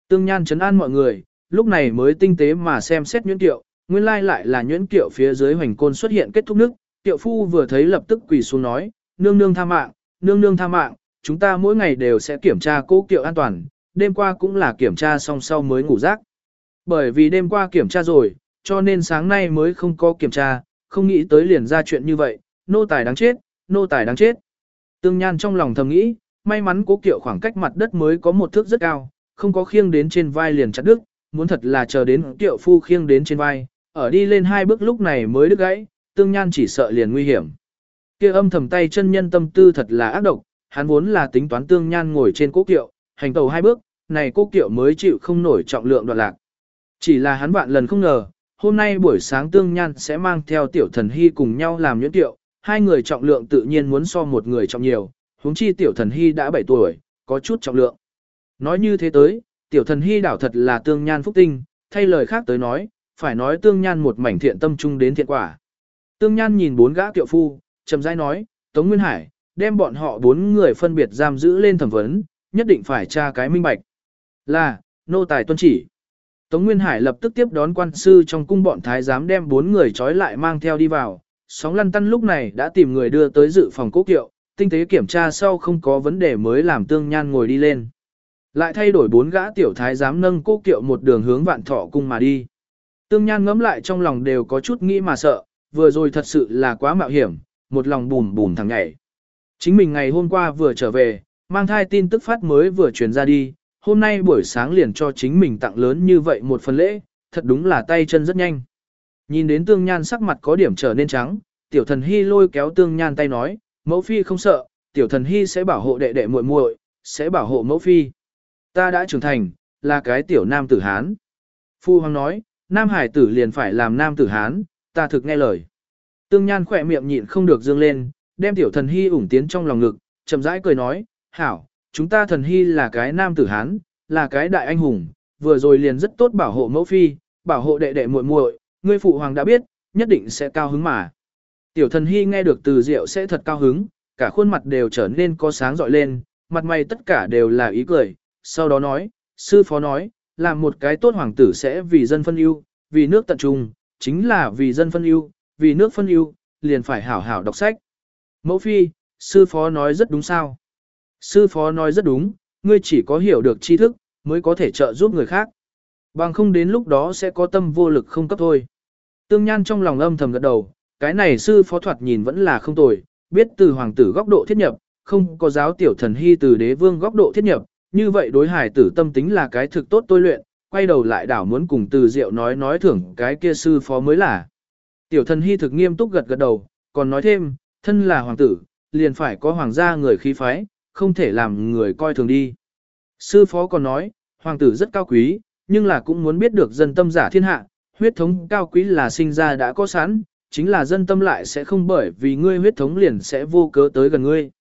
Tương Nhan chấn an mọi người, lúc này mới tinh tế mà xem xét nhuyễn tiệu, nguyên lai lại là nhuyễn kiệu phía dưới hoành côn xuất hiện kết thúc nước, tiệu phu vừa thấy lập tức quỳ xuống nói, nương nương tha mạng, nương nương tha mạng, chúng ta mỗi ngày đều sẽ kiểm tra cố kiệu an toàn, đêm qua cũng là kiểm tra xong sau mới ngủ giấc. Bởi vì đêm qua kiểm tra rồi, cho nên sáng nay mới không có kiểm tra, không nghĩ tới liền ra chuyện như vậy, nô tài đáng chết, nô tài đáng chết. Tương Nhan trong lòng thầm nghĩ, may mắn cố kiệu khoảng cách mặt đất mới có một thước rất cao, không có khiêng đến trên vai liền chặt đứt, muốn thật là chờ đến kiệu phu khiêng đến trên vai, ở đi lên hai bước lúc này mới đứt gãy, tương nhan chỉ sợ liền nguy hiểm. Kia âm thầm tay chân nhân tâm tư thật là ác độc, hắn vốn là tính toán tương nhan ngồi trên cố kiệu, hành tàu hai bước, này cố kiệu mới chịu không nổi trọng lượng đoạn lạc. Chỉ là hắn vạn lần không ngờ, hôm nay buổi sáng tương nhan sẽ mang theo tiểu thần hy cùng nhau làm nhuyễn tiệu, hai người trọng lượng tự nhiên muốn so một người trọng nhiều, huống chi tiểu thần hy đã 7 tuổi, có chút trọng lượng. Nói như thế tới, tiểu thần hy đảo thật là tương nhan phúc tinh, thay lời khác tới nói, phải nói tương nhan một mảnh thiện tâm trung đến thiện quả. Tương nhan nhìn bốn gã tiểu phu, chậm rãi nói, Tống Nguyên Hải, đem bọn họ bốn người phân biệt giam giữ lên thẩm vấn, nhất định phải tra cái minh bạch. Là, nô tài tuân chỉ. Tống Nguyên Hải lập tức tiếp đón quan sư trong cung bọn thái giám đem bốn người trói lại mang theo đi vào. Sóng lăn tăn lúc này đã tìm người đưa tới dự phòng cố kiệu, tinh tế kiểm tra sau không có vấn đề mới làm tương nhan ngồi đi lên. Lại thay đổi bốn gã tiểu thái giám nâng cố kiệu một đường hướng vạn thọ cung mà đi. Tương Nhan ngẫm lại trong lòng đều có chút nghĩ mà sợ, vừa rồi thật sự là quá mạo hiểm, một lòng bùm bùm thằng nhảy. Chính mình ngày hôm qua vừa trở về, mang thai tin tức phát mới vừa truyền ra đi, hôm nay buổi sáng liền cho chính mình tặng lớn như vậy một phần lễ, thật đúng là tay chân rất nhanh. Nhìn đến Tương Nhan sắc mặt có điểm trở nên trắng, tiểu thần hy lôi kéo tương nhan tay nói, mẫu phi không sợ, tiểu thần hy sẽ bảo hộ đệ đệ muội muội, sẽ bảo hộ mẫu phi. Ta đã trưởng thành, là cái tiểu nam tử Hán. Phu Hoàng nói, nam hải tử liền phải làm nam tử Hán, ta thực nghe lời. Tương Nhan khỏe miệng nhịn không được dương lên, đem tiểu thần hy ủng tiến trong lòng ngực, chậm rãi cười nói, hảo, chúng ta thần hy là cái nam tử Hán, là cái đại anh hùng, vừa rồi liền rất tốt bảo hộ mẫu phi, bảo hộ đệ đệ muội muội, ngươi phụ hoàng đã biết, nhất định sẽ cao hứng mà. Tiểu thần hy nghe được từ diệu sẽ thật cao hứng, cả khuôn mặt đều trở nên có sáng rọi lên, mặt mày tất cả đều là ý cười, sau đó nói, sư phó nói, làm một cái tốt hoàng tử sẽ vì dân phân ưu, vì nước tận trung, chính là vì dân phân ưu, vì nước phân ưu, liền phải hảo hảo đọc sách. Mẫu phi, sư phó nói rất đúng sao? Sư phó nói rất đúng, ngươi chỉ có hiểu được tri thức, mới có thể trợ giúp người khác. Bằng không đến lúc đó sẽ có tâm vô lực không cấp thôi. Tương Nhan trong lòng âm thầm gật đầu, cái này sư phó thoạt nhìn vẫn là không tồi, biết từ hoàng tử góc độ thiết nhập, không có giáo tiểu thần hy từ đế vương góc độ thiết nhập, như vậy đối hải tử tâm tính là cái thực tốt tôi luyện, quay đầu lại đảo muốn cùng từ diệu nói nói thưởng cái kia sư phó mới là. Tiểu thần hy thực nghiêm túc gật gật đầu, còn nói thêm, thân là hoàng tử, liền phải có hoàng gia người khí phái, không thể làm người coi thường đi. Sư phó còn nói, hoàng tử rất cao quý, nhưng là cũng muốn biết được dân tâm giả thiên hạ, huyết thống cao quý là sinh ra đã có sẵn, chính là dân tâm lại sẽ không bởi vì ngươi huyết thống liền sẽ vô cớ tới gần ngươi.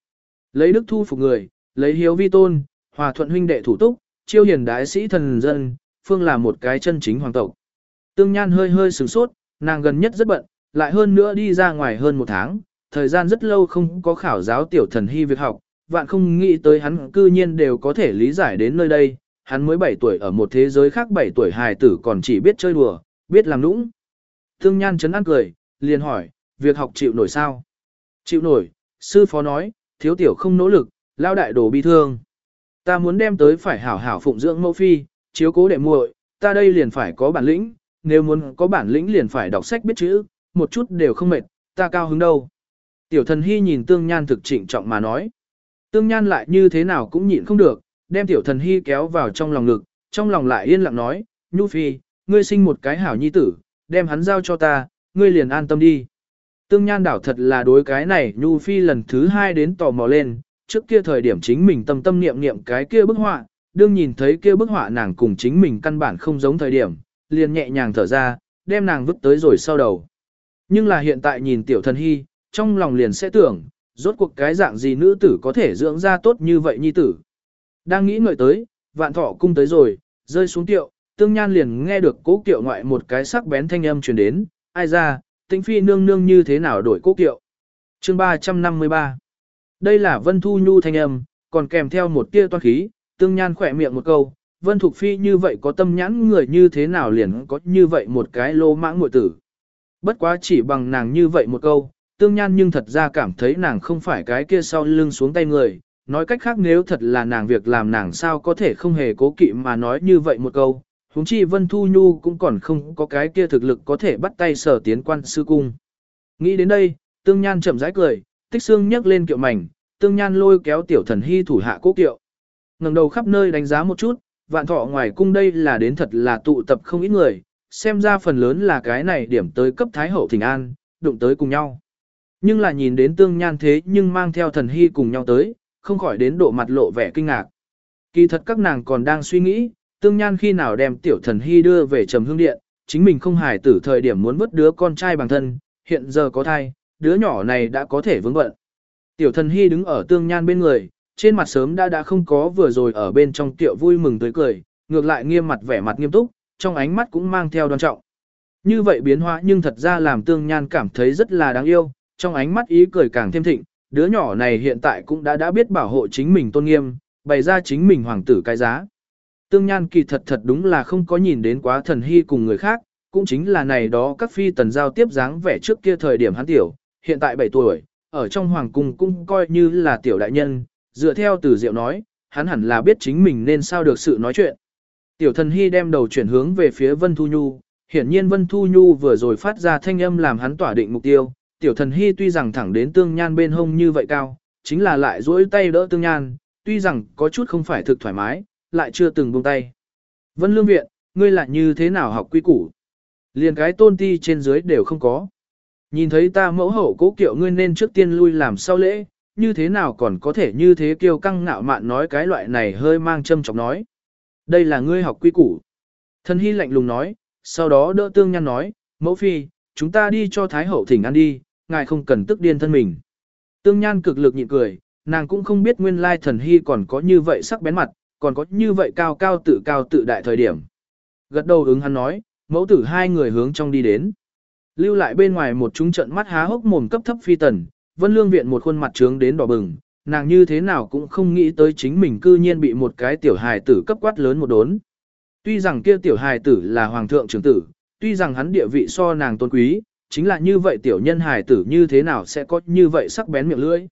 Lấy đức thu phục người, lấy hiếu vi tôn, hòa thuận huynh đệ thủ túc, chiêu hiền đại sĩ thần dân, phương là một cái chân chính hoàng tộc. Tương Nhan hơi hơi sửng sốt, nàng gần nhất rất bận, lại hơn nữa đi ra ngoài hơn một tháng, thời gian rất lâu không có khảo giáo tiểu thần hy việc học, vạn không nghĩ tới hắn cư nhiên đều có thể lý giải đến nơi đây, hắn mới 7 tuổi ở một thế giới khác 7 tuổi hài tử còn chỉ biết chơi đùa, biết làm nũng. Thương Nhan chấn ăn cười, liền hỏi, việc học chịu nổi sao? Chịu nổi, sư phó nói, thiếu tiểu không nỗ lực, lao đại đổ bi thương. Ta muốn đem tới phải hảo hảo phụng dưỡng mẫu phi, chiếu cố đệ muội, ta đây liền phải có bản lĩnh, nếu muốn có bản lĩnh liền phải đọc sách biết chữ, một chút đều không mệt, ta cao hứng đâu. Tiểu thần hy nhìn tương nhan thực trịnh trọng mà nói. Tương nhan lại như thế nào cũng nhịn không được, đem tiểu thần hy kéo vào trong lòng ngực, trong lòng lại yên lặng nói, Nhu Phi, ngươi sinh một cái hảo nhi tử, đem hắn giao cho ta, ngươi liền an tâm đi. Tương Nhan đảo thật là đối cái này Nhu Phi lần thứ hai đến tò mò lên, trước kia thời điểm chính mình tâm tâm niệm niệm cái kia bức họa, đương nhìn thấy kia bức họa nàng cùng chính mình căn bản không giống thời điểm, liền nhẹ nhàng thở ra, đem nàng vứt tới rồi sau đầu. Nhưng là hiện tại nhìn tiểu thần hy, trong lòng liền sẽ tưởng, rốt cuộc cái dạng gì nữ tử có thể dưỡng ra tốt như vậy nhi tử. Đang nghĩ ngợi tới, vạn thọ cung tới rồi, rơi xuống tiệu, tương nhan liền nghe được cố kiệu ngoại một cái sắc bén thanh âm truyền đến, ai ra, tĩnh phi nương nương như thế nào đổi cố kiệu. chương 353 Đây là Vân Thu Nhu thanh âm, còn kèm theo một tia toan khí, tương nhan khỏe miệng một câu, Vân Thục Phi như vậy có tâm nhãn người như thế nào liền có như vậy một cái lô mãng muội tử. Bất quá chỉ bằng nàng như vậy một câu, tương nhan nhưng thật ra cảm thấy nàng không phải cái kia sau lưng xuống tay người, nói cách khác nếu thật là nàng việc làm nàng sao có thể không hề cố kỵ mà nói như vậy một câu, Húng chi Vân Thu Nhu cũng còn không có cái kia thực lực có thể bắt tay sở tiến quan sư cung. Nghĩ đến đây, tương nhan chậm rãi cười, tích xương nhấc lên kiệu mảnh, tương nhan lôi kéo tiểu thần hy thủ hạ cố kiệu. ngẩng đầu khắp nơi đánh giá một chút, vạn thọ ngoài cung đây là đến thật là tụ tập không ít người, xem ra phần lớn là cái này điểm tới cấp thái hậu thỉnh an, đụng tới cùng nhau. Nhưng là nhìn đến tương nhan thế nhưng mang theo thần hy cùng nhau tới, không khỏi đến độ mặt lộ vẻ kinh ngạc. Kỳ thật các nàng còn đang suy nghĩ, tương nhan khi nào đem tiểu thần hy đưa về trầm hương điện, chính mình không hài tử thời điểm muốn vứt đứa con trai bằng thân, hiện giờ có thai, đứa nhỏ này đã có thể vững bận. Tiểu thần hy đứng ở tương nhan bên người, trên mặt sớm đã đã không có vừa rồi ở bên trong tiệu vui mừng tới cười, ngược lại nghiêm mặt vẻ mặt nghiêm túc, trong ánh mắt cũng mang theo đoan trọng. Như vậy biến hóa nhưng thật ra làm tương nhan cảm thấy rất là đáng yêu, trong ánh mắt ý cười càng thêm thịnh, đứa nhỏ này hiện tại cũng đã đã biết bảo hộ chính mình tôn nghiêm, bày ra chính mình hoàng tử cái giá. Tương Nhan kỳ thật thật đúng là không có nhìn đến quá thần hy cùng người khác, cũng chính là này đó các phi tần giao tiếp dáng vẻ trước kia thời điểm hắn tiểu, hiện tại 7 tuổi, ở trong hoàng cung cũng coi như là tiểu đại nhân, dựa theo từ diệu nói, hắn hẳn là biết chính mình nên sao được sự nói chuyện. Tiểu thần hy đem đầu chuyển hướng về phía Vân Thu Nhu, hiển nhiên Vân Thu Nhu vừa rồi phát ra thanh âm làm hắn tỏa định mục tiêu, tiểu thần hy tuy rằng thẳng đến tương nhan bên hông như vậy cao, chính là lại duỗi tay đỡ tương nhan, tuy rằng có chút không phải thực thoải mái, lại chưa từng buông tay. Vân lương viện, ngươi lại như thế nào học quy củ? Liền cái tôn ti trên dưới đều không có. Nhìn thấy ta mẫu hậu cố kiệu ngươi nên trước tiên lui làm sau lễ, như thế nào còn có thể như thế kiêu căng ngạo mạn nói cái loại này hơi mang châm chọc nói. Đây là ngươi học quy củ. Thần hy lạnh lùng nói, sau đó đỡ tương nhan nói, mẫu phi, chúng ta đi cho thái hậu thỉnh ăn đi, ngài không cần tức điên thân mình. Tương nhan cực lực nhịn cười, nàng cũng không biết nguyên lai thần hy còn có như vậy sắc bén mặt, còn có như vậy cao cao tự cao tự đại thời điểm. Gật đầu ứng hắn nói, mẫu tử hai người hướng trong đi đến. Lưu lại bên ngoài một chúng trận mắt há hốc mồm cấp thấp phi tần, vân lương viện một khuôn mặt trướng đến đỏ bừng, nàng như thế nào cũng không nghĩ tới chính mình cư nhiên bị một cái tiểu hài tử cấp quát lớn một đốn. Tuy rằng kia tiểu hài tử là hoàng thượng trưởng tử, tuy rằng hắn địa vị so nàng tôn quý, chính là như vậy tiểu nhân hài tử như thế nào sẽ có như vậy sắc bén miệng lưỡi.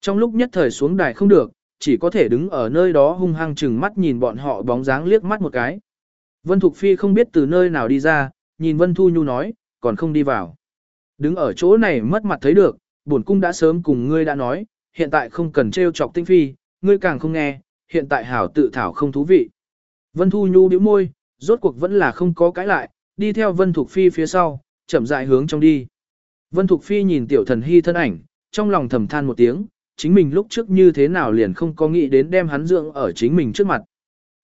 Trong lúc nhất thời xuống đài không được, chỉ có thể đứng ở nơi đó hung hăng chừng mắt nhìn bọn họ bóng dáng liếc mắt một cái. Vân Thục Phi không biết từ nơi nào đi ra, nhìn Vân Thu Nhu nói, còn không đi vào. Đứng ở chỗ này mất mặt thấy được, bổn cung đã sớm cùng ngươi đã nói, hiện tại không cần trêu chọc tinh phi, ngươi càng không nghe, hiện tại hảo tự thảo không thú vị. Vân Thu Nhu bĩu môi, rốt cuộc vẫn là không có cãi lại, đi theo Vân Thục Phi phía sau, chậm rãi hướng trong đi. Vân Thục Phi nhìn tiểu thần hy thân ảnh, trong lòng thầm than một tiếng, chính mình lúc trước như thế nào liền không có nghĩ đến đem hắn dưỡng ở chính mình trước mặt.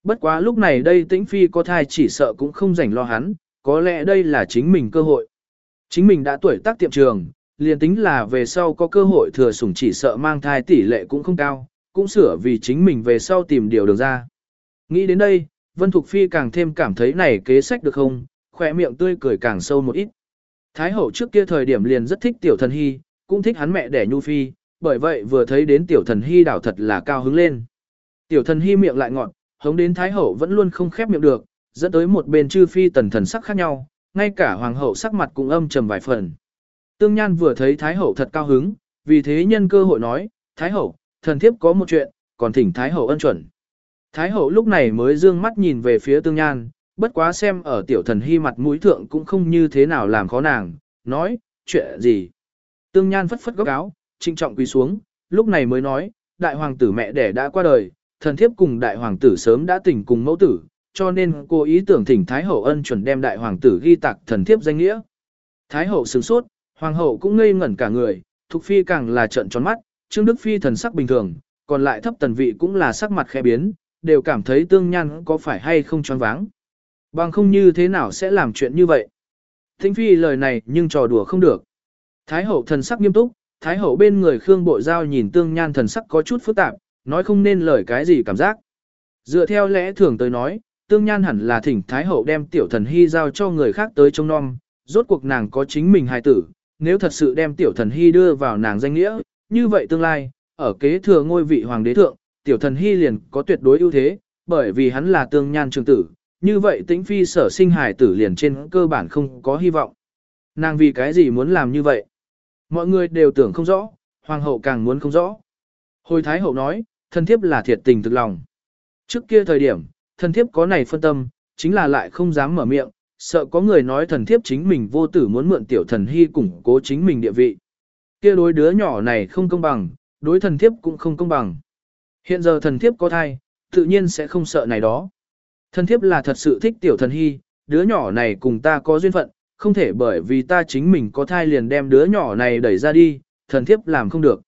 Bất quá lúc này đây tĩnh phi có thai chỉ sợ cũng không rảnh lo hắn, có lẽ đây là chính mình cơ hội. Chính mình đã tuổi tác tiệm trường, liền tính là về sau có cơ hội thừa sủng chỉ sợ mang thai tỷ lệ cũng không cao, cũng sửa vì chính mình về sau tìm điều được ra. Nghĩ đến đây, Vân Thục Phi càng thêm cảm thấy này kế sách được không, khỏe miệng tươi cười càng sâu một ít. Thái hậu trước kia thời điểm liền rất thích tiểu thần hy, cũng thích hắn mẹ đẻ nhu phi, bởi vậy vừa thấy đến tiểu thần hy đảo thật là cao hứng lên. Tiểu thần hy miệng lại ngọn, hống đến thái hậu vẫn luôn không khép miệng được, dẫn tới một bên chư phi tần thần sắc khác nhau, ngay cả hoàng hậu sắc mặt cũng âm trầm vài phần. Tương Nhan vừa thấy thái hậu thật cao hứng, vì thế nhân cơ hội nói, thái hậu, thần thiếp có một chuyện, còn thỉnh thái hậu ân chuẩn. Thái hậu lúc này mới dương mắt nhìn về phía tương nhan, bất quá xem ở tiểu thần hy mặt mũi thượng cũng không như thế nào làm khó nàng, nói, chuyện gì. Tương nhan phất phất góc áo, trinh trọng quỳ xuống, lúc này mới nói, đại hoàng tử mẹ đẻ đã qua đời, thần thiếp cùng đại hoàng tử sớm đã tỉnh cùng mẫu tử, cho nên cô ý tưởng thỉnh Thái hậu ân chuẩn đem đại hoàng tử ghi tạc thần thiếp danh nghĩa. Thái hậu sửng sốt, hoàng hậu cũng ngây ngẩn cả người, Thục phi càng là trợn tròn mắt, Trương Đức phi thần sắc bình thường, còn lại thấp tần vị cũng là sắc mặt khẽ biến, đều cảm thấy tương nhan có phải hay không choáng váng. Bằng không như thế nào sẽ làm chuyện như vậy. Thính phi lời này nhưng trò đùa không được. Thái hậu thần sắc nghiêm túc, thái hậu bên người Khương Bội Giao nhìn tương nhan thần sắc có chút phức tạp, nói không nên lời cái gì cảm giác. Dựa theo lẽ thường tới nói, tương nhan hẳn là thỉnh thái hậu đem tiểu thần hy giao cho người khác tới trông non, rốt cuộc nàng có chính mình hài tử, nếu thật sự đem tiểu thần hy đưa vào nàng danh nghĩa, như vậy tương lai, ở kế thừa ngôi vị hoàng đế thượng, tiểu thần hy liền có tuyệt đối ưu thế, bởi vì hắn là tương nhan trường tử, như vậy tĩnh phi sở sinh hài tử liền trên cơ bản không có hy vọng. Nàng vì cái gì muốn làm như vậy? Mọi người đều tưởng không rõ, hoàng hậu càng muốn không rõ. Hồi thái hậu nói, thân thiếp là thiệt tình thực lòng. Trước kia thời điểm, thân thiếp có này phân tâm, chính là lại không dám mở miệng, sợ có người nói thần thiếp chính mình vô tử muốn mượn tiểu thần hy củng cố chính mình địa vị. Kia đối đứa nhỏ này không công bằng, đối thần thiếp cũng không công bằng. Hiện giờ thần thiếp có thai, tự nhiên sẽ không sợ này đó. Thần thiếp là thật sự thích tiểu thần hy, đứa nhỏ này cùng ta có duyên phận, không thể bởi vì ta chính mình có thai liền đem đứa nhỏ này đẩy ra đi, thần thiếp làm không được.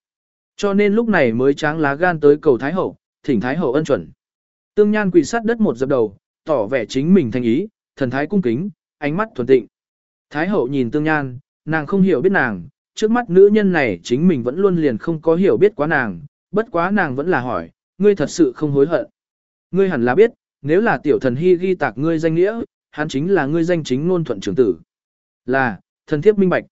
Cho nên lúc này mới tráng lá gan tới cầu Thái Hậu, thỉnh Thái Hậu ân chuẩn. Tương Nhan quỳ sát đất một dập đầu, tỏ vẻ chính mình thành ý, thần thái cung kính, ánh mắt thuần tịnh. Thái Hậu nhìn Tương Nhan, nàng không hiểu biết nàng, trước mắt nữ nhân này chính mình vẫn luôn liền không có hiểu biết quá nàng, bất quá nàng vẫn là hỏi, ngươi thật sự không hối hận. Ngươi hẳn là biết, nếu là tiểu thần hy ghi tạc ngươi danh nghĩa, hắn chính là ngươi danh chính ngôn thuận trưởng tử. Là, thần thiếp minh bạch.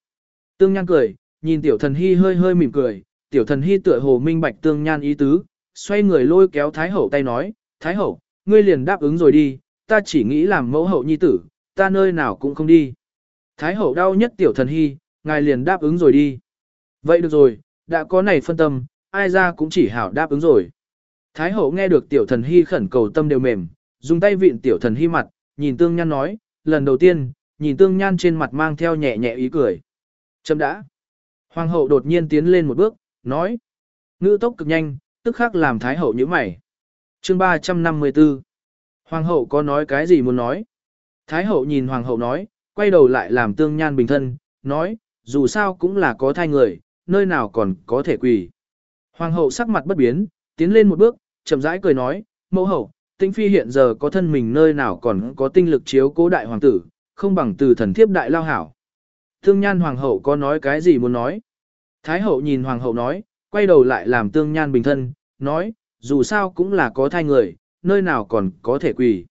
Tương Nhan cười, nhìn tiểu thần hy hơi hơi mỉm cười, tiểu thần hy tựa hồ minh bạch Tương Nhan ý tứ, xoay người lôi kéo Thái Hậu tay nói, Thái Hậu, ngươi liền đáp ứng rồi đi, ta chỉ nghĩ làm mẫu hậu nhi tử, ta nơi nào cũng không đi. Thái Hậu đau nhất tiểu thần hy, ngài liền đáp ứng rồi đi. Vậy được rồi, đã có này phân tâm, ai ra cũng chỉ hảo đáp ứng rồi. Thái hậu nghe được tiểu thần hy khẩn cầu tâm đều mềm, dùng tay vịn tiểu thần hy mặt, nhìn tương nhan nói, lần đầu tiên, nhìn tương nhan trên mặt mang theo nhẹ nhẹ ý cười. Chấm đã. Hoàng hậu đột nhiên tiến lên một bước, nói. Ngữ tốc cực nhanh, tức khắc làm thái hậu như mày. chương 354. Hoàng hậu có nói cái gì muốn nói? Thái hậu nhìn hoàng hậu nói, quay đầu lại làm tương nhan bình thân, nói, dù sao cũng là có thai người, nơi nào còn có thể quỳ. Hoàng hậu sắc mặt bất biến, tiến lên một bước, chậm rãi cười nói, mẫu hậu, tinh phi hiện giờ có thân mình nơi nào còn có tinh lực chiếu cố đại hoàng tử, không bằng từ thần thiếp đại lao hảo. Tương nhan hoàng hậu có nói cái gì muốn nói. Thái hậu nhìn hoàng hậu nói, quay đầu lại làm tương nhan bình thân, nói, dù sao cũng là có thai người, nơi nào còn có thể quỳ.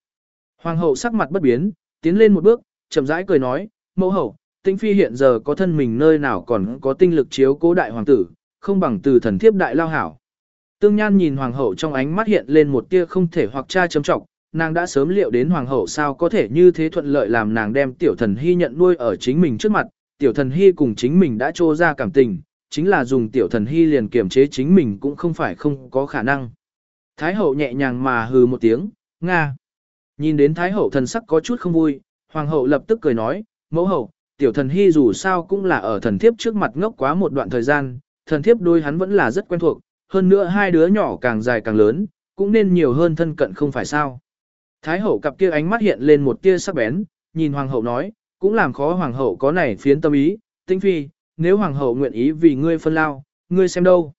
Hoàng hậu sắc mặt bất biến, tiến lên một bước, chậm rãi cười nói, mẫu hậu, tinh phi hiện giờ có thân mình nơi nào còn có tinh lực chiếu cố đại hoàng tử, không bằng từ thần thiếp đại lao hảo. Tương Nhan nhìn hoàng hậu trong ánh mắt hiện lên một tia không thể hoặc cha chấm trọng, nàng đã sớm liệu đến hoàng hậu sao có thể như thế thuận lợi làm nàng đem tiểu thần hy nhận nuôi ở chính mình trước mặt, tiểu thần hy cùng chính mình đã trô ra cảm tình, chính là dùng tiểu thần hy liền kiềm chế chính mình cũng không phải không có khả năng. Thái hậu nhẹ nhàng mà hừ một tiếng, Nga. Nhìn đến Thái hậu thần sắc có chút không vui, hoàng hậu lập tức cười nói, mẫu hậu, tiểu thần hy dù sao cũng là ở thần thiếp trước mặt ngốc quá một đoạn thời gian, thần thiếp đôi hắn vẫn là rất quen thuộc, hơn nữa hai đứa nhỏ càng dài càng lớn, cũng nên nhiều hơn thân cận không phải sao. Thái hậu cặp kia ánh mắt hiện lên một tia sắc bén, nhìn hoàng hậu nói, cũng làm khó hoàng hậu có này phiến tâm ý, tinh phi, nếu hoàng hậu nguyện ý vì ngươi phân lao, ngươi xem đâu.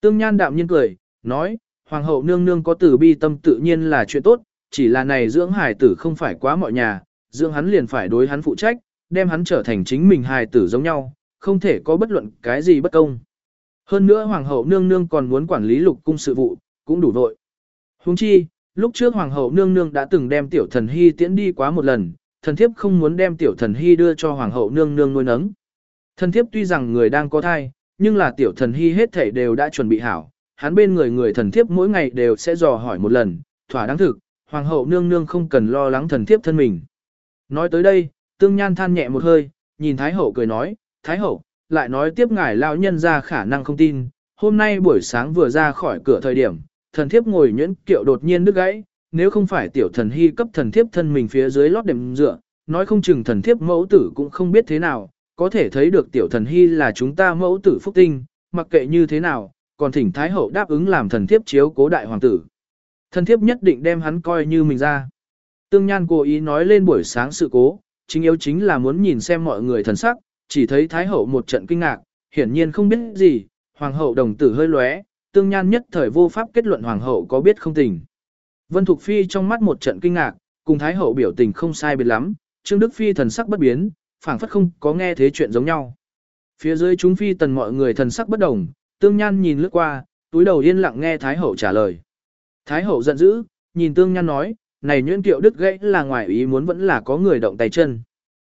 Tương nhan đạm nhiên cười, nói, hoàng hậu nương nương có tử bi tâm tự nhiên là chuyện tốt, chỉ là này dưỡng hài tử không phải quá mọi nhà, dưỡng hắn liền phải đối hắn phụ trách, đem hắn trở thành chính mình hài tử giống nhau, không thể có bất luận cái gì bất công. Hơn nữa hoàng hậu nương nương còn muốn quản lý lục cung sự vụ, cũng đủ vội. Huống chi, lúc trước hoàng hậu nương nương đã từng đem tiểu thần hy tiễn đi quá một lần, thần thiếp không muốn đem tiểu thần hy đưa cho hoàng hậu nương nương nuôi nấng. Thần thiếp tuy rằng người đang có thai, nhưng là tiểu thần hy hết thảy đều đã chuẩn bị hảo, hắn bên người người thần thiếp mỗi ngày đều sẽ dò hỏi một lần, thỏa đáng thực, hoàng hậu nương nương không cần lo lắng thần thiếp thân mình. Nói tới đây, tương nhan than nhẹ một hơi, nhìn thái hậu cười nói, thái hậu, lại nói tiếp ngài lão nhân ra khả năng không tin, hôm nay buổi sáng vừa ra khỏi cửa thời điểm, thần thiếp ngồi nhuyễn kiệu đột nhiên đứt gãy, nếu không phải tiểu thần hy cấp thần thiếp thân mình phía dưới lót đệm dựa, nói không chừng thần thiếp mẫu tử cũng không biết thế nào, có thể thấy được tiểu thần hy là chúng ta mẫu tử phúc tinh, mặc kệ như thế nào, còn thỉnh thái hậu đáp ứng làm thần thiếp chiếu cố đại hoàng tử. Thần thiếp nhất định đem hắn coi như mình ra. Tương Nhan cố ý nói lên buổi sáng sự cố, chính yếu chính là muốn nhìn xem mọi người thần sắc, chỉ thấy Thái Hậu một trận kinh ngạc, hiển nhiên không biết gì, Hoàng hậu đồng tử hơi lóe, tương nhan nhất thời vô pháp kết luận Hoàng hậu có biết không tình. Vân Thục Phi trong mắt một trận kinh ngạc, cùng Thái Hậu biểu tình không sai biệt lắm, Trương Đức Phi thần sắc bất biến, phảng phất không có nghe thế chuyện giống nhau. Phía dưới chúng Phi tần mọi người thần sắc bất đồng, tương nhan nhìn lướt qua, túi đầu yên lặng nghe Thái Hậu trả lời. Thái Hậu giận dữ, nhìn tương nhan nói, này nhuyễn tiệu đức gãy là ngoài ý muốn vẫn là có người động tay chân.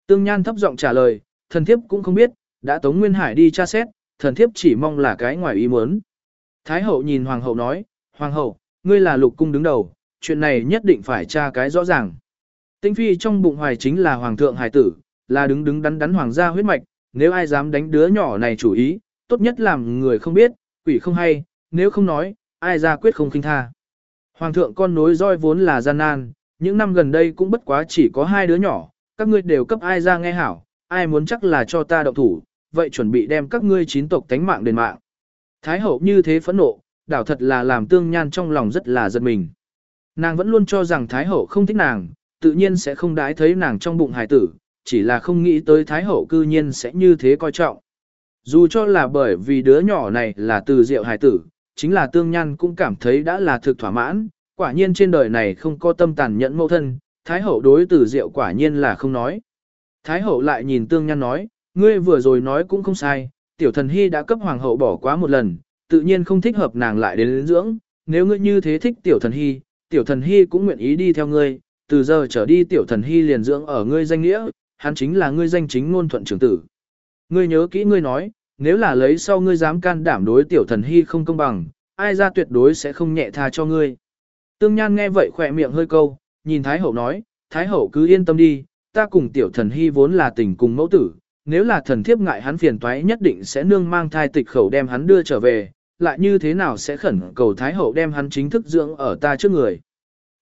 Tương nhan thấp giọng trả lời, thần thiếp cũng không biết, đã Tống Nguyên Hải đi tra xét, thần thiếp chỉ mong là cái ngoài ý muốn. Thái hậu nhìn hoàng hậu nói, hoàng hậu, ngươi là lục cung đứng đầu, chuyện này nhất định phải tra cái rõ ràng. Tinh phi trong bụng hoài chính là hoàng thượng hải tử, là đứng đứng đắn đắn hoàng gia huyết mạch, nếu ai dám đánh đứa nhỏ này chủ ý, tốt nhất làm người không biết, quỷ không hay, nếu không nói, ai ra quyết không khinh tha. Hoàng thượng con nối roi vốn là gian nan, những năm gần đây cũng bất quá chỉ có hai đứa nhỏ, các ngươi đều cấp ai ra nghe hảo, ai muốn chắc là cho ta động thủ, vậy chuẩn bị đem các ngươi chín tộc tánh mạng đền mạng. Thái hậu như thế phẫn nộ, đảo thật là làm tương nhan trong lòng rất là giật mình. Nàng vẫn luôn cho rằng Thái hậu không thích nàng, tự nhiên sẽ không đái thấy nàng trong bụng hài tử, chỉ là không nghĩ tới Thái hậu cư nhiên sẽ như thế coi trọng. Dù cho là bởi vì đứa nhỏ này là từ diệu hài tử, chính là tương nhan cũng cảm thấy đã là thực thỏa mãn, quả nhiên trên đời này không có tâm tàn nhẫn mâu thân, Thái hậu đối từ diệu quả nhiên là không nói. Thái hậu lại nhìn tương nhan nói, ngươi vừa rồi nói cũng không sai, tiểu thần hy đã cấp hoàng hậu bỏ quá một lần, tự nhiên không thích hợp nàng lại đến dưỡng, nếu ngươi như thế thích tiểu thần hy, tiểu thần hy cũng nguyện ý đi theo ngươi, từ giờ trở đi tiểu thần hy liền dưỡng ở ngươi danh nghĩa, hắn chính là ngươi danh chính ngôn thuận trưởng tử. Ngươi nhớ kỹ ngươi nói, nếu là lấy sau ngươi dám can đảm đối tiểu thần hy không công bằng, ai ra tuyệt đối sẽ không nhẹ tha cho ngươi. Tương Nhan nghe vậy khỏe miệng hơi câu, nhìn Thái Hậu nói, Thái Hậu cứ yên tâm đi, ta cùng tiểu thần hy vốn là tình cùng mẫu tử, nếu là thần thiếp ngại hắn phiền toái nhất định sẽ nương mang thai tịch khẩu đem hắn đưa trở về, lại như thế nào sẽ khẩn cầu Thái Hậu đem hắn chính thức dưỡng ở ta trước người.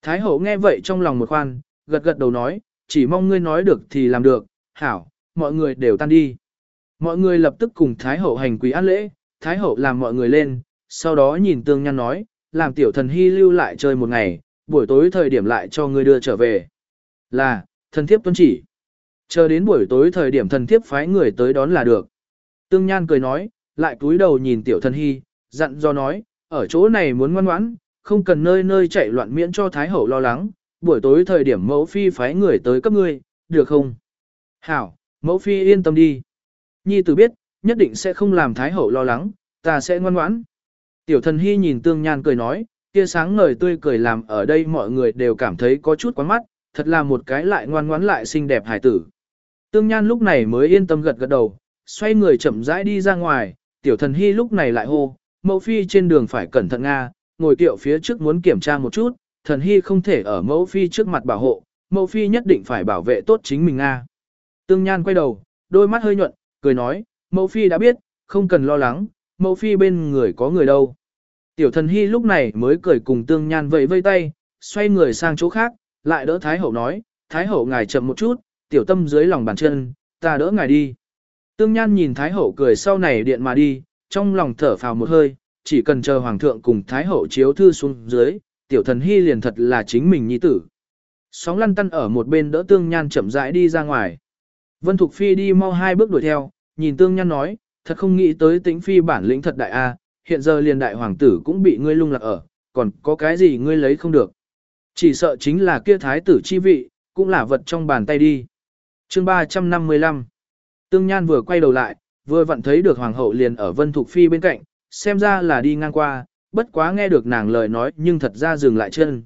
Thái Hậu nghe vậy trong lòng một khoan, gật gật đầu nói, chỉ mong ngươi nói được thì làm được, hảo, mọi người đều tan đi. Mọi người lập tức cùng Thái Hậu hành quý ăn lễ, Thái Hậu làm mọi người lên, sau đó nhìn Tương Nhan nói, làm tiểu thần hy lưu lại chơi một ngày, buổi tối thời điểm lại cho ngươi đưa trở về. Là, thần thiếp tuân chỉ. Chờ đến buổi tối thời điểm thần thiếp phái người tới đón là được. Tương Nhan cười nói, lại cúi đầu nhìn tiểu thần hy, dặn do nói, ở chỗ này muốn ngoan ngoãn, không cần nơi nơi chạy loạn miễn cho Thái Hậu lo lắng, buổi tối thời điểm mẫu phi phái người tới cấp ngươi, được không? Hảo, mẫu phi yên tâm đi. Nhi tử biết, nhất định sẽ không làm Thái Hậu lo lắng, ta sẽ ngoan ngoãn. Tiểu thần hy nhìn tương nhan cười nói, kia sáng ngời tươi cười làm ở đây mọi người đều cảm thấy có chút quá mắt, thật là một cái lại ngoan ngoãn lại xinh đẹp hải tử. Tương nhan lúc này mới yên tâm gật gật đầu, xoay người chậm rãi đi ra ngoài, tiểu thần hy lúc này lại hô, mẫu phi trên đường phải cẩn thận Nga, ngồi kiệu phía trước muốn kiểm tra một chút, thần hy không thể ở mẫu phi trước mặt bảo hộ, mẫu phi nhất định phải bảo vệ tốt chính mình Nga. Tương Nhan quay đầu, đôi mắt hơi nhuận, cười nói, mẫu phi đã biết, không cần lo lắng, mẫu phi bên người có người đâu. Tiểu thần hy lúc này mới cười cùng Tương Nhan vẫy vây tay, xoay người sang chỗ khác, lại đỡ Thái Hậu nói, Thái Hậu ngài chậm một chút, tiểu tâm dưới lòng bàn chân, ta đỡ ngài đi. Tương Nhan nhìn Thái Hậu cười sau này điện mà đi, trong lòng thở phào một hơi, chỉ cần chờ Hoàng thượng cùng Thái Hậu chiếu thư xuống dưới, tiểu thần hy liền thật là chính mình nhi tử. Sóng lăn tăn ở một bên đỡ Tương Nhan chậm rãi đi ra ngoài. Vân Thục Phi đi mau hai bước đuổi theo, nhìn Tương Nhan nói, thật không nghĩ tới tĩnh Phi bản lĩnh thật đại a, hiện giờ liền đại hoàng tử cũng bị ngươi lung lạc ở, còn có cái gì ngươi lấy không được. Chỉ sợ chính là kia thái tử chi vị, cũng là vật trong bàn tay đi. chương 355 Tương Nhan vừa quay đầu lại, vừa vặn thấy được hoàng hậu liền ở Vân Thục Phi bên cạnh, xem ra là đi ngang qua, bất quá nghe được nàng lời nói nhưng thật ra dừng lại chân.